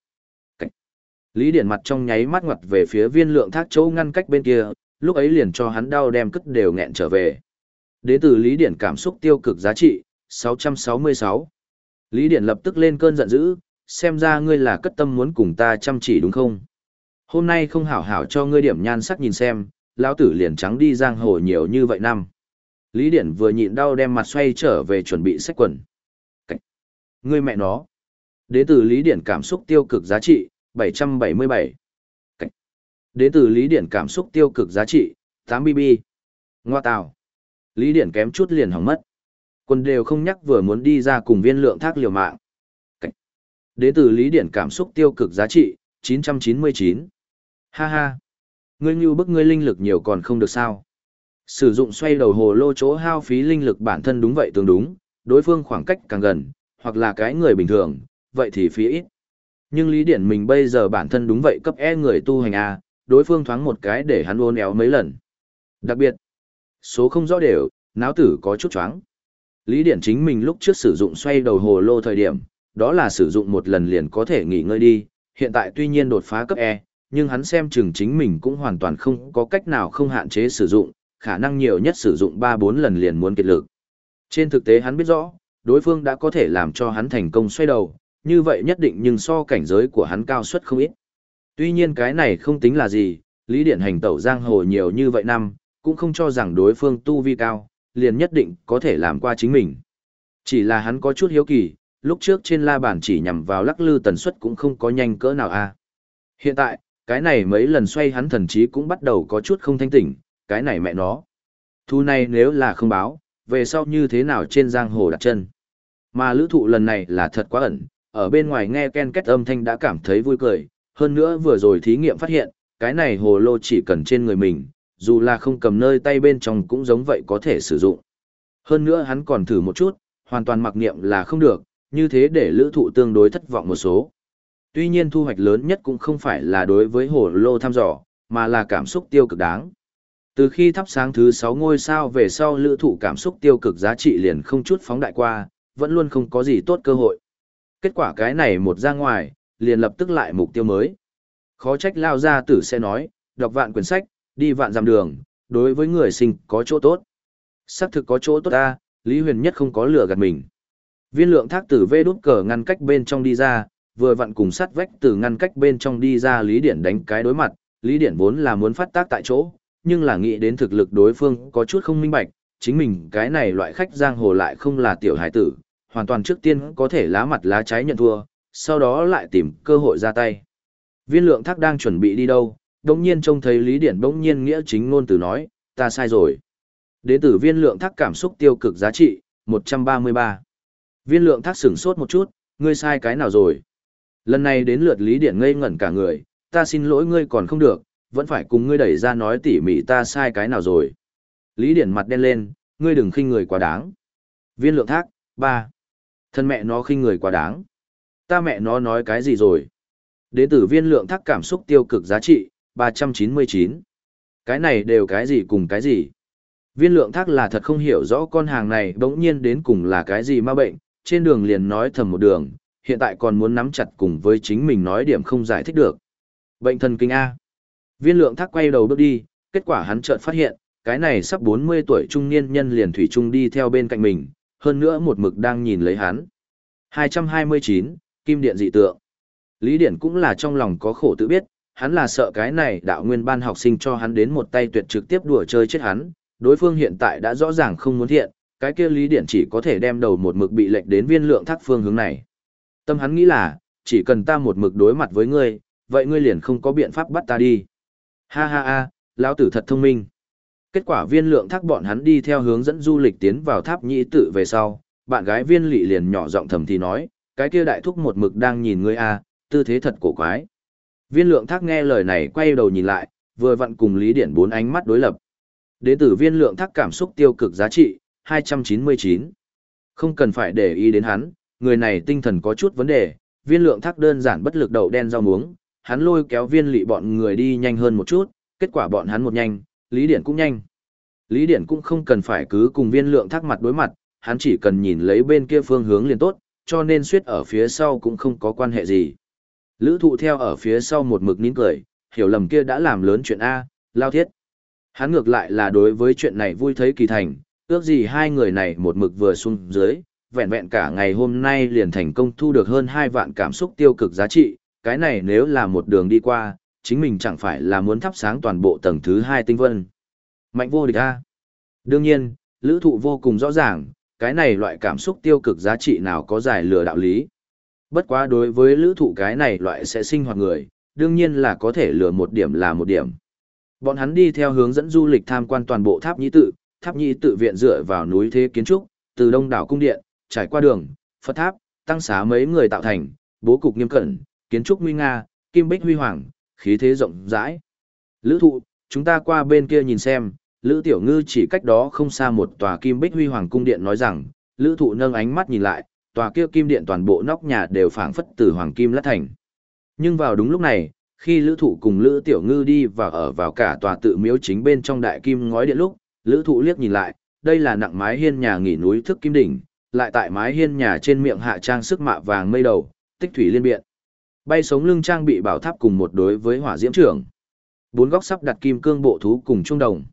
Lý Điển mặt trong nháy mắt ngoặt về phía viên lượng thác châu ngăn cách bên kia, lúc ấy liền cho hắn đau đem cất đều nghẹn trở về. Đến từ Lý Điển cảm xúc tiêu cực giá trị, 666. Lý Điển lập tức lên cơn giận dữ, xem ra ngươi là cất tâm muốn cùng ta chăm chỉ đúng không? Hôm nay không hảo hảo cho ngươi điểm nhan sắc nhìn xem, lão tử liền trắng đi giang hồ nhiều như vậy năm. Lý Điển vừa nhịn đau đem mặt xoay trở về chuẩn bị sách quần. Cách. Ngươi mẹ nó. Đến từ Lý Điển cảm xúc tiêu cực giá trị, 777. Cảnh. Đến từ Lý Điển cảm xúc tiêu cực giá trị, 8BB. Ngoa tào. Lý Điển kém chút liền hỏng mất. Quân đều không nhắc vừa muốn đi ra cùng viên lượng thác liều mạng. Cách. Đến từ Lý Điển cảm xúc tiêu cực giá trị, 999. Ha ha. Ngươi như bức ngươi linh lực nhiều còn không được sao. Sử dụng xoay đầu hồ lô chỗ hao phí linh lực bản thân đúng vậy tương đúng, đối phương khoảng cách càng gần, hoặc là cái người bình thường, vậy thì phí ít. Nhưng lý điển mình bây giờ bản thân đúng vậy cấp E người tu hành A, đối phương thoáng một cái để hắn ôn éo mấy lần. Đặc biệt, số không rõ đều, náo tử có chút choáng. Lý điển chính mình lúc trước sử dụng xoay đầu hồ lô thời điểm, đó là sử dụng một lần liền có thể nghỉ ngơi đi, hiện tại tuy nhiên đột phá cấp E, nhưng hắn xem chừng chính mình cũng hoàn toàn không có cách nào không hạn chế sử dụng, khả năng nhiều nhất sử dụng 3-4 lần liền muốn kiệt lực. Trên thực tế hắn biết rõ, đối phương đã có thể làm cho hắn thành công xoay đầu, như vậy nhất định nhưng so cảnh giới của hắn cao suất không ít. Tuy nhiên cái này không tính là gì, Lý Điện hành tẩu giang hồ nhiều như vậy năm, cũng không cho rằng đối phương tu vi cao, liền nhất định có thể làm qua chính mình. Chỉ là hắn có chút hiếu kỳ, lúc trước trên la bàn chỉ nhằm vào lắc lư tần suất cũng không có nhanh cỡ nào a. Hiện tại, cái này mấy lần xoay hắn thần chí cũng bắt đầu có chút không thanh tỉnh, cái này mẹ nó. Thu này nếu là không báo, về sau như thế nào trên giang hồ đặt chân. Mà lữ thụ lần này là thật quá ẩn, ở bên ngoài nghe ken kết âm thanh đã cảm thấy vui cười, hơn nữa vừa rồi thí nghiệm phát hiện, cái này hồ lô chỉ cần trên người mình, dù là không cầm nơi tay bên trong cũng giống vậy có thể sử dụng. Hơn nữa hắn còn thử một chút, hoàn toàn mặc niệm là không được, như thế để lữ thụ tương đối thất vọng một số. Tuy nhiên thu hoạch lớn nhất cũng không phải là đối với hồ lô thăm dò, mà là cảm xúc tiêu cực đáng. Từ khi thắp sáng thứ 6 ngôi sao về sau lữ thụ cảm xúc tiêu cực giá trị liền không chút phóng đại qua, vẫn luôn không có gì tốt cơ hội. Kết quả cái này một ra ngoài, liền lập tức lại mục tiêu mới. Khó trách lao ra tử sẽ nói, đọc vạn quyển sách, đi vạn dặm đường, đối với người sinh có chỗ tốt. Sắc thực có chỗ tốt ta, Lý Huyền Nhất không có lừa gạt mình. Viên lượng thác tử vê đút cờ ngăn cách bên trong đi ra, vừa vặn cùng sắt vách từ ngăn cách bên trong đi ra Lý Điển đánh cái đối mặt, Lý Điển vốn là muốn phát tác tại chỗ, nhưng là nghĩ đến thực lực đối phương có chút không minh bạch, chính mình cái này loại khách giang hồ lại không là tiểu hải tử, hoàn toàn trước tiên có thể lá mặt lá trái nhận thua, sau đó lại tìm cơ hội ra tay. Viên lượng thác đang chuẩn bị đi đâu, đồng nhiên trông thấy Lý Điển bỗng nhiên nghĩa chính ngôn từ nói, ta sai rồi. Đến từ viên lượng thác cảm xúc tiêu cực giá trị, 133. Viên lượng thác sửng sốt một chút, ngươi sai cái nào rồi? Lần này đến lượt Lý Điển ngây ngẩn cả người, ta xin lỗi ngươi còn không được, vẫn phải cùng ngươi đẩy ra nói tỉ mỉ ta sai cái nào rồi. Lý Điển mặt đen lên, ngươi đừng khinh người quá đáng. Viên lượng thác, 3. Thân mẹ nó khinh người quá đáng. Ta mẹ nó nói cái gì rồi? Đến từ viên lượng thác cảm xúc tiêu cực giá trị, 399. Cái này đều cái gì cùng cái gì? Viên lượng thác là thật không hiểu rõ con hàng này bỗng nhiên đến cùng là cái gì ma bệnh, trên đường liền nói thầm một đường, hiện tại còn muốn nắm chặt cùng với chính mình nói điểm không giải thích được. Bệnh thần kinh A. Viên lượng thác quay đầu bước đi, kết quả hắn chợt phát hiện, cái này sắp 40 tuổi trung niên nhân liền thủy trung đi theo bên cạnh mình, hơn nữa một mực đang nhìn lấy hắn. 229, Kim Điện dị tượng. Lý Điển cũng là trong lòng có khổ tự biết, hắn là sợ cái này đạo nguyên ban học sinh cho hắn đến một tay tuyệt trực tiếp đùa chơi chết hắn, đối phương hiện tại đã rõ ràng không muốn thiện, cái kia Lý Điển chỉ có thể đem đầu một mực bị lệnh đến viên lượng thác phương hướng này. Tâm hắn nghĩ là, chỉ cần ta một mực đối mặt với ngươi, vậy ngươi liền không có biện pháp bắt ta đi. Ha ha ha, lão tử thật thông minh. Kết quả viên lượng thác bọn hắn đi theo hướng dẫn du lịch tiến vào tháp nhĩ tự về sau, bạn gái viên lị liền nhỏ giọng thầm thì nói, cái kia đại thúc một mực đang nhìn ngươi a, tư thế thật cổ quái. Viên lượng thác nghe lời này quay đầu nhìn lại, vừa vặn cùng Lý Điển bốn ánh mắt đối lập. Đến từ viên lượng thác cảm xúc tiêu cực giá trị, 299. Không cần phải để ý đến hắn, người này tinh thần có chút vấn đề, viên lượng thác đơn giản bất lực đầu đen rau muống, hắn lôi kéo viên lị bọn người đi nhanh hơn một chút, kết quả bọn hắn một nhanh, Lý Điển cũng nhanh. Lý Điển cũng không cần phải cứ cùng viên lượng thác mặt đối mặt, hắn chỉ cần nhìn lấy bên kia phương hướng liền tốt, cho nên suyết ở phía sau cũng không có quan hệ gì. Lữ thụ theo ở phía sau một mực nín cười, hiểu lầm kia đã làm lớn chuyện A, lao thiết. Hắn ngược lại là đối với chuyện này vui thấy kỳ thành, ước gì hai người này một mực vừa xuống dưới, vẹn vẹn cả ngày hôm nay liền thành công thu được hơn 2 vạn cảm xúc tiêu cực giá trị, cái này nếu là một đường đi qua, chính mình chẳng phải là muốn thắp sáng toàn bộ tầng thứ hai tinh vân. Mạnh vô địch a. Đương nhiên, lữ thụ vô cùng rõ ràng, cái này loại cảm xúc tiêu cực giá trị nào có giải lừa đạo lý. Bất quá đối với lữ thụ cái này loại sẽ sinh hoạt người, đương nhiên là có thể lừa một điểm là một điểm. Bọn hắn đi theo hướng dẫn du lịch tham quan toàn bộ tháp nhĩ tự, tháp nhĩ tự viện dựa vào núi thế kiến trúc, từ đông đảo cung điện, trải qua đường, Phật tháp, tăng xá mấy người tạo thành, bố cục nghiêm cẩn, kiến trúc nguy nga, kim bích huy hoàng, khí thế rộng rãi. Lữ thụ, chúng ta qua bên kia nhìn xem, Lữ Tiểu Ngư chỉ cách đó không xa một tòa kim bích huy hoàng cung điện nói rằng, Lữ thụ nâng ánh mắt nhìn lại, tòa kia kim điện toàn bộ nóc nhà đều phảng phất từ hoàng kim lát thành. Nhưng vào đúng lúc này, khi Lữ thụ cùng Lữ Tiểu Ngư đi vào ở vào cả tòa tự miếu chính bên trong đại kim ngói điện lúc, Lữ thụ liếc nhìn lại, đây là nặng mái hiên nhà nghỉ núi thức kim đỉnh, lại tại mái hiên nhà trên miệng hạ trang sức mạ vàng mây đầu, tích thủy liên biện. Bay sống lưng trang bị bảo tháp cùng một đối với hỏa diễm trưởng. Bốn góc sắp đặt kim cương bộ thú cùng trung đồng.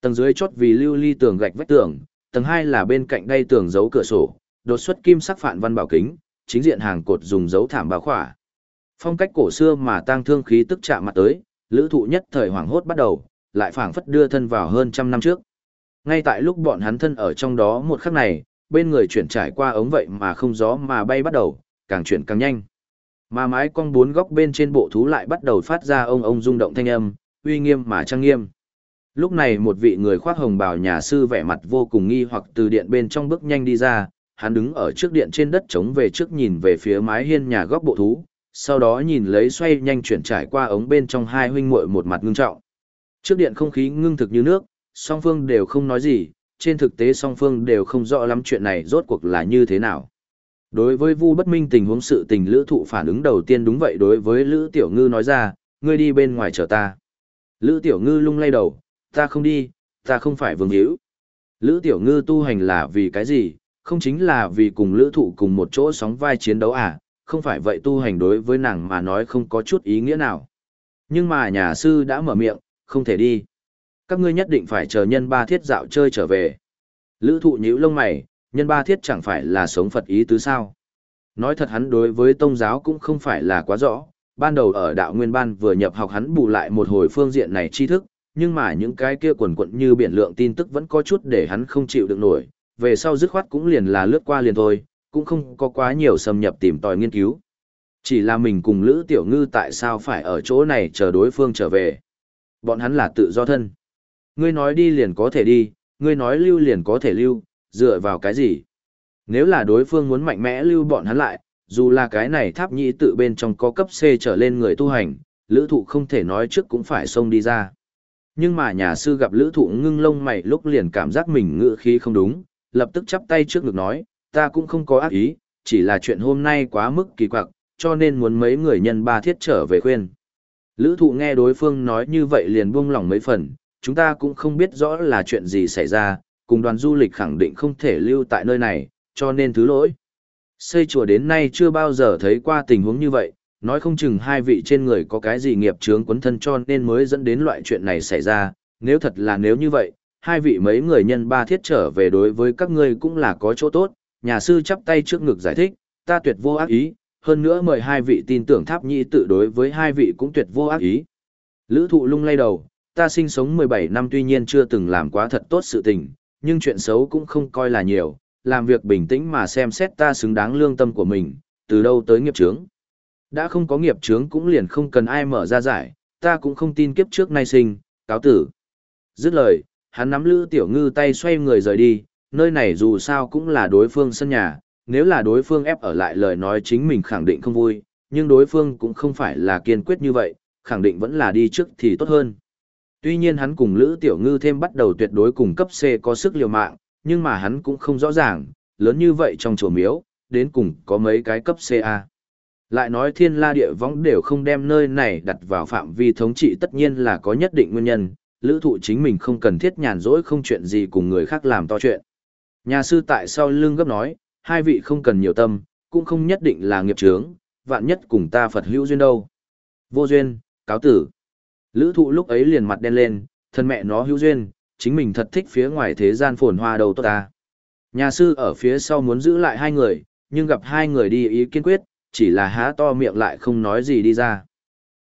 Tầng dưới chốt vì lưu ly tường gạch vách tường, tầng hai là bên cạnh đây tường giấu cửa sổ, đột xuất kim sắc phản văn bảo kính, chính diện hàng cột dùng dấu thảm bảo khỏa. Phong cách cổ xưa mà tang thương khí tức chạm mặt tới, lữ thụ nhất thời hoàng hốt bắt đầu, lại phảng phất đưa thân vào hơn trăm năm trước. Ngay tại lúc bọn hắn thân ở trong đó một khắc này, bên người chuyển trải qua ống vậy mà không gió mà bay bắt đầu, càng chuyển càng nhanh. Mà mái cong bốn góc bên trên bộ thú lại bắt đầu phát ra ông ông rung động thanh âm, uy nghiêm mà trang nghiêm. Lúc này một vị người khoác hồng bào nhà sư vẻ mặt vô cùng nghi hoặc từ điện bên trong bước nhanh đi ra, hắn đứng ở trước điện trên đất trống về trước nhìn về phía mái hiên nhà góc bộ thú, sau đó nhìn lấy xoay nhanh chuyển trải qua ống bên trong hai huynh muội một mặt ngưng trọng. Trước điện không khí ngưng thực như nước, song phương đều không nói gì, trên thực tế song phương đều không rõ lắm chuyện này rốt cuộc là như thế nào. Đối với Vu Bất Minh tình huống sự tình Lữ Thụ phản ứng đầu tiên đúng vậy đối với Lữ Tiểu Ngư nói ra, ngươi đi bên ngoài chờ ta. Lữ Tiểu Ngư lung lay đầu, ta không đi, ta không phải vương hữu. Lữ Tiểu Ngư tu hành là vì cái gì, không chính là vì cùng Lữ Thụ cùng một chỗ sóng vai chiến đấu à, không phải vậy tu hành đối với nàng mà nói không có chút ý nghĩa nào. Nhưng mà nhà sư đã mở miệng, không thể đi. Các ngươi nhất định phải chờ nhân ba thiết dạo chơi trở về. Lữ thụ nhíu lông mày, nhân ba thiết chẳng phải là sống Phật ý tứ sao. Nói thật hắn đối với tông giáo cũng không phải là quá rõ, ban đầu ở đạo nguyên ban vừa nhập học hắn bù lại một hồi phương diện này tri thức, nhưng mà những cái kia quần quận như biển lượng tin tức vẫn có chút để hắn không chịu được nổi, về sau dứt khoát cũng liền là lướt qua liền thôi, cũng không có quá nhiều xâm nhập tìm tòi nghiên cứu. Chỉ là mình cùng Lữ Tiểu Ngư tại sao phải ở chỗ này chờ đối phương trở về. Bọn hắn là tự do thân. Ngươi nói đi liền có thể đi, ngươi nói lưu liền có thể lưu, dựa vào cái gì? Nếu là đối phương muốn mạnh mẽ lưu bọn hắn lại, dù là cái này tháp nhĩ tự bên trong có cấp C trở lên người tu hành, lữ thụ không thể nói trước cũng phải xông đi ra. Nhưng mà nhà sư gặp lữ thụ ngưng lông mày lúc liền cảm giác mình ngự khí không đúng, lập tức chắp tay trước ngực nói, ta cũng không có ác ý, chỉ là chuyện hôm nay quá mức kỳ quặc, cho nên muốn mấy người nhân ba thiết trở về khuyên. Lữ thụ nghe đối phương nói như vậy liền buông lỏng mấy phần, chúng ta cũng không biết rõ là chuyện gì xảy ra, cùng đoàn du lịch khẳng định không thể lưu tại nơi này, cho nên thứ lỗi. Xây chùa đến nay chưa bao giờ thấy qua tình huống như vậy, nói không chừng hai vị trên người có cái gì nghiệp chướng quấn thân cho nên mới dẫn đến loại chuyện này xảy ra, nếu thật là nếu như vậy, hai vị mấy người nhân ba thiết trở về đối với các ngươi cũng là có chỗ tốt, nhà sư chắp tay trước ngực giải thích, ta tuyệt vô ác ý, hơn nữa mời hai vị tin tưởng tháp nhĩ tự đối với hai vị cũng tuyệt vô ác ý. Lữ thụ lung lay đầu, ta sinh sống 17 năm tuy nhiên chưa từng làm quá thật tốt sự tình, nhưng chuyện xấu cũng không coi là nhiều, làm việc bình tĩnh mà xem xét ta xứng đáng lương tâm của mình, từ đâu tới nghiệp chướng. Đã không có nghiệp chướng cũng liền không cần ai mở ra giải, ta cũng không tin kiếp trước nay sinh, cáo tử. Dứt lời, hắn nắm Lữ Tiểu Ngư tay xoay người rời đi, nơi này dù sao cũng là đối phương sân nhà, nếu là đối phương ép ở lại lời nói chính mình khẳng định không vui, nhưng đối phương cũng không phải là kiên quyết như vậy, khẳng định vẫn là đi trước thì tốt hơn. Tuy nhiên hắn cùng Lữ Tiểu Ngư thêm bắt đầu tuyệt đối cùng cấp C có sức liều mạng, nhưng mà hắn cũng không rõ ràng, lớn như vậy trong chùa miếu, đến cùng có mấy cái cấp CA. Lại nói thiên la địa võng đều không đem nơi này đặt vào phạm vi thống trị tất nhiên là có nhất định nguyên nhân, lữ thụ chính mình không cần thiết nhàn rỗi không chuyện gì cùng người khác làm to chuyện. Nhà sư tại sau lưng gấp nói, hai vị không cần nhiều tâm, cũng không nhất định là nghiệp chướng, vạn nhất cùng ta Phật hữu duyên đâu. Vô duyên, cáo tử. Lữ thụ lúc ấy liền mặt đen lên, thân mẹ nó hữu duyên, chính mình thật thích phía ngoài thế gian phồn hoa đầu tốt ta. Nhà sư ở phía sau muốn giữ lại hai người, nhưng gặp hai người đi ý kiên quyết, chỉ là há to miệng lại không nói gì đi ra.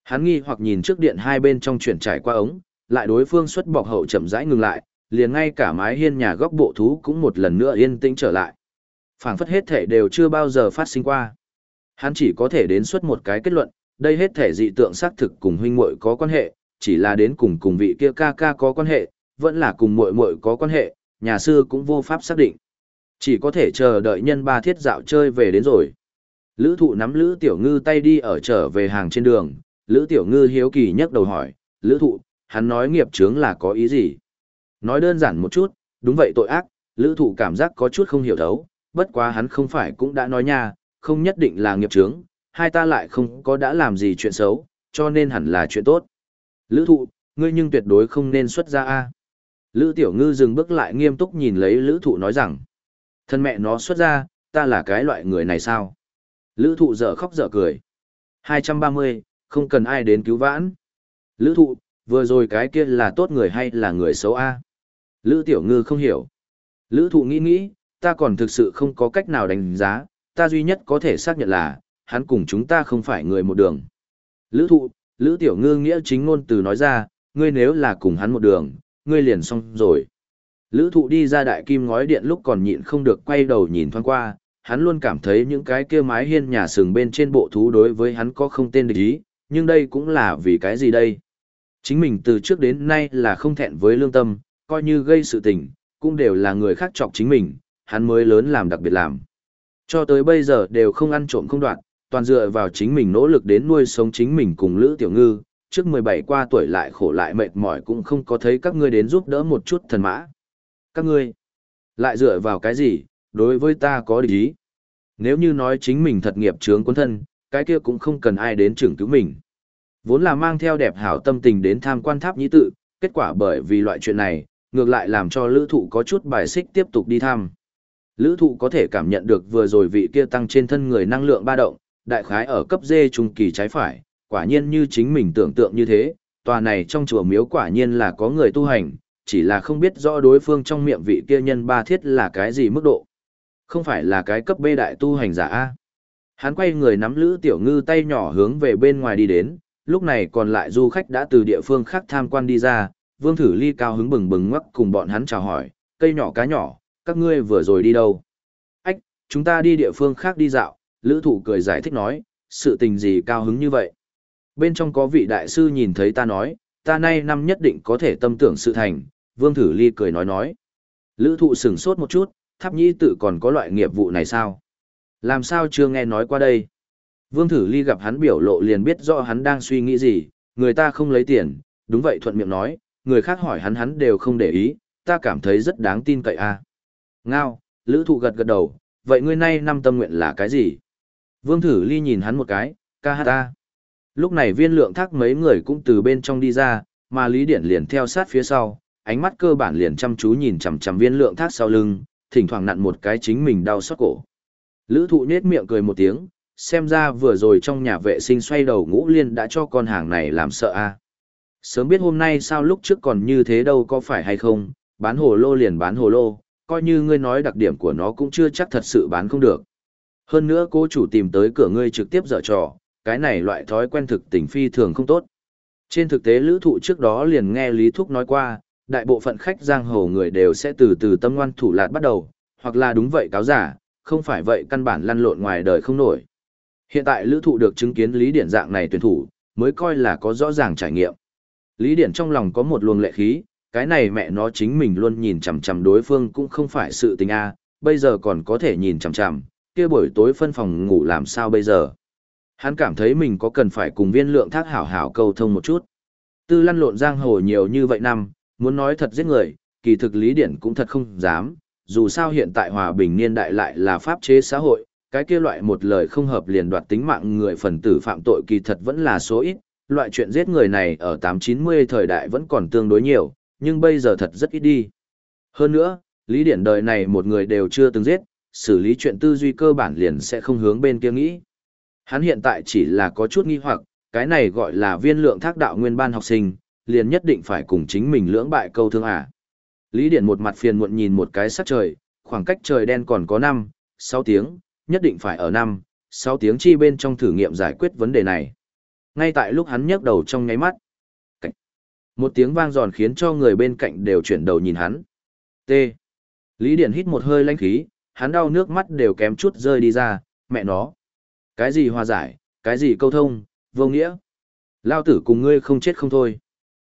Hắn nghi hoặc nhìn trước điện hai bên trong chuyển trải qua ống, lại đối phương xuất bọc hậu chậm rãi ngừng lại, liền ngay cả mái hiên nhà góc bộ thú cũng một lần nữa yên tĩnh trở lại. phảng phất hết thể đều chưa bao giờ phát sinh qua. Hắn chỉ có thể đến xuất một cái kết luận, đây hết thể dị tượng xác thực cùng huynh muội có quan hệ, chỉ là đến cùng cùng vị kia ca ca có quan hệ, vẫn là cùng muội muội có quan hệ, nhà sư cũng vô pháp xác định. Chỉ có thể chờ đợi nhân ba thiết dạo chơi về đến rồi. Lữ thụ nắm Lữ Tiểu Ngư tay đi ở trở về hàng trên đường, Lữ Tiểu Ngư hiếu kỳ nhắc đầu hỏi, Lữ thụ, hắn nói nghiệp chướng là có ý gì? Nói đơn giản một chút, đúng vậy tội ác, Lữ thụ cảm giác có chút không hiểu thấu, bất quá hắn không phải cũng đã nói nha, không nhất định là nghiệp chướng, hai ta lại không có đã làm gì chuyện xấu, cho nên hẳn là chuyện tốt. Lữ thụ, ngươi nhưng tuyệt đối không nên xuất ra A. Lữ Tiểu Ngư dừng bước lại nghiêm túc nhìn lấy Lữ thụ nói rằng, thân mẹ nó xuất ra, ta là cái loại người này sao? Lữ thụ dở khóc dở cười. 230, không cần ai đến cứu vãn. Lữ thụ, vừa rồi cái kia là tốt người hay là người xấu A? Lữ Tiểu Ngư không hiểu. Lữ thụ nghĩ nghĩ, ta còn thực sự không có cách nào đánh giá, ta duy nhất có thể xác nhận là, hắn cùng chúng ta không phải người một đường. Lữ thụ, Lữ Tiểu Ngư nghĩa chính ngôn từ nói ra, ngươi nếu là cùng hắn một đường, ngươi liền xong rồi. Lữ thụ đi ra đại kim ngói điện lúc còn nhịn không được quay đầu nhìn thoáng qua, hắn luôn cảm thấy những cái kia mái hiên nhà sừng bên trên bộ thú đối với hắn có không tên địch ý, nhưng đây cũng là vì cái gì đây? Chính mình từ trước đến nay là không thẹn với lương tâm, coi như gây sự tình, cũng đều là người khác chọc chính mình, hắn mới lớn làm đặc biệt làm. Cho tới bây giờ đều không ăn trộm không đoạn, toàn dựa vào chính mình nỗ lực đến nuôi sống chính mình cùng Lữ Tiểu Ngư, trước 17 qua tuổi lại khổ lại mệt mỏi cũng không có thấy các ngươi đến giúp đỡ một chút thần mã. Các ngươi, lại dựa vào cái gì, đối với ta có địch ý. Nếu như nói chính mình thật nghiệp chướng quân thân, cái kia cũng không cần ai đến trưởng cứu mình. Vốn là mang theo đẹp hảo tâm tình đến tham quan tháp nhĩ tự, kết quả bởi vì loại chuyện này, ngược lại làm cho lữ thụ có chút bài xích tiếp tục đi thăm. Lữ thụ có thể cảm nhận được vừa rồi vị kia tăng trên thân người năng lượng ba động, đại khái ở cấp D trung kỳ trái phải, quả nhiên như chính mình tưởng tượng như thế, tòa này trong chùa miếu quả nhiên là có người tu hành, chỉ là không biết rõ đối phương trong miệng vị kia nhân ba thiết là cái gì mức độ. Không phải là cái cấp B đại tu hành giả A. Hắn quay người nắm Lữ Tiểu Ngư tay nhỏ hướng về bên ngoài đi đến, lúc này còn lại du khách đã từ địa phương khác tham quan đi ra, Vương Thử Ly cao hứng bừng bừng ngoắc cùng bọn hắn chào hỏi, cây nhỏ cá nhỏ, các ngươi vừa rồi đi đâu? Ách, chúng ta đi địa phương khác đi dạo, Lữ Thụ cười giải thích nói, sự tình gì cao hứng như vậy? Bên trong có vị đại sư nhìn thấy ta nói, ta nay năm nhất định có thể tâm tưởng sự thành, Vương Thử Ly cười nói nói. Lữ thụ sửng sốt một chút, tháp nhĩ tự còn có loại nghiệp vụ này sao? Làm sao chưa nghe nói qua đây? Vương Thử Ly gặp hắn biểu lộ liền biết rõ hắn đang suy nghĩ gì, người ta không lấy tiền, đúng vậy thuận miệng nói, người khác hỏi hắn hắn đều không để ý, ta cảm thấy rất đáng tin cậy a. À. Ngao, Lữ thụ gật gật đầu, vậy ngươi nay năm tâm nguyện là cái gì? Vương Thử Ly nhìn hắn một cái, ca hát ta. Lúc này viên lượng thác mấy người cũng từ bên trong đi ra, mà Lý Điển liền theo sát phía sau, ánh mắt cơ bản liền chăm chú nhìn chằm chằm viên lượng thác sau lưng, thỉnh thoảng nặn một cái chính mình đau xót cổ. Lữ thụ nhết miệng cười một tiếng, xem ra vừa rồi trong nhà vệ sinh xoay đầu ngũ liên đã cho con hàng này làm sợ a Sớm biết hôm nay sao lúc trước còn như thế đâu có phải hay không, bán hồ lô liền bán hồ lô, coi như ngươi nói đặc điểm của nó cũng chưa chắc thật sự bán không được. Hơn nữa cô chủ tìm tới cửa ngươi trực tiếp dở trò, cái này loại thói quen thực tình phi thường không tốt. Trên thực tế lữ thụ trước đó liền nghe Lý Thúc nói qua, đại bộ phận khách giang hồ người đều sẽ từ từ tâm ngoan thủ lạt bắt đầu, hoặc là đúng vậy cáo giả, không phải vậy căn bản lăn lộn ngoài đời không nổi. Hiện tại lữ thụ được chứng kiến Lý Điển dạng này tuyển thủ, mới coi là có rõ ràng trải nghiệm. Lý Điển trong lòng có một luồng lệ khí, cái này mẹ nó chính mình luôn nhìn chằm chằm đối phương cũng không phải sự tình a bây giờ còn có thể nhìn chằm chằm, kia buổi tối phân phòng ngủ làm sao bây giờ. Hắn cảm thấy mình có cần phải cùng viên lượng thác hảo hảo câu thông một chút. Tư lăn lộn giang hồ nhiều như vậy năm, muốn nói thật giết người, kỳ thực lý điển cũng thật không dám, dù sao hiện tại hòa bình niên đại lại là pháp chế xã hội, cái kia loại một lời không hợp liền đoạt tính mạng người phần tử phạm tội kỳ thật vẫn là số ít, loại chuyện giết người này ở 890 thời đại vẫn còn tương đối nhiều, nhưng bây giờ thật rất ít đi. Hơn nữa, lý điển đời này một người đều chưa từng giết, xử lý chuyện tư duy cơ bản liền sẽ không hướng bên kia nghĩ. Hắn hiện tại chỉ là có chút nghi hoặc, cái này gọi là viên lượng thác đạo nguyên ban học sinh, liền nhất định phải cùng chính mình lưỡng bại câu thương à. Lý Điển một mặt phiền muộn nhìn một cái sắc trời, khoảng cách trời đen còn có 5, 6 tiếng, nhất định phải ở 5, 6 tiếng chi bên trong thử nghiệm giải quyết vấn đề này. Ngay tại lúc hắn nhấc đầu trong nháy mắt, Cảnh. một tiếng vang giòn khiến cho người bên cạnh đều chuyển đầu nhìn hắn. T. Lý Điển hít một hơi lãnh khí, hắn đau nước mắt đều kém chút rơi đi ra, mẹ nó. Cái gì hòa giải, cái gì câu thông, vô nghĩa. Lao tử cùng ngươi không chết không thôi.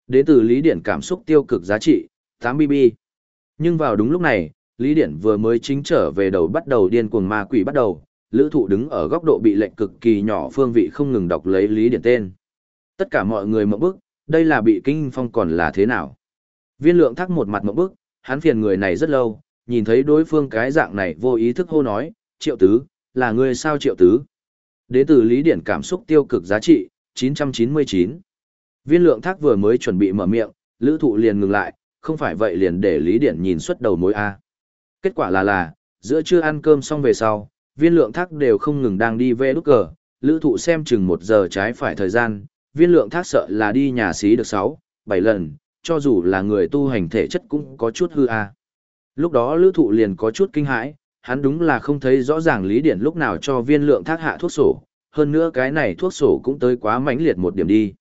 Đến từ Lý Điển cảm xúc tiêu cực giá trị, 8BB. Nhưng vào đúng lúc này, Lý Điển vừa mới chính trở về đầu bắt đầu điên cuồng ma quỷ bắt đầu, lữ thụ đứng ở góc độ bị lệnh cực kỳ nhỏ phương vị không ngừng đọc lấy Lý Điển tên. Tất cả mọi người mộng bức, đây là bị kinh phong còn là thế nào? Viên lượng thắc một mặt mộng bức, hắn phiền người này rất lâu, nhìn thấy đối phương cái dạng này vô ý thức hô nói, triệu tứ, là người sao triệu tứ? Đế tử Lý Điển cảm xúc tiêu cực giá trị, 999. Viên lượng thác vừa mới chuẩn bị mở miệng, lữ thụ liền ngừng lại, không phải vậy liền để Lý Điển nhìn xuất đầu mối A. Kết quả là là, giữa trưa ăn cơm xong về sau, viên lượng thác đều không ngừng đang đi về đúc cờ, lữ thụ xem chừng một giờ trái phải thời gian, viên lượng thác sợ là đi nhà xí được 6, 7 lần, cho dù là người tu hành thể chất cũng có chút hư a. Lúc đó lữ thụ liền có chút kinh hãi, hắn đúng là không thấy rõ ràng lý điển lúc nào cho viên lượng thác hạ thuốc sổ, hơn nữa cái này thuốc sổ cũng tới quá mãnh liệt một điểm đi.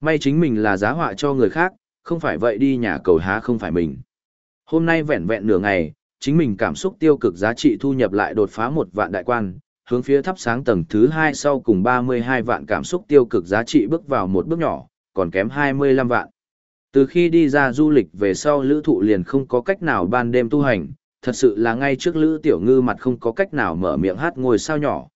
May chính mình là giá họa cho người khác, không phải vậy đi nhà cầu há không phải mình. Hôm nay vẹn vẹn nửa ngày, chính mình cảm xúc tiêu cực giá trị thu nhập lại đột phá một vạn đại quan, hướng phía thắp sáng tầng thứ hai sau cùng 32 vạn cảm xúc tiêu cực giá trị bước vào một bước nhỏ, còn kém 25 vạn. Từ khi đi ra du lịch về sau lữ thụ liền không có cách nào ban đêm tu hành, thật sự là ngay trước lữ tiểu ngư mặt không có cách nào mở miệng hát ngồi sao nhỏ.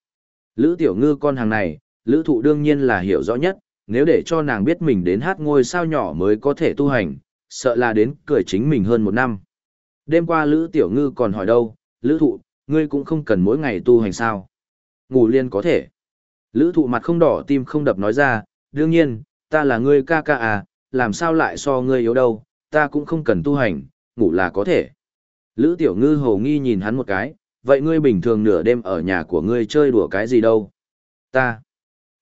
Lữ tiểu ngư con hàng này, lữ thụ đương nhiên là hiểu rõ nhất, nếu để cho nàng biết mình đến hát ngôi sao nhỏ mới có thể tu hành, sợ là đến cười chính mình hơn một năm. Đêm qua Lữ Tiểu Ngư còn hỏi đâu, Lữ Thụ, ngươi cũng không cần mỗi ngày tu hành sao. Ngủ liên có thể. Lữ Thụ mặt không đỏ tim không đập nói ra, đương nhiên, ta là ngươi ca ca à, làm sao lại so ngươi yếu đâu, ta cũng không cần tu hành, ngủ là có thể. Lữ Tiểu Ngư hồ nghi nhìn hắn một cái, vậy ngươi bình thường nửa đêm ở nhà của ngươi chơi đùa cái gì đâu? Ta.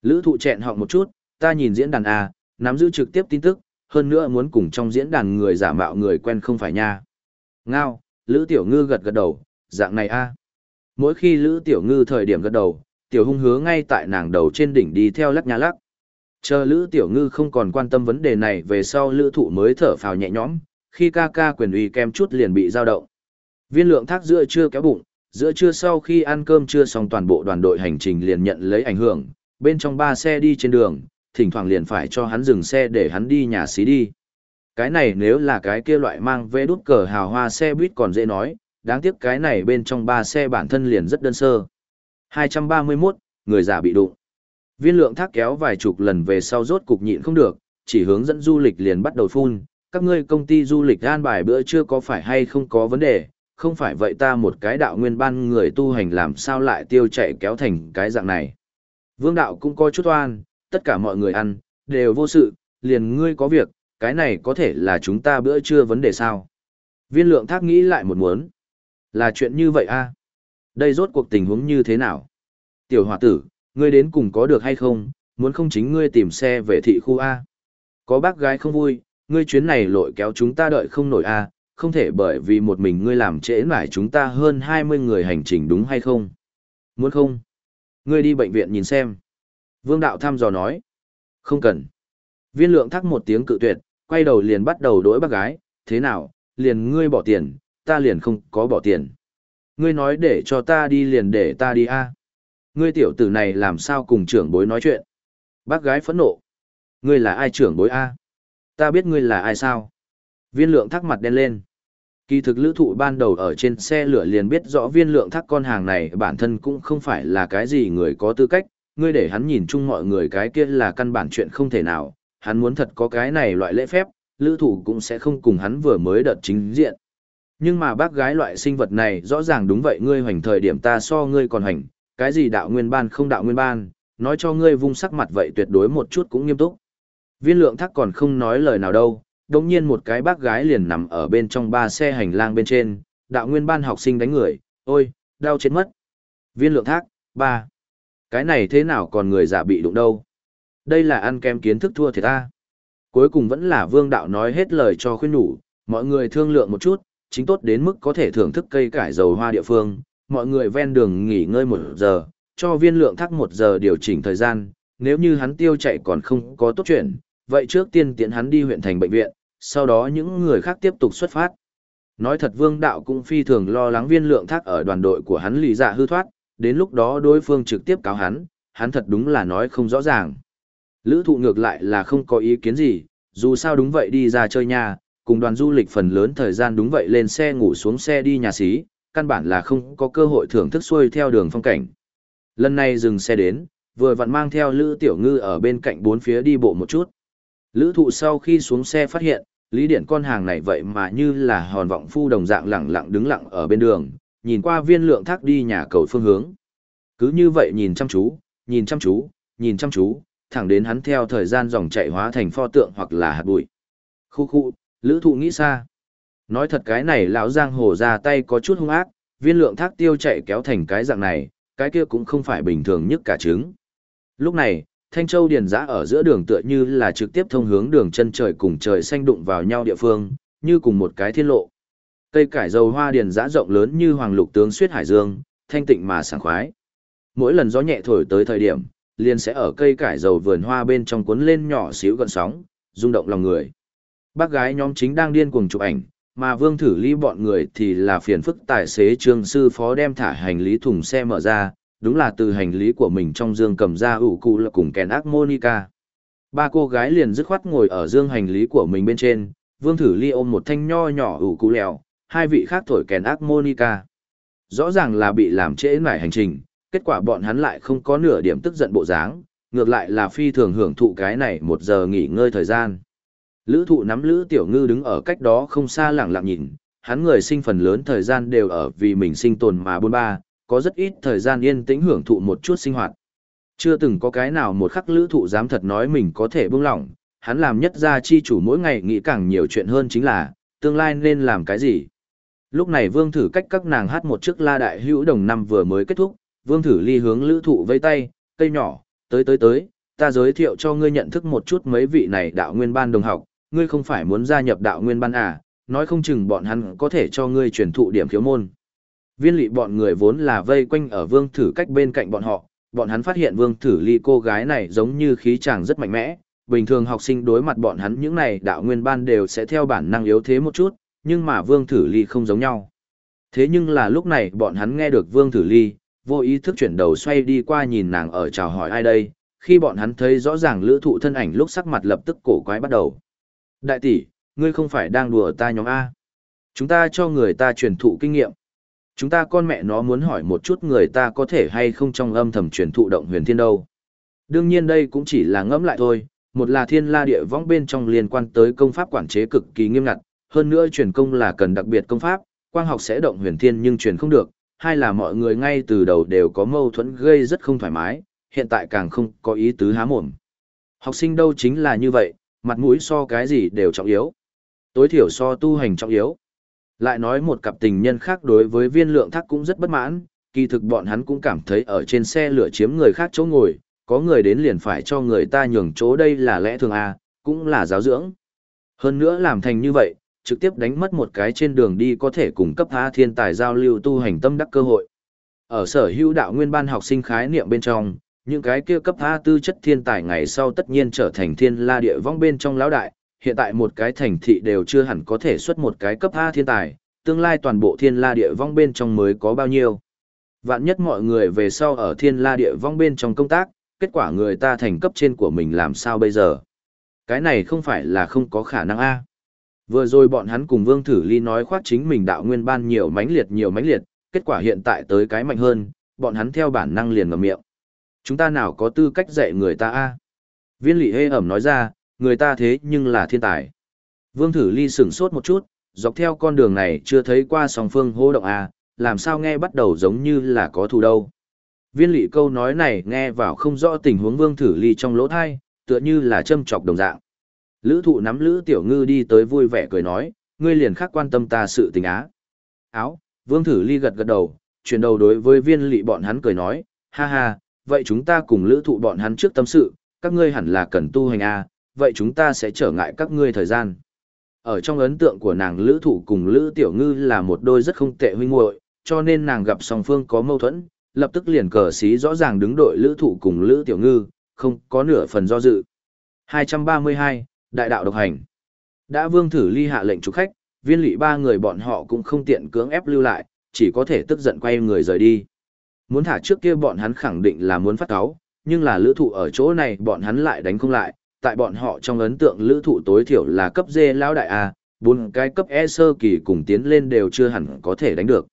Lữ Thụ chẹn họng một chút, ta nhìn diễn đàn a, nắm giữ trực tiếp tin tức, hơn nữa muốn cùng trong diễn đàn người giả mạo người quen không phải nha. Ngao, Lữ Tiểu Ngư gật gật đầu, dạng này a. Mỗi khi Lữ Tiểu Ngư thời điểm gật đầu, Tiểu Hung hứa ngay tại nàng đầu trên đỉnh đi theo lắc nhà lắc. Chờ Lữ Tiểu Ngư không còn quan tâm vấn đề này về sau Lữ Thụ mới thở phào nhẹ nhõm, khi ca ca quyền uy kem chút liền bị dao động. Viên lượng thác giữa chưa kéo bụng, giữa trưa sau khi ăn cơm trưa xong toàn bộ đoàn đội hành trình liền nhận lấy ảnh hưởng, bên trong ba xe đi trên đường, thỉnh thoảng liền phải cho hắn dừng xe để hắn đi nhà xí đi. Cái này nếu là cái kia loại mang vê đút cờ hào hoa xe buýt còn dễ nói, đáng tiếc cái này bên trong ba xe bản thân liền rất đơn sơ. 231, người già bị đụng. Viên lượng thác kéo vài chục lần về sau rốt cục nhịn không được, chỉ hướng dẫn du lịch liền bắt đầu phun. Các ngươi công ty du lịch an bài bữa chưa có phải hay không có vấn đề, không phải vậy ta một cái đạo nguyên ban người tu hành làm sao lại tiêu chạy kéo thành cái dạng này. Vương đạo cũng có chút oan, tất cả mọi người ăn, đều vô sự, liền ngươi có việc, cái này có thể là chúng ta bữa trưa vấn đề sao? Viên lượng thác nghĩ lại một muốn. Là chuyện như vậy a à? Đây rốt cuộc tình huống như thế nào? Tiểu hòa tử, ngươi đến cùng có được hay không, muốn không chính ngươi tìm xe về thị khu A. Có bác gái không vui, ngươi chuyến này lội kéo chúng ta đợi không nổi A, không thể bởi vì một mình ngươi làm trễ nải chúng ta hơn 20 người hành trình đúng hay không? Muốn không? Ngươi đi bệnh viện nhìn xem. Vương đạo thăm dò nói. Không cần. Viên lượng thắc một tiếng cự tuyệt, quay đầu liền bắt đầu đối bác gái, thế nào, liền ngươi bỏ tiền, ta liền không có bỏ tiền. Ngươi nói để cho ta đi liền để ta đi a. Ngươi tiểu tử này làm sao cùng trưởng bối nói chuyện. Bác gái phẫn nộ. Ngươi là ai trưởng bối a? Ta biết ngươi là ai sao? Viên lượng thắc mặt đen lên. Kỳ thực lữ thụ ban đầu ở trên xe lửa liền biết rõ viên lượng thắc con hàng này bản thân cũng không phải là cái gì người có tư cách, ngươi để hắn nhìn chung mọi người cái kia là căn bản chuyện không thể nào, hắn muốn thật có cái này loại lễ phép, lữ thủ cũng sẽ không cùng hắn vừa mới đợt chính diện. Nhưng mà bác gái loại sinh vật này rõ ràng đúng vậy ngươi hoành thời điểm ta so ngươi còn hoành, cái gì đạo nguyên ban không đạo nguyên ban, nói cho ngươi vung sắc mặt vậy tuyệt đối một chút cũng nghiêm túc. Viên lượng thắc còn không nói lời nào đâu, đồng nhiên một cái bác gái liền nằm ở bên trong ba xe hành lang bên trên, đạo nguyên ban học sinh đánh người, ôi, đau chết mất. Viên lượng thác, ba. Cái này thế nào còn người giả bị đụng đâu? Đây là ăn kem kiến thức thua thiệt ta. Cuối cùng vẫn là vương đạo nói hết lời cho khuyên nhủ, mọi người thương lượng một chút, chính tốt đến mức có thể thưởng thức cây cải dầu hoa địa phương, mọi người ven đường nghỉ ngơi một giờ, cho viên lượng thắc một giờ điều chỉnh thời gian, nếu như hắn tiêu chạy còn không có tốt chuyện, vậy trước tiên tiện hắn đi huyện thành bệnh viện, sau đó những người khác tiếp tục xuất phát. Nói thật vương đạo cũng phi thường lo lắng viên lượng thác ở đoàn đội của hắn lì dạ hư thoát, đến lúc đó đối phương trực tiếp cáo hắn, hắn thật đúng là nói không rõ ràng. Lữ thụ ngược lại là không có ý kiến gì, dù sao đúng vậy đi ra chơi nhà, cùng đoàn du lịch phần lớn thời gian đúng vậy lên xe ngủ xuống xe đi nhà xí, căn bản là không có cơ hội thưởng thức xuôi theo đường phong cảnh. Lần này dừng xe đến, vừa vặn mang theo Lữ Tiểu Ngư ở bên cạnh bốn phía đi bộ một chút. Lữ thụ sau khi xuống xe phát hiện, lý điện con hàng này vậy mà như là hòn vọng phu đồng dạng lặng lặng đứng lặng ở bên đường, nhìn qua viên lượng thác đi nhà cầu phương hướng. Cứ như vậy nhìn chăm chú, nhìn chăm chú, nhìn chăm chú, thẳng đến hắn theo thời gian dòng chạy hóa thành pho tượng hoặc là hạt bụi. Khu khu, lữ thụ nghĩ xa. Nói thật cái này lão giang hồ ra tay có chút hung ác, viên lượng thác tiêu chạy kéo thành cái dạng này, cái kia cũng không phải bình thường nhất cả trứng. Lúc này, Thanh Châu Điền Giã ở giữa đường tựa như là trực tiếp thông hướng đường chân trời cùng trời xanh đụng vào nhau địa phương, như cùng một cái thiên lộ. Cây cải dầu hoa điền giã rộng lớn như hoàng lục tướng suyết hải dương, thanh tịnh mà sảng khoái. Mỗi lần gió nhẹ thổi tới thời điểm, liền sẽ ở cây cải dầu vườn hoa bên trong cuốn lên nhỏ xíu gần sóng, rung động lòng người. Bác gái nhóm chính đang điên cuồng chụp ảnh, mà Vương Thử Ly bọn người thì là phiền phức tài xế trương sư phó đem thả hành lý thùng xe mở ra, đúng là từ hành lý của mình trong dương cầm ra ủ cụ là cùng kèn ác Monica. Ba cô gái liền dứt khoát ngồi ở dương hành lý của mình bên trên, Vương Thử Ly ôm một thanh nho nhỏ ủ cụ lèo, hai vị khác thổi kèn ác Monica. Rõ ràng là bị làm trễ mải hành trình, kết quả bọn hắn lại không có nửa điểm tức giận bộ dáng, ngược lại là phi thường hưởng thụ cái này một giờ nghỉ ngơi thời gian. Lữ thụ nắm Lữ Tiểu Ngư đứng ở cách đó không xa lặng lặng nhìn, hắn người sinh phần lớn thời gian đều ở vì mình sinh tồn mà bôn ba, có rất ít thời gian yên tĩnh hưởng thụ một chút sinh hoạt. Chưa từng có cái nào một khắc lữ thụ dám thật nói mình có thể buông lỏng, hắn làm nhất gia chi chủ mỗi ngày nghĩ càng nhiều chuyện hơn chính là, tương lai nên làm cái gì. Lúc này vương thử cách các nàng hát một chiếc la đại hữu đồng năm vừa mới kết thúc, vương thử ly hướng lữ thụ vây tay, cây nhỏ, tới tới tới, ta giới thiệu cho ngươi nhận thức một chút mấy vị này đạo nguyên ban đồng học, ngươi không phải muốn gia nhập đạo nguyên ban à, nói không chừng bọn hắn có thể cho ngươi truyền thụ điểm khiếu môn. Viên lị bọn người vốn là vây quanh ở vương thử cách bên cạnh bọn họ, bọn hắn phát hiện vương thử ly cô gái này giống như khí chàng rất mạnh mẽ, bình thường học sinh đối mặt bọn hắn những này đạo nguyên ban đều sẽ theo bản năng yếu thế một chút, nhưng mà vương thử ly không giống nhau. Thế nhưng là lúc này bọn hắn nghe được vương thử ly, vô ý thức chuyển đầu xoay đi qua nhìn nàng ở chào hỏi ai đây, khi bọn hắn thấy rõ ràng lữ thụ thân ảnh lúc sắc mặt lập tức cổ quái bắt đầu. Đại tỷ, ngươi không phải đang đùa ta nhóm A. Chúng ta cho người ta truyền thụ kinh nghiệm. Chúng ta con mẹ nó muốn hỏi một chút người ta có thể hay không trong âm thầm truyền thụ động huyền thiên đâu. Đương nhiên đây cũng chỉ là ngẫm lại thôi, một là thiên la địa võng bên trong liên quan tới công pháp quản chế cực kỳ nghiêm ngặt, hơn nữa truyền công là cần đặc biệt công pháp, quang học sẽ động huyền thiên nhưng truyền không được, hai là mọi người ngay từ đầu đều có mâu thuẫn gây rất không thoải mái, hiện tại càng không có ý tứ há mồm. Học sinh đâu chính là như vậy, mặt mũi so cái gì đều trọng yếu. Tối thiểu so tu hành trọng yếu. Lại nói một cặp tình nhân khác đối với viên lượng thác cũng rất bất mãn, kỳ thực bọn hắn cũng cảm thấy ở trên xe lửa chiếm người khác chỗ ngồi, có người đến liền phải cho người ta nhường chỗ đây là lẽ thường à, cũng là giáo dưỡng. Hơn nữa làm thành như vậy, trực tiếp đánh mất một cái trên đường đi có thể cung cấp A thiên tài giao lưu tu hành tâm đắc cơ hội. Ở sở hữu đạo nguyên ban học sinh khái niệm bên trong, những cái kia cấp A tư chất thiên tài ngày sau tất nhiên trở thành thiên la địa vong bên trong lão đại, hiện tại một cái thành thị đều chưa hẳn có thể xuất một cái cấp A thiên tài, tương lai toàn bộ thiên la địa vong bên trong mới có bao nhiêu. Vạn nhất mọi người về sau ở thiên la địa vong bên trong công tác, kết quả người ta thành cấp trên của mình làm sao bây giờ? Cái này không phải là không có khả năng A. Vừa rồi bọn hắn cùng Vương Thử Ly nói khoác chính mình đạo nguyên ban nhiều mánh liệt nhiều mánh liệt, kết quả hiện tại tới cái mạnh hơn, bọn hắn theo bản năng liền ngậm miệng. Chúng ta nào có tư cách dạy người ta a? Viên lị hê ẩm nói ra, người ta thế nhưng là thiên tài. Vương Thử Ly sửng sốt một chút, dọc theo con đường này chưa thấy qua song phương hô động a, làm sao nghe bắt đầu giống như là có thù đâu. Viên lị câu nói này nghe vào không rõ tình huống Vương Thử Ly trong lỗ thai, tựa như là châm chọc đồng dạng. Lữ thụ nắm Lữ Tiểu Ngư đi tới vui vẻ cười nói, ngươi liền khác quan tâm ta sự tình á. Áo, Vương Thử Ly gật gật đầu, chuyển đầu đối với viên lị bọn hắn cười nói, ha ha, vậy chúng ta cùng lữ thụ bọn hắn trước tâm sự, các ngươi hẳn là cần tu hành A, vậy chúng ta sẽ trở ngại các ngươi thời gian. Ở trong ấn tượng của nàng lữ thụ cùng lữ tiểu ngư là một đôi rất không tệ huynh muội cho nên nàng gặp song phương có mâu thuẫn, lập tức liền cờ xí rõ ràng đứng đội lữ thụ cùng lữ tiểu ngư, không có nửa phần do dự. 232, Đại đạo độc hành. Đã vương thử ly hạ lệnh chủ khách, viên lị ba người bọn họ cũng không tiện cưỡng ép lưu lại, chỉ có thể tức giận quay người rời đi. Muốn thả trước kia bọn hắn khẳng định là muốn phát cáo, nhưng là lữ thụ ở chỗ này bọn hắn lại đánh không lại, tại bọn họ trong ấn tượng lữ thụ tối thiểu là cấp D lão đại A, bốn cái cấp E sơ kỳ cùng tiến lên đều chưa hẳn có thể đánh được.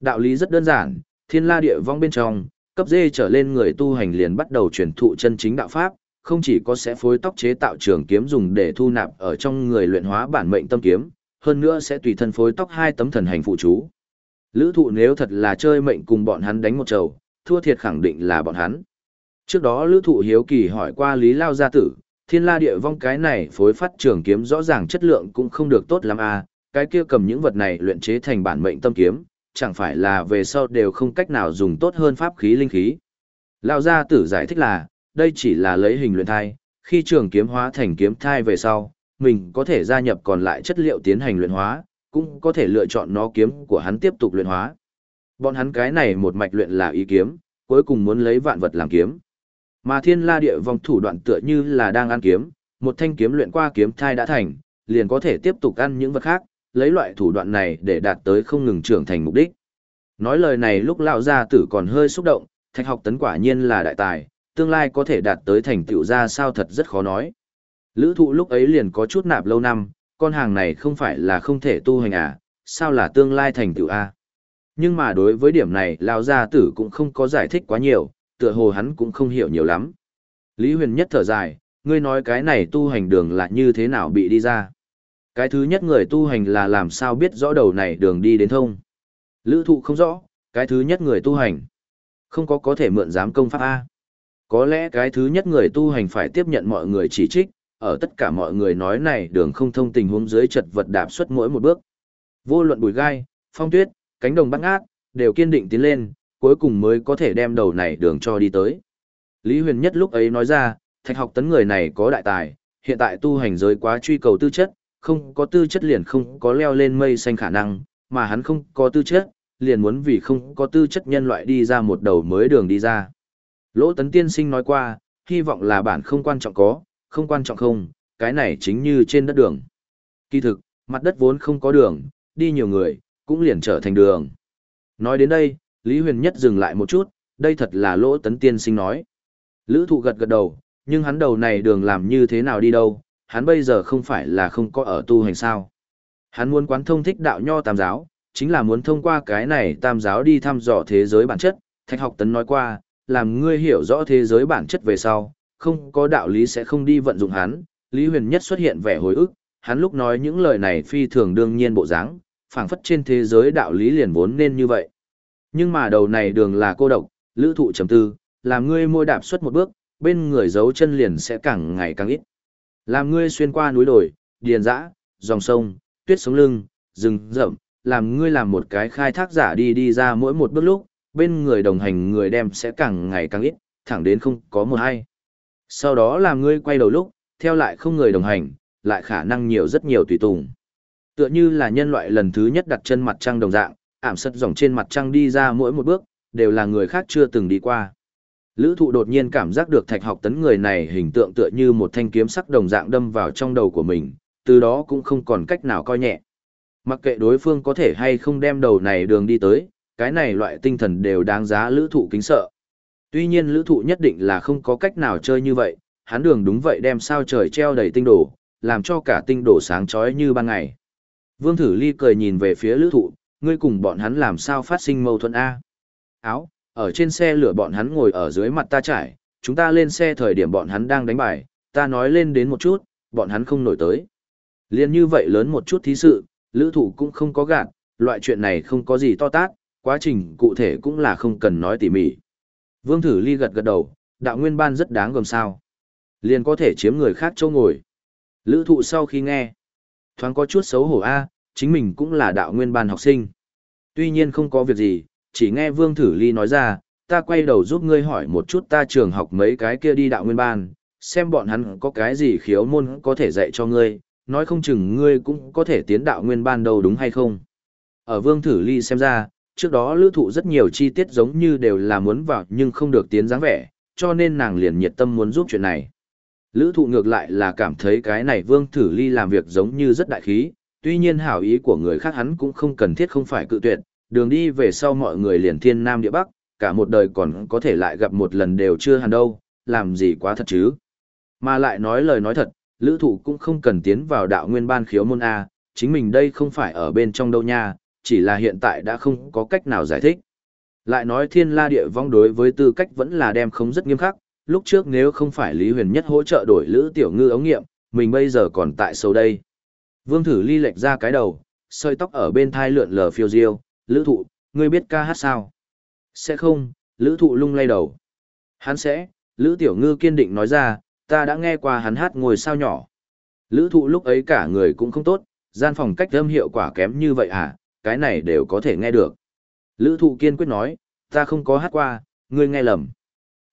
Đạo lý rất đơn giản, thiên la địa vong bên trong, cấp D trở lên người tu hành liền bắt đầu truyền thụ chân chính đạo pháp, không chỉ có sẽ phối tóc chế tạo trường kiếm dùng để thu nạp ở trong người luyện hóa bản mệnh tâm kiếm, hơn nữa sẽ tùy thân phối tóc hai tấm thần hành phụ chú. Lữ thụ nếu thật là chơi mệnh cùng bọn hắn đánh một trầu, thua thiệt khẳng định là bọn hắn. Trước đó lữ thụ hiếu kỳ hỏi qua Lý Lao Gia Tử, thiên la địa vong cái này phối phát trường kiếm rõ ràng chất lượng cũng không được tốt lắm à, cái kia cầm những vật này luyện chế thành bản mệnh tâm kiếm, chẳng phải là về sau đều không cách nào dùng tốt hơn pháp khí linh khí. Lao Gia Tử giải thích là, đây chỉ là lấy hình luyện thai, khi trường kiếm hóa thành kiếm thai về sau, mình có thể gia nhập còn lại chất liệu tiến hành luyện hóa, cũng có thể lựa chọn nó kiếm của hắn tiếp tục luyện hóa. Bọn hắn cái này một mạch luyện là ý kiếm, cuối cùng muốn lấy vạn vật làm kiếm. Mà thiên la địa vong thủ đoạn tựa như là đang ăn kiếm, một thanh kiếm luyện qua kiếm thai đã thành, liền có thể tiếp tục ăn những vật khác, lấy loại thủ đoạn này để đạt tới không ngừng trưởng thành mục đích. Nói lời này lúc lão gia tử còn hơi xúc động, thạch học tấn quả nhiên là đại tài, tương lai có thể đạt tới thành tựu ra sao thật rất khó nói. Lữ thụ lúc ấy liền có chút nạp lâu năm, con hàng này không phải là không thể tu hành à, sao là tương lai thành tựu A. Nhưng mà đối với điểm này lão gia tử cũng không có giải thích quá nhiều, tựa hồ hắn cũng không hiểu nhiều lắm. Lý huyền nhất thở dài, ngươi nói cái này tu hành đường là như thế nào bị đi ra. Cái thứ nhất người tu hành là làm sao biết rõ đầu này đường đi đến thông. Lữ thụ không rõ, cái thứ nhất người tu hành. Không có có thể mượn giám công pháp A. Có lẽ cái thứ nhất người tu hành phải tiếp nhận mọi người chỉ trích, ở tất cả mọi người nói này đường không thông tình huống dưới chật vật đạp xuất mỗi một bước. Vô luận bùi gai, phong tuyết, cánh đồng bắt ngát, đều kiên định tiến lên, cuối cùng mới có thể đem đầu này đường cho đi tới. Lý Huyền Nhất lúc ấy nói ra, thạch học tấn người này có đại tài, hiện tại tu hành giới quá truy cầu tư chất, không có tư chất liền không có leo lên mây xanh khả năng, mà hắn không có tư chất, liền muốn vì không có tư chất nhân loại đi ra một đầu mới đường đi ra. Lỗ tấn tiên sinh nói qua, hy vọng là bản không quan trọng có, không quan trọng không, cái này chính như trên đất đường. Kỳ thực, mặt đất vốn không có đường, đi nhiều người, cũng liền trở thành đường. Nói đến đây, Lý Huyền Nhất dừng lại một chút, đây thật là lỗ tấn tiên sinh nói. Lữ thụ gật gật đầu, nhưng hắn đầu này đường làm như thế nào đi đâu, hắn bây giờ không phải là không có ở tu hành sao. Hắn muốn quán thông thích đạo nho tam giáo, chính là muốn thông qua cái này tam giáo đi thăm dò thế giới bản chất. Thạch học tấn nói qua, làm ngươi hiểu rõ thế giới bản chất về sau, không có đạo lý sẽ không đi vận dụng hắn. Lý Huyền Nhất xuất hiện vẻ hồi ức, hắn lúc nói những lời này phi thường đương nhiên bộ dáng, phảng phất trên thế giới đạo lý liền vốn nên như vậy. Nhưng mà đầu này đường là cô độc, lữ thụ chấm tư, làm ngươi môi đạp xuất một bước, bên người giấu chân liền sẽ càng ngày càng ít. Làm ngươi xuyên qua núi đồi, điền dã, dòng sông, tuyết sống lưng, rừng rậm, làm ngươi làm một cái khai thác giả đi đi ra mỗi một bước lúc, bên người đồng hành người đem sẽ càng ngày càng ít, thẳng đến không có một ai. Sau đó làm ngươi quay đầu lúc, theo lại không người đồng hành, lại khả năng nhiều rất nhiều tùy tùng. Tựa như là nhân loại lần thứ nhất đặt chân mặt trăng đồng dạng, ảm sật dòng trên mặt trăng đi ra mỗi một bước, đều là người khác chưa từng đi qua. Lữ thụ đột nhiên cảm giác được thạch học tấn người này hình tượng tựa như một thanh kiếm sắc đồng dạng đâm vào trong đầu của mình, từ đó cũng không còn cách nào coi nhẹ. Mặc kệ đối phương có thể hay không đem đầu này đường đi tới, cái này loại tinh thần đều đáng giá lữ thụ kính sợ. Tuy nhiên lữ thụ nhất định là không có cách nào chơi như vậy, hắn đường đúng vậy đem sao trời treo đầy tinh đổ, làm cho cả tinh đổ sáng chói như ban ngày. Vương Thử Ly cười nhìn về phía lữ thụ, ngươi cùng bọn hắn làm sao phát sinh mâu thuẫn A. Áo, ở trên xe lửa bọn hắn ngồi ở dưới mặt ta trải, chúng ta lên xe thời điểm bọn hắn đang đánh bài, ta nói lên đến một chút, bọn hắn không nổi tới. Liên như vậy lớn một chút thí sự, lữ thụ cũng không có gạt, loại chuyện này không có gì to tát, quá trình cụ thể cũng là không cần nói tỉ mỉ. Vương Thử Ly gật gật đầu, đạo nguyên ban rất đáng gồm sao. Liền có thể chiếm người khác châu ngồi. Lữ thụ sau khi nghe, thoáng có chút xấu hổ A, chính mình cũng là đạo nguyên ban học sinh. Tuy nhiên không có việc gì, chỉ nghe Vương Thử Ly nói ra, ta quay đầu giúp ngươi hỏi một chút ta trường học mấy cái kia đi đạo nguyên ban, xem bọn hắn có cái gì khiếu môn có thể dạy cho ngươi, nói không chừng ngươi cũng có thể tiến đạo nguyên ban đâu đúng hay không. Ở Vương Thử Ly xem ra, trước đó lữ thụ rất nhiều chi tiết giống như đều là muốn vào nhưng không được tiến dáng vẻ, cho nên nàng liền nhiệt tâm muốn giúp chuyện này. Lữ thụ ngược lại là cảm thấy cái này Vương Thử Ly làm việc giống như rất đại khí, tuy nhiên hảo ý của người khác hắn cũng không cần thiết không phải cự tuyệt, đường đi về sau mọi người liền thiên nam địa bắc, cả một đời còn có thể lại gặp một lần đều chưa hẳn đâu, làm gì quá thật chứ. Mà lại nói lời nói thật, lữ thụ cũng không cần tiến vào đạo nguyên ban khiếu môn A, chính mình đây không phải ở bên trong đâu nha, chỉ là hiện tại đã không có cách nào giải thích. Lại nói thiên la địa vong đối với tư cách vẫn là đem không rất nghiêm khắc, lúc trước nếu không phải Lý Huyền Nhất hỗ trợ đổi Lữ Tiểu Ngư ống nghiệm, mình bây giờ còn tại sâu đây. Vương thử ly lệch ra cái đầu, sợi tóc ở bên thai lượn lờ phiêu diêu, Lữ thụ, ngươi biết ca hát sao? Sẽ không, Lữ thụ lung lay đầu. Hắn sẽ, Lữ Tiểu Ngư kiên định nói ra, ta đã nghe qua hắn hát ngồi sao nhỏ. Lữ thụ lúc ấy cả người cũng không tốt, gian phòng cách âm hiệu quả kém như vậy à, cái này đều có thể nghe được. Lữ thụ kiên quyết nói, ta không có hát qua, ngươi nghe lầm.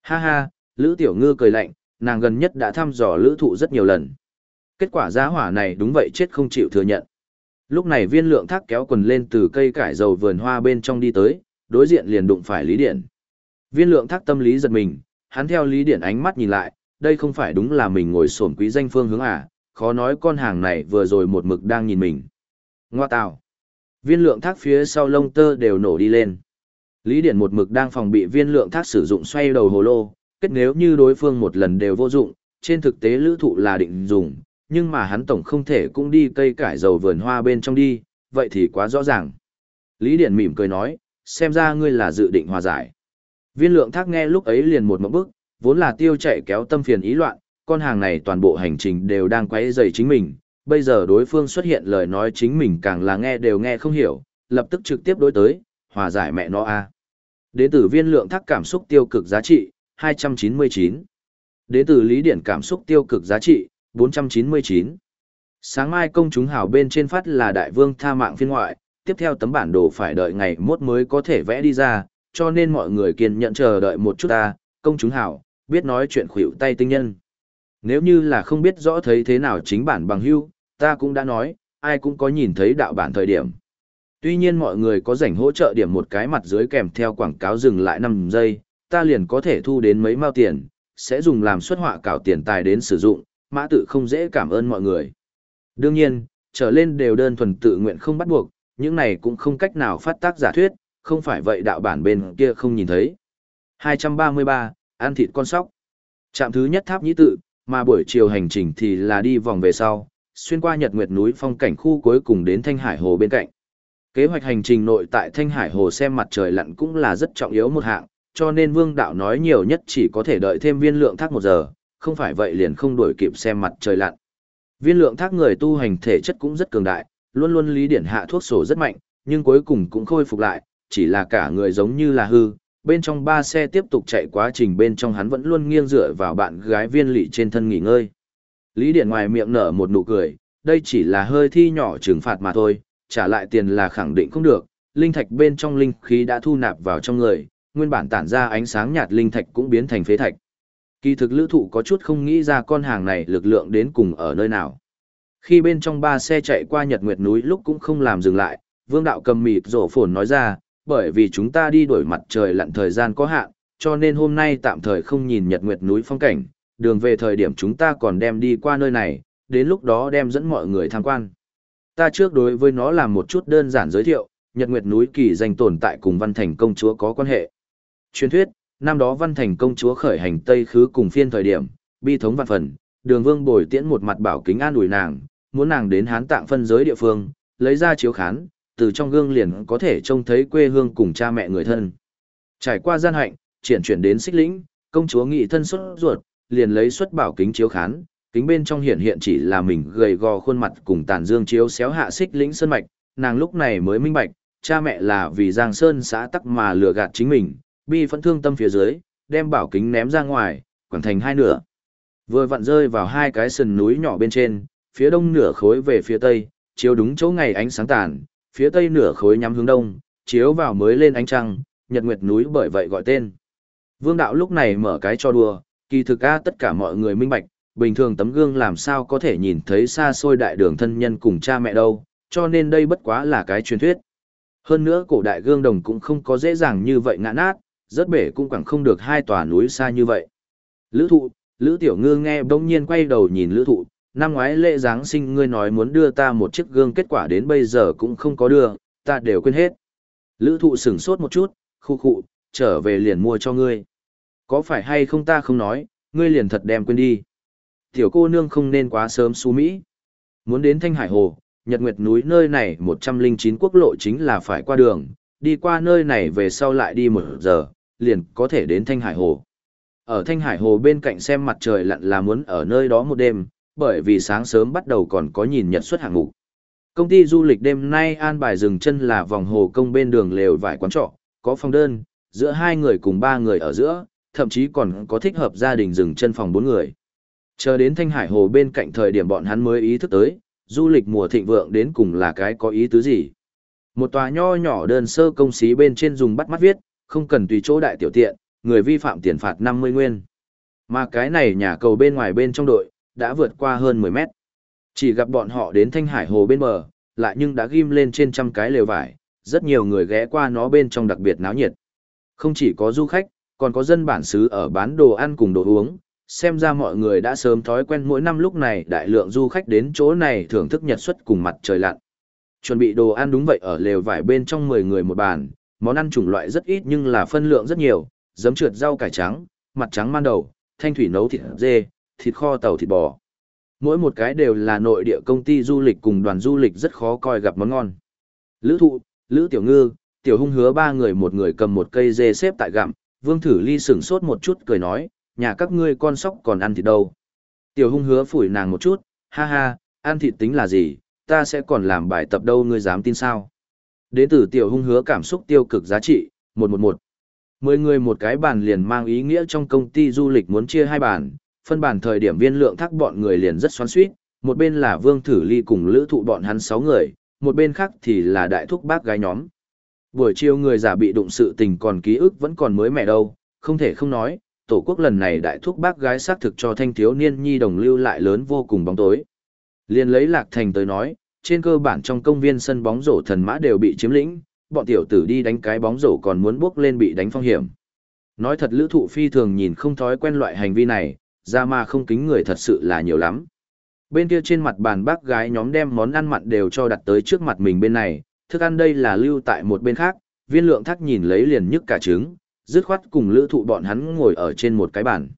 Ha ha, Lữ Tiểu Ngư cười lạnh, nàng gần nhất đã thăm dò Lữ thụ rất nhiều lần. Kết quả giá hỏa này đúng vậy chết không chịu thừa nhận. Lúc này viên lượng thác kéo quần lên từ cây cải dầu vườn hoa bên trong đi tới, đối diện liền đụng phải Lý điện. Viên lượng thác tâm lý giật mình, hắn theo Lý điện ánh mắt nhìn lại, đây không phải đúng là mình ngồi sổn quý danh phương hướng à, khó nói con hàng này vừa rồi một mực đang nhìn mình. Ngoa tào. Viên lượng thác phía sau lông tơ đều nổ đi lên. Lý Điển một mực đang phòng bị viên lượng thác sử dụng xoay đầu hồ lô, kết nếu như đối phương một lần đều vô dụng, trên thực tế lữ thụ là định dùng, nhưng mà hắn tổng không thể cũng đi cây cải dầu vườn hoa bên trong đi, vậy thì quá rõ ràng. Lý Điển mỉm cười nói, xem ra ngươi là dự định hòa giải. Viên lượng thác nghe lúc ấy liền một mẫu bức, vốn là tiêu chạy kéo tâm phiền ý loạn, con hàng này toàn bộ hành trình đều đang quấy rầy chính mình, bây giờ đối phương xuất hiện lời nói chính mình càng là nghe đều nghe không hiểu, lập tức trực tiếp đối tới, hòa giải mẹ nó a. Đến từ viên lượng thác cảm xúc tiêu cực giá trị, 299. Đến từ lý điển cảm xúc tiêu cực giá trị, 499. Sáng mai công chúng hảo bên trên phát là đại vương tha mạng phiên ngoại, tiếp theo tấm bản đồ phải đợi ngày mốt mới có thể vẽ đi ra, cho nên mọi người kiên nhận chờ đợi một chút ta, công chúng hảo biết nói chuyện khuỷu tay tinh nhân. Nếu như là không biết rõ thấy thế nào chính bản bằng hưu, ta cũng đã nói, ai cũng có nhìn thấy đạo bản thời điểm. Tuy nhiên mọi người có rảnh hỗ trợ điểm một cái mặt dưới kèm theo quảng cáo dừng lại 5 giây, ta liền có thể thu đến mấy mao tiền, sẽ dùng làm xuất họa cảo tiền tài đến sử dụng, mã tự không dễ cảm ơn mọi người. Đương nhiên, trở lên đều đơn thuần tự nguyện không bắt buộc, những này cũng không cách nào phát tác giả thuyết, không phải vậy đạo bản bên kia không nhìn thấy. 233, ăn thịt con sóc. Trạm thứ nhất tháp nhĩ tự, mà buổi chiều hành trình thì là đi vòng về sau, xuyên qua Nhật Nguyệt núi phong cảnh khu cuối cùng đến Thanh Hải Hồ bên cạnh. Kế hoạch hành trình nội tại Thanh Hải Hồ xem mặt trời lặn cũng là rất trọng yếu một hạng, cho nên Vương Đạo nói nhiều nhất chỉ có thể đợi thêm viên lượng thác một giờ, không phải vậy liền không đuổi kịp xem mặt trời lặn. Viên lượng thác người tu hành thể chất cũng rất cường đại, luôn luôn lý điển hạ thuốc sổ rất mạnh, nhưng cuối cùng cũng khôi phục lại, chỉ là cả người giống như là hư. Bên trong ba xe tiếp tục chạy quá trình bên trong hắn vẫn luôn nghiêng dựa vào bạn gái viên lị trên thân nghỉ ngơi. Lý Điển ngoài miệng nở một nụ cười, đây chỉ là hơi thi nhỏ trừng phạt mà thôi, trả lại tiền là khẳng định không được, linh thạch bên trong linh khí đã thu nạp vào trong người, nguyên bản tản ra ánh sáng nhạt linh thạch cũng biến thành phế thạch. Kỳ thực lữ thụ có chút không nghĩ ra con hàng này lực lượng đến cùng ở nơi nào. Khi bên trong ba xe chạy qua Nhật Nguyệt núi lúc cũng không làm dừng lại, vương đạo cầm mịt rổ phồn nói ra, bởi vì chúng ta đi đổi mặt trời lặn thời gian có hạn, cho nên hôm nay tạm thời không nhìn Nhật Nguyệt núi phong cảnh, đường về thời điểm chúng ta còn đem đi qua nơi này, đến lúc đó đem dẫn mọi người tham quan. Ta trước đối với nó làm một chút đơn giản giới thiệu, Nhật Nguyệt núi kỳ danh tồn tại cùng Văn Thành công chúa có quan hệ. Truyền thuyết, năm đó Văn Thành công chúa khởi hành Tây khứ cùng phiên thời điểm, bi thống văn phần, Đường Vương bồi tiễn một mặt bảo kính an ủi nàng, muốn nàng đến Hán Tạng phân giới địa phương, lấy ra chiếu khán, từ trong gương liền có thể trông thấy quê hương cùng cha mẹ người thân. Trải qua gian hạnh, triển chuyển đến xích lĩnh, công chúa nghị thân xuất ruột, liền lấy xuất bảo kính chiếu khán, kính bên trong hiện hiện chỉ là mình gầy gò khuôn mặt cùng tàn dương chiếu xéo hạ xích lĩnh sơn mạch, nàng lúc này mới minh bạch, cha mẹ là vì Giang Sơn xã tắc mà lừa gạt chính mình, bi phẫn thương tâm phía dưới, đem bảo kính ném ra ngoài, quảng thành hai nửa. Vừa vặn rơi vào hai cái sườn núi nhỏ bên trên, phía đông nửa khối về phía tây, chiếu đúng chỗ ngày ánh sáng tàn, phía tây nửa khối nhắm hướng đông, chiếu vào mới lên ánh trăng, nhật nguyệt núi bởi vậy gọi tên. Vương đạo lúc này mở cái cho đùa, kỳ thực a tất cả mọi người minh bạch, bình thường tấm gương làm sao có thể nhìn thấy xa xôi đại đường thân nhân cùng cha mẹ đâu, cho nên đây bất quá là cái truyền thuyết. Hơn nữa cổ đại gương đồng cũng không có dễ dàng như vậy ngã nát, rất bể cũng quẳng không được hai tòa núi xa như vậy. Lữ thụ, Lữ Tiểu Ngư nghe bỗng nhiên quay đầu nhìn Lữ thụ, năm ngoái lễ Giáng sinh ngươi nói muốn đưa ta một chiếc gương kết quả đến bây giờ cũng không có đưa, ta đều quên hết. Lữ thụ sửng sốt một chút, khu khu, trở về liền mua cho ngươi. Có phải hay không ta không nói, ngươi liền thật đem quên đi. Tiểu cô nương không nên quá sớm xu Mỹ. Muốn đến Thanh Hải Hồ, Nhật Nguyệt núi nơi này 109 quốc lộ chính là phải qua đường, đi qua nơi này về sau lại đi một giờ, liền có thể đến Thanh Hải Hồ. Ở Thanh Hải Hồ bên cạnh xem mặt trời lặn là muốn ở nơi đó một đêm, bởi vì sáng sớm bắt đầu còn có nhìn nhật xuất hạng ngủ. Công ty du lịch đêm nay an bài dừng chân là vòng hồ công bên đường lều vải quán trọ, có phòng đơn, giữa hai người cùng ba người ở giữa, thậm chí còn có thích hợp gia đình dừng chân phòng bốn người. Chờ đến Thanh Hải Hồ bên cạnh thời điểm bọn hắn mới ý thức tới, du lịch mùa thịnh vượng đến cùng là cái có ý tứ gì. Một tòa nho nhỏ đơn sơ công xí bên trên dùng bắt mắt viết, không cần tùy chỗ đại tiểu tiện, người vi phạm tiền phạt 50 nguyên. Mà cái này nhà cầu bên ngoài bên trong đội, đã vượt qua hơn 10 mét. Chỉ gặp bọn họ đến Thanh Hải Hồ bên bờ, lại nhưng đã ghim lên trên trăm cái lều vải, rất nhiều người ghé qua nó bên trong đặc biệt náo nhiệt. Không chỉ có du khách, còn có dân bản xứ ở bán đồ ăn cùng đồ uống, xem ra mọi người đã sớm thói quen mỗi năm lúc này đại lượng du khách đến chỗ này thưởng thức nhật xuất cùng mặt trời lặn. Chuẩn bị đồ ăn đúng vậy ở lều vải bên trong 10 người một bàn, món ăn chủng loại rất ít nhưng là phân lượng rất nhiều, giấm trượt rau cải trắng, mặt trắng man đầu, thanh thủy nấu thịt dê, thịt kho tàu thịt bò. Mỗi một cái đều là nội địa công ty du lịch cùng đoàn du lịch rất khó coi gặp món ngon. Lữ thụ, Lữ Tiểu Ngư, Tiểu Hung hứa ba người một người cầm một cây dê xếp tại gặm, Vương Thử Ly sửng sốt một chút cười nói, nhà các ngươi con sóc còn ăn thịt đâu. Tiểu Hung hứa phủi nàng một chút, ha ha, ăn thịt tính là gì, ta sẽ còn làm bài tập đâu ngươi dám tin sao. Đến từ Tiểu Hung hứa cảm xúc tiêu cực giá trị, 111. Mười người một cái bàn liền mang ý nghĩa trong công ty du lịch muốn chia hai bàn, phân bàn thời điểm viên lượng thác bọn người liền rất xoắn suýt, một bên là Vương Thử Ly cùng lữ thụ bọn hắn 6 người, một bên khác thì là đại thúc bác gái nhóm. Buổi chiều người giả bị đụng sự tình còn ký ức vẫn còn mới mẻ đâu, không thể không nói, tổ quốc lần này đại thúc bác gái xác thực cho thanh thiếu niên nhi đồng lưu lại lớn vô cùng bóng tối. Liên lấy Lạc Thành tới nói, trên cơ bản trong công viên sân bóng rổ thần mã đều bị chiếm lĩnh, bọn tiểu tử đi đánh cái bóng rổ còn muốn bước lên bị đánh phong hiểm. Nói thật lữ thụ phi thường nhìn không thói quen loại hành vi này, ra mà không kính người thật sự là nhiều lắm. Bên kia trên mặt bàn bác gái nhóm đem món ăn mặn đều cho đặt tới trước mặt mình bên này, thức ăn đây là lưu tại một bên khác, viên lượng thắc nhìn lấy liền nhức cả trứng, dứt khoát cùng lữ thụ bọn hắn ngồi ở trên một cái bàn.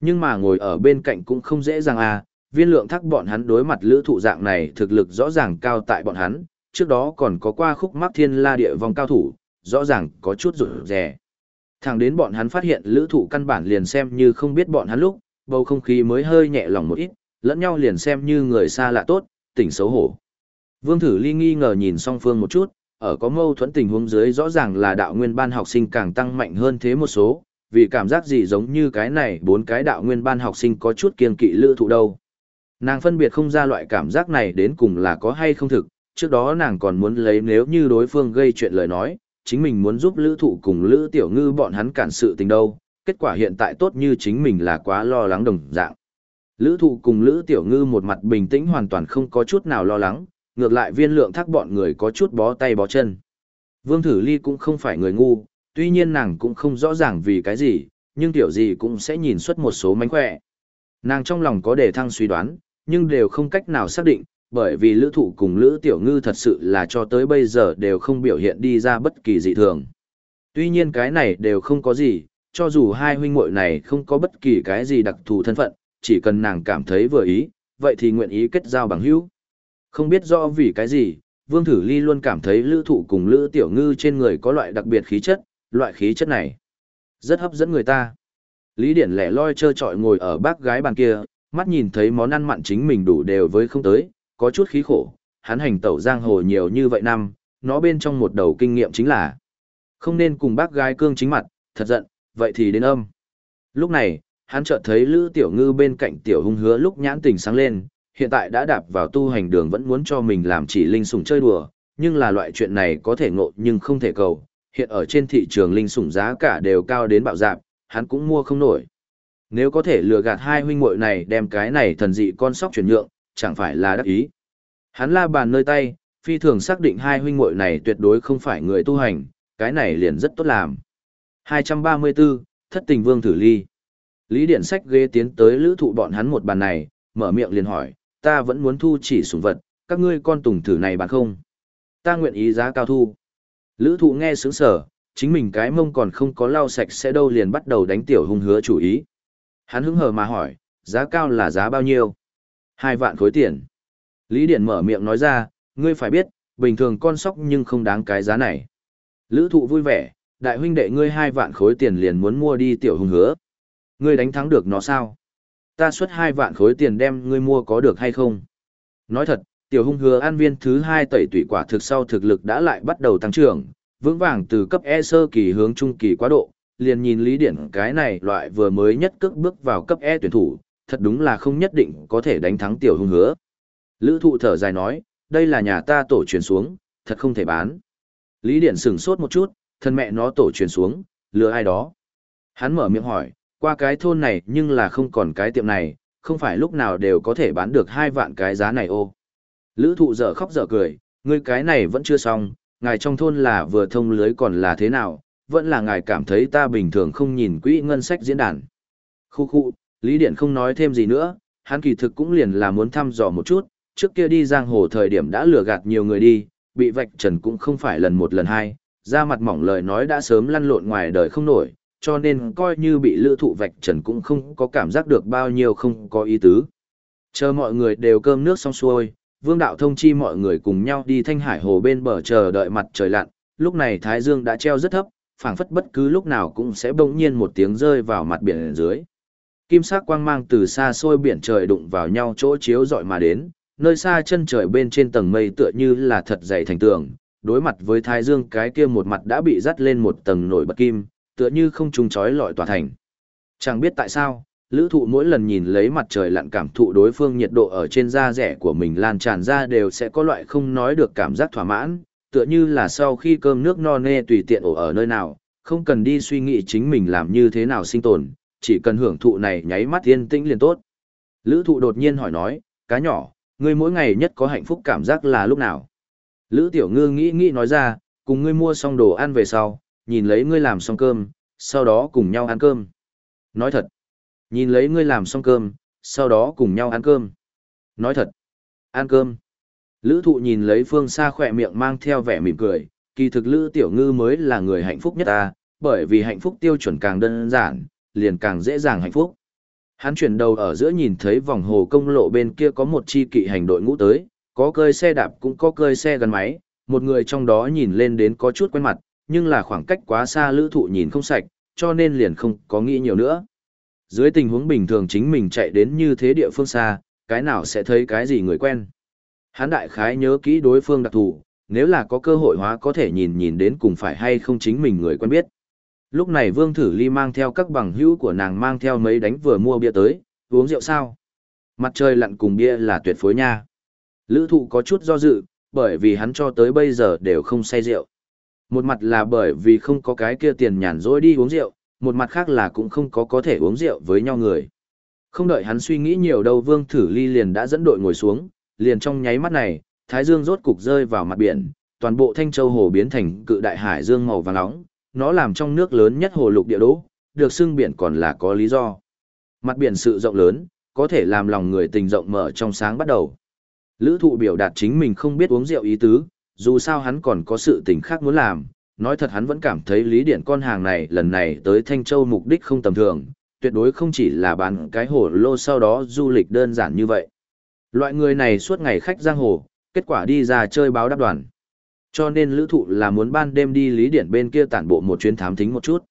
Nhưng mà ngồi ở bên cạnh cũng không dễ dàng à, viên lượng thắc bọn hắn đối mặt lữ thụ dạng này thực lực rõ ràng cao tại bọn hắn, trước đó còn có qua khúc mắc thiên la địa vòng cao thủ, rõ ràng có chút rủi rẻ. Thẳng đến bọn hắn phát hiện lữ thụ căn bản liền xem như không biết bọn hắn lúc, bầu không khí mới hơi nhẹ lòng một ít, lẫn nhau liền xem như người xa lạ tốt, tỉnh xấu hổ. Vương Thử Ly nghi ngờ nhìn song phương một chút, ở có mâu thuẫn tình huống dưới rõ ràng là đạo nguyên ban học sinh càng tăng mạnh hơn thế một số, vì cảm giác gì giống như cái này bốn cái đạo nguyên ban học sinh có chút kiên kỵ lữ thụ đâu. Nàng phân biệt không ra loại cảm giác này đến cùng là có hay không thực, trước đó nàng còn muốn lấy nếu như đối phương gây chuyện lời nói, chính mình muốn giúp lữ thụ cùng lữ tiểu ngư bọn hắn cản sự tình đâu, kết quả hiện tại tốt như chính mình là quá lo lắng đồng dạng. Lữ thụ cùng lữ tiểu ngư một mặt bình tĩnh hoàn toàn không có chút nào lo lắng, ngược lại viên lượng thác bọn người có chút bó tay bó chân. Vương Thử Ly cũng không phải người ngu, tuy nhiên nàng cũng không rõ ràng vì cái gì, nhưng tiểu gì cũng sẽ nhìn xuất một số mánh khỏe. Nàng trong lòng có đề thăng suy đoán, nhưng đều không cách nào xác định, bởi vì lữ thụ cùng lữ tiểu ngư thật sự là cho tới bây giờ đều không biểu hiện đi ra bất kỳ dị thường. Tuy nhiên cái này đều không có gì, cho dù hai huynh muội này không có bất kỳ cái gì đặc thù thân phận, chỉ cần nàng cảm thấy vừa ý, vậy thì nguyện ý kết giao bằng hữu. Không biết rõ vì cái gì, Vương Thử Ly luôn cảm thấy lữ thụ cùng lữ tiểu ngư trên người có loại đặc biệt khí chất, loại khí chất này rất hấp dẫn người ta. Lý Điển lẻ loi trơ trọi ngồi ở bác gái bàn kia, mắt nhìn thấy món ăn mặn chính mình đủ đều với không tới, có chút khí khổ, hắn hành tẩu giang hồ nhiều như vậy năm, nó bên trong một đầu kinh nghiệm chính là không nên cùng bác gái cương chính mặt, thật giận, vậy thì đến âm. Lúc này, hắn chợt thấy Lữ Tiểu Ngư bên cạnh Tiểu Hung hứa lúc nhãn tình sáng lên, hiện tại đã đạp vào tu hành đường vẫn muốn cho mình làm chỉ linh sủng chơi đùa, nhưng là loại chuyện này có thể ngộ nhưng không thể cầu. Hiện ở trên thị trường linh sủng giá cả đều cao đến bạo dạp, hắn cũng mua không nổi. Nếu có thể lừa gạt hai huynh muội này đem cái này thần dị con sóc chuyển nhượng, chẳng phải là đắc ý. Hắn la bàn nơi tay, phi thường xác định hai huynh muội này tuyệt đối không phải người tu hành, cái này liền rất tốt làm. 234, Thất tình vương thử ly. Lý Điển sách ghế tiến tới lữ thụ bọn hắn một bàn này, mở miệng liền hỏi, ta vẫn muốn thu chỉ sủng vật, các ngươi con tùng thử này bán không? Ta nguyện ý giá cao thu. Lữ thụ nghe sướng sở, chính mình cái mông còn không có lau sạch sẽ đâu liền bắt đầu đánh tiểu hung hứa chủ ý. Hắn hứng hờ mà hỏi, giá cao là giá bao nhiêu? Hai vạn khối tiền. Lý Điển mở miệng nói ra, ngươi phải biết, bình thường con sóc nhưng không đáng cái giá này. Lữ thụ vui vẻ, đại huynh đệ ngươi hai vạn khối tiền liền muốn mua đi tiểu hung hứa. Ngươi đánh thắng được nó sao? Ta xuất hai vạn khối tiền đem ngươi mua có được hay không? Nói thật, tiểu hung hứa an viên thứ hai tẩy tủy quả thực sau thực lực đã lại bắt đầu tăng trưởng, vững vàng từ cấp E sơ kỳ hướng trung kỳ quá độ, liền nhìn lý điển cái này loại vừa mới nhất cước bước vào cấp E tuyển thủ, thật đúng là không nhất định có thể đánh thắng tiểu hung hứa. Lữ thụ thở dài nói, đây là nhà ta tổ truyền xuống, thật không thể bán. Lý Điển sửng sốt một chút, thân mẹ nó tổ truyền xuống, lừa ai đó. Hắn mở miệng hỏi, qua cái thôn này nhưng là không còn cái tiệm này, không phải lúc nào đều có thể bán được hai vạn cái giá này ô. Lữ thụ dở khóc dở cười, ngươi cái này vẫn chưa xong, ngài trong thôn là vừa thông lưới còn là thế nào, vẫn là ngài cảm thấy ta bình thường không nhìn quỹ ngân sách diễn đàn. Khu khu, Lý Điện không nói thêm gì nữa, hắn kỳ thực cũng liền là muốn thăm dò một chút, trước kia đi giang hồ thời điểm đã lừa gạt nhiều người đi, bị vạch trần cũng không phải lần một lần hai, ra mặt mỏng lời nói đã sớm lăn lộn ngoài đời không nổi, cho nên coi như bị lữ thụ vạch trần cũng không có cảm giác được bao nhiêu không có ý tứ. Chờ mọi người đều cơm nước xong xuôi, vương đạo thông chi mọi người cùng nhau đi thanh hải hồ bên bờ chờ đợi mặt trời lặn, lúc này thái dương đã treo rất thấp, phảng phất bất cứ lúc nào cũng sẽ bỗng nhiên một tiếng rơi vào mặt biển dưới. Kim sắc quang mang từ xa xôi biển trời đụng vào nhau chỗ chiếu dọi mà đến, nơi xa chân trời bên trên tầng mây tựa như là thật dày thành tường, đối mặt với thái dương cái kia một mặt đã bị dắt lên một tầng nổi bật kim, tựa như không trùng chói lọi tòa thành. Chẳng biết tại sao, lữ thụ mỗi lần nhìn lấy mặt trời lặn cảm thụ đối phương nhiệt độ ở trên da rẻ của mình lan tràn ra đều sẽ có loại không nói được cảm giác thỏa mãn, tựa như là sau khi cơm nước no nê tùy tiện ổ ở nơi nào, không cần đi suy nghĩ chính mình làm như thế nào sinh tồn, chỉ cần hưởng thụ này nháy mắt yên tĩnh liền tốt. Lữ thụ đột nhiên hỏi nói, cá nhỏ, ngươi mỗi ngày nhất có hạnh phúc cảm giác là lúc nào? Lữ tiểu ngư nghĩ nghĩ nói ra, cùng ngươi mua xong đồ ăn về sau, nhìn lấy ngươi làm xong cơm, sau đó cùng nhau ăn cơm. Nói thật, nhìn lấy ngươi làm xong cơm, sau đó cùng nhau ăn cơm. Nói thật, ăn cơm. Lữ thụ nhìn lấy phương xa khỏe miệng mang theo vẻ mỉm cười, kỳ thực Lữ tiểu ngư mới là người hạnh phúc nhất ta, bởi vì hạnh phúc tiêu chuẩn càng đơn giản, liền càng dễ dàng hạnh phúc. Hắn chuyển đầu ở giữa nhìn thấy vòng hồ công lộ bên kia có một chi kỵ hành đội ngũ tới, có cơi xe đạp cũng có cơi xe gắn máy, một người trong đó nhìn lên đến có chút quen mặt, nhưng là khoảng cách quá xa lữ thụ nhìn không sạch, cho nên liền không có nghĩ nhiều nữa. Dưới tình huống bình thường chính mình chạy đến như thế địa phương xa, cái nào sẽ thấy cái gì người quen. Hắn đại khái nhớ kỹ đối phương đặc thù, nếu là có cơ hội hóa có thể nhìn nhìn đến cùng phải hay không chính mình người quen biết. Lúc này Vương Thử Ly mang theo các bằng hữu của nàng mang theo mấy đánh vừa mua bia tới, uống rượu sao? Mặt trời lặn cùng bia là tuyệt phối nha. Lữ thụ có chút do dự, bởi vì hắn cho tới bây giờ đều không say rượu. Một mặt là bởi vì không có cái kia tiền nhàn rỗi đi uống rượu, một mặt khác là cũng không có có thể uống rượu với nhau người. Không đợi hắn suy nghĩ nhiều đâu Vương Thử Ly liền đã dẫn đội ngồi xuống, liền trong nháy mắt này, Thái Dương rốt cục rơi vào mặt biển, toàn bộ Thanh Châu Hồ biến thành cự đại hải dương màu vàng nóng, nó làm trong nước lớn nhất hồ lục địa đố, được xưng biển còn là có lý do. Mặt biển sự rộng lớn, có thể làm lòng người tình rộng mở trong sáng bắt đầu. Lữ thụ biểu đạt chính mình không biết uống rượu ý tứ, dù sao hắn còn có sự tình khác muốn làm, nói thật hắn vẫn cảm thấy lý điển con hàng này lần này tới Thanh Châu mục đích không tầm thường, tuyệt đối không chỉ là bán cái hồ lô sau đó du lịch đơn giản như vậy. Loại người này suốt ngày khách giang hồ, kết quả đi ra chơi báo đáp đoàn. Cho nên lữ thụ là muốn ban đêm đi lý điển bên kia tản bộ một chuyến thám thính một chút.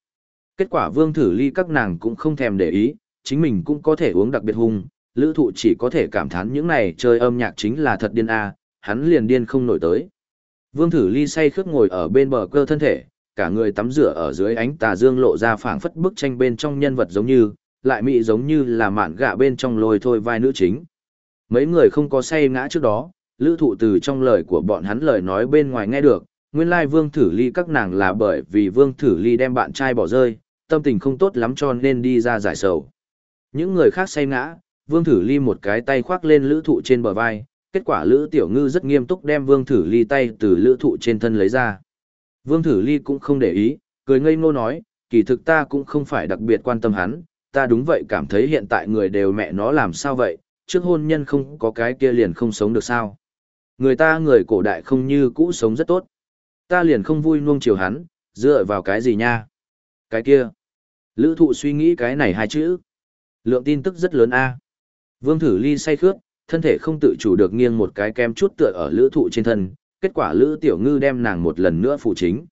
Kết quả vương thử ly các nàng cũng không thèm để ý, chính mình cũng có thể uống đặc biệt hung, lữ thụ chỉ có thể cảm thán những này chơi âm nhạc chính là thật điên a hắn liền điên không nổi tới. Vương thử ly say khước ngồi ở bên bờ cơ thân thể, cả người tắm rửa ở dưới ánh tà dương lộ ra phảng phất bức tranh bên trong nhân vật giống như, lại mị giống như là mạn gạ bên trong lôi thôi vai nữ chính. Mấy người không có say ngã trước đó, lữ thụ từ trong lời của bọn hắn lời nói bên ngoài nghe được, nguyên lai vương thử ly các nàng là bởi vì vương thử ly đem bạn trai bỏ rơi, tâm tình không tốt lắm cho nên đi ra giải sầu. Những người khác say ngã, vương thử ly một cái tay khoác lên lữ thụ trên bờ vai, kết quả lữ tiểu ngư rất nghiêm túc đem vương thử ly tay từ lữ thụ trên thân lấy ra. Vương thử ly cũng không để ý, cười ngây ngô nói, kỳ thực ta cũng không phải đặc biệt quan tâm hắn, ta đúng vậy cảm thấy hiện tại người đều mẹ nó làm sao vậy, trước hôn nhân không có cái kia liền không sống được sao. Người ta người cổ đại không như cũ sống rất tốt. Ta liền không vui nuông chiều hắn, dựa vào cái gì nha? Cái kia. Lữ thụ suy nghĩ cái này hai chữ. Lượng tin tức rất lớn a Vương thử ly say khước, thân thể không tự chủ được nghiêng một cái kem chút tựa ở lữ thụ trên thân, kết quả lữ tiểu ngư đem nàng một lần nữa phụ chính.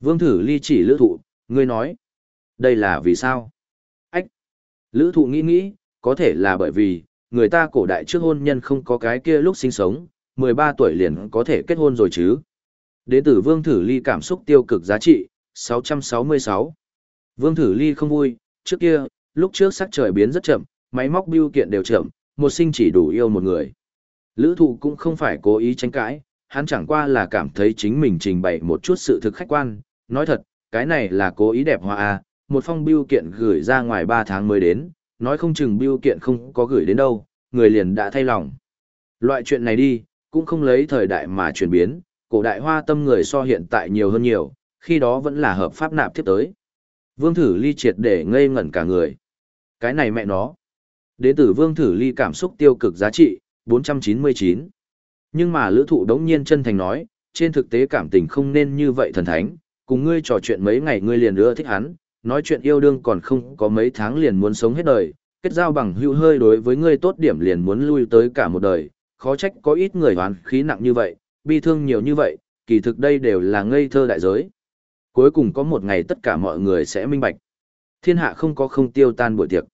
Vương thử ly chỉ lữ thụ, ngươi nói. Đây là vì sao? Ách! Lữ thụ nghĩ nghĩ, có thể là bởi vì, người ta cổ đại trước hôn nhân không có cái kia lúc sinh sống, 13 tuổi liền có thể kết hôn rồi chứ. Đến tử vương thử ly cảm xúc tiêu cực giá trị, 666. Vương thử ly không vui, trước kia, lúc trước sắc trời biến rất chậm, máy móc biêu kiện đều chậm, một sinh chỉ đủ yêu một người. Lữ thụ cũng không phải cố ý tranh cãi, hắn chẳng qua là cảm thấy chính mình trình bày một chút sự thực khách quan, nói thật, cái này là cố ý đẹp hoa à, một phong biêu kiện gửi ra ngoài 3 tháng mới đến, nói không chừng biêu kiện không có gửi đến đâu, người liền đã thay lòng. Loại chuyện này đi, cũng không lấy thời đại mà chuyển biến, cổ đại hoa tâm người so hiện tại nhiều hơn nhiều, khi đó vẫn là hợp pháp nạp tiếp tới. Vương thử ly triệt để ngây ngẩn cả người. Cái này mẹ nó. Đến từ vương thử ly cảm xúc tiêu cực giá trị, 499. Nhưng mà lữ thụ đống nhiên chân thành nói, trên thực tế cảm tình không nên như vậy thần thánh, cùng ngươi trò chuyện mấy ngày ngươi liền ưa thích hắn, nói chuyện yêu đương còn không có mấy tháng liền muốn sống hết đời, kết giao bằng hữu hơi đối với ngươi tốt điểm liền muốn lui tới cả một đời, khó trách có ít người hoán khí nặng như vậy, bi thương nhiều như vậy, kỳ thực đây đều là ngây thơ đại giới. Cuối cùng có một ngày tất cả mọi người sẽ minh bạch. Thiên hạ không có không tiêu tan buổi tiệc.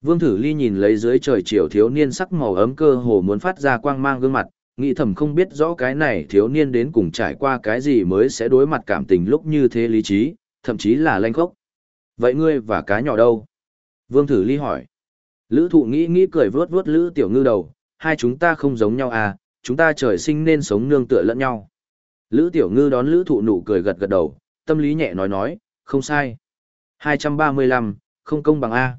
Vương Thử Ly nhìn lấy dưới trời chiều thiếu niên sắc màu ấm cơ hồ muốn phát ra quang mang gương mặt, nghĩ thầm không biết rõ cái này thiếu niên đến cùng trải qua cái gì mới sẽ đối mặt cảm tình lúc như thế lý trí, thậm chí là lanh khốc. Vậy ngươi và cá nhỏ đâu? Vương Thử Ly hỏi. Lữ thụ nghĩ nghĩ cười vướt vướt Lữ Tiểu Ngư đầu, hai chúng ta không giống nhau à, chúng ta trời sinh nên sống nương tựa lẫn nhau. Lữ Tiểu Ngư đón Lữ thụ nụ cười gật gật đầu, tâm lý nhẹ nói nói, không sai. 235, không công bằng A.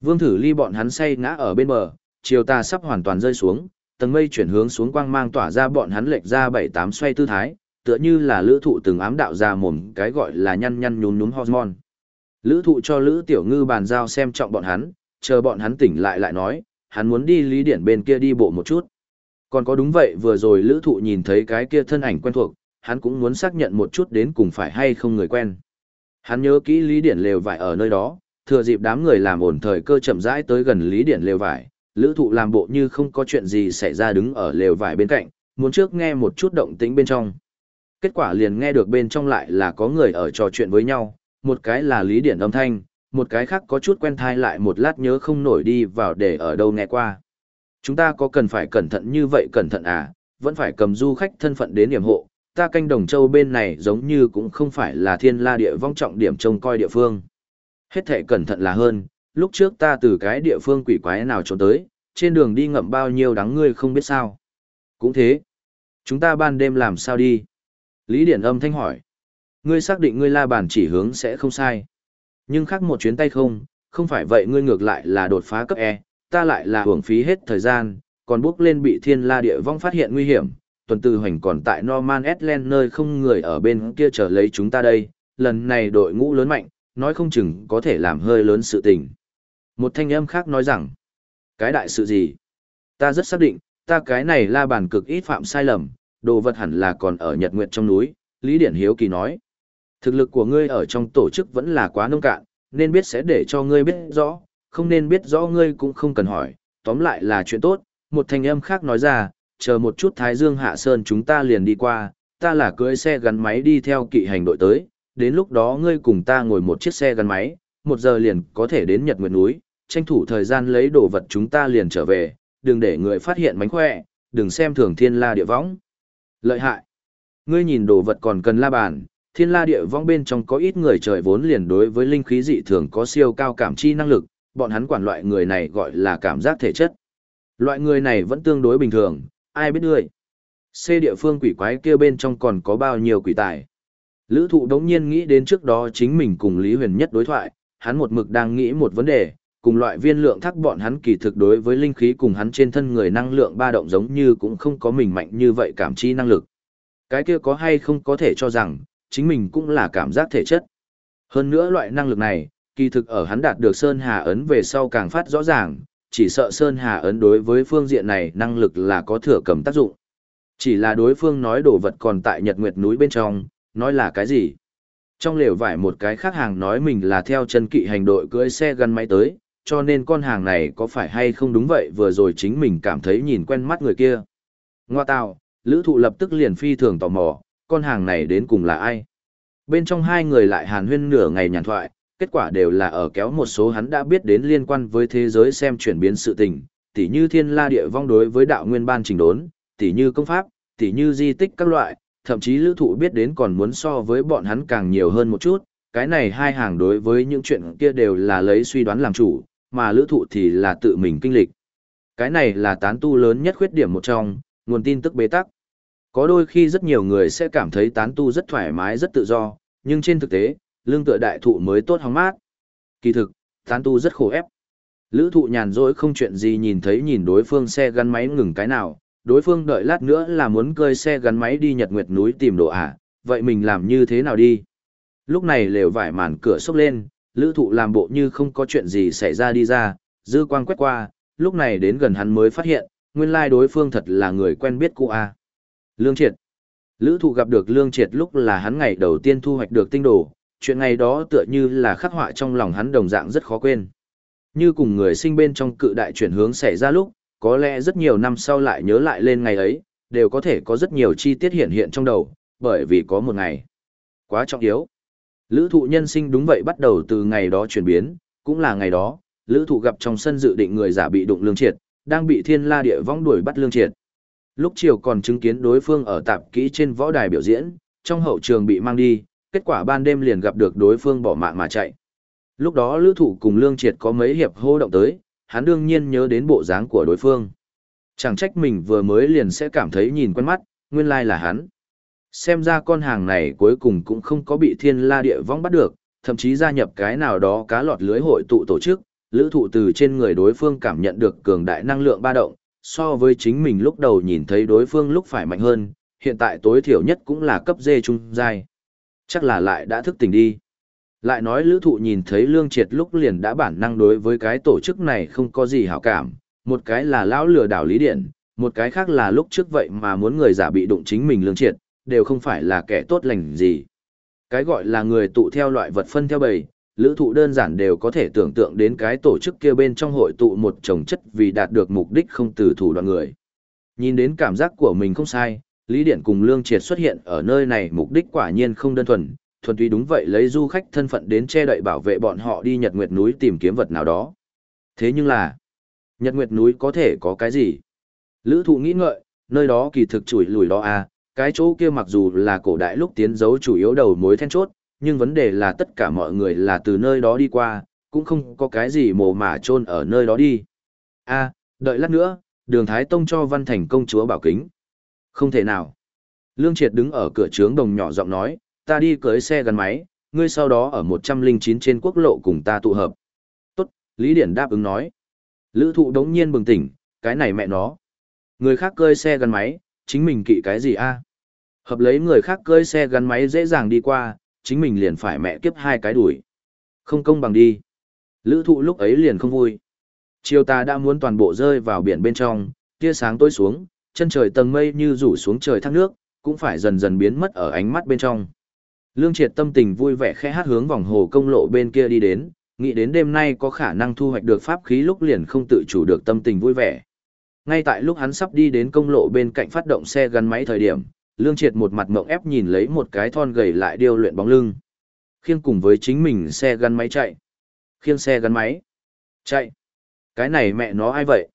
Vương thử ly bọn hắn say ngã ở bên bờ, chiều tà sắp hoàn toàn rơi xuống, tầng mây chuyển hướng xuống quang mang tỏa ra bọn hắn lệch ra bảy tám xoay tư thái, tựa như là lữ thụ từng ám đạo ra mồm cái gọi là nhăn nhăn nhún nhún hormone. Lữ thụ cho lữ tiểu ngư bàn giao xem trọng bọn hắn, chờ bọn hắn tỉnh lại lại nói, hắn muốn đi lý điển bên kia đi bộ một chút. Còn có đúng vậy vừa rồi lữ thụ nhìn thấy cái kia thân ảnh quen thuộc, hắn cũng muốn xác nhận một chút đến cùng phải hay không người quen. Hắn nhớ kỹ lý điển lều vải ở nơi đó, thừa dịp đám người làm ổn thời cơ chậm rãi tới gần lý điển lều vải, lữ thụ làm bộ như không có chuyện gì xảy ra đứng ở lều vải bên cạnh, muốn trước nghe một chút động tĩnh bên trong. Kết quả liền nghe được bên trong lại là có người ở trò chuyện với nhau, một cái là lý điển âm thanh, một cái khác có chút quen thai lại một lát nhớ không nổi đi vào để ở đâu nghe qua. Chúng ta có cần phải cẩn thận như vậy cẩn thận à, vẫn phải cầm du khách thân phận đến điểm hộ, ta canh đồng châu bên này giống như cũng không phải là thiên la địa vong trọng điểm trông coi địa phương. Hết thể cẩn thận là hơn, lúc trước ta từ cái địa phương quỷ quái nào trốn tới, trên đường đi ngậm bao nhiêu đắng ngươi không biết sao. Cũng thế. Chúng ta ban đêm làm sao đi? Lý Điển âm thanh hỏi. Ngươi xác định ngươi la bàn chỉ hướng sẽ không sai. Nhưng khác một chuyến tay không, không phải vậy ngươi ngược lại là đột phá cấp E, ta lại là hưởng phí hết thời gian, còn bước lên bị thiên la địa vong phát hiện nguy hiểm. Tuần Tư Hoành còn tại Norman Edland nơi không người ở bên kia chờ lấy chúng ta đây, lần này đội ngũ lớn mạnh, nói không chừng có thể làm hơi lớn sự tình. Một thanh âm khác nói rằng, cái đại sự gì? Ta rất xác định, ta cái này la bàn cực ít phạm sai lầm, đồ vật hẳn là còn ở Nhật Nguyệt trong núi, Lý Điển Hiếu Kỳ nói. Thực lực của ngươi ở trong tổ chức vẫn là quá nông cạn, nên biết sẽ để cho ngươi biết rõ, không nên biết rõ ngươi cũng không cần hỏi, tóm lại là chuyện tốt. Một thanh âm khác nói ra, chờ một chút Thái Dương Hạ Sơn chúng ta liền đi qua, ta là cưỡi xe gắn máy đi theo kỵ hành đội tới, đến lúc đó ngươi cùng ta ngồi một chiếc xe gắn máy, một giờ liền có thể đến Nhật Nguyệt núi, tranh thủ thời gian lấy đồ vật chúng ta liền trở về, đừng để người phát hiện mánh khỏe, đừng xem thường thiên la địa võng. Lợi hại. Ngươi nhìn đồ vật còn cần la bàn, thiên la địa võng bên trong có ít người trời vốn liền đối với linh khí dị thường có siêu cao cảm chi năng lực, bọn hắn quản loại người này gọi là cảm giác thể chất. Loại người này vẫn tương đối bình thường, ai biết ngươi. C địa phương quỷ quái kia bên trong còn có bao nhiêu quỷ tài. Lữ thụ đống nhiên nghĩ đến trước đó chính mình cùng Lý Huyền Nhất đối thoại, hắn một mực đang nghĩ một vấn đề, cùng loại viên lượng thắc bọn hắn kỳ thực đối với linh khí cùng hắn trên thân người năng lượng ba động giống như cũng không có mình mạnh như vậy cảm chi năng lực. Cái kia có hay không có thể cho rằng, chính mình cũng là cảm giác thể chất. Hơn nữa loại năng lực này, kỳ thực ở hắn đạt được Sơn Hà ấn về sau càng phát rõ ràng, chỉ sợ Sơn Hà ấn đối với phương diện này năng lực là có thừa cầm tác dụng. Chỉ là đối phương nói đồ vật còn tại Nhật Nguyệt núi bên trong, nói là cái gì? Trong lều vải một cái khác hàng nói mình là theo chân kỵ hành đội cưỡi xe gắn máy tới, cho nên con hàng này có phải hay không đúng vậy vừa rồi chính mình cảm thấy nhìn quen mắt người kia. Ngoa tào, lữ thụ lập tức liền phi thường tò mò, con hàng này đến cùng là ai? Bên trong hai người lại hàn huyên nửa ngày nhàn thoại, kết quả đều là ở kéo một số hắn đã biết đến liên quan với thế giới xem chuyển biến sự tình, tỉ như thiên la địa vong đối với đạo nguyên ban trình đốn, tỉ như công pháp, tỉ như di tích các loại, thậm chí lữ thụ biết đến còn muốn so với bọn hắn càng nhiều hơn một chút, cái này hai hàng đối với những chuyện kia đều là lấy suy đoán làm chủ, mà lữ thụ thì là tự mình kinh lịch. Cái này là tán tu lớn nhất khuyết điểm một trong, nguồn tin tức bế tắc. Có đôi khi rất nhiều người sẽ cảm thấy tán tu rất thoải mái rất tự do, nhưng trên thực tế, lương tựa đại thụ mới tốt hóng mát. Kỳ thực, tán tu rất khổ ép. Lữ thụ nhàn rỗi không chuyện gì nhìn thấy nhìn đối phương xe gắn máy ngừng cái nào, đối phương đợi lát nữa là muốn cơi xe gắn máy đi Nhật Nguyệt núi tìm đồ ả, à, vậy mình làm như thế nào đi? Lúc này lều vải màn cửa xốc lên, lữ thụ làm bộ như không có chuyện gì xảy ra đi ra, dư quang quét qua, lúc này đến gần hắn mới phát hiện, nguyên lai đối phương thật là người quen biết cụ A. Lương Triệt Lữ thụ gặp được Lương Triệt lúc là hắn ngày đầu tiên thu hoạch được tinh đồ, chuyện ngày đó tựa như là khắc họa trong lòng hắn đồng dạng rất khó quên. Như cùng người sinh bên trong cự đại chuyển hướng xảy ra lúc, có lẽ rất nhiều năm sau lại nhớ lại lên ngày ấy, đều có thể có rất nhiều chi tiết hiện hiện trong đầu, bởi vì có một ngày. Quá trọng yếu. Lữ thụ nhân sinh đúng vậy bắt đầu từ ngày đó chuyển biến, cũng là ngày đó, lữ thụ gặp trong sân dự định người giả bị đụng lương triệt, đang bị thiên la địa vong đuổi bắt lương triệt. Lúc chiều còn chứng kiến đối phương ở tạp kỹ trên võ đài biểu diễn, trong hậu trường bị mang đi, kết quả ban đêm liền gặp được đối phương bỏ mạng mà chạy. Lúc đó lữ thụ cùng lương triệt có mấy hiệp hô động tới, hắn đương nhiên nhớ đến bộ dáng của đối phương. Chẳng trách mình vừa mới liền sẽ cảm thấy nhìn quen mắt, nguyên lai là hắn. Xem ra con hàng này cuối cùng cũng không có bị thiên la địa vong bắt được, thậm chí gia nhập cái nào đó cá lọt lưới hội tụ tổ chức, lữ thụ từ trên người đối phương cảm nhận được cường đại năng lượng ba động, so với chính mình lúc đầu nhìn thấy đối phương lúc phải mạnh hơn, hiện tại tối thiểu nhất cũng là cấp dê trung dai. Chắc là lại đã thức tỉnh đi. Lại nói lữ thụ nhìn thấy lương triệt lúc liền đã bản năng đối với cái tổ chức này không có gì hảo cảm, một cái là lão lừa đảo lý điện, một cái khác là lúc trước vậy mà muốn người giả bị đụng chính mình lương triệt, đều không phải là kẻ tốt lành gì. Cái gọi là người tụ theo loại vật phân theo bầy, lữ thụ đơn giản đều có thể tưởng tượng đến cái tổ chức kia bên trong hội tụ một chồng chất vì đạt được mục đích không từ thủ đoạn người. Nhìn đến cảm giác của mình không sai, Lý Điển cùng Lương Triệt xuất hiện ở nơi này mục đích quả nhiên không đơn thuần, thuần túy đúng vậy lấy du khách thân phận đến che đậy bảo vệ bọn họ đi Nhật Nguyệt núi tìm kiếm vật nào đó. Thế nhưng là, Nhật Nguyệt núi có thể có cái gì? Lữ thụ nghĩ ngợi, nơi đó kỳ thực chủi lùi đó à, cái chỗ kia mặc dù là cổ đại lúc tiến dấu chủ yếu đầu mối then chốt, nhưng vấn đề là tất cả mọi người là từ nơi đó đi qua, cũng không có cái gì mồ mả chôn ở nơi đó đi. a à, đợi lát nữa, đường Thái Tông cho văn thành công chúa bảo kính. Không thể nào. Lương Triệt đứng ở cửa trướng đồng nhỏ giọng nói, ta đi cưới xe gắn máy, ngươi sau đó ở 109 trên quốc lộ cùng ta tụ hợp. Tốt, Lý Điển đáp ứng nói. Lữ thụ đống nhiên bừng tỉnh, cái này mẹ nó. Người khác cơi xe gắn máy, chính mình kỵ cái gì a Hợp lấy người khác cơi xe gắn máy dễ dàng đi qua, chính mình liền phải mẹ kiếp hai cái đuổi. Không công bằng đi. Lữ thụ lúc ấy liền không vui. Chiều ta đã muốn toàn bộ rơi vào biển bên trong, tia sáng tối xuống, chân trời tầng mây như rủ xuống trời thác nước, cũng phải dần dần biến mất ở ánh mắt bên trong. Lương Triệt tâm tình vui vẻ khẽ hát hướng vòng hồ công lộ bên kia đi đến, nghĩ đến đêm nay có khả năng thu hoạch được pháp khí lúc liền không tự chủ được tâm tình vui vẻ. Ngay tại lúc hắn sắp đi đến công lộ bên cạnh phát động xe gắn máy thời điểm, Lương Triệt một mặt mộng ép nhìn lấy một cái thon gầy lại điêu luyện bóng lưng. Khiêng cùng với chính mình xe gắn máy chạy. Khiêng xe gắn máy. Chạy. Cái này mẹ nó ai vậy?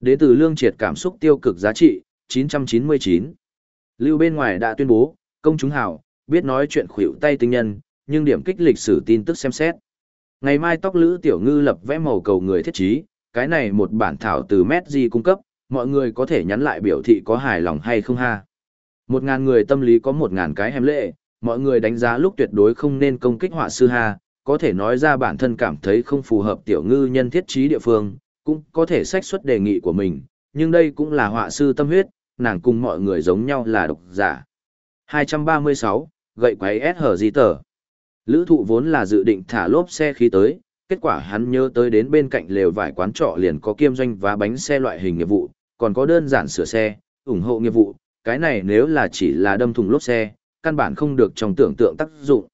Đế tử Lương Triệt cảm xúc tiêu cực giá trị, 999. Lưu bên ngoài đã tuyên bố, công chúng hảo, biết nói chuyện khuỷu tay tinh nhân, nhưng điểm kích lịch sử tin tức xem xét. Ngày mai tóc lữ tiểu ngư lập vẽ màu cầu người thiết trí, cái này một bản thảo từ Messi cung cấp, mọi người có thể nhắn lại biểu thị có hài lòng hay không ha. Một ngàn người tâm lý có một ngàn cái hèm lệ, mọi người đánh giá lúc tuyệt đối không nên công kích họa sư ha, có thể nói ra bản thân cảm thấy không phù hợp tiểu ngư nhân thiết trí địa phương, cũng có thể sách xuất đề nghị của mình, nhưng đây cũng là họa sư tâm huyết, nàng cùng mọi người giống nhau là độc giả. 236, gậy quấy S hở gì tờ. Lữ thụ vốn là dự định thả lốp xe khí tới, kết quả hắn nhớ tới đến bên cạnh lều vải quán trọ liền có kiêm doanh và bánh xe loại hình nghiệp vụ, còn có đơn giản sửa xe, ủng hộ nghiệp vụ, cái này nếu là chỉ là đâm thùng lốp xe, căn bản không được trong tưởng tượng tác dụng.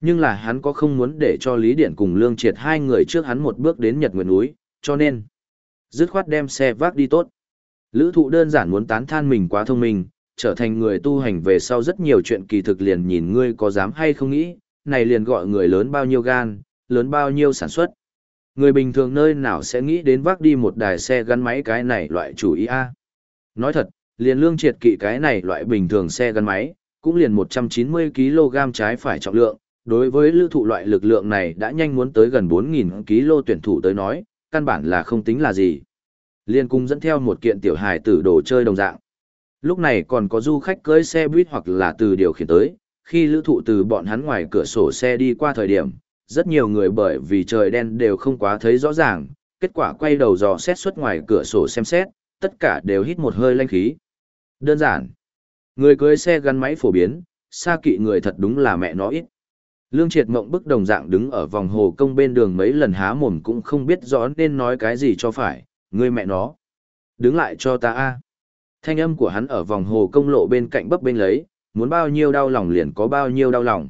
Nhưng là hắn có không muốn để cho Lý Điển cùng Lương Triệt hai người trước hắn một bước đến Nhật Nguyệt núi, cho nên dứt khoát đem xe vác đi tốt. Lữ thụ đơn giản muốn tán than mình quá thông minh, trở thành người tu hành về sau rất nhiều chuyện kỳ thực liền nhìn ngươi có dám hay không nghĩ, này liền gọi người lớn bao nhiêu gan, lớn bao nhiêu sản xuất. Người bình thường nơi nào sẽ nghĩ đến vác đi một đài xe gắn máy cái này loại chủ ý a Nói thật, liền lương triệt kỵ cái này loại bình thường xe gắn máy, cũng liền 190kg trái phải trọng lượng, đối với lưu thụ loại lực lượng này đã nhanh muốn tới gần 4.000 kg tuyển thủ tới nói, căn bản là không tính là gì. Liên cung dẫn theo một kiện tiểu hài tử đồ chơi đồng dạng. Lúc này còn có du khách cưới xe buýt hoặc là từ điều khiển tới, khi lữ thụ từ bọn hắn ngoài cửa sổ xe đi qua thời điểm, rất nhiều người bởi vì trời đen đều không quá thấy rõ ràng, kết quả quay đầu dò xét xuất ngoài cửa sổ xem xét, tất cả đều hít một hơi lanh khí. Đơn giản, người cưới xe gắn máy phổ biến, xa kỵ người thật đúng là mẹ nó ít. Lương triệt mộng bức đồng dạng đứng ở vòng hồ công bên đường mấy lần há mồm cũng không biết rõ nên nói cái gì cho phải, người mẹ nó. Đứng lại cho ta a Thanh âm của hắn ở vòng hồ công lộ bên cạnh bấp bên lấy, muốn bao nhiêu đau lòng liền có bao nhiêu đau lòng.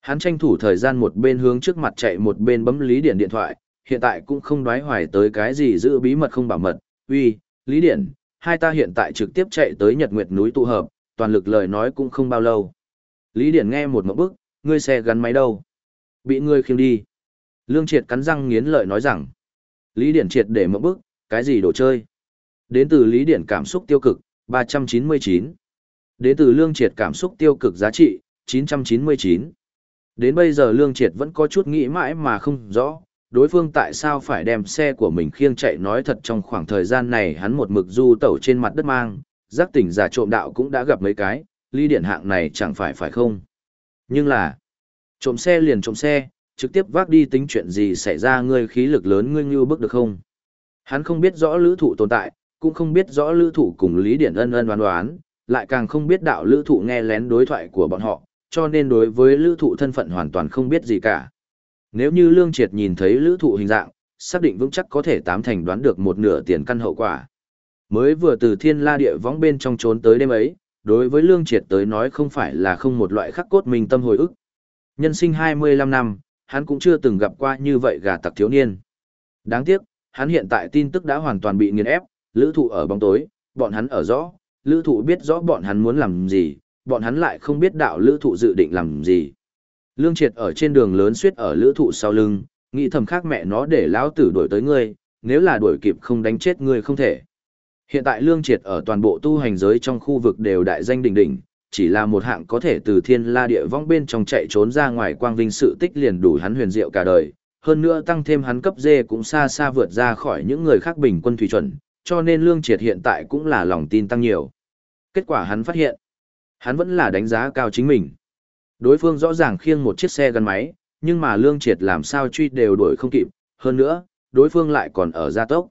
Hắn tranh thủ thời gian một bên hướng trước mặt chạy một bên bấm Lý Điển điện thoại, hiện tại cũng không đoái hoài tới cái gì giữ bí mật không bảo mật. Uy, Lý Điển, hai ta hiện tại trực tiếp chạy tới Nhật Nguyệt núi tụ hợp, toàn lực lời nói cũng không bao lâu. Lý Điển nghe một mẫu bức, ngươi xe gắn máy đâu? Bị ngươi khiêng đi. Lương Triệt cắn răng nghiến lợi nói rằng. Lý Điển triệt để mẫu bức, cái gì đồ chơi? Đến từ Lý Điển cảm xúc tiêu cực, 399. Đến từ Lương Triệt cảm xúc tiêu cực giá trị, 999. Đến bây giờ Lương Triệt vẫn có chút nghĩ mãi mà không rõ, đối phương tại sao phải đem xe của mình khiêng chạy nói thật trong khoảng thời gian này hắn một mực du tẩu trên mặt đất mang, giác tỉnh giả trộm đạo cũng đã gặp mấy cái, ly điển hạng này chẳng phải phải không. Nhưng là, trộm xe liền trộm xe, trực tiếp vác đi tính chuyện gì xảy ra ngươi khí lực lớn ngươi như bức được không. Hắn không biết rõ lữ thụ tồn tại, cũng không biết rõ lữ thụ cùng Lý Điển ân ân đoán đoán, lại càng không biết đạo lữ thụ nghe lén đối thoại của bọn họ, cho nên đối với lữ thụ thân phận hoàn toàn không biết gì cả. Nếu như Lương Triệt nhìn thấy lữ thụ hình dạng, xác định vững chắc có thể tám thành đoán được một nửa tiền căn hậu quả. Mới vừa từ thiên la địa võng bên trong trốn tới đêm ấy, đối với Lương Triệt tới nói không phải là không một loại khắc cốt mình tâm hồi ức. Nhân sinh 25 năm, hắn cũng chưa từng gặp qua như vậy gà tặc thiếu niên. Đáng tiếc, hắn hiện tại tin tức đã hoàn toàn bị nghiền ép, lữ thụ ở bóng tối, bọn hắn ở rõ, lữ thụ biết rõ bọn hắn muốn làm gì, bọn hắn lại không biết đạo lữ thụ dự định làm gì. Lương triệt ở trên đường lớn suýt ở lữ thụ sau lưng, nghĩ thầm khác mẹ nó để lão tử đuổi tới ngươi, nếu là đuổi kịp không đánh chết ngươi không thể. Hiện tại lương triệt ở toàn bộ tu hành giới trong khu vực đều đại danh đỉnh đỉnh, chỉ là một hạng có thể từ thiên la địa vong bên trong chạy trốn ra ngoài quang vinh sự tích liền đủ hắn huyền diệu cả đời. Hơn nữa tăng thêm hắn cấp dê cũng xa xa vượt ra khỏi những người khác bình quân thủy chuẩn, cho nên lương triệt hiện tại cũng là lòng tin tăng nhiều. Kết quả hắn phát hiện, hắn vẫn là đánh giá cao chính mình. Đối phương rõ ràng khiêng một chiếc xe gắn máy, nhưng mà lương triệt làm sao truy đều đuổi không kịp, hơn nữa, đối phương lại còn ở gia tốc.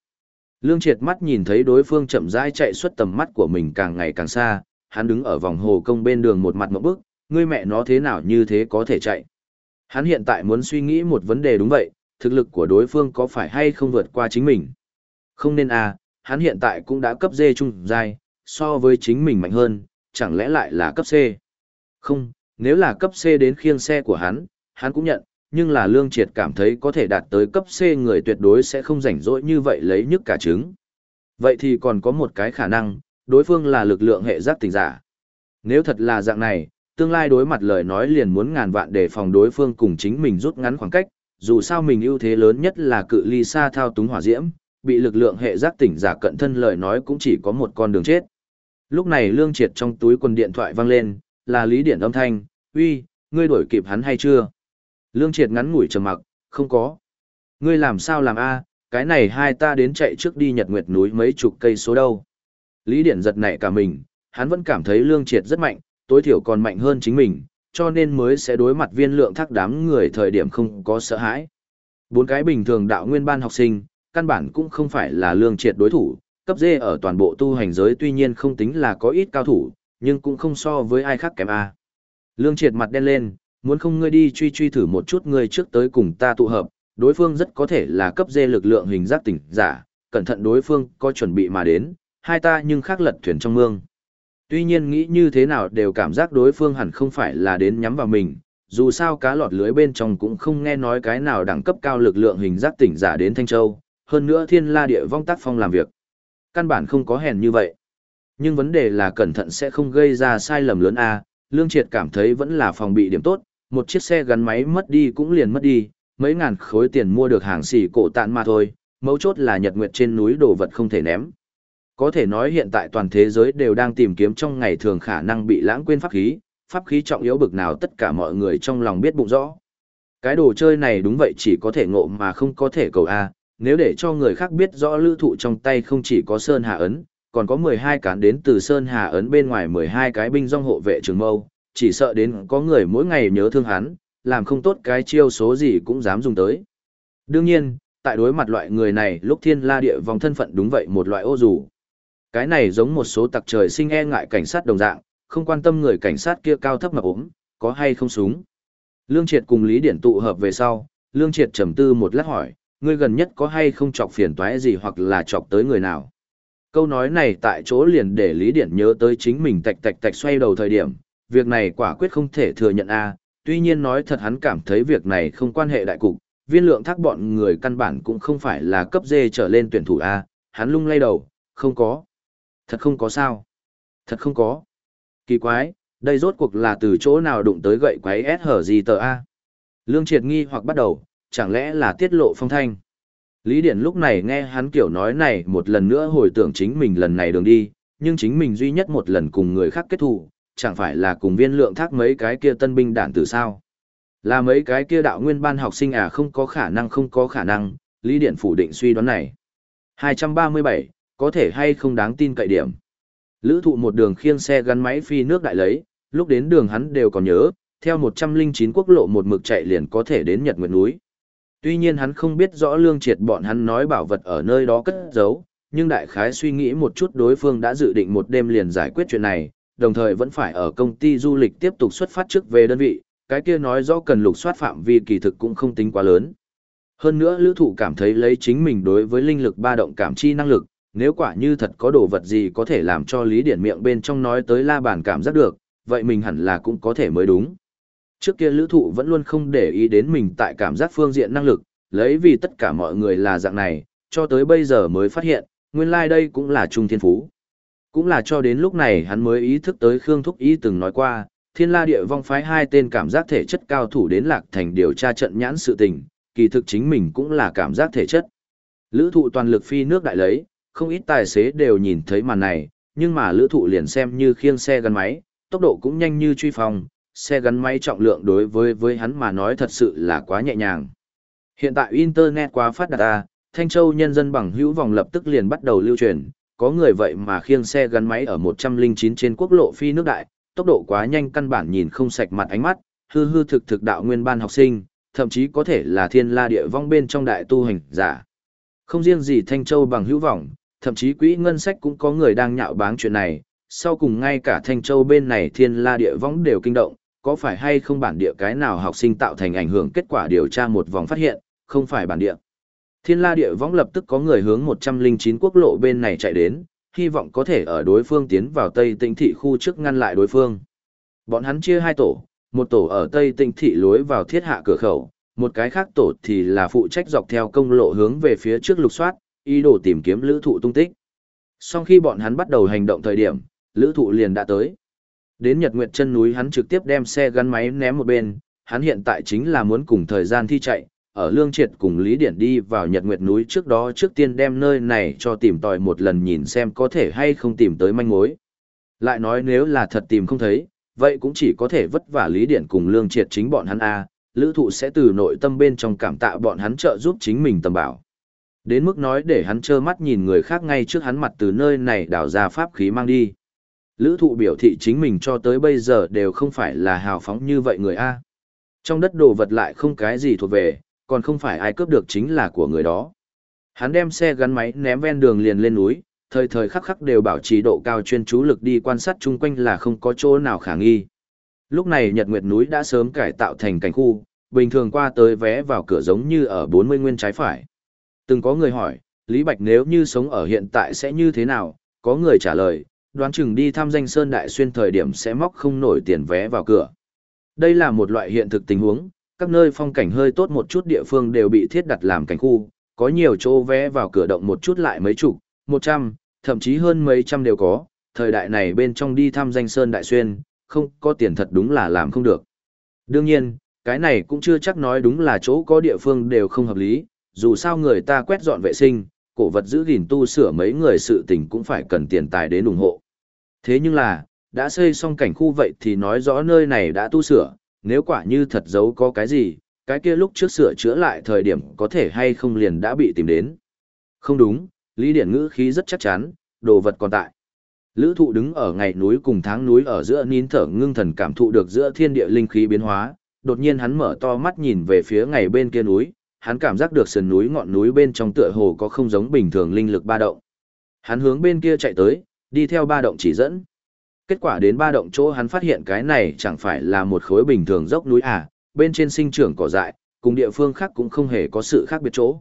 Lương triệt mắt nhìn thấy đối phương chậm rãi chạy xuất tầm mắt của mình càng ngày càng xa, hắn đứng ở vòng hồ công bên đường một mặt một bước, ngươi mẹ nó thế nào như thế có thể chạy. Hắn hiện tại muốn suy nghĩ một vấn đề đúng vậy, thực lực của đối phương có phải hay không vượt qua chính mình. Không nên à, hắn hiện tại cũng đã cấp D trung giai, so với chính mình mạnh hơn, chẳng lẽ lại là cấp C. Không, nếu là cấp C đến khiêng xe của hắn, hắn cũng nhận, nhưng là lương triệt cảm thấy có thể đạt tới cấp C người tuyệt đối sẽ không rảnh rỗi như vậy lấy nhức cả trứng. Vậy thì còn có một cái khả năng, đối phương là lực lượng hệ giác tình giả. Nếu thật là dạng này, tương lai đối mặt lời nói liền muốn ngàn vạn để phòng đối phương cùng chính mình rút ngắn khoảng cách, dù sao mình ưu thế lớn nhất là cự ly xa thao túng hỏa diễm, bị lực lượng hệ giác tỉnh giả cận thân lời nói cũng chỉ có một con đường chết. Lúc này Lương Triệt trong túi quần điện thoại vang lên, là Lý Điển âm thanh, uy, ngươi đuổi kịp hắn hay chưa? Lương Triệt ngắn ngủi trầm mặc, không có. Ngươi làm sao làm a? cái này hai ta đến chạy trước đi Nhật Nguyệt núi mấy chục cây số đâu. Lý Điển giật nảy cả mình, hắn vẫn cảm thấy Lương Triệt rất mạnh, tối thiểu còn mạnh hơn chính mình, cho nên mới sẽ đối mặt viên lượng thác đám người thời điểm không có sợ hãi. Bốn cái bình thường đạo nguyên ban học sinh, căn bản cũng không phải là Lương Triệt đối thủ, cấp D ở toàn bộ tu hành giới tuy nhiên không tính là có ít cao thủ, nhưng cũng không so với ai khác kém A. Lương triệt mặt đen lên, muốn không ngươi đi truy truy thử một chút ngươi trước tới cùng ta tụ hợp, đối phương rất có thể là cấp dê lực lượng hình giác tỉnh giả, cẩn thận đối phương có chuẩn bị mà đến, hai ta nhưng khác lật thuyền trong mương. Tuy nhiên nghĩ như thế nào đều cảm giác đối phương hẳn không phải là đến nhắm vào mình, dù sao cá lọt lưới bên trong cũng không nghe nói cái nào đẳng cấp cao lực lượng hình giác tỉnh giả đến Thanh Châu, hơn nữa thiên la địa vong tác phong làm việc. Căn bản không có hèn như vậy. Nhưng vấn đề là cẩn thận sẽ không gây ra sai lầm lớn A, Lương Triệt cảm thấy vẫn là phòng bị điểm tốt, một chiếc xe gắn máy mất đi cũng liền mất đi, mấy ngàn khối tiền mua được hàng xỉ cổ tạn mà thôi, mấu chốt là nhật nguyệt trên núi đồ vật không thể ném. Có thể nói hiện tại toàn thế giới đều đang tìm kiếm trong ngày thường khả năng bị lãng quên pháp khí, pháp khí trọng yếu bực nào tất cả mọi người trong lòng biết bụng rõ. Cái đồ chơi này đúng vậy chỉ có thể ngộ mà không có thể cầu A, nếu để cho người khác biết rõ lữ thụ trong tay không chỉ có Sơn Hà Ấn, còn có 12 cán đến từ Sơn Hà Ấn bên ngoài 12 cái binh dòng hộ vệ trường mâu, chỉ sợ đến có người mỗi ngày nhớ thương hắn, làm không tốt cái chiêu số gì cũng dám dùng tới. Đương nhiên, tại đối mặt loại người này lúc thiên la địa vòng thân phận đúng vậy một loại ô dù. Cái này giống một số tặc trời sinh e ngại cảnh sát đồng dạng, không quan tâm người cảnh sát kia cao thấp mà ốm, có hay không súng. Lương Triệt cùng Lý Điển tụ hợp về sau, Lương Triệt trầm tư một lát hỏi, ngươi gần nhất có hay không chọc phiền toái gì hoặc là chọc tới người nào. Câu nói này tại chỗ liền để Lý Điển nhớ tới chính mình tạch tạch tạch xoay đầu thời điểm, việc này quả quyết không thể thừa nhận a à, tuy nhiên nói thật hắn cảm thấy việc này không quan hệ đại cục, viên lượng thác bọn người căn bản cũng không phải là cấp dê trở lên tuyển thủ A, hắn lung lay đầu, không có. Thật không có sao. Thật không có. Kỳ quái, đây rốt cuộc là từ chỗ nào đụng tới gậy quái S hở gì tờ A. Lương triệt nghi hoặc bắt đầu, chẳng lẽ là tiết lộ phong thanh. Lý Điển lúc này nghe hắn kiểu nói này một lần nữa hồi tưởng chính mình lần này đường đi, nhưng chính mình duy nhất một lần cùng người khác kết thù, chẳng phải là cùng viên lượng thác mấy cái kia tân binh đản tử sao. Là mấy cái kia đạo nguyên ban học sinh à không có khả năng không có khả năng, Lý Điện phủ định suy đoán này. 237, có thể hay không đáng tin cậy điểm. Lữ thụ một đường khiêng xe gắn máy phi nước đại lấy, lúc đến đường hắn đều còn nhớ, theo 109 quốc lộ một mực chạy liền có thể đến Nhật Nguyệt núi. Tuy nhiên hắn không biết rõ lương triệt bọn hắn nói bảo vật ở nơi đó cất giấu, nhưng đại khái suy nghĩ một chút đối phương đã dự định một đêm liền giải quyết chuyện này, đồng thời vẫn phải ở công ty du lịch tiếp tục xuất phát trước về đơn vị, cái kia nói rõ cần lục soát phạm vi kỳ thực cũng không tính quá lớn. Hơn nữa lữ thụ cảm thấy lấy chính mình đối với linh lực ba động cảm chi năng lực, nếu quả như thật có đồ vật gì có thể làm cho lý điển miệng bên trong nói tới la bàn cảm giác được, vậy mình hẳn là cũng có thể mới đúng. Trước kia lữ thụ vẫn luôn không để ý đến mình tại cảm giác phương diện năng lực, lấy vì tất cả mọi người là dạng này, cho tới bây giờ mới phát hiện, nguyên lai like đây cũng là trung thiên phú. Cũng là cho đến lúc này hắn mới ý thức tới Khương Thúc Ý từng nói qua, thiên la địa vong phái hai tên cảm giác thể chất cao thủ đến lạc thành điều tra trận nhãn sự tình, kỳ thực chính mình cũng là cảm giác thể chất. Lữ thụ toàn lực phi nước đại lấy, không ít tài xế đều nhìn thấy màn này, nhưng mà lữ thụ liền xem như khiêng xe gắn máy, tốc độ cũng nhanh như truy phong, xe gắn máy trọng lượng đối với với hắn mà nói thật sự là quá nhẹ nhàng. Hiện tại Internet quá phát đạt à, Thanh Châu nhân dân bằng hữu vòng lập tức liền bắt đầu lưu truyền, có người vậy mà khiêng xe gắn máy ở 109 trên quốc lộ phi nước đại, tốc độ quá nhanh căn bản nhìn không sạch mặt ánh mắt, hư hư thực thực đạo nguyên ban học sinh, thậm chí có thể là thiên la địa vong bên trong đại tu hành giả. Không riêng gì Thanh Châu bằng hữu vọng, thậm chí quỹ ngân sách cũng có người đang nhạo báng chuyện này, sau cùng ngay cả Thanh Châu bên này thiên la địa vong đều kinh động, có phải hay không bản địa cái nào học sinh tạo thành ảnh hưởng kết quả điều tra một vòng phát hiện, không phải bản địa. Thiên la địa võng lập tức có người hướng 109 quốc lộ bên này chạy đến, hy vọng có thể ở đối phương tiến vào Tây Tĩnh thị khu trước ngăn lại đối phương. Bọn hắn chia hai tổ, một tổ ở Tây Tĩnh thị lối vào thiết hạ cửa khẩu, một cái khác tổ thì là phụ trách dọc theo công lộ hướng về phía trước lục soát, ý đồ tìm kiếm lữ thụ tung tích. Sau khi bọn hắn bắt đầu hành động thời điểm, lữ thụ liền đã tới. Đến Nhật Nguyệt chân núi hắn trực tiếp đem xe gắn máy ném một bên, hắn hiện tại chính là muốn cùng thời gian thi chạy, ở Lương Triệt cùng Lý Điển đi vào Nhật Nguyệt núi trước đó trước tiên đem nơi này cho tìm tòi một lần nhìn xem có thể hay không tìm tới manh mối. Lại nói nếu là thật tìm không thấy, vậy cũng chỉ có thể vất vả Lý Điển cùng Lương Triệt chính bọn hắn A, lữ thụ sẽ từ nội tâm bên trong cảm tạ bọn hắn trợ giúp chính mình tầm bảo. Đến mức nói để hắn trơ mắt nhìn người khác ngay trước hắn mặt từ nơi này đảo ra pháp khí mang đi. Lữ thụ biểu thị chính mình cho tới bây giờ đều không phải là hào phóng như vậy người A. Trong đất đồ vật lại không cái gì thuộc về, còn không phải ai cướp được chính là của người đó. Hắn đem xe gắn máy ném ven đường liền lên núi, thời thời khắc khắc đều bảo trì độ cao chuyên chú lực đi quan sát chung quanh là không có chỗ nào khả nghi. Lúc này Nhật Nguyệt núi đã sớm cải tạo thành cảnh khu, bình thường qua tới vé vào cửa giống như ở 40 nguyên trái phải. Từng có người hỏi, Lý Bạch nếu như sống ở hiện tại sẽ như thế nào, có người trả lời, đoán chừng đi thăm danh Sơn Đại Xuyên thời điểm sẽ móc không nổi tiền vé vào cửa. Đây là một loại hiện thực tình huống, các nơi phong cảnh hơi tốt một chút địa phương đều bị thiết đặt làm cảnh khu, có nhiều chỗ vé vào cửa động một chút lại mấy chục, một trăm, thậm chí hơn mấy trăm đều có, thời đại này bên trong đi thăm danh Sơn Đại Xuyên, không có tiền thật đúng là làm không được. Đương nhiên, cái này cũng chưa chắc nói đúng là chỗ có địa phương đều không hợp lý, dù sao người ta quét dọn vệ sinh, cổ vật giữ gìn tu sửa mấy người sự tình cũng phải cần tiền tài đến ủng hộ. Thế nhưng là, đã xây xong cảnh khu vậy thì nói rõ nơi này đã tu sửa, nếu quả như thật giấu có cái gì, cái kia lúc trước sửa chữa lại thời điểm có thể hay không liền đã bị tìm đến. Không đúng, Lý Điển ngữ khí rất chắc chắn, đồ vật còn tại. Lữ thụ đứng ở ngày núi cùng tháng núi ở giữa nín thở ngưng thần cảm thụ được giữa thiên địa linh khí biến hóa, đột nhiên hắn mở to mắt nhìn về phía ngày bên kia núi, hắn cảm giác được sườn núi ngọn núi bên trong tựa hồ có không giống bình thường linh lực ba động. Hắn hướng bên kia chạy tới, đi theo ba động chỉ dẫn. Kết quả đến ba động chỗ hắn phát hiện cái này chẳng phải là một khối bình thường dốc núi à, bên trên sinh trưởng cỏ dại, cùng địa phương khác cũng không hề có sự khác biệt chỗ.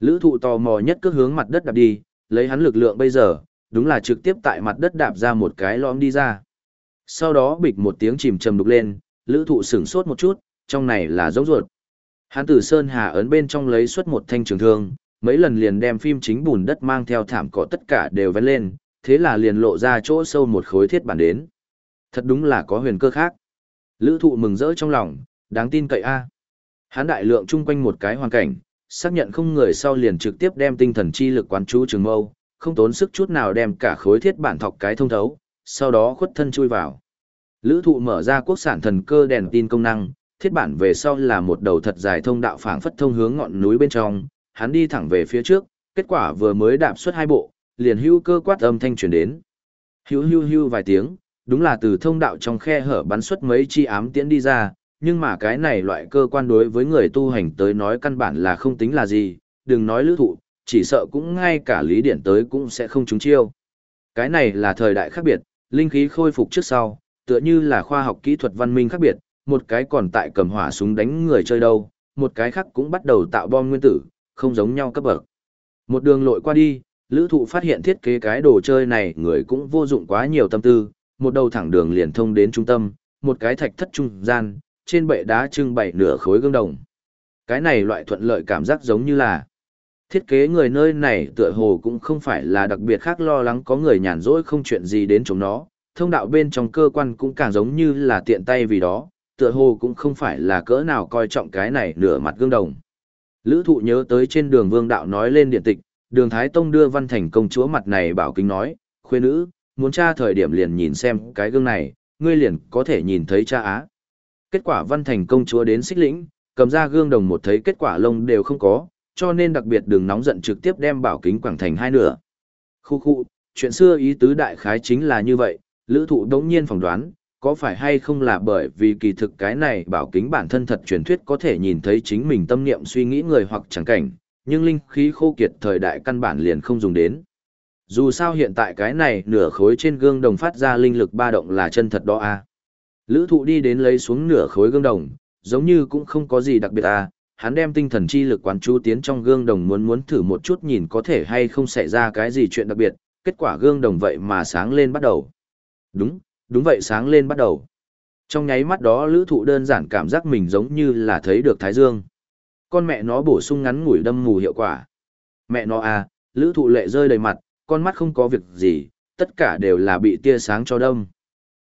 Lữ thụ tò mò nhất cứ hướng mặt đất đạp đi, lấy hắn lực lượng bây giờ, đúng là trực tiếp tại mặt đất đạp ra một cái lõm đi ra. Sau đó bịch một tiếng chìm trầm đục lên, lữ thụ sửng sốt một chút, trong này là giống ruột. Hắn từ Sơn Hà ấn bên trong lấy xuất một thanh trường thương, mấy lần liền đem phim chính bùn đất mang theo thảm cỏ tất cả đều vén lên, thế là liền lộ ra chỗ sâu một khối thiết bản đến. Thật đúng là có huyền cơ khác. Lữ thụ mừng rỡ trong lòng, đáng tin cậy a Hắn đại lượng chung quanh một cái hoàn cảnh, xác nhận không người sau liền trực tiếp đem tinh thần chi lực quán chú trường mâu, không tốn sức chút nào đem cả khối thiết bản thọc cái thông thấu, sau đó khuất thân chui vào. Lữ thụ mở ra quốc sản thần cơ đèn tin công năng, thiết bản về sau là một đầu thật dài thông đạo phảng phất thông hướng ngọn núi bên trong, hắn đi thẳng về phía trước, kết quả vừa mới đạp xuất hai bộ, liền hưu cơ quát âm thanh truyền đến. Hưu hưu hưu vài tiếng, đúng là từ thông đạo trong khe hở bắn xuất mấy chi ám tiễn đi ra, nhưng mà cái này loại cơ quan đối với người tu hành tới nói căn bản là không tính là gì, đừng nói lữ thụ, chỉ sợ cũng ngay cả lý điển tới cũng sẽ không trúng chiêu. Cái này là thời đại khác biệt, linh khí khôi phục trước sau, tựa như là khoa học kỹ thuật văn minh khác biệt, một cái còn tại cầm hỏa súng đánh người chơi đâu, một cái khác cũng bắt đầu tạo bom nguyên tử, không giống nhau cấp bậc. Một đường lội qua đi, lữ thụ phát hiện thiết kế cái đồ chơi này người cũng vô dụng quá nhiều tâm tư, một đầu thẳng đường liền thông đến trung tâm, một cái thạch thất trung gian, trên bệ đá trưng bày nửa khối gương đồng. Cái này loại thuận lợi cảm giác giống như là thiết kế người nơi này tựa hồ cũng không phải là đặc biệt khác lo lắng có người nhàn rỗi không chuyện gì đến chúng nó, thông đạo bên trong cơ quan cũng càng giống như là tiện tay vì đó, tựa hồ cũng không phải là cỡ nào coi trọng cái này nửa mặt gương đồng. Lữ thụ nhớ tới trên đường vương đạo nói lên điện tịch, đường Thái Tông đưa văn thành công chúa mặt này bảo kính nói, khuê nữ, muốn tra thời điểm liền nhìn xem cái gương này, ngươi liền có thể nhìn thấy cha á. Kết quả văn thành công chúa đến xích lĩnh, cầm ra gương đồng một thấy kết quả lông đều không có, cho nên đặc biệt đừng nóng giận trực tiếp đem bảo kính quảng thành hai nửa. Khu khu, chuyện xưa ý tứ đại khái chính là như vậy, lữ thụ đống nhiên phỏng đoán, có phải hay không là bởi vì kỳ thực cái này bảo kính bản thân thật truyền thuyết có thể nhìn thấy chính mình tâm niệm suy nghĩ người hoặc chẳng cảnh, nhưng linh khí khô kiệt thời đại căn bản liền không dùng đến. Dù sao hiện tại cái này nửa khối trên gương đồng phát ra linh lực ba động là chân thật đó a à. Lữ thụ đi đến lấy xuống nửa khối gương đồng, giống như cũng không có gì đặc biệt à, hắn đem tinh thần chi lực quán chú tiến trong gương đồng muốn muốn thử một chút nhìn có thể hay không xảy ra cái gì chuyện đặc biệt, kết quả gương đồng vậy mà sáng lên bắt đầu. Đúng, đúng vậy sáng lên bắt đầu. Trong nháy mắt đó lữ thụ đơn giản cảm giác mình giống như là thấy được Thái Dương. Con mẹ nó bổ sung ngắn ngủi đâm mù hiệu quả. Mẹ nó à, lữ thụ lệ rơi đầy mặt, con mắt không có việc gì, tất cả đều là bị tia sáng cho đâm.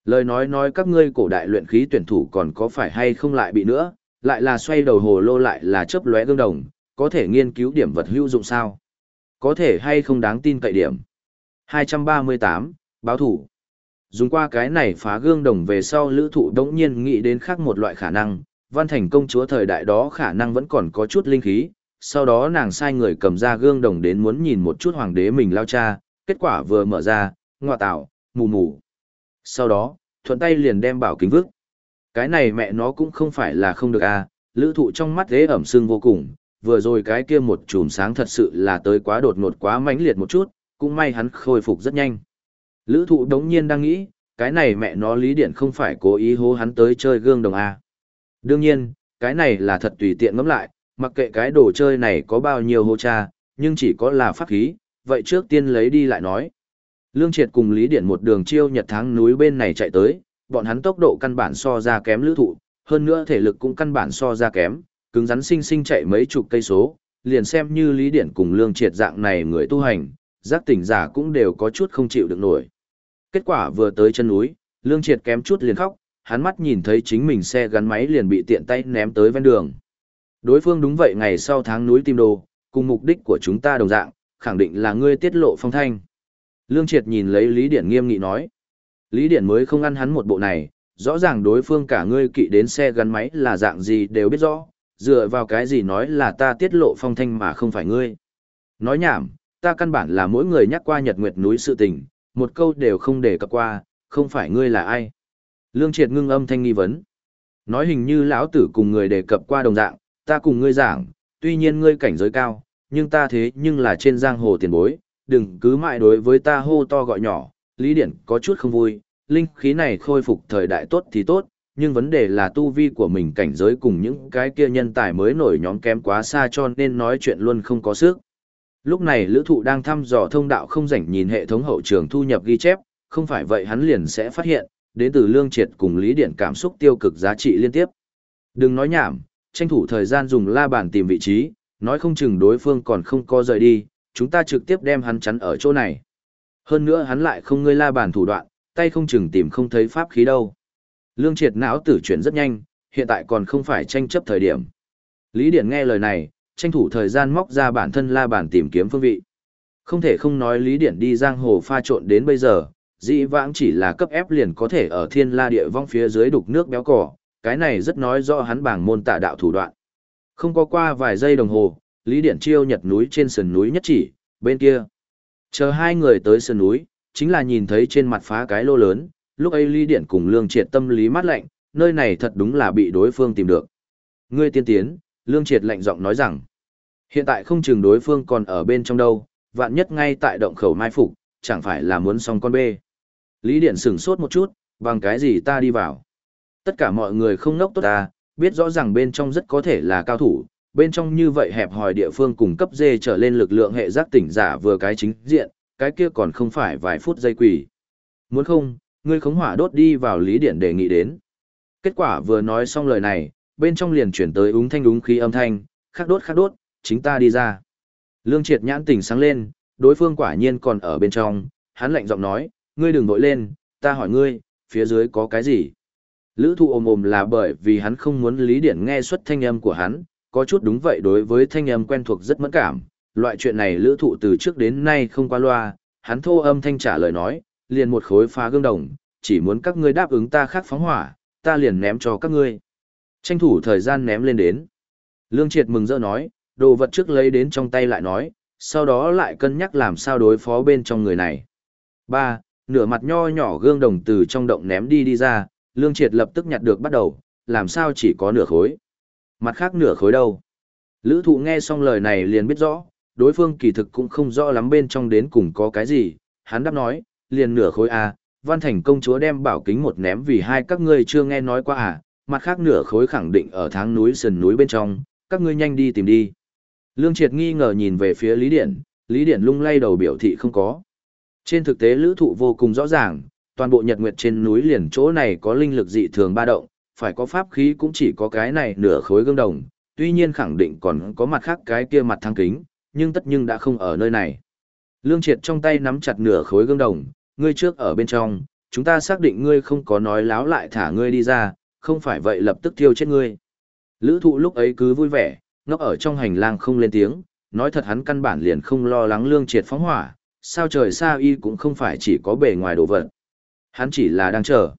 Lời nói nói các ngươi cổ đại luyện khí tuyển thủ còn có phải hay không lại bị nữa, lại là xoay đầu hồ lô lại là chớp lóe gương đồng, có thể nghiên cứu điểm vật hữu dụng sao? Có thể hay không đáng tin cậy điểm? 238, báo thủ. Dùng qua cái này phá gương đồng về sau lữ thụ đống nhiên nghĩ đến khác một loại khả năng, văn thành công chúa thời đại đó khả năng vẫn còn có chút linh khí, sau đó nàng sai người cầm ra gương đồng đến muốn nhìn một chút hoàng đế mình lao cha, kết quả vừa mở ra, ngọa tạo, mù mù. Sau đó, thuận tay liền đem bảo kính vức. Cái này mẹ nó cũng không phải là không được à, lữ thụ trong mắt thế ẩm sưng vô cùng, vừa rồi cái kia một chùm sáng thật sự là tới quá đột ngột quá mãnh liệt một chút, cũng may hắn khôi phục rất nhanh. Lữ thụ đống nhiên đang nghĩ, cái này mẹ nó Lý Điển không phải cố ý hố hắn tới chơi gương đồng A. Đương nhiên, cái này là thật tùy tiện ngẫm lại, mặc kệ cái đồ chơi này có bao nhiêu hô cha, nhưng chỉ có là pháp khí, vậy trước tiên lấy đi lại nói. Lương Triệt cùng Lý Điển một đường chiêu nhật tháng núi bên này chạy tới, bọn hắn tốc độ căn bản so ra kém lữ thụ, hơn nữa thể lực cũng căn bản so ra kém, cứng rắn sinh sinh chạy mấy chục cây số, liền xem như Lý Điển cùng Lương Triệt dạng này người tu hành, giác tỉnh giả cũng đều có chút không chịu được nổi. Kết quả vừa tới chân núi, Lương Triệt kém chút liền khóc, hắn mắt nhìn thấy chính mình xe gắn máy liền bị tiện tay ném tới ven đường. Đối phương đúng vậy ngày sau tháng núi tìm đồ, cùng mục đích của chúng ta đồng dạng, khẳng định là ngươi tiết lộ phong thanh. Lương Triệt nhìn lấy Lý Điển nghiêm nghị nói. Lý Điển mới không ăn hắn một bộ này, rõ ràng đối phương cả ngươi kỵ đến xe gắn máy là dạng gì đều biết rõ, dựa vào cái gì nói là ta tiết lộ phong thanh mà không phải ngươi. Nói nhảm, ta căn bản là mỗi người nhắc qua nhật nguyệt núi sự tình, một câu đều không để cập qua, không phải ngươi là ai. Lương Triệt ngưng âm thanh nghi vấn. Nói hình như lão tử cùng người đề cập qua đồng dạng, ta cùng ngươi giảng, tuy nhiên ngươi cảnh giới cao, nhưng ta thế nhưng là trên giang hồ tiền bối, đừng cứ mãi đối với ta hô to gọi nhỏ, Lý Điển có chút không vui, linh khí này khôi phục thời đại tốt thì tốt, nhưng vấn đề là tu vi của mình cảnh giới cùng những cái kia nhân tài mới nổi nhóm kém quá xa cho nên nói chuyện luôn không có sức. Lúc này lữ thụ đang thăm dò thông đạo không rảnh nhìn hệ thống hậu trường thu nhập ghi chép, không phải vậy hắn liền sẽ phát hiện, đến từ lương triệt cùng lý điện cảm xúc tiêu cực giá trị liên tiếp. Đừng nói nhảm, tranh thủ thời gian dùng la bàn tìm vị trí, nói không chừng đối phương còn không có rời đi, chúng ta trực tiếp đem hắn chắn ở chỗ này. Hơn nữa hắn lại không ngươi la bàn thủ đoạn, tay không chừng tìm không thấy pháp khí đâu. Lương triệt não tử chuyển rất nhanh, hiện tại còn không phải tranh chấp thời điểm. Lý Điển nghe lời này, tranh thủ thời gian móc ra bản thân la bàn tìm kiếm phương vị. Không thể không nói Lý Điển đi giang hồ pha trộn đến bây giờ, dĩ vãng chỉ là cấp ép liền có thể ở thiên la địa vong phía dưới đục nước béo cỏ, cái này rất nói rõ hắn bảng môn tạ đạo thủ đoạn. Không có qua vài giây đồng hồ, Lý Điển chiêu nhật núi trên sườn núi nhất chỉ, bên kia. Chờ hai người tới sườn núi, chính là nhìn thấy trên mặt phá cái lô lớn, lúc ấy Lý Điển cùng Lương Triệt tâm lý mát lạnh, nơi này thật đúng là bị đối phương tìm được. Ngươi tiên tiến, Lương Triệt lạnh giọng nói rằng, hiện tại không chừng đối phương còn ở bên trong đâu, vạn nhất ngay tại động khẩu mai phục, chẳng phải là muốn xong con bê. Lý Điển sửng sốt một chút, bằng cái gì ta đi vào. Tất cả mọi người không nốc tốt ta, biết rõ ràng bên trong rất có thể là cao thủ, bên trong như vậy hẹp hòi địa phương cùng cấp dê trở lên lực lượng hệ giác tỉnh giả vừa cái chính diện, cái kia còn không phải vài phút giây quỷ. Muốn không, ngươi khống hỏa đốt đi vào Lý Điển đề nghị đến. Kết quả vừa nói xong lời này, bên trong liền chuyển tới úng thanh úng khí âm thanh, khắc đốt khắc đốt, chính ta đi ra. Lương triệt nhãn tỉnh sáng lên, đối phương quả nhiên còn ở bên trong, hắn lạnh giọng nói, ngươi đừng vội lên, ta hỏi ngươi, phía dưới có cái gì? Lữ thụ ồm ồm là bởi vì hắn không muốn Lý Điển nghe xuất thanh âm của hắn, có chút đúng vậy đối với thanh âm quen thuộc rất mẫn cảm. Loại chuyện này lữ thụ từ trước đến nay không qua loa, hắn thô âm thanh trả lời nói, liền một khối phá gương đồng, chỉ muốn các ngươi đáp ứng ta khác phóng hỏa, ta liền ném cho các ngươi. Tranh thủ thời gian ném lên đến. Lương Triệt mừng rỡ nói, đồ vật trước lấy đến trong tay lại nói, sau đó lại cân nhắc làm sao đối phó bên trong người này. Ba, Nửa mặt nho nhỏ gương đồng từ trong động ném đi đi ra, Lương Triệt lập tức nhặt được bắt đầu, làm sao chỉ có nửa khối. Mặt khác nửa khối đâu. Lữ thụ nghe xong lời này liền biết rõ, đối phương kỳ thực cũng không rõ lắm bên trong đến cùng có cái gì, hắn đáp nói, liền nửa khối A, văn thành công chúa đem bảo kính một ném vì hai các ngươi chưa nghe nói qua à, mặt khác nửa khối khẳng định ở tháng núi sườn núi bên trong, các ngươi nhanh đi tìm đi. Lương Triệt nghi ngờ nhìn về phía Lý Điển, Lý Điển lung lay đầu biểu thị không có. Trên thực tế lữ thụ vô cùng rõ ràng, toàn bộ nhật nguyệt trên núi liền chỗ này có linh lực dị thường ba động, phải có pháp khí cũng chỉ có cái này nửa khối gương đồng, tuy nhiên khẳng định còn có mặt khác cái kia mặt thăng kính, nhưng tất nhưng đã không ở nơi này. Lương Triệt trong tay nắm chặt nửa khối gương đồng, ngươi trước ở bên trong, chúng ta xác định ngươi không có nói láo lại thả ngươi đi ra, không phải vậy lập tức thiêu chết ngươi. Lữ thụ lúc ấy cứ vui vẻ, ngốc ở trong hành lang không lên tiếng, nói thật hắn căn bản liền không lo lắng lương triệt phóng hỏa, sao trời xa y cũng không phải chỉ có bề ngoài đồ vật. Hắn chỉ là đang chờ.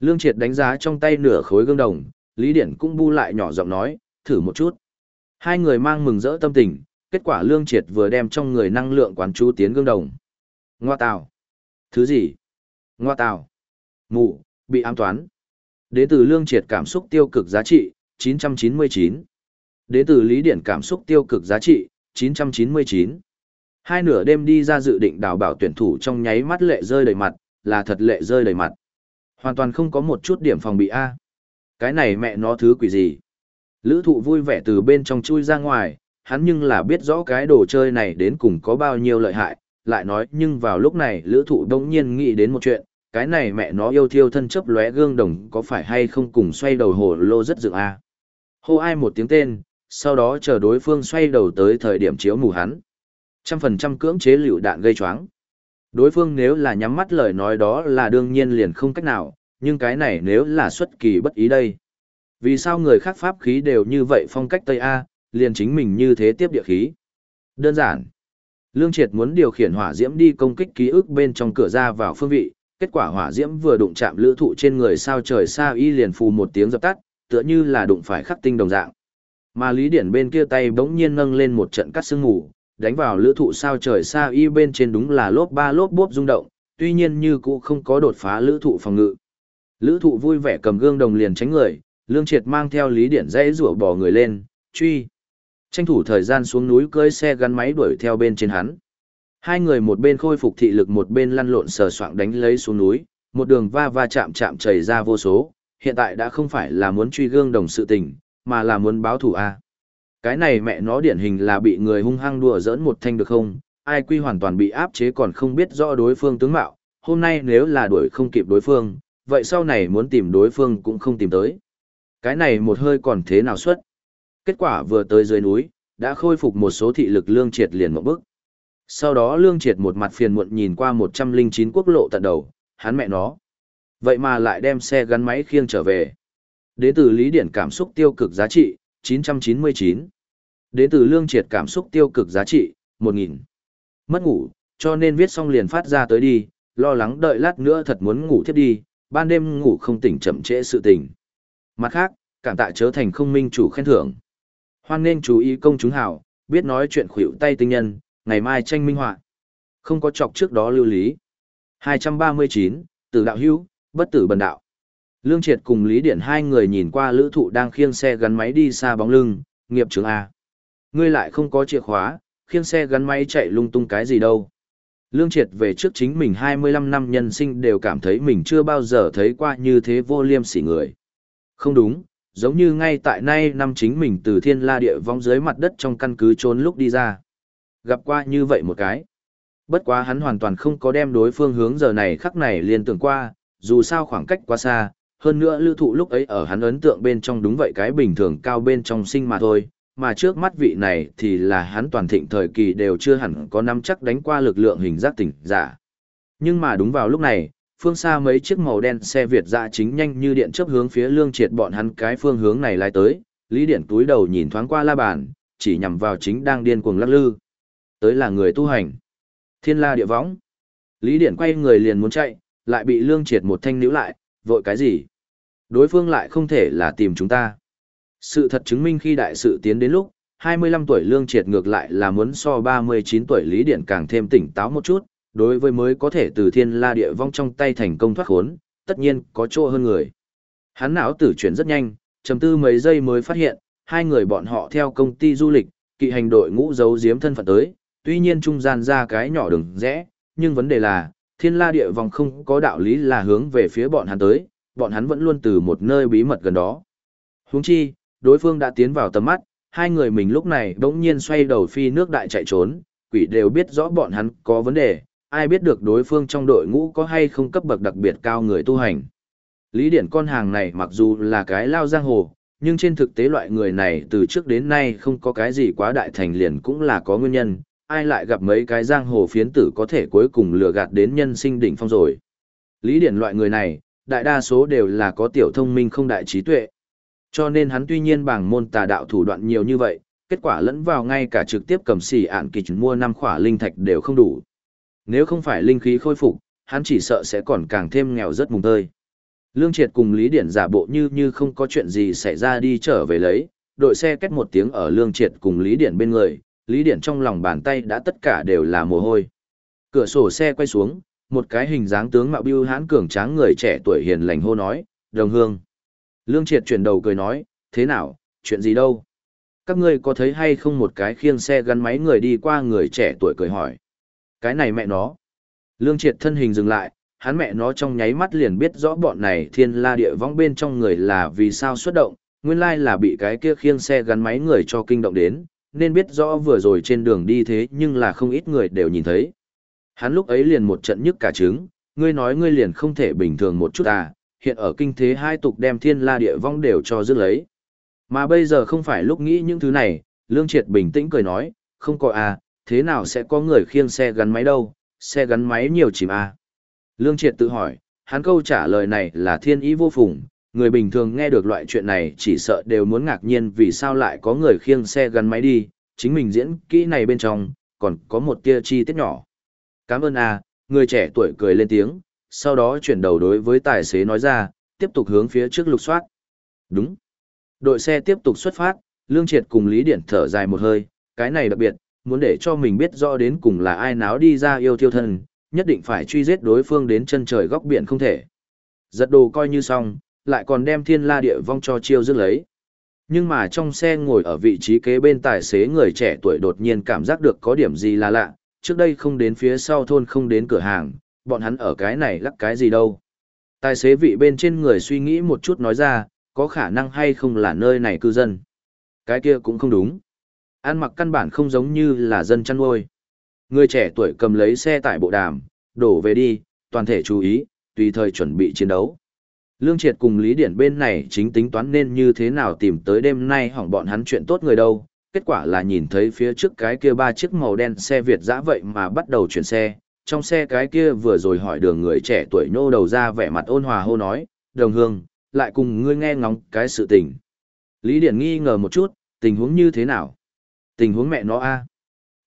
Lương triệt đánh giá trong tay nửa khối gương đồng, Lý Điển cũng bu lại nhỏ giọng nói, thử một chút. Hai người mang mừng rỡ tâm tình, kết quả lương triệt vừa đem trong người năng lượng quán chú tiến gương đồng. Ngoa tào. Thứ gì? Ngoa tào. Mụ, bị ám toán. Đến từ lương triệt cảm xúc tiêu cực giá trị, 999. Đến từ lý điển cảm xúc tiêu cực giá trị, 999. Hai nửa đêm đi ra dự định đào bảo tuyển thủ trong nháy mắt lệ rơi đầy mặt, là thật lệ rơi đầy mặt. Hoàn toàn không có một chút điểm phòng bị A. Cái này mẹ nó thứ quỷ gì? Lữ thụ vui vẻ từ bên trong chui ra ngoài, hắn nhưng là biết rõ cái đồ chơi này đến cùng có bao nhiêu lợi hại, lại nói nhưng vào lúc này lữ thụ đông nhiên nghĩ đến một chuyện, cái này mẹ nó yêu thiêu thân chấp lóe gương đồng có phải hay không cùng xoay đầu hồ lô rất dựng a Hô ai một tiếng tên, sau đó chờ đối phương xoay đầu tới thời điểm chiếu mù hắn. Trăm phần trăm cưỡng chế liều đạn gây choáng. Đối phương nếu là nhắm mắt lời nói đó là đương nhiên liền không cách nào, nhưng cái này nếu là xuất kỳ bất ý đây. Vì sao người khác pháp khí đều như vậy phong cách Tây A, liền chính mình như thế tiếp địa khí? Đơn giản. Lương Triệt muốn điều khiển hỏa diễm đi công kích ký ức bên trong cửa ra vào phương vị, kết quả hỏa diễm vừa đụng chạm lữ thụ trên người sao trời xa y liền phù một tiếng dập tắt, tựa như là đụng phải khắc tinh đồng dạng. Mà Lý Điển bên kia tay bỗng nhiên nâng lên một trận cắt sương ngủ, đánh vào lữ thụ sao trời xa y bên trên đúng là lốp ba lốp bốp rung động, tuy nhiên như cũ không có đột phá lữ thụ phòng ngự. Lữ thụ vui vẻ cầm gương đồng liền tránh người, Lương Triệt mang theo Lý Điển dãy rủa bỏ người lên, truy. Tranh thủ thời gian xuống núi cưỡi xe gắn máy đuổi theo bên trên hắn. Hai người một bên khôi phục thị lực một bên lăn lộn sờ soạng đánh lấy xuống núi, một đường va va chạm chạm chảy ra vô số, hiện tại đã không phải là muốn truy gương đồng sự tình, mà là muốn báo thủ a. Cái này mẹ nó điển hình là bị người hung hăng đùa giỡn một thanh được không? Ai quy hoàn toàn bị áp chế còn không biết rõ đối phương tướng mạo, hôm nay nếu là đuổi không kịp đối phương, vậy sau này muốn tìm đối phương cũng không tìm tới. Cái này một hơi còn thế nào xuất? Kết quả vừa tới dưới núi, đã khôi phục một số thị lực lương triệt liền một bước. Sau đó lương triệt một mặt phiền muộn nhìn qua 109 quốc lộ tận đầu, hắn mẹ nó. Vậy mà lại đem xe gắn máy khiêng trở về. Đến từ lý điển cảm xúc tiêu cực giá trị, 999. Đến từ lương triệt cảm xúc tiêu cực giá trị, 1000. Mất ngủ, cho nên viết xong liền phát ra tới đi, lo lắng đợi lát nữa thật muốn ngủ tiếp đi, ban đêm ngủ không tỉnh chậm trễ sự tình. Mặt khác, cảm tạ chớ thành không minh chủ khen thưởng. Hoan nên chú ý công chúng hảo, biết nói chuyện khuỷu tay tinh nhân, ngày mai tranh minh họa. Không có chọc trước đó lưu lý. 239, từ đạo hữu, bất tử bần đạo. Lương Triệt cùng Lý Điển hai người nhìn qua lữ thụ đang khiêng xe gắn máy đi xa bóng lưng, nghiệp trưởng A. Ngươi lại không có chìa khóa, khiêng xe gắn máy chạy lung tung cái gì đâu. Lương Triệt về trước chính mình 25 năm nhân sinh đều cảm thấy mình chưa bao giờ thấy qua như thế vô liêm sỉ người. Không đúng, giống như ngay tại nay năm chính mình từ thiên la địa vong dưới mặt đất trong căn cứ trốn lúc đi ra. Gặp qua như vậy một cái. Bất quá hắn hoàn toàn không có đem đối phương hướng giờ này khắc này liên tưởng qua, dù sao khoảng cách quá xa, hơn nữa lưu thụ lúc ấy ở hắn ấn tượng bên trong đúng vậy cái bình thường cao bên trong sinh mà thôi, mà trước mắt vị này thì là hắn toàn thịnh thời kỳ đều chưa hẳn có nắm chắc đánh qua lực lượng hình giác tỉnh giả. Nhưng mà đúng vào lúc này, phương xa mấy chiếc màu đen xe Việt dạ chính nhanh như điện chớp hướng phía lương triệt bọn hắn cái phương hướng này lái tới, Lý Điện túi đầu nhìn thoáng qua la bàn, chỉ nhằm vào chính đang điên cuồng lắc lư. Tới là người tu hành. Thiên la địa võng. Lý điển quay người liền muốn chạy, lại bị lương triệt một thanh níu lại, vội cái gì? Đối phương lại không thể là tìm chúng ta. Sự thật chứng minh khi đại sự tiến đến lúc, 25 tuổi lương triệt ngược lại là muốn so 39 tuổi Lý điển càng thêm tỉnh táo một chút, đối với mới có thể từ thiên la địa vong trong tay thành công thoát khốn, tất nhiên có chỗ hơn người. Hắn não tử chuyển rất nhanh, trầm tư mấy giây mới phát hiện, hai người bọn họ theo công ty du lịch, kỵ hành đội ngũ giấu giếm thân phận tới, tuy nhiên trung gian ra cái nhỏ đường rẽ, nhưng vấn đề là, thiên la địa vong không có đạo lý là hướng về phía bọn hắn tới, bọn hắn vẫn luôn từ một nơi bí mật gần đó. Huống chi, đối phương đã tiến vào tầm mắt, hai người mình lúc này bỗng nhiên xoay đầu phi nước đại chạy trốn, quỷ đều biết rõ bọn hắn có vấn đề, ai biết được đối phương trong đội ngũ có hay không cấp bậc đặc biệt cao người tu hành. Lý điển con hàng này mặc dù là cái lao giang hồ, nhưng trên thực tế loại người này từ trước đến nay không có cái gì quá đại thành liền cũng là có nguyên nhân, ai lại gặp mấy cái giang hồ phiến tử có thể cuối cùng lừa gạt đến nhân sinh đỉnh phong rồi. Lý điển loại người này, đại đa số đều là có tiểu thông minh không đại trí tuệ. Cho nên hắn tuy nhiên bảng môn tà đạo thủ đoạn nhiều như vậy, kết quả lẫn vào ngay cả trực tiếp cầm xỉ ạn kỳ mua năm khỏa linh thạch đều không đủ. Nếu không phải linh khí khôi phục, hắn chỉ sợ sẽ còn càng thêm nghèo rất mùng tơi. Lương Triệt cùng Lý Điển giả bộ như như không có chuyện gì xảy ra đi trở về lấy, đội xe kết một tiếng ở Lương Triệt cùng Lý Điển bên người, Lý Điển trong lòng bàn tay đã tất cả đều là mồ hôi. Cửa sổ xe quay xuống, một cái hình dáng tướng mạo biêu hãn cường tráng người trẻ tuổi hiền lành hô nói, đồng hương. Lương Triệt chuyển đầu cười nói, thế nào, chuyện gì đâu? Các ngươi có thấy hay không một cái khiêng xe gắn máy người đi qua người trẻ tuổi cười hỏi cái này mẹ nó. Lương triệt thân hình dừng lại, hắn mẹ nó trong nháy mắt liền biết rõ bọn này thiên la địa vong bên trong người là vì sao xuất động, nguyên lai là bị cái kia khiêng xe gắn máy người cho kinh động đến, nên biết rõ vừa rồi trên đường đi thế nhưng là không ít người đều nhìn thấy. Hắn lúc ấy liền một trận nhức cả trứng, ngươi nói ngươi liền không thể bình thường một chút à, hiện ở kinh thế hai tục đem thiên la địa vong đều cho giữ lấy. Mà bây giờ không phải lúc nghĩ những thứ này, Lương Triệt bình tĩnh cười nói, không có à, thế nào sẽ có người khiêng xe gắn máy đâu, xe gắn máy nhiều chìm à. Lương Triệt tự hỏi, hắn câu trả lời này là thiên ý vô phùng, người bình thường nghe được loại chuyện này chỉ sợ đều muốn ngạc nhiên vì sao lại có người khiêng xe gắn máy đi, chính mình diễn kỹ này bên trong, còn có một tia chi tiết nhỏ. Cảm ơn à, người trẻ tuổi cười lên tiếng, sau đó chuyển đầu đối với tài xế nói ra, tiếp tục hướng phía trước lục soát. Đúng. Đội xe tiếp tục xuất phát, Lương Triệt cùng Lý Điển thở dài một hơi, cái này đặc biệt, muốn để cho mình biết rõ đến cùng là ai náo đi ra yêu thiêu thân, nhất định phải truy giết đối phương đến chân trời góc biển không thể. Giật đồ coi như xong, lại còn đem thiên la địa vong cho chiêu dứt lấy. Nhưng mà trong xe ngồi ở vị trí kế bên tài xế người trẻ tuổi đột nhiên cảm giác được có điểm gì là lạ, trước đây không đến phía sau thôn không đến cửa hàng, bọn hắn ở cái này lắc cái gì đâu. Tài xế vị bên trên người suy nghĩ một chút nói ra, có khả năng hay không là nơi này cư dân. Cái kia cũng không đúng. Ăn mặc căn bản không giống như là dân chăn nuôi. Người trẻ tuổi cầm lấy xe tải bộ đàm, đổ về đi, toàn thể chú ý, tùy thời chuẩn bị chiến đấu. Lương Triệt cùng Lý Điển bên này chính tính toán nên như thế nào tìm tới đêm nay hỏng bọn hắn chuyện tốt người đâu. Kết quả là nhìn thấy phía trước cái kia ba chiếc màu đen xe Việt dã vậy mà bắt đầu chuyển xe. Trong xe cái kia vừa rồi hỏi đường người trẻ tuổi nô đầu ra vẻ mặt ôn hòa hô nói, đồng hương, lại cùng ngươi nghe ngóng cái sự tình. Lý Điển nghi ngờ một chút, tình huống như thế nào? Tình huống mẹ nó a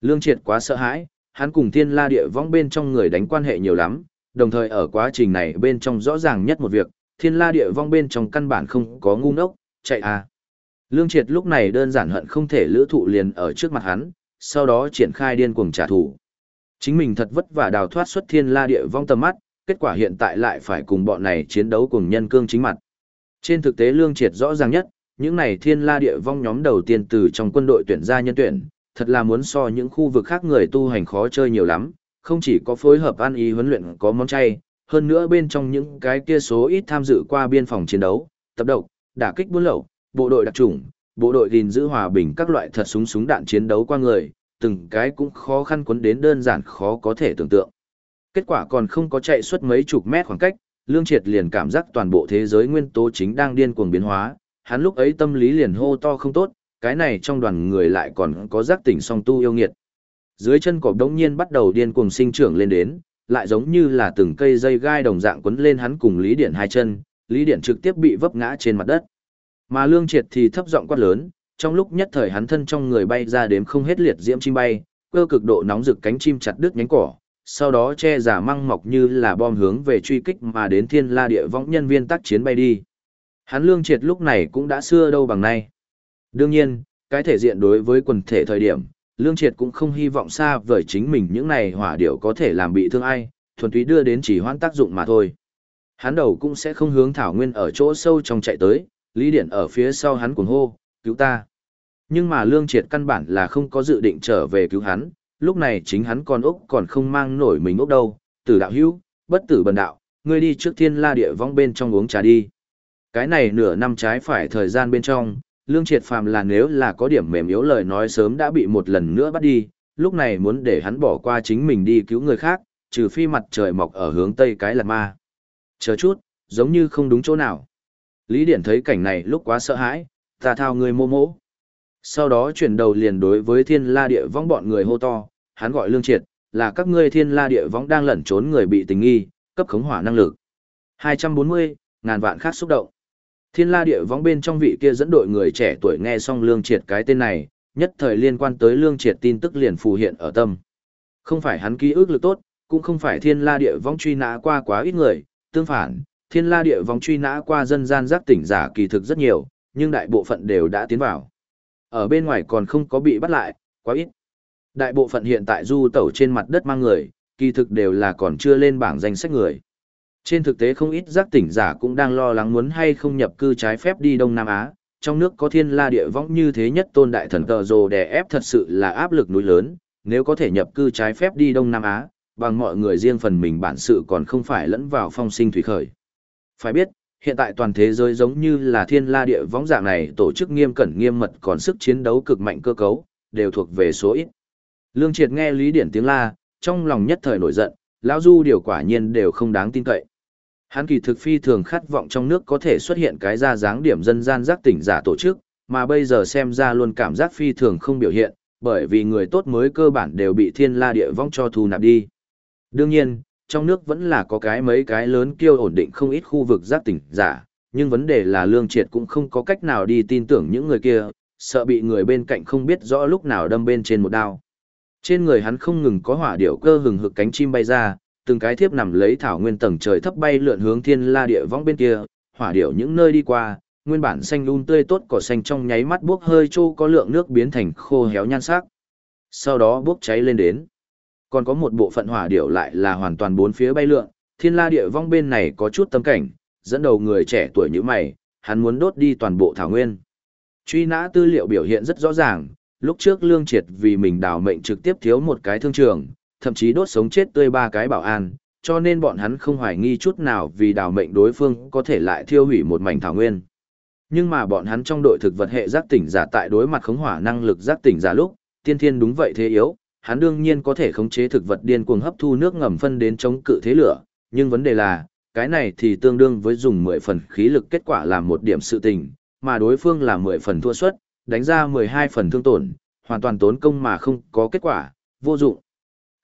Lương Triệt quá sợ hãi, hắn cùng thiên la địa vong bên trong người đánh quan hệ nhiều lắm, đồng thời ở quá trình này bên trong rõ ràng nhất một việc, thiên la địa vong bên trong căn bản không có ngu ngốc, chạy à. Lương Triệt lúc này đơn giản hận không thể lữ thụ liền ở trước mặt hắn, sau đó triển khai điên cuồng trả thù. Chính mình thật vất vả đào thoát xuất thiên la địa vong tầm mắt, kết quả hiện tại lại phải cùng bọn này chiến đấu cùng nhân cương chính mặt. Trên thực tế Lương Triệt rõ ràng nhất, những này thiên la địa vong nhóm đầu tiên từ trong quân đội tuyển ra nhân tuyển, thật là muốn so những khu vực khác người tu hành khó chơi nhiều lắm, không chỉ có phối hợp ăn ý huấn luyện có món chay, hơn nữa bên trong những cái kia số ít tham dự qua biên phòng chiến đấu, tập độc, đả kích buôn lậu, bộ đội đặc chủng bộ đội gìn giữ hòa bình các loại thật súng súng đạn chiến đấu qua người, từng cái cũng khó khăn quấn đến đơn giản khó có thể tưởng tượng. Kết quả còn không có chạy suốt mấy chục mét khoảng cách, Lương Triệt liền cảm giác toàn bộ thế giới nguyên tố chính đang điên cuồng biến hóa, hắn lúc ấy tâm lý liền hô to không tốt, cái này trong đoàn người lại còn có giác tỉnh song tu yêu nghiệt. Dưới chân cỏ đống nhiên bắt đầu điên cuồng sinh trưởng lên đến, lại giống như là từng cây dây gai đồng dạng quấn lên hắn cùng Lý Điển hai chân, Lý Điển trực tiếp bị vấp ngã trên mặt đất. Mà Lương Triệt thì thấp giọng quát lớn, trong lúc nhất thời hắn thân trong người bay ra đếm không hết liệt diễm chim bay, cơ cực độ nóng rực cánh chim chặt đứt nhánh cỏ, sau đó che giả măng mọc như là bom hướng về truy kích mà đến thiên la địa võng nhân viên tác chiến bay đi. Hắn Lương Triệt lúc này cũng đã xưa đâu bằng nay. Đương nhiên, cái thể diện đối với quần thể thời điểm, Lương Triệt cũng không hy vọng xa vời chính mình những này hỏa điệu có thể làm bị thương ai, thuần túy đưa đến chỉ hoãn tác dụng mà thôi. Hắn đầu cũng sẽ không hướng Thảo Nguyên ở chỗ sâu trong chạy tới, Lý Điển ở phía sau hắn cuồng hô, cứu ta. Nhưng mà Lương Triệt căn bản là không có dự định trở về cứu hắn, lúc này chính hắn còn Úc còn không mang nổi mình Úc đâu, tử đạo hữu, bất tử bần đạo, ngươi đi trước thiên la địa vong bên trong uống trà đi. Cái này nửa năm trái phải thời gian bên trong, lương triệt phàm là nếu là có điểm mềm yếu lời nói sớm đã bị một lần nữa bắt đi, lúc này muốn để hắn bỏ qua chính mình đi cứu người khác, trừ phi mặt trời mọc ở hướng tây cái là ma. Chờ chút, giống như không đúng chỗ nào. Lý Điển thấy cảnh này lúc quá sợ hãi, ta thao người mô mỗ. Sau đó chuyển đầu liền đối với thiên la địa vong bọn người hô to, hắn gọi lương triệt, là các ngươi thiên la địa vong đang lẩn trốn người bị tình nghi, cấp khống hỏa năng lực. 240, ngàn vạn khác xúc động. Thiên la địa võng bên trong vị kia dẫn đội người trẻ tuổi nghe xong lương triệt cái tên này, nhất thời liên quan tới lương triệt tin tức liền phù hiện ở tâm. Không phải hắn ký ức lực tốt, cũng không phải thiên la địa võng truy nã qua quá ít người, tương phản, thiên la địa võng truy nã qua dân gian giác tỉnh giả kỳ thực rất nhiều, nhưng đại bộ phận đều đã tiến vào. Ở bên ngoài còn không có bị bắt lại, quá ít. Đại bộ phận hiện tại du tẩu trên mặt đất mang người, kỳ thực đều là còn chưa lên bảng danh sách người. Trên thực tế không ít giác tỉnh giả cũng đang lo lắng muốn hay không nhập cư trái phép đi Đông Nam Á, trong nước có thiên la địa võng như thế nhất tôn đại thần tờ rồ đè ép thật sự là áp lực núi lớn, nếu có thể nhập cư trái phép đi Đông Nam Á, bằng mọi người riêng phần mình bản sự còn không phải lẫn vào phong sinh thủy khởi. Phải biết, hiện tại toàn thế giới giống như là thiên la địa võng dạng này tổ chức nghiêm cẩn nghiêm mật còn sức chiến đấu cực mạnh cơ cấu, đều thuộc về số ít. Lương Triệt nghe Lý Điển tiếng la, trong lòng nhất thời nổi giận, lão du điều quả nhiên đều không đáng tin cậy. Hắn kỳ thực phi thường khát vọng trong nước có thể xuất hiện cái ra dáng điểm dân gian giác tỉnh giả tổ chức, mà bây giờ xem ra luôn cảm giác phi thường không biểu hiện, bởi vì người tốt mới cơ bản đều bị thiên la địa vong cho thu nạp đi. Đương nhiên, trong nước vẫn là có cái mấy cái lớn kêu ổn định không ít khu vực giác tỉnh giả, nhưng vấn đề là lương triệt cũng không có cách nào đi tin tưởng những người kia, sợ bị người bên cạnh không biết rõ lúc nào đâm bên trên một đao. Trên người hắn không ngừng có hỏa điệu cơ hừng hực cánh chim bay ra, từng cái thiếp nằm lấy thảo nguyên tầng trời thấp bay lượn hướng thiên la địa vong bên kia, hỏa điệu những nơi đi qua, nguyên bản xanh lun tươi tốt cỏ xanh trong nháy mắt bốc hơi trô có lượng nước biến thành khô héo nhan sắc. Sau đó bốc cháy lên đến. Còn có một bộ phận hỏa điệu lại là hoàn toàn bốn phía bay lượn, thiên la địa vong bên này có chút tâm cảnh, dẫn đầu người trẻ tuổi như mày, hắn muốn đốt đi toàn bộ thảo nguyên. Truy nã tư liệu biểu hiện rất rõ ràng, lúc trước lương triệt vì mình đào mệnh trực tiếp thiếu một cái thương trường, thậm chí đốt sống chết tươi ba cái bảo an, cho nên bọn hắn không hoài nghi chút nào vì đào mệnh đối phương có thể lại thiêu hủy một mảnh thảo nguyên. Nhưng mà bọn hắn trong đội thực vật hệ giác tỉnh giả tại đối mặt khống hỏa năng lực giác tỉnh giả lúc, tiên thiên đúng vậy thế yếu, hắn đương nhiên có thể khống chế thực vật điên cuồng hấp thu nước ngầm phân đến chống cự thế lửa, nhưng vấn đề là, cái này thì tương đương với dùng 10 phần khí lực kết quả làm một điểm sự tình, mà đối phương là 10 phần thua suất, đánh ra 12 phần thương tổn, hoàn toàn tốn công mà không có kết quả, vô dụng.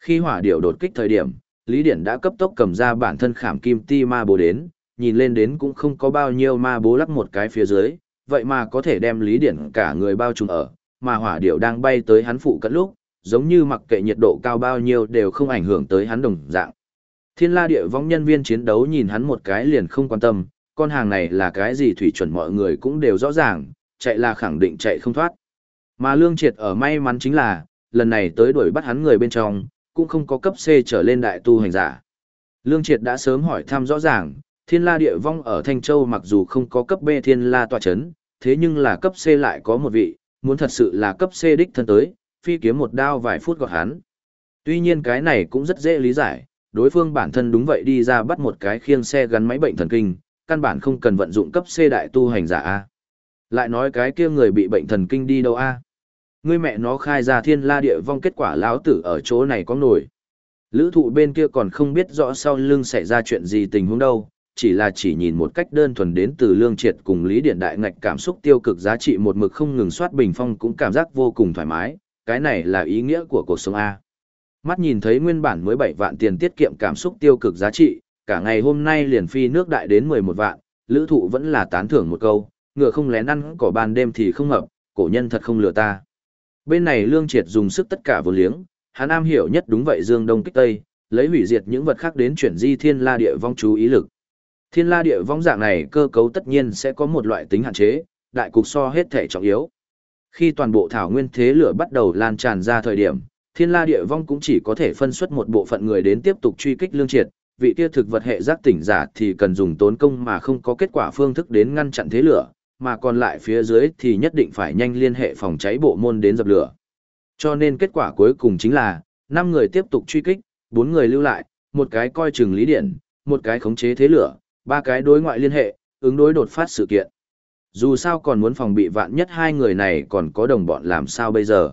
Khi hỏa điệu đột kích thời điểm, Lý Điển đã cấp tốc cầm ra bản thân khảm kim ti ma bố đến, nhìn lên đến cũng không có bao nhiêu ma bố lắc một cái phía dưới, vậy mà có thể đem Lý Điển cả người bao trùm ở, mà hỏa điệu đang bay tới hắn phụ cận lúc, giống như mặc kệ nhiệt độ cao bao nhiêu đều không ảnh hưởng tới hắn đồng dạng. Thiên la địa vong nhân viên chiến đấu nhìn hắn một cái liền không quan tâm, con hàng này là cái gì thủy chuẩn mọi người cũng đều rõ ràng, chạy là khẳng định chạy không thoát. Mà lương triệt ở may mắn chính là, lần này tới đuổi bắt hắn người bên trong, cũng không có cấp C trở lên đại tu hành giả. Lương triệt đã sớm hỏi thăm rõ ràng, thiên la địa vong ở Thanh Châu mặc dù không có cấp B thiên la tòa chấn, thế nhưng là cấp C lại có một vị, muốn thật sự là cấp C đích thân tới, phi kiếm một đao vài phút gọt hắn. Tuy nhiên cái này cũng rất dễ lý giải, đối phương bản thân đúng vậy đi ra bắt một cái khiêng xe gắn máy bệnh thần kinh, căn bản không cần vận dụng cấp C đại tu hành giả A. Lại nói cái kia người bị bệnh thần kinh đi đâu A. Ngươi mẹ nó khai ra thiên la địa vong kết quả lão tử ở chỗ này có nổi. Lữ thụ bên kia còn không biết rõ sau lưng xảy ra chuyện gì tình huống đâu, chỉ là chỉ nhìn một cách đơn thuần đến từ lương triệt cùng lý điện đại ngạch cảm xúc tiêu cực giá trị một mực không ngừng soát bình phong cũng cảm giác vô cùng thoải mái, cái này là ý nghĩa của cuộc sống A. Mắt nhìn thấy nguyên bản mới 7 vạn tiền tiết kiệm cảm xúc tiêu cực giá trị, cả ngày hôm nay liền phi nước đại đến 11 vạn, lữ thụ vẫn là tán thưởng một câu, ngựa không lén ăn cỏ ban đêm thì không ngập, cổ nhân thật không lừa ta. Bên này lương triệt dùng sức tất cả vô liếng, hắn am hiểu nhất đúng vậy dương đông kích tây, lấy hủy diệt những vật khác đến chuyển di thiên la địa vong chú ý lực. Thiên la địa vong dạng này cơ cấu tất nhiên sẽ có một loại tính hạn chế, đại cục so hết thể trọng yếu. Khi toàn bộ thảo nguyên thế lửa bắt đầu lan tràn ra thời điểm, thiên la địa vong cũng chỉ có thể phân xuất một bộ phận người đến tiếp tục truy kích lương triệt, vị kia thực vật hệ giác tỉnh giả thì cần dùng tốn công mà không có kết quả phương thức đến ngăn chặn thế lửa, mà còn lại phía dưới thì nhất định phải nhanh liên hệ phòng cháy bộ môn đến dập lửa. Cho nên kết quả cuối cùng chính là, 5 người tiếp tục truy kích, 4 người lưu lại, một cái coi chừng lý điện, một cái khống chế thế lửa, ba cái đối ngoại liên hệ, ứng đối đột phát sự kiện. Dù sao còn muốn phòng bị vạn nhất hai người này còn có đồng bọn làm sao bây giờ.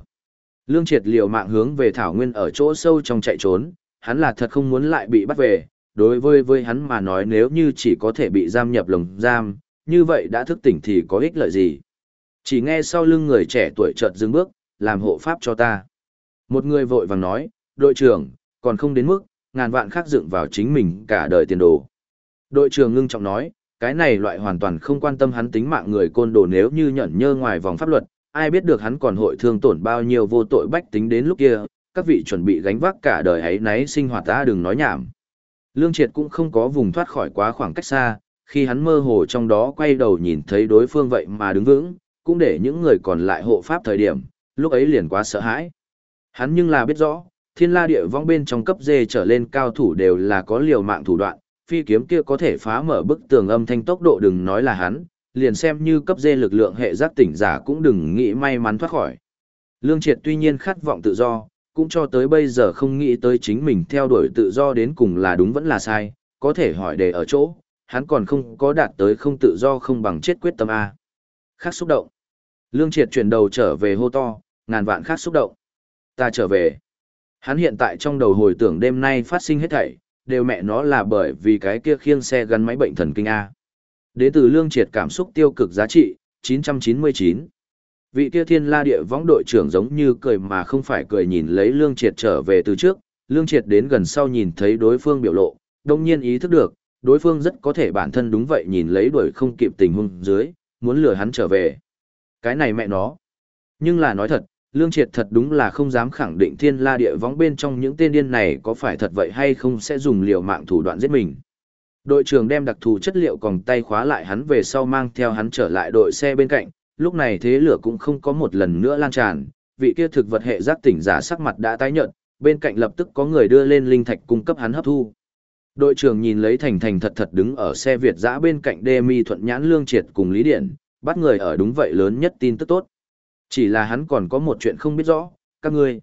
Lương triệt liều mạng hướng về Thảo Nguyên ở chỗ sâu trong chạy trốn, hắn là thật không muốn lại bị bắt về, đối với với hắn mà nói nếu như chỉ có thể bị giam nhập lồng giam, như vậy đã thức tỉnh thì có ích lợi gì. Chỉ nghe sau lưng người trẻ tuổi chợt dừng bước, làm hộ pháp cho ta. Một người vội vàng nói, đội trưởng, còn không đến mức, ngàn vạn khác dựng vào chính mình cả đời tiền đồ. Đội trưởng ngưng trọng nói, cái này loại hoàn toàn không quan tâm hắn tính mạng người côn đồ nếu như nhận nhơ ngoài vòng pháp luật, ai biết được hắn còn hội thương tổn bao nhiêu vô tội bách tính đến lúc kia, các vị chuẩn bị gánh vác cả đời ấy nấy sinh hoạt ta đừng nói nhảm. Lương Triệt cũng không có vùng thoát khỏi quá khoảng cách xa, khi hắn mơ hồ trong đó quay đầu nhìn thấy đối phương vậy mà đứng vững, cũng để những người còn lại hộ pháp thời điểm, lúc ấy liền quá sợ hãi. Hắn nhưng là biết rõ, thiên la địa vong bên trong cấp dê trở lên cao thủ đều là có liều mạng thủ đoạn, phi kiếm kia có thể phá mở bức tường âm thanh tốc độ đừng nói là hắn, liền xem như cấp dê lực lượng hệ giác tỉnh giả cũng đừng nghĩ may mắn thoát khỏi. Lương Triệt tuy nhiên khát vọng tự do, cũng cho tới bây giờ không nghĩ tới chính mình theo đuổi tự do đến cùng là đúng vẫn là sai, có thể hỏi đề ở chỗ, hắn còn không có đạt tới không tự do không bằng chết quyết tâm A. Khác xúc động. Lương triệt chuyển đầu trở về hô to, ngàn vạn khác xúc động. Ta trở về. Hắn hiện tại trong đầu hồi tưởng đêm nay phát sinh hết thảy, đều mẹ nó là bởi vì cái kia khiêng xe gắn máy bệnh thần kinh A. Đế từ lương triệt cảm xúc tiêu cực giá trị, 999. Vị kia thiên la địa võng đội trưởng giống như cười mà không phải cười nhìn lấy lương triệt trở về từ trước, lương triệt đến gần sau nhìn thấy đối phương biểu lộ, đông nhiên ý thức được, đối phương rất có thể bản thân đúng vậy nhìn lấy đuổi không kịp tình huống dưới, muốn lừa hắn trở về. Cái này mẹ nó. Nhưng là nói thật, Lương Triệt thật đúng là không dám khẳng định thiên la địa võng bên trong những tên điên này có phải thật vậy hay không sẽ dùng liều mạng thủ đoạn giết mình. Đội trưởng đem đặc thù chất liệu còng tay khóa lại hắn về sau mang theo hắn trở lại đội xe bên cạnh, lúc này thế lửa cũng không có một lần nữa lan tràn, vị kia thực vật hệ giác tỉnh giả sắc mặt đã tái nhợt, bên cạnh lập tức có người đưa lên linh thạch cung cấp hắn hấp thu. Đội trưởng nhìn lấy thành thành thật thật đứng ở xe Việt Giã bên cạnh đê mi thuận nhãn lương triệt cùng Lý Điển, bắt người ở đúng vậy lớn nhất tin tức tốt. Chỉ là hắn còn có một chuyện không biết rõ, các ngươi.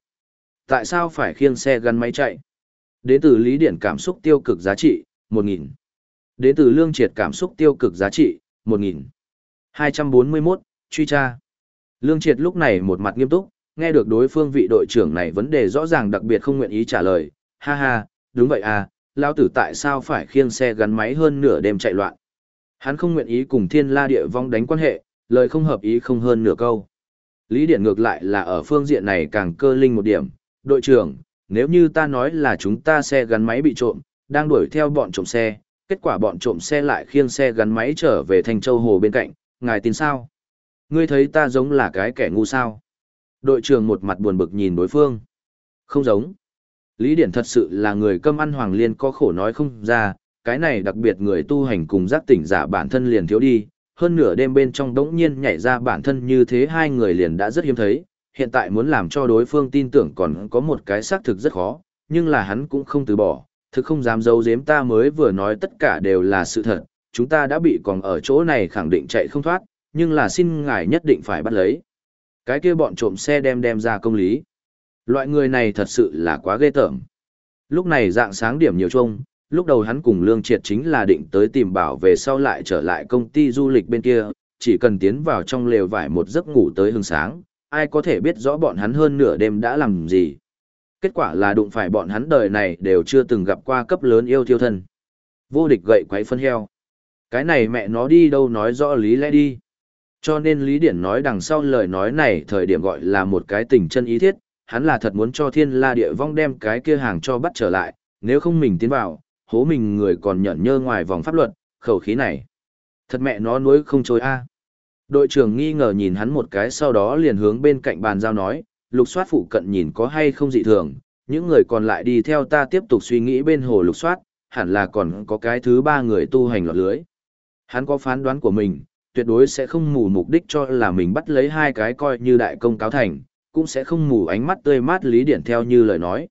Tại sao phải khiêng xe gắn máy chạy? Đến từ Lý Điển cảm xúc tiêu cực giá trị, 1.000. Đến từ Lương Triệt cảm xúc tiêu cực giá trị, 1.000. 241, truy tra. Lương Triệt lúc này một mặt nghiêm túc, nghe được đối phương vị đội trưởng này vấn đề rõ ràng đặc biệt không nguyện ý trả lời. Ha ha, đúng vậy à, lao tử tại sao phải khiêng xe gắn máy hơn nửa đêm chạy loạn. Hắn không nguyện ý cùng thiên la địa vong đánh quan hệ, lời không hợp ý không hơn nửa câu. Lý Điển ngược lại là ở phương diện này càng cơ linh một điểm. Đội trưởng, nếu như ta nói là chúng ta xe gắn máy bị trộm, đang đuổi theo bọn trộm xe, kết quả bọn trộm xe lại khiêng xe gắn máy trở về thành châu hồ bên cạnh, ngài tin sao? Ngươi thấy ta giống là cái kẻ ngu sao? Đội trưởng một mặt buồn bực nhìn đối phương. Không giống. Lý Điển thật sự là người câm ăn hoàng liên có khổ nói không ra, cái này đặc biệt người tu hành cùng giác tỉnh giả bản thân liền thiếu đi, hơn nửa đêm bên trong đống nhiên nhảy ra bản thân như thế hai người liền đã rất hiếm thấy, hiện tại muốn làm cho đối phương tin tưởng còn có một cái xác thực rất khó, nhưng là hắn cũng không từ bỏ, thực không dám giấu giếm ta mới vừa nói tất cả đều là sự thật, chúng ta đã bị còn ở chỗ này khẳng định chạy không thoát, nhưng là xin ngài nhất định phải bắt lấy. Cái kia bọn trộm xe đem đem ra công lý. Loại người này thật sự là quá ghê tởm. Lúc này dạng sáng điểm nhiều chung, lúc đầu hắn cùng Lương Triệt chính là định tới tìm bảo về sau lại trở lại công ty du lịch bên kia, chỉ cần tiến vào trong lều vải một giấc ngủ tới hừng sáng, ai có thể biết rõ bọn hắn hơn nửa đêm đã làm gì. Kết quả là đụng phải bọn hắn đời này đều chưa từng gặp qua cấp lớn yêu thiêu thân. Vô địch gậy quấy phân heo. Cái này mẹ nó đi đâu nói rõ lý lẽ đi. Cho nên Lý Điển nói đằng sau lời nói này thời điểm gọi là một cái tình chân ý thiết, hắn là thật muốn cho thiên la địa vong đem cái kia hàng cho bắt trở lại, nếu không mình tiến vào, hố mình người còn nhẫn nhơ ngoài vòng pháp luật, khẩu khí này. Thật mẹ nó nuối không trôi a. Đội trưởng nghi ngờ nhìn hắn một cái sau đó liền hướng bên cạnh bàn giao nói, lục soát phụ cận nhìn có hay không dị thường, những người còn lại đi theo ta tiếp tục suy nghĩ bên hồ lục soát, hẳn là còn có cái thứ ba người tu hành lọt lưới. Hắn có phán đoán của mình, tuyệt đối sẽ không mù mục đích cho là mình bắt lấy hai cái coi như đại công cáo thành, cũng sẽ không mù ánh mắt tươi mát lý điển theo như lời nói.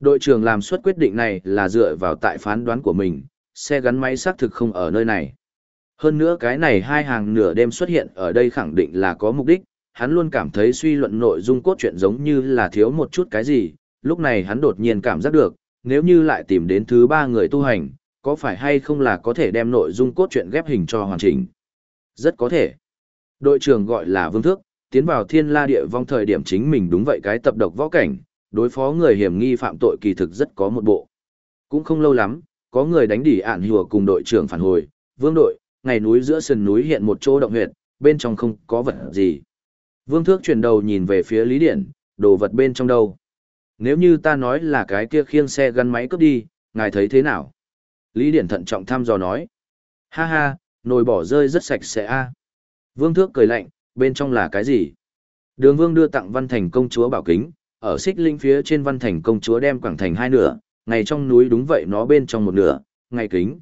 Đội trưởng làm suất quyết định này là dựa vào tại phán đoán của mình, xe gắn máy xác thực không ở nơi này. Hơn nữa cái này hai hàng nửa đêm xuất hiện ở đây khẳng định là có mục đích, hắn luôn cảm thấy suy luận nội dung cốt truyện giống như là thiếu một chút cái gì, lúc này hắn đột nhiên cảm giác được, nếu như lại tìm đến thứ ba người tu hành, có phải hay không là có thể đem nội dung cốt truyện ghép hình cho hoàn chỉnh. Rất có thể. Đội trưởng gọi là Vương Thước, tiến vào thiên la địa vong thời điểm chính mình đúng vậy cái tập độc võ cảnh, đối phó người hiểm nghi phạm tội kỳ thực rất có một bộ. Cũng không lâu lắm, có người đánh đỉ ạn hùa cùng đội trưởng phản hồi, vương đội, ngày núi giữa sườn núi hiện một chỗ động huyệt, bên trong không có vật gì. Vương thước chuyển đầu nhìn về phía Lý Điển, đồ vật bên trong đâu. Nếu như ta nói là cái kia khiêng xe gắn máy cướp đi, ngài thấy thế nào? Lý Điển thận trọng thăm dò nói. Ha ha, nồi bỏ rơi rất sạch sẽ a. Vương thước cười lạnh, bên trong là cái gì? Đường vương đưa tặng văn thành công chúa bảo kính, ở xích linh phía trên văn thành công chúa đem quảng thành hai nửa, ngày trong núi đúng vậy nó bên trong một nửa, ngày kính.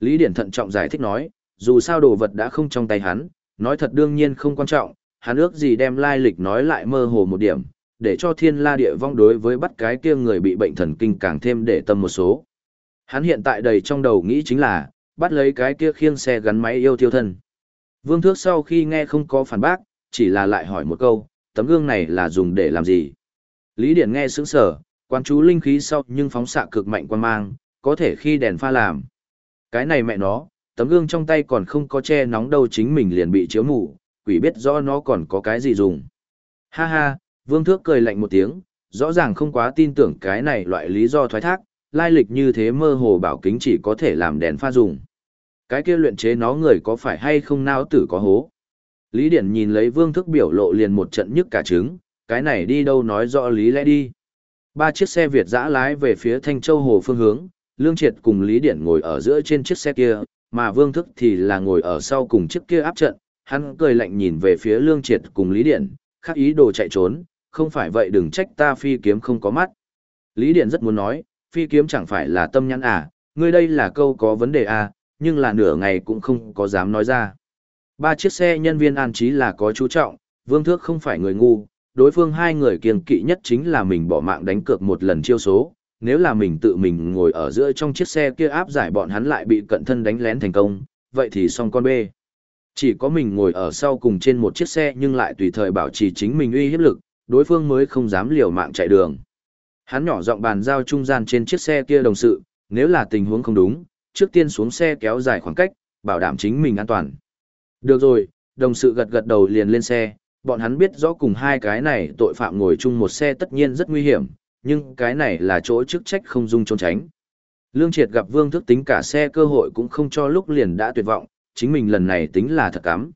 Lý Điển thận trọng giải thích nói, dù sao đồ vật đã không trong tay hắn, nói thật đương nhiên không quan trọng, hắn ước gì đem lai lịch nói lại mơ hồ một điểm, để cho thiên la địa vong đối với bắt cái kia người bị bệnh thần kinh càng thêm để tâm một số. Hắn hiện tại đầy trong đầu nghĩ chính là, bắt lấy cái kia khiêng xe gắn máy yêu thiêu thân. Vương Thước sau khi nghe không có phản bác, chỉ là lại hỏi một câu, tấm gương này là dùng để làm gì? Lý Điển nghe sững sở, quan chú linh khí sau nhưng phóng xạ cực mạnh quan mang, có thể khi đèn pha làm. Cái này mẹ nó, tấm gương trong tay còn không có che nóng đâu chính mình liền bị chiếu mù, quỷ biết rõ nó còn có cái gì dùng. Ha ha, Vương Thước cười lạnh một tiếng, rõ ràng không quá tin tưởng cái này loại lý do thoái thác, lai lịch như thế mơ hồ bảo kính chỉ có thể làm đèn pha dùng. Cái kia luyện chế nó người có phải hay không nao tử có hố. Lý Điển nhìn lấy Vương thức biểu lộ liền một trận nhức cả trứng, cái này đi đâu nói rõ lý lẽ đi. Ba chiếc xe Việt dã lái về phía Thanh Châu Hồ phương hướng, Lương Triệt cùng Lý Điển ngồi ở giữa trên chiếc xe kia, mà Vương Thức thì là ngồi ở sau cùng chiếc kia áp trận, hắn cười lạnh nhìn về phía Lương Triệt cùng Lý Điển, khắc ý đồ chạy trốn, không phải vậy đừng trách ta phi kiếm không có mắt. Lý Điển rất muốn nói, phi kiếm chẳng phải là tâm nhãn à, ngươi đây là câu có vấn đề à, nhưng là nửa ngày cũng không có dám nói ra. Ba chiếc xe nhân viên an trí là có chú trọng, Vương Thước không phải người ngu, đối phương hai người kiêng kỵ nhất chính là mình bỏ mạng đánh cược một lần chiêu số, nếu là mình tự mình ngồi ở giữa trong chiếc xe kia áp giải bọn hắn lại bị cận thân đánh lén thành công, vậy thì xong con bê. Chỉ có mình ngồi ở sau cùng trên một chiếc xe nhưng lại tùy thời bảo trì chính mình uy hiếp lực, đối phương mới không dám liều mạng chạy đường. Hắn nhỏ giọng bàn giao trung gian trên chiếc xe kia đồng sự, nếu là tình huống không đúng, trước tiên xuống xe kéo dài khoảng cách, bảo đảm chính mình an toàn. Được rồi, đồng sự gật gật đầu liền lên xe, bọn hắn biết rõ cùng hai cái này tội phạm ngồi chung một xe tất nhiên rất nguy hiểm, nhưng cái này là chỗ chức trách không dung trốn tránh. Lương Triệt gặp Vương Thức tính cả xe cơ hội cũng không cho lúc liền đã tuyệt vọng, chính mình lần này tính là thật cắm.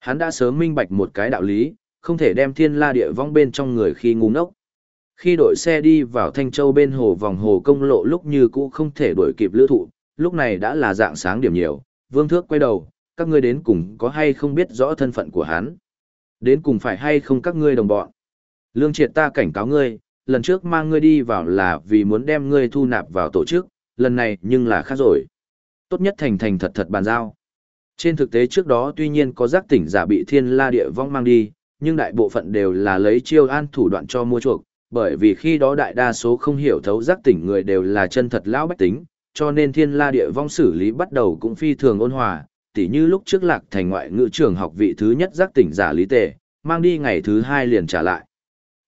Hắn đã sớm minh bạch một cái đạo lý, không thể đem thiên la địa vong bên trong người khi ngu ngốc. Khi đội xe đi vào Thanh Châu bên hồ vòng hồ công lộ lúc như cũ không thể đuổi kịp lữ thụ, lúc này đã là dạng sáng điểm nhiều, Vương Thước quay đầu, các ngươi đến cùng có hay không biết rõ thân phận của hắn. Đến cùng phải hay không các ngươi đồng bọn. Lương triệt ta cảnh cáo ngươi, lần trước mang ngươi đi vào là vì muốn đem ngươi thu nạp vào tổ chức, lần này nhưng là khác rồi. Tốt nhất thành thành thật thật bàn giao. Trên thực tế trước đó tuy nhiên có giác tỉnh giả bị thiên la địa vong mang đi, nhưng đại bộ phận đều là lấy chiêu an thủ đoạn cho mua chuộc, bởi vì khi đó đại đa số không hiểu thấu giác tỉnh người đều là chân thật lão bách tính, cho nên thiên la địa vong xử lý bắt đầu cũng phi thường ôn hòa, tỉ như lúc trước lạc thành ngoại ngữ trường học vị thứ nhất giác tỉnh giả lý tề, mang đi ngày thứ hai liền trả lại.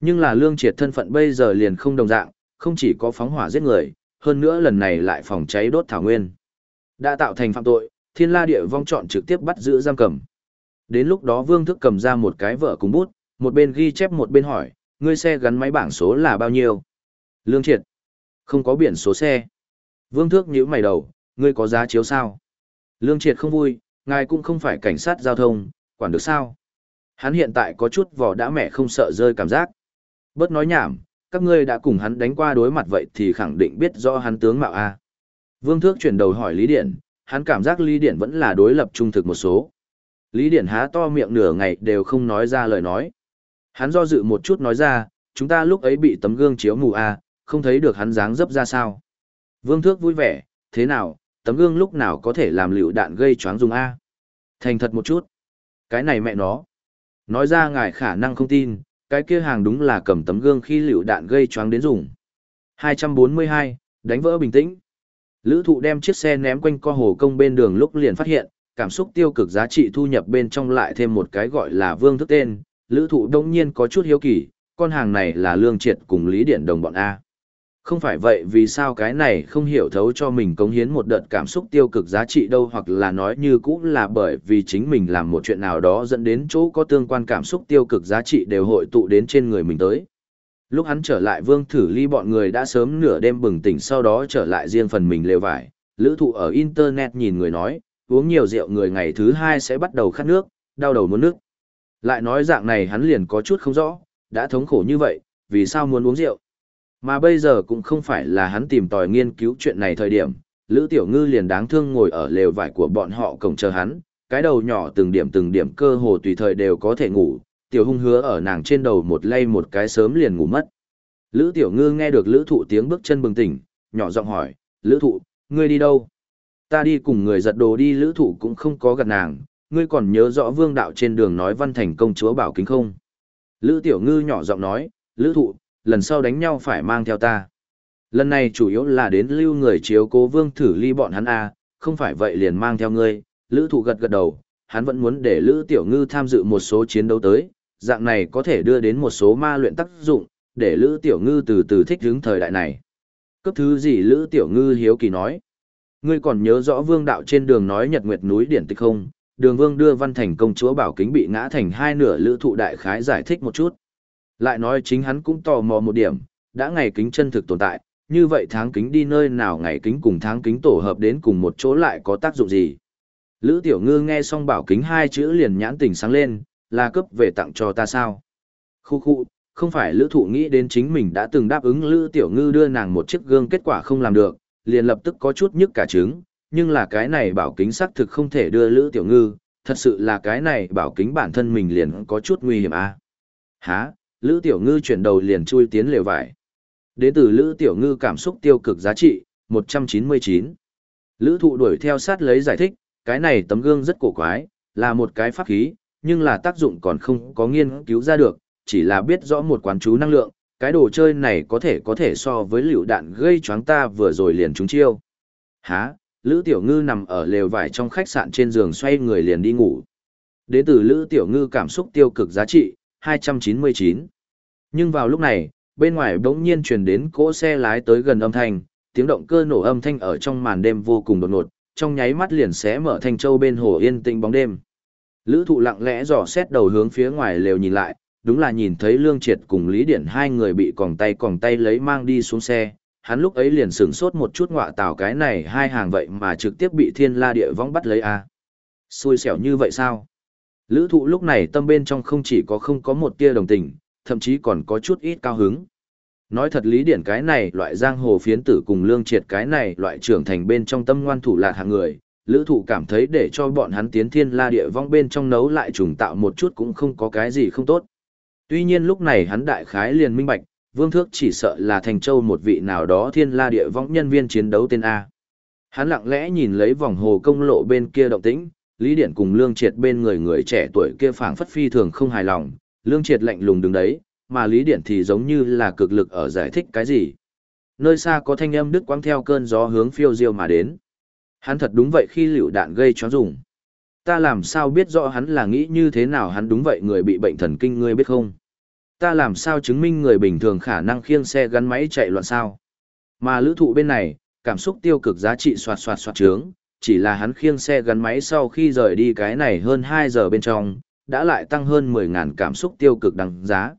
Nhưng là lương triệt thân phận bây giờ liền không đồng dạng, không chỉ có phóng hỏa giết người, hơn nữa lần này lại phòng cháy đốt thảo nguyên. Đã tạo thành phạm tội, thiên la địa vong chọn trực tiếp bắt giữ giam cầm. Đến lúc đó vương thức cầm ra một cái vợ cùng bút, một bên ghi chép một bên hỏi, ngươi xe gắn máy bảng số là bao nhiêu? Lương triệt. Không có biển số xe. Vương thước nhíu mày đầu, ngươi có giá chiếu sao? Lương triệt không vui, ngài cũng không phải cảnh sát giao thông, quản được sao? Hắn hiện tại có chút vỏ đã mẹ không sợ rơi cảm giác. Bớt nói nhảm, các ngươi đã cùng hắn đánh qua đối mặt vậy thì khẳng định biết rõ hắn tướng mạo A. Vương Thước chuyển đầu hỏi Lý Điển, hắn cảm giác Lý Điển vẫn là đối lập trung thực một số. Lý Điển há to miệng nửa ngày đều không nói ra lời nói. Hắn do dự một chút nói ra, chúng ta lúc ấy bị tấm gương chiếu mù A, không thấy được hắn dáng dấp ra sao. Vương Thước vui vẻ, thế nào, tấm gương lúc nào có thể làm lựu đạn gây choáng dùng A. Thành thật một chút. Cái này mẹ nó. Nói ra ngài khả năng không tin, cái kia hàng đúng là cầm tấm gương khi lựu đạn gây choáng đến dùng. 242, đánh vỡ bình tĩnh. Lữ thụ đem chiếc xe ném quanh co hồ công bên đường lúc liền phát hiện, cảm xúc tiêu cực giá trị thu nhập bên trong lại thêm một cái gọi là vương thức tên. Lữ thụ đông nhiên có chút hiếu kỳ, con hàng này là lương triệt cùng lý điện đồng bọn A. Không phải vậy vì sao cái này không hiểu thấu cho mình cống hiến một đợt cảm xúc tiêu cực giá trị đâu hoặc là nói như cũng là bởi vì chính mình làm một chuyện nào đó dẫn đến chỗ có tương quan cảm xúc tiêu cực giá trị đều hội tụ đến trên người mình tới. Lúc hắn trở lại vương thử ly bọn người đã sớm nửa đêm bừng tỉnh sau đó trở lại riêng phần mình lều vải. Lữ thụ ở internet nhìn người nói, uống nhiều rượu người ngày thứ hai sẽ bắt đầu khát nước, đau đầu muốn nước. Lại nói dạng này hắn liền có chút không rõ, đã thống khổ như vậy, vì sao muốn uống rượu? Mà bây giờ cũng không phải là hắn tìm tòi nghiên cứu chuyện này thời điểm, Lữ Tiểu Ngư liền đáng thương ngồi ở lều vải của bọn họ cổng chờ hắn, cái đầu nhỏ từng điểm từng điểm cơ hồ tùy thời đều có thể ngủ, Tiểu Hung hứa ở nàng trên đầu một lay một cái sớm liền ngủ mất. Lữ Tiểu Ngư nghe được Lữ Thụ tiếng bước chân bừng tỉnh, nhỏ giọng hỏi, Lữ Thụ, ngươi đi đâu? Ta đi cùng người giật đồ đi Lữ Thụ cũng không có gặp nàng, ngươi còn nhớ rõ vương đạo trên đường nói văn thành công chúa bảo kính không? Lữ Tiểu Ngư nhỏ giọng nói, Lữ Thụ, lần sau đánh nhau phải mang theo ta. Lần này chủ yếu là đến lưu người chiếu cố vương thử ly bọn hắn A, không phải vậy liền mang theo ngươi, lữ thụ gật gật đầu, hắn vẫn muốn để lữ tiểu ngư tham dự một số chiến đấu tới, dạng này có thể đưa đến một số ma luyện tác dụng, để Lữ Tiểu Ngư từ từ thích hướng thời đại này. Cấp thứ gì Lữ Tiểu Ngư hiếu kỳ nói. Ngươi còn nhớ rõ vương đạo trên đường nói nhật nguyệt núi điển tịch không? Đường vương đưa văn thành công chúa bảo kính bị ngã thành hai nửa lữ thụ đại khái giải thích một chút. Lại nói chính hắn cũng tò mò một điểm, đã ngày kính chân thực tồn tại, như vậy tháng kính đi nơi nào ngày kính cùng tháng kính tổ hợp đến cùng một chỗ lại có tác dụng gì? Lữ Tiểu Ngư nghe xong bảo kính hai chữ liền nhãn tình sáng lên, là cấp về tặng cho ta sao? Khu khu, không phải Lữ Thụ nghĩ đến chính mình đã từng đáp ứng Lữ Tiểu Ngư đưa nàng một chiếc gương kết quả không làm được, liền lập tức có chút nhức cả trứng, nhưng là cái này bảo kính xác thực không thể đưa Lữ Tiểu Ngư, thật sự là cái này bảo kính bản thân mình liền có chút nguy hiểm à? Hả? Lữ Tiểu Ngư chuyển đầu liền chui tiến lều vải. Đến từ Lữ Tiểu Ngư cảm xúc tiêu cực giá trị, 199. Lữ thụ đuổi theo sát lấy giải thích, cái này tấm gương rất cổ quái, là một cái pháp khí, nhưng là tác dụng còn không có nghiên cứu ra được, chỉ là biết rõ một quán chú năng lượng, cái đồ chơi này có thể có thể so với liều đạn gây choáng ta vừa rồi liền trúng chiêu. Hả, Lữ Tiểu Ngư nằm ở lều vải trong khách sạn trên giường xoay người liền đi ngủ. Đến từ Lữ Tiểu Ngư cảm xúc tiêu cực giá trị, 299. Nhưng vào lúc này, bên ngoài bỗng nhiên truyền đến cỗ xe lái tới gần âm thanh, tiếng động cơ nổ âm thanh ở trong màn đêm vô cùng đột ngột, trong nháy mắt liền xé mở thanh châu bên hồ yên tĩnh bóng đêm. Lữ thụ lặng lẽ dò xét đầu hướng phía ngoài lều nhìn lại, đúng là nhìn thấy Lương Triệt cùng Lý Điển hai người bị còng tay còng tay lấy mang đi xuống xe. Hắn lúc ấy liền sửng sốt một chút ngọa tào cái này hai hàng vậy mà trực tiếp bị thiên la địa vong bắt lấy a à. Xui xẻo như vậy sao? Lữ thụ lúc này tâm bên trong không chỉ có không có một tia đồng tình, thậm chí còn có chút ít cao hứng. Nói thật lý điển cái này loại giang hồ phiến tử cùng lương triệt cái này loại trưởng thành bên trong tâm ngoan thủ lạc hạng người, lữ thụ cảm thấy để cho bọn hắn tiến thiên la địa vong bên trong nấu lại trùng tạo một chút cũng không có cái gì không tốt. Tuy nhiên lúc này hắn đại khái liền minh bạch, vương thước chỉ sợ là thành châu một vị nào đó thiên la địa vong nhân viên chiến đấu tên A. Hắn lặng lẽ nhìn lấy vòng hồ công lộ bên kia động tĩnh, Lý Điển cùng Lương Triệt bên người người trẻ tuổi kia phảng phất phi thường không hài lòng, Lương Triệt lạnh lùng đứng đấy, mà Lý Điển thì giống như là cực lực ở giải thích cái gì. Nơi xa có thanh âm đứt quang theo cơn gió hướng phiêu diêu mà đến. Hắn thật đúng vậy khi liều đạn gây cho dùng. Ta làm sao biết rõ hắn là nghĩ như thế nào hắn đúng vậy người bị bệnh thần kinh ngươi biết không? Ta làm sao chứng minh người bình thường khả năng khiêng xe gắn máy chạy loạn sao? Mà lữ thụ bên này, cảm xúc tiêu cực giá trị soạt soạt soạt trướng, chỉ là hắn khiêng xe gắn máy sau khi rời đi cái này hơn 2 giờ bên trong, đã lại tăng hơn 10.000 cảm xúc tiêu cực đăng giá.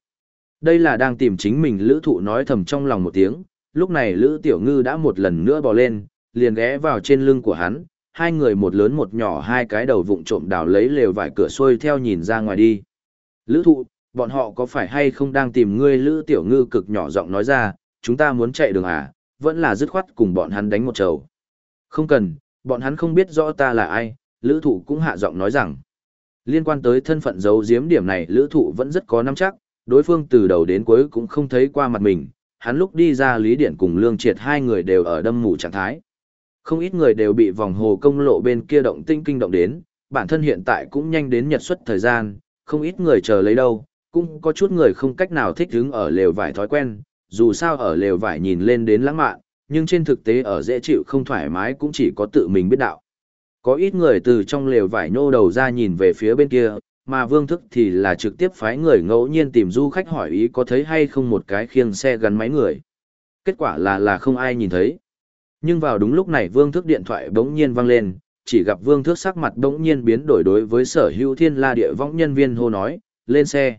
Đây là đang tìm chính mình lữ thụ nói thầm trong lòng một tiếng, lúc này lữ tiểu ngư đã một lần nữa bò lên, liền ghé vào trên lưng của hắn, hai người một lớn một nhỏ hai cái đầu vụng trộm đào lấy lều vải cửa xuôi theo nhìn ra ngoài đi. Lữ thụ, bọn họ có phải hay không đang tìm ngươi lữ tiểu ngư cực nhỏ giọng nói ra, chúng ta muốn chạy đường à, vẫn là dứt khoát cùng bọn hắn đánh một trầu. Không cần, bọn hắn không biết rõ ta là ai, lữ thụ cũng hạ giọng nói rằng. Liên quan tới thân phận giấu giếm điểm này lữ thụ vẫn rất có nắm chắc, đối phương từ đầu đến cuối cũng không thấy qua mặt mình, hắn lúc đi ra Lý Điện cùng Lương Triệt hai người đều ở đâm mù trạng thái. Không ít người đều bị vòng hồ công lộ bên kia động tinh kinh động đến, bản thân hiện tại cũng nhanh đến nhật xuất thời gian, không ít người chờ lấy đâu, cũng có chút người không cách nào thích đứng ở lều vải thói quen, dù sao ở lều vải nhìn lên đến lãng mạn, nhưng trên thực tế ở dễ chịu không thoải mái cũng chỉ có tự mình biết đạo. Có ít người từ trong lều vải nhô đầu ra nhìn về phía bên kia, mà vương thức thì là trực tiếp phái người ngẫu nhiên tìm du khách hỏi ý có thấy hay không một cái khiêng xe gắn máy người. Kết quả là là không ai nhìn thấy. Nhưng vào đúng lúc này vương thức điện thoại bỗng nhiên vang lên, chỉ gặp vương thức sắc mặt bỗng nhiên biến đổi đối với sở hữu thiên la địa võng nhân viên hô nói, lên xe.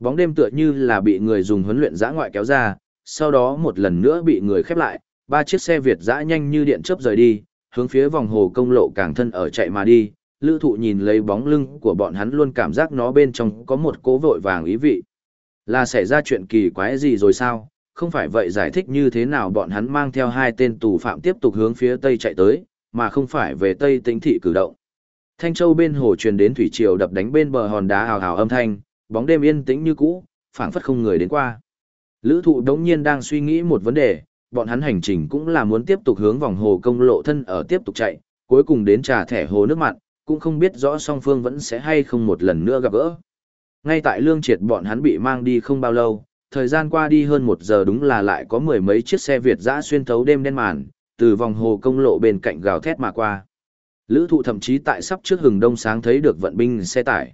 Bóng đêm tựa như là bị người dùng huấn luyện giã ngoại kéo ra, sau đó một lần nữa bị người khép lại, ba chiếc xe Việt dã nhanh như điện chớp rời đi, hướng phía vòng hồ công lộ càng thân ở chạy mà đi, lữ thụ nhìn lấy bóng lưng của bọn hắn luôn cảm giác nó bên trong có một cố vội vàng ý vị. Là xảy ra chuyện kỳ quái gì rồi sao? Không phải vậy giải thích như thế nào bọn hắn mang theo hai tên tù phạm tiếp tục hướng phía tây chạy tới, mà không phải về tây tính thị cử động. Thanh Châu bên hồ truyền đến thủy triều đập đánh bên bờ hòn đá hào hào âm thanh, bóng đêm yên tĩnh như cũ, phảng phất không người đến qua. Lữ thụ đống nhiên đang suy nghĩ một vấn đề, bọn hắn hành trình cũng là muốn tiếp tục hướng vòng hồ công lộ thân ở tiếp tục chạy, cuối cùng đến trà thẻ hồ nước mặn, cũng không biết rõ song phương vẫn sẽ hay không một lần nữa gặp gỡ. Ngay tại lương triệt bọn hắn bị mang đi không bao lâu, thời gian qua đi hơn một giờ đúng là lại có mười mấy chiếc xe Việt dã xuyên thấu đêm đen màn, từ vòng hồ công lộ bên cạnh gào thét mà qua. Lữ thụ thậm chí tại sắp trước hừng đông sáng thấy được vận binh xe tải.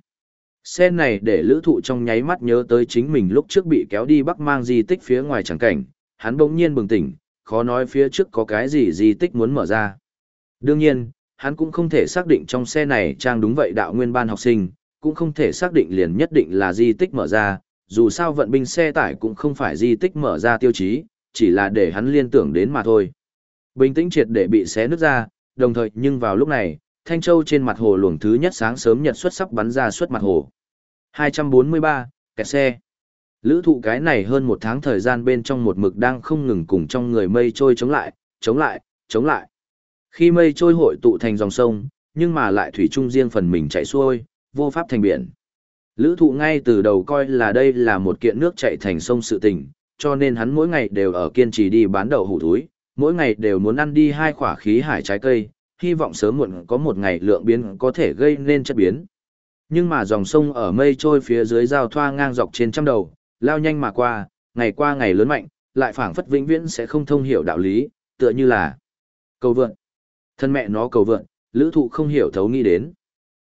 Xe này để lữ thụ trong nháy mắt nhớ tới chính mình lúc trước bị kéo đi bắc mang di tích phía ngoài chẳng cảnh, hắn bỗng nhiên bừng tỉnh, khó nói phía trước có cái gì di tích muốn mở ra. Đương nhiên, hắn cũng không thể xác định trong xe này trang đúng vậy đạo nguyên ban học sinh, cũng không thể xác định liền nhất định là di tích mở ra, dù sao vận binh xe tải cũng không phải di tích mở ra tiêu chí, chỉ là để hắn liên tưởng đến mà thôi. Bình tĩnh triệt để bị xé nứt ra, đồng thời nhưng vào lúc này, Thanh Châu trên mặt hồ luồng thứ nhất sáng sớm nhật xuất sắc bắn ra suốt mặt hồ. 243, kẹt xe. Lữ thụ cái này hơn một tháng thời gian bên trong một mực đang không ngừng cùng trong người mây trôi chống lại, chống lại, chống lại. Khi mây trôi hội tụ thành dòng sông, nhưng mà lại thủy chung riêng phần mình chạy xuôi, vô pháp thành biển. Lữ thụ ngay từ đầu coi là đây là một kiện nước chạy thành sông sự tình, cho nên hắn mỗi ngày đều ở kiên trì đi bán đậu hủ túi, mỗi ngày đều muốn ăn đi hai quả khí hải trái cây, hy vọng sớm muộn có một ngày lượng biến có thể gây nên chất biến. Nhưng mà dòng sông ở mây trôi phía dưới giao thoa ngang dọc trên trăm đầu, lao nhanh mà qua, ngày qua ngày lớn mạnh, lại phảng phất vĩnh viễn sẽ không thông hiểu đạo lý, tựa như là cầu vượn. Thân mẹ nó cầu vượn, lữ thụ không hiểu thấu nghĩ đến.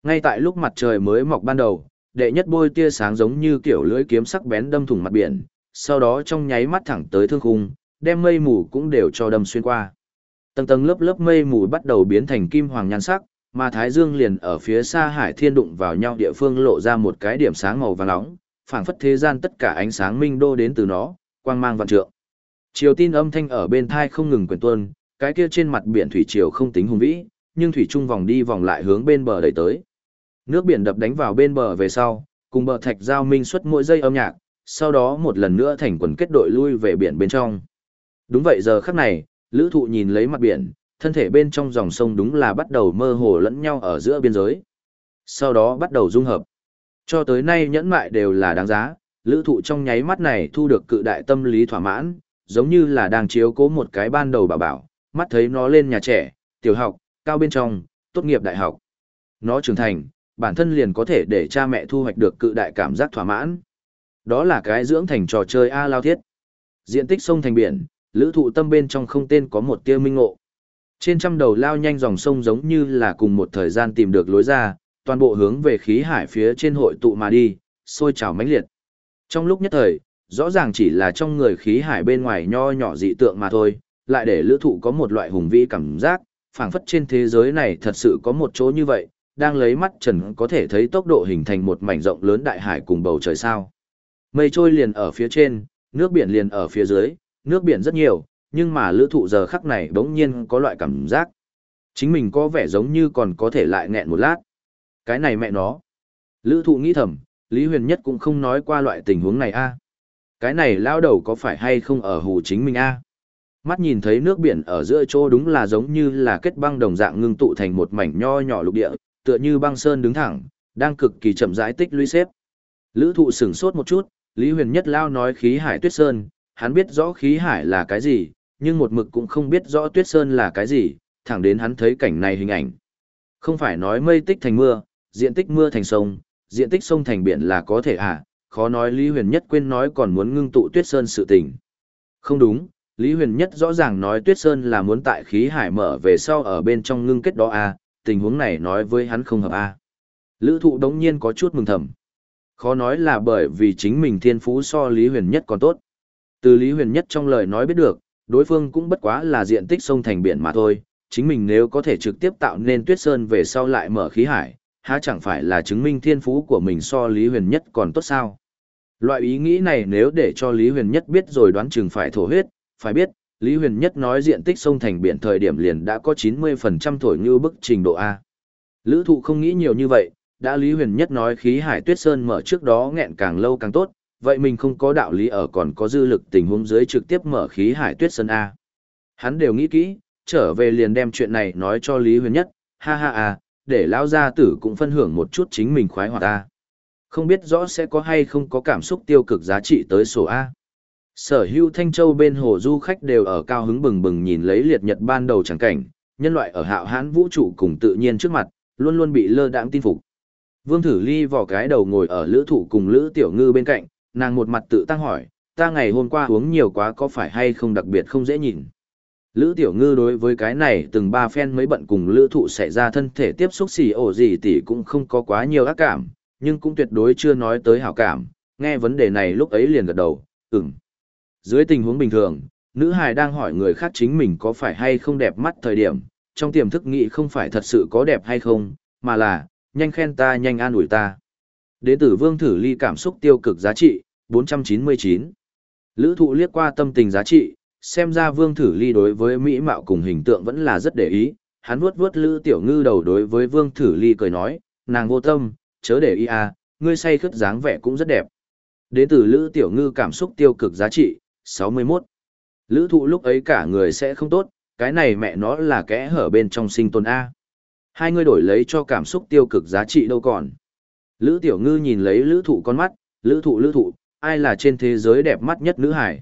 Ngay tại lúc mặt trời mới mọc ban đầu, đệ nhất bôi tia sáng giống như kiểu lưỡi kiếm sắc bén đâm thủng mặt biển, sau đó trong nháy mắt thẳng tới thương khung, đem mây mù cũng đều cho đâm xuyên qua. Tầng tầng lớp lớp mây mù bắt đầu biến thành kim hoàng nhan sắc, mà Thái Dương liền ở phía xa hải thiên đụng vào nhau địa phương lộ ra một cái điểm sáng màu vàng nóng, phảng phất thế gian tất cả ánh sáng minh đô đến từ nó, quang mang vạn trượng. Triều tin âm thanh ở bên thai không ngừng quyền tuân, cái kia trên mặt biển thủy triều không tính hùng vĩ, nhưng thủy trung vòng đi vòng lại hướng bên bờ đẩy tới. Nước biển đập đánh vào bên bờ về sau, cùng bờ thạch giao minh xuất mỗi giây âm nhạc, sau đó một lần nữa thành quần kết đội lui về biển bên trong. Đúng vậy giờ khắc này, lữ thụ nhìn lấy mặt biển, thân thể bên trong dòng sông đúng là bắt đầu mơ hồ lẫn nhau ở giữa biên giới. Sau đó bắt đầu dung hợp. Cho tới nay nhẫn mại đều là đáng giá, lữ thụ trong nháy mắt này thu được cự đại tâm lý thỏa mãn, giống như là đang chiếu cố một cái ban đầu bảo bảo, mắt thấy nó lên nhà trẻ, tiểu học, cao bên trong, tốt nghiệp đại học. Nó trưởng thành, bản thân liền có thể để cha mẹ thu hoạch được cự đại cảm giác thỏa mãn. Đó là cái dưỡng thành trò chơi A lao thiết. Diện tích sông thành biển, lữ thụ tâm bên trong không tên có một tia minh ngộ. Trên trăm đầu lao nhanh dòng sông giống như là cùng một thời gian tìm được lối ra, toàn bộ hướng về khí hải phía trên hội tụ mà đi, sôi trào mãnh liệt. Trong lúc nhất thời, rõ ràng chỉ là trong người khí hải bên ngoài nho nhỏ dị tượng mà thôi, lại để lữ thụ có một loại hùng vĩ cảm giác, phảng phất trên thế giới này thật sự có một chỗ như vậy, đang lấy mắt trần có thể thấy tốc độ hình thành một mảnh rộng lớn đại hải cùng bầu trời sao. Mây trôi liền ở phía trên, nước biển liền ở phía dưới, nước biển rất nhiều, nhưng mà lữ thụ giờ khắc này bỗng nhiên có loại cảm giác. Chính mình có vẻ giống như còn có thể lại nghẹn một lát. Cái này mẹ nó. Lữ thụ nghĩ thầm, Lý Huyền Nhất cũng không nói qua loại tình huống này a Cái này lao đầu có phải hay không ở hù chính mình a Mắt nhìn thấy nước biển ở giữa chỗ đúng là giống như là kết băng đồng dạng ngưng tụ thành một mảnh nho nhỏ lục địa, tựa như băng sơn đứng thẳng, đang cực kỳ chậm rãi tích lũy xếp. Lữ thụ sửng sốt một chút, Lý Huyền Nhất lao nói khí hải tuyết sơn, hắn biết rõ khí hải là cái gì, nhưng một mực cũng không biết rõ tuyết sơn là cái gì, thẳng đến hắn thấy cảnh này hình ảnh. Không phải nói mây tích thành mưa, diện tích mưa thành sông, diện tích sông thành biển là có thể à, khó nói Lý Huyền Nhất quên nói còn muốn ngưng tụ tuyết sơn sự tình. Không đúng, Lý Huyền Nhất rõ ràng nói tuyết sơn là muốn tại khí hải mở về sau ở bên trong ngưng kết đó à, tình huống này nói với hắn không hợp à. Lữ thụ đống nhiên có chút mừng thầm. Khó nói là bởi vì chính mình thiên phú so Lý Huyền Nhất còn tốt. Từ Lý Huyền Nhất trong lời nói biết được, đối phương cũng bất quá là diện tích sông thành biển mà thôi, chính mình nếu có thể trực tiếp tạo nên tuyết sơn về sau lại mở khí hải, há chẳng phải là chứng minh thiên phú của mình so Lý Huyền Nhất còn tốt sao? Loại ý nghĩ này nếu để cho Lý Huyền Nhất biết rồi đoán chừng phải thổ huyết, phải biết, Lý Huyền Nhất nói diện tích sông thành biển thời điểm liền đã có 90% thổi như bức trình độ A. Lữ thụ không nghĩ nhiều như vậy, đã Lý Huyền Nhất nói khí hải tuyết sơn mở trước đó nghẹn càng lâu càng tốt, vậy mình không có đạo lý ở còn có dư lực tình huống dưới trực tiếp mở khí hải tuyết sơn A. Hắn đều nghĩ kỹ, trở về liền đem chuyện này nói cho Lý Huyền Nhất, ha ha à, để lão gia tử cũng phân hưởng một chút chính mình khoái hoạt ta. Không biết rõ sẽ có hay không có cảm xúc tiêu cực giá trị tới sổ A. Sở hữu Thanh Châu bên hồ du khách đều ở cao hứng bừng bừng nhìn lấy liệt nhật ban đầu chẳng cảnh, nhân loại ở hạo Hán vũ trụ cùng tự nhiên trước mặt, luôn luôn bị lơ đãng tin phục. Vương Thử Ly vò cái đầu ngồi ở lữ thụ cùng lữ tiểu ngư bên cạnh, nàng một mặt tự tăng hỏi, ta ngày hôm qua uống nhiều quá có phải hay không đặc biệt không dễ nhìn. Lữ tiểu ngư đối với cái này từng ba phen mới bận cùng lữ thụ xảy ra thân thể tiếp xúc xì ổ gì tỷ cũng không có quá nhiều ác cảm, nhưng cũng tuyệt đối chưa nói tới hảo cảm, nghe vấn đề này lúc ấy liền gật đầu, ừm. Dưới tình huống bình thường, nữ hài đang hỏi người khác chính mình có phải hay không đẹp mắt thời điểm, trong tiềm thức nghĩ không phải thật sự có đẹp hay không, mà là, nhanh khen ta nhanh an ủi ta. Đế tử vương thử ly cảm xúc tiêu cực giá trị, 499. Lữ thụ liếc qua tâm tình giá trị, xem ra vương thử ly đối với mỹ mạo cùng hình tượng vẫn là rất để ý. Hắn vuốt vuốt lữ tiểu ngư đầu đối với vương thử ly cười nói, nàng vô tâm, chớ để ý à, ngươi say khướt dáng vẻ cũng rất đẹp. đến tử lữ tiểu ngư cảm xúc tiêu cực giá trị, 61. Lữ thụ lúc ấy cả người sẽ không tốt, cái này mẹ nó là kẽ hở bên trong sinh tồn A. Hai người đổi lấy cho cảm xúc tiêu cực giá trị đâu còn. Lữ tiểu ngư nhìn lấy lữ thụ con mắt, lữ thụ lữ thụ, ai là trên thế giới đẹp mắt nhất nữ hải.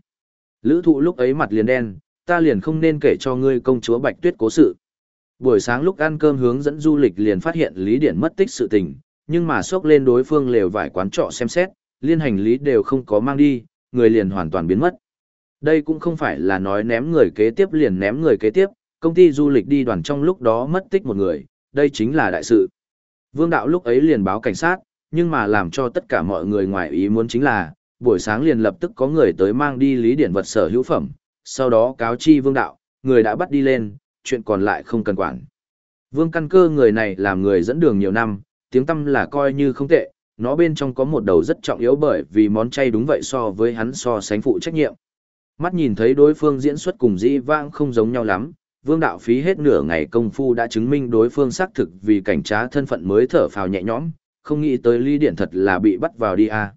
Lữ thụ lúc ấy mặt liền đen, ta liền không nên kể cho ngươi công chúa Bạch Tuyết cố sự. Buổi sáng lúc ăn cơm hướng dẫn du lịch liền phát hiện Lý Điển mất tích sự tình, nhưng mà sốc lên đối phương lều vải quán trọ xem xét, liên hành lý đều không có mang đi, người liền hoàn toàn biến mất. Đây cũng không phải là nói ném người kế tiếp liền ném người kế tiếp, công ty du lịch đi đoàn trong lúc đó mất tích một người, đây chính là đại sự. Vương đạo lúc ấy liền báo cảnh sát, nhưng mà làm cho tất cả mọi người ngoài ý muốn chính là, buổi sáng liền lập tức có người tới mang đi lý điển vật sở hữu phẩm, sau đó cáo chi vương đạo, người đã bắt đi lên, chuyện còn lại không cần quản. Vương căn cơ người này làm người dẫn đường nhiều năm, tiếng tâm là coi như không tệ, nó bên trong có một đầu rất trọng yếu bởi vì món chay đúng vậy so với hắn so sánh phụ trách nhiệm. Mắt nhìn thấy đối phương diễn xuất cùng dĩ vãng không giống nhau lắm, vương đạo phí hết nửa ngày công phu đã chứng minh đối phương xác thực vì cảnh trá thân phận mới thở phào nhẹ nhõm, không nghĩ tới ly điện thật là bị bắt vào đi à.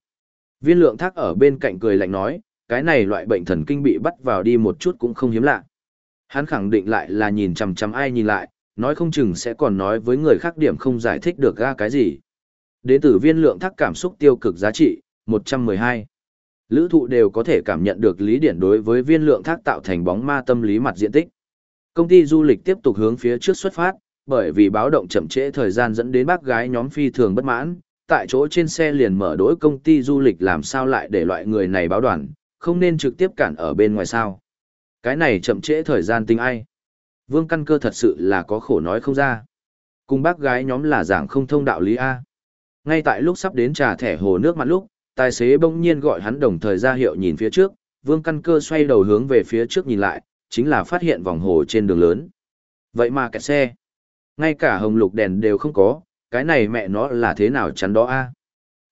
Viên lượng thác ở bên cạnh cười lạnh nói, cái này loại bệnh thần kinh bị bắt vào đi một chút cũng không hiếm lạ. Hắn khẳng định lại là nhìn chằm chằm ai nhìn lại, nói không chừng sẽ còn nói với người khác điểm không giải thích được ra cái gì. Đến tử viên lượng thác cảm xúc tiêu cực giá trị, 112. Lữ thụ đều có thể cảm nhận được lý điển đối với viên lượng thác tạo thành bóng ma tâm lý mặt diện tích. Công ty du lịch tiếp tục hướng phía trước xuất phát, bởi vì báo động chậm trễ thời gian dẫn đến bác gái nhóm phi thường bất mãn, tại chỗ trên xe liền mở đối công ty du lịch làm sao lại để loại người này báo đoàn, không nên trực tiếp cản ở bên ngoài sao. Cái này chậm trễ thời gian tình ai. Vương căn cơ thật sự là có khổ nói không ra. Cùng bác gái nhóm là giảng không thông đạo lý A. Ngay tại lúc sắp đến trà thẻ hồ nước mặt lúc, tài xế bỗng nhiên gọi hắn đồng thời ra hiệu nhìn phía trước, vương căn cơ xoay đầu hướng về phía trước nhìn lại, chính là phát hiện vòng hồ trên đường lớn. Vậy mà kẹt xe, ngay cả hồng lục đèn đều không có, cái này mẹ nó là thế nào chắn đó a?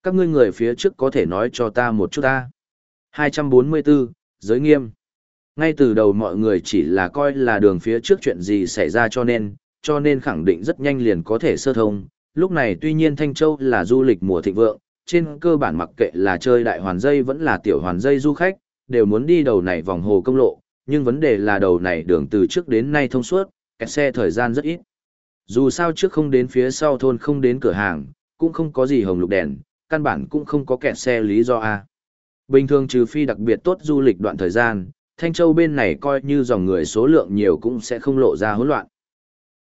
Các ngươi người phía trước có thể nói cho ta một chút ta. 244, giới nghiêm. Ngay từ đầu mọi người chỉ là coi là đường phía trước chuyện gì xảy ra cho nên, cho nên khẳng định rất nhanh liền có thể sơ thông. Lúc này tuy nhiên Thanh Châu là du lịch mùa thịnh vượng, trên cơ bản mặc kệ là chơi đại hoàn dây vẫn là tiểu hoàn dây du khách, đều muốn đi đầu này vòng hồ công lộ, nhưng vấn đề là đầu này đường từ trước đến nay thông suốt, kẹt xe thời gian rất ít. Dù sao trước không đến phía sau thôn không đến cửa hàng, cũng không có gì hồng lục đèn, căn bản cũng không có kẹt xe lý do A. Bình thường trừ phi đặc biệt tốt du lịch đoạn thời gian, Thanh Châu bên này coi như dòng người số lượng nhiều cũng sẽ không lộ ra hỗn loạn.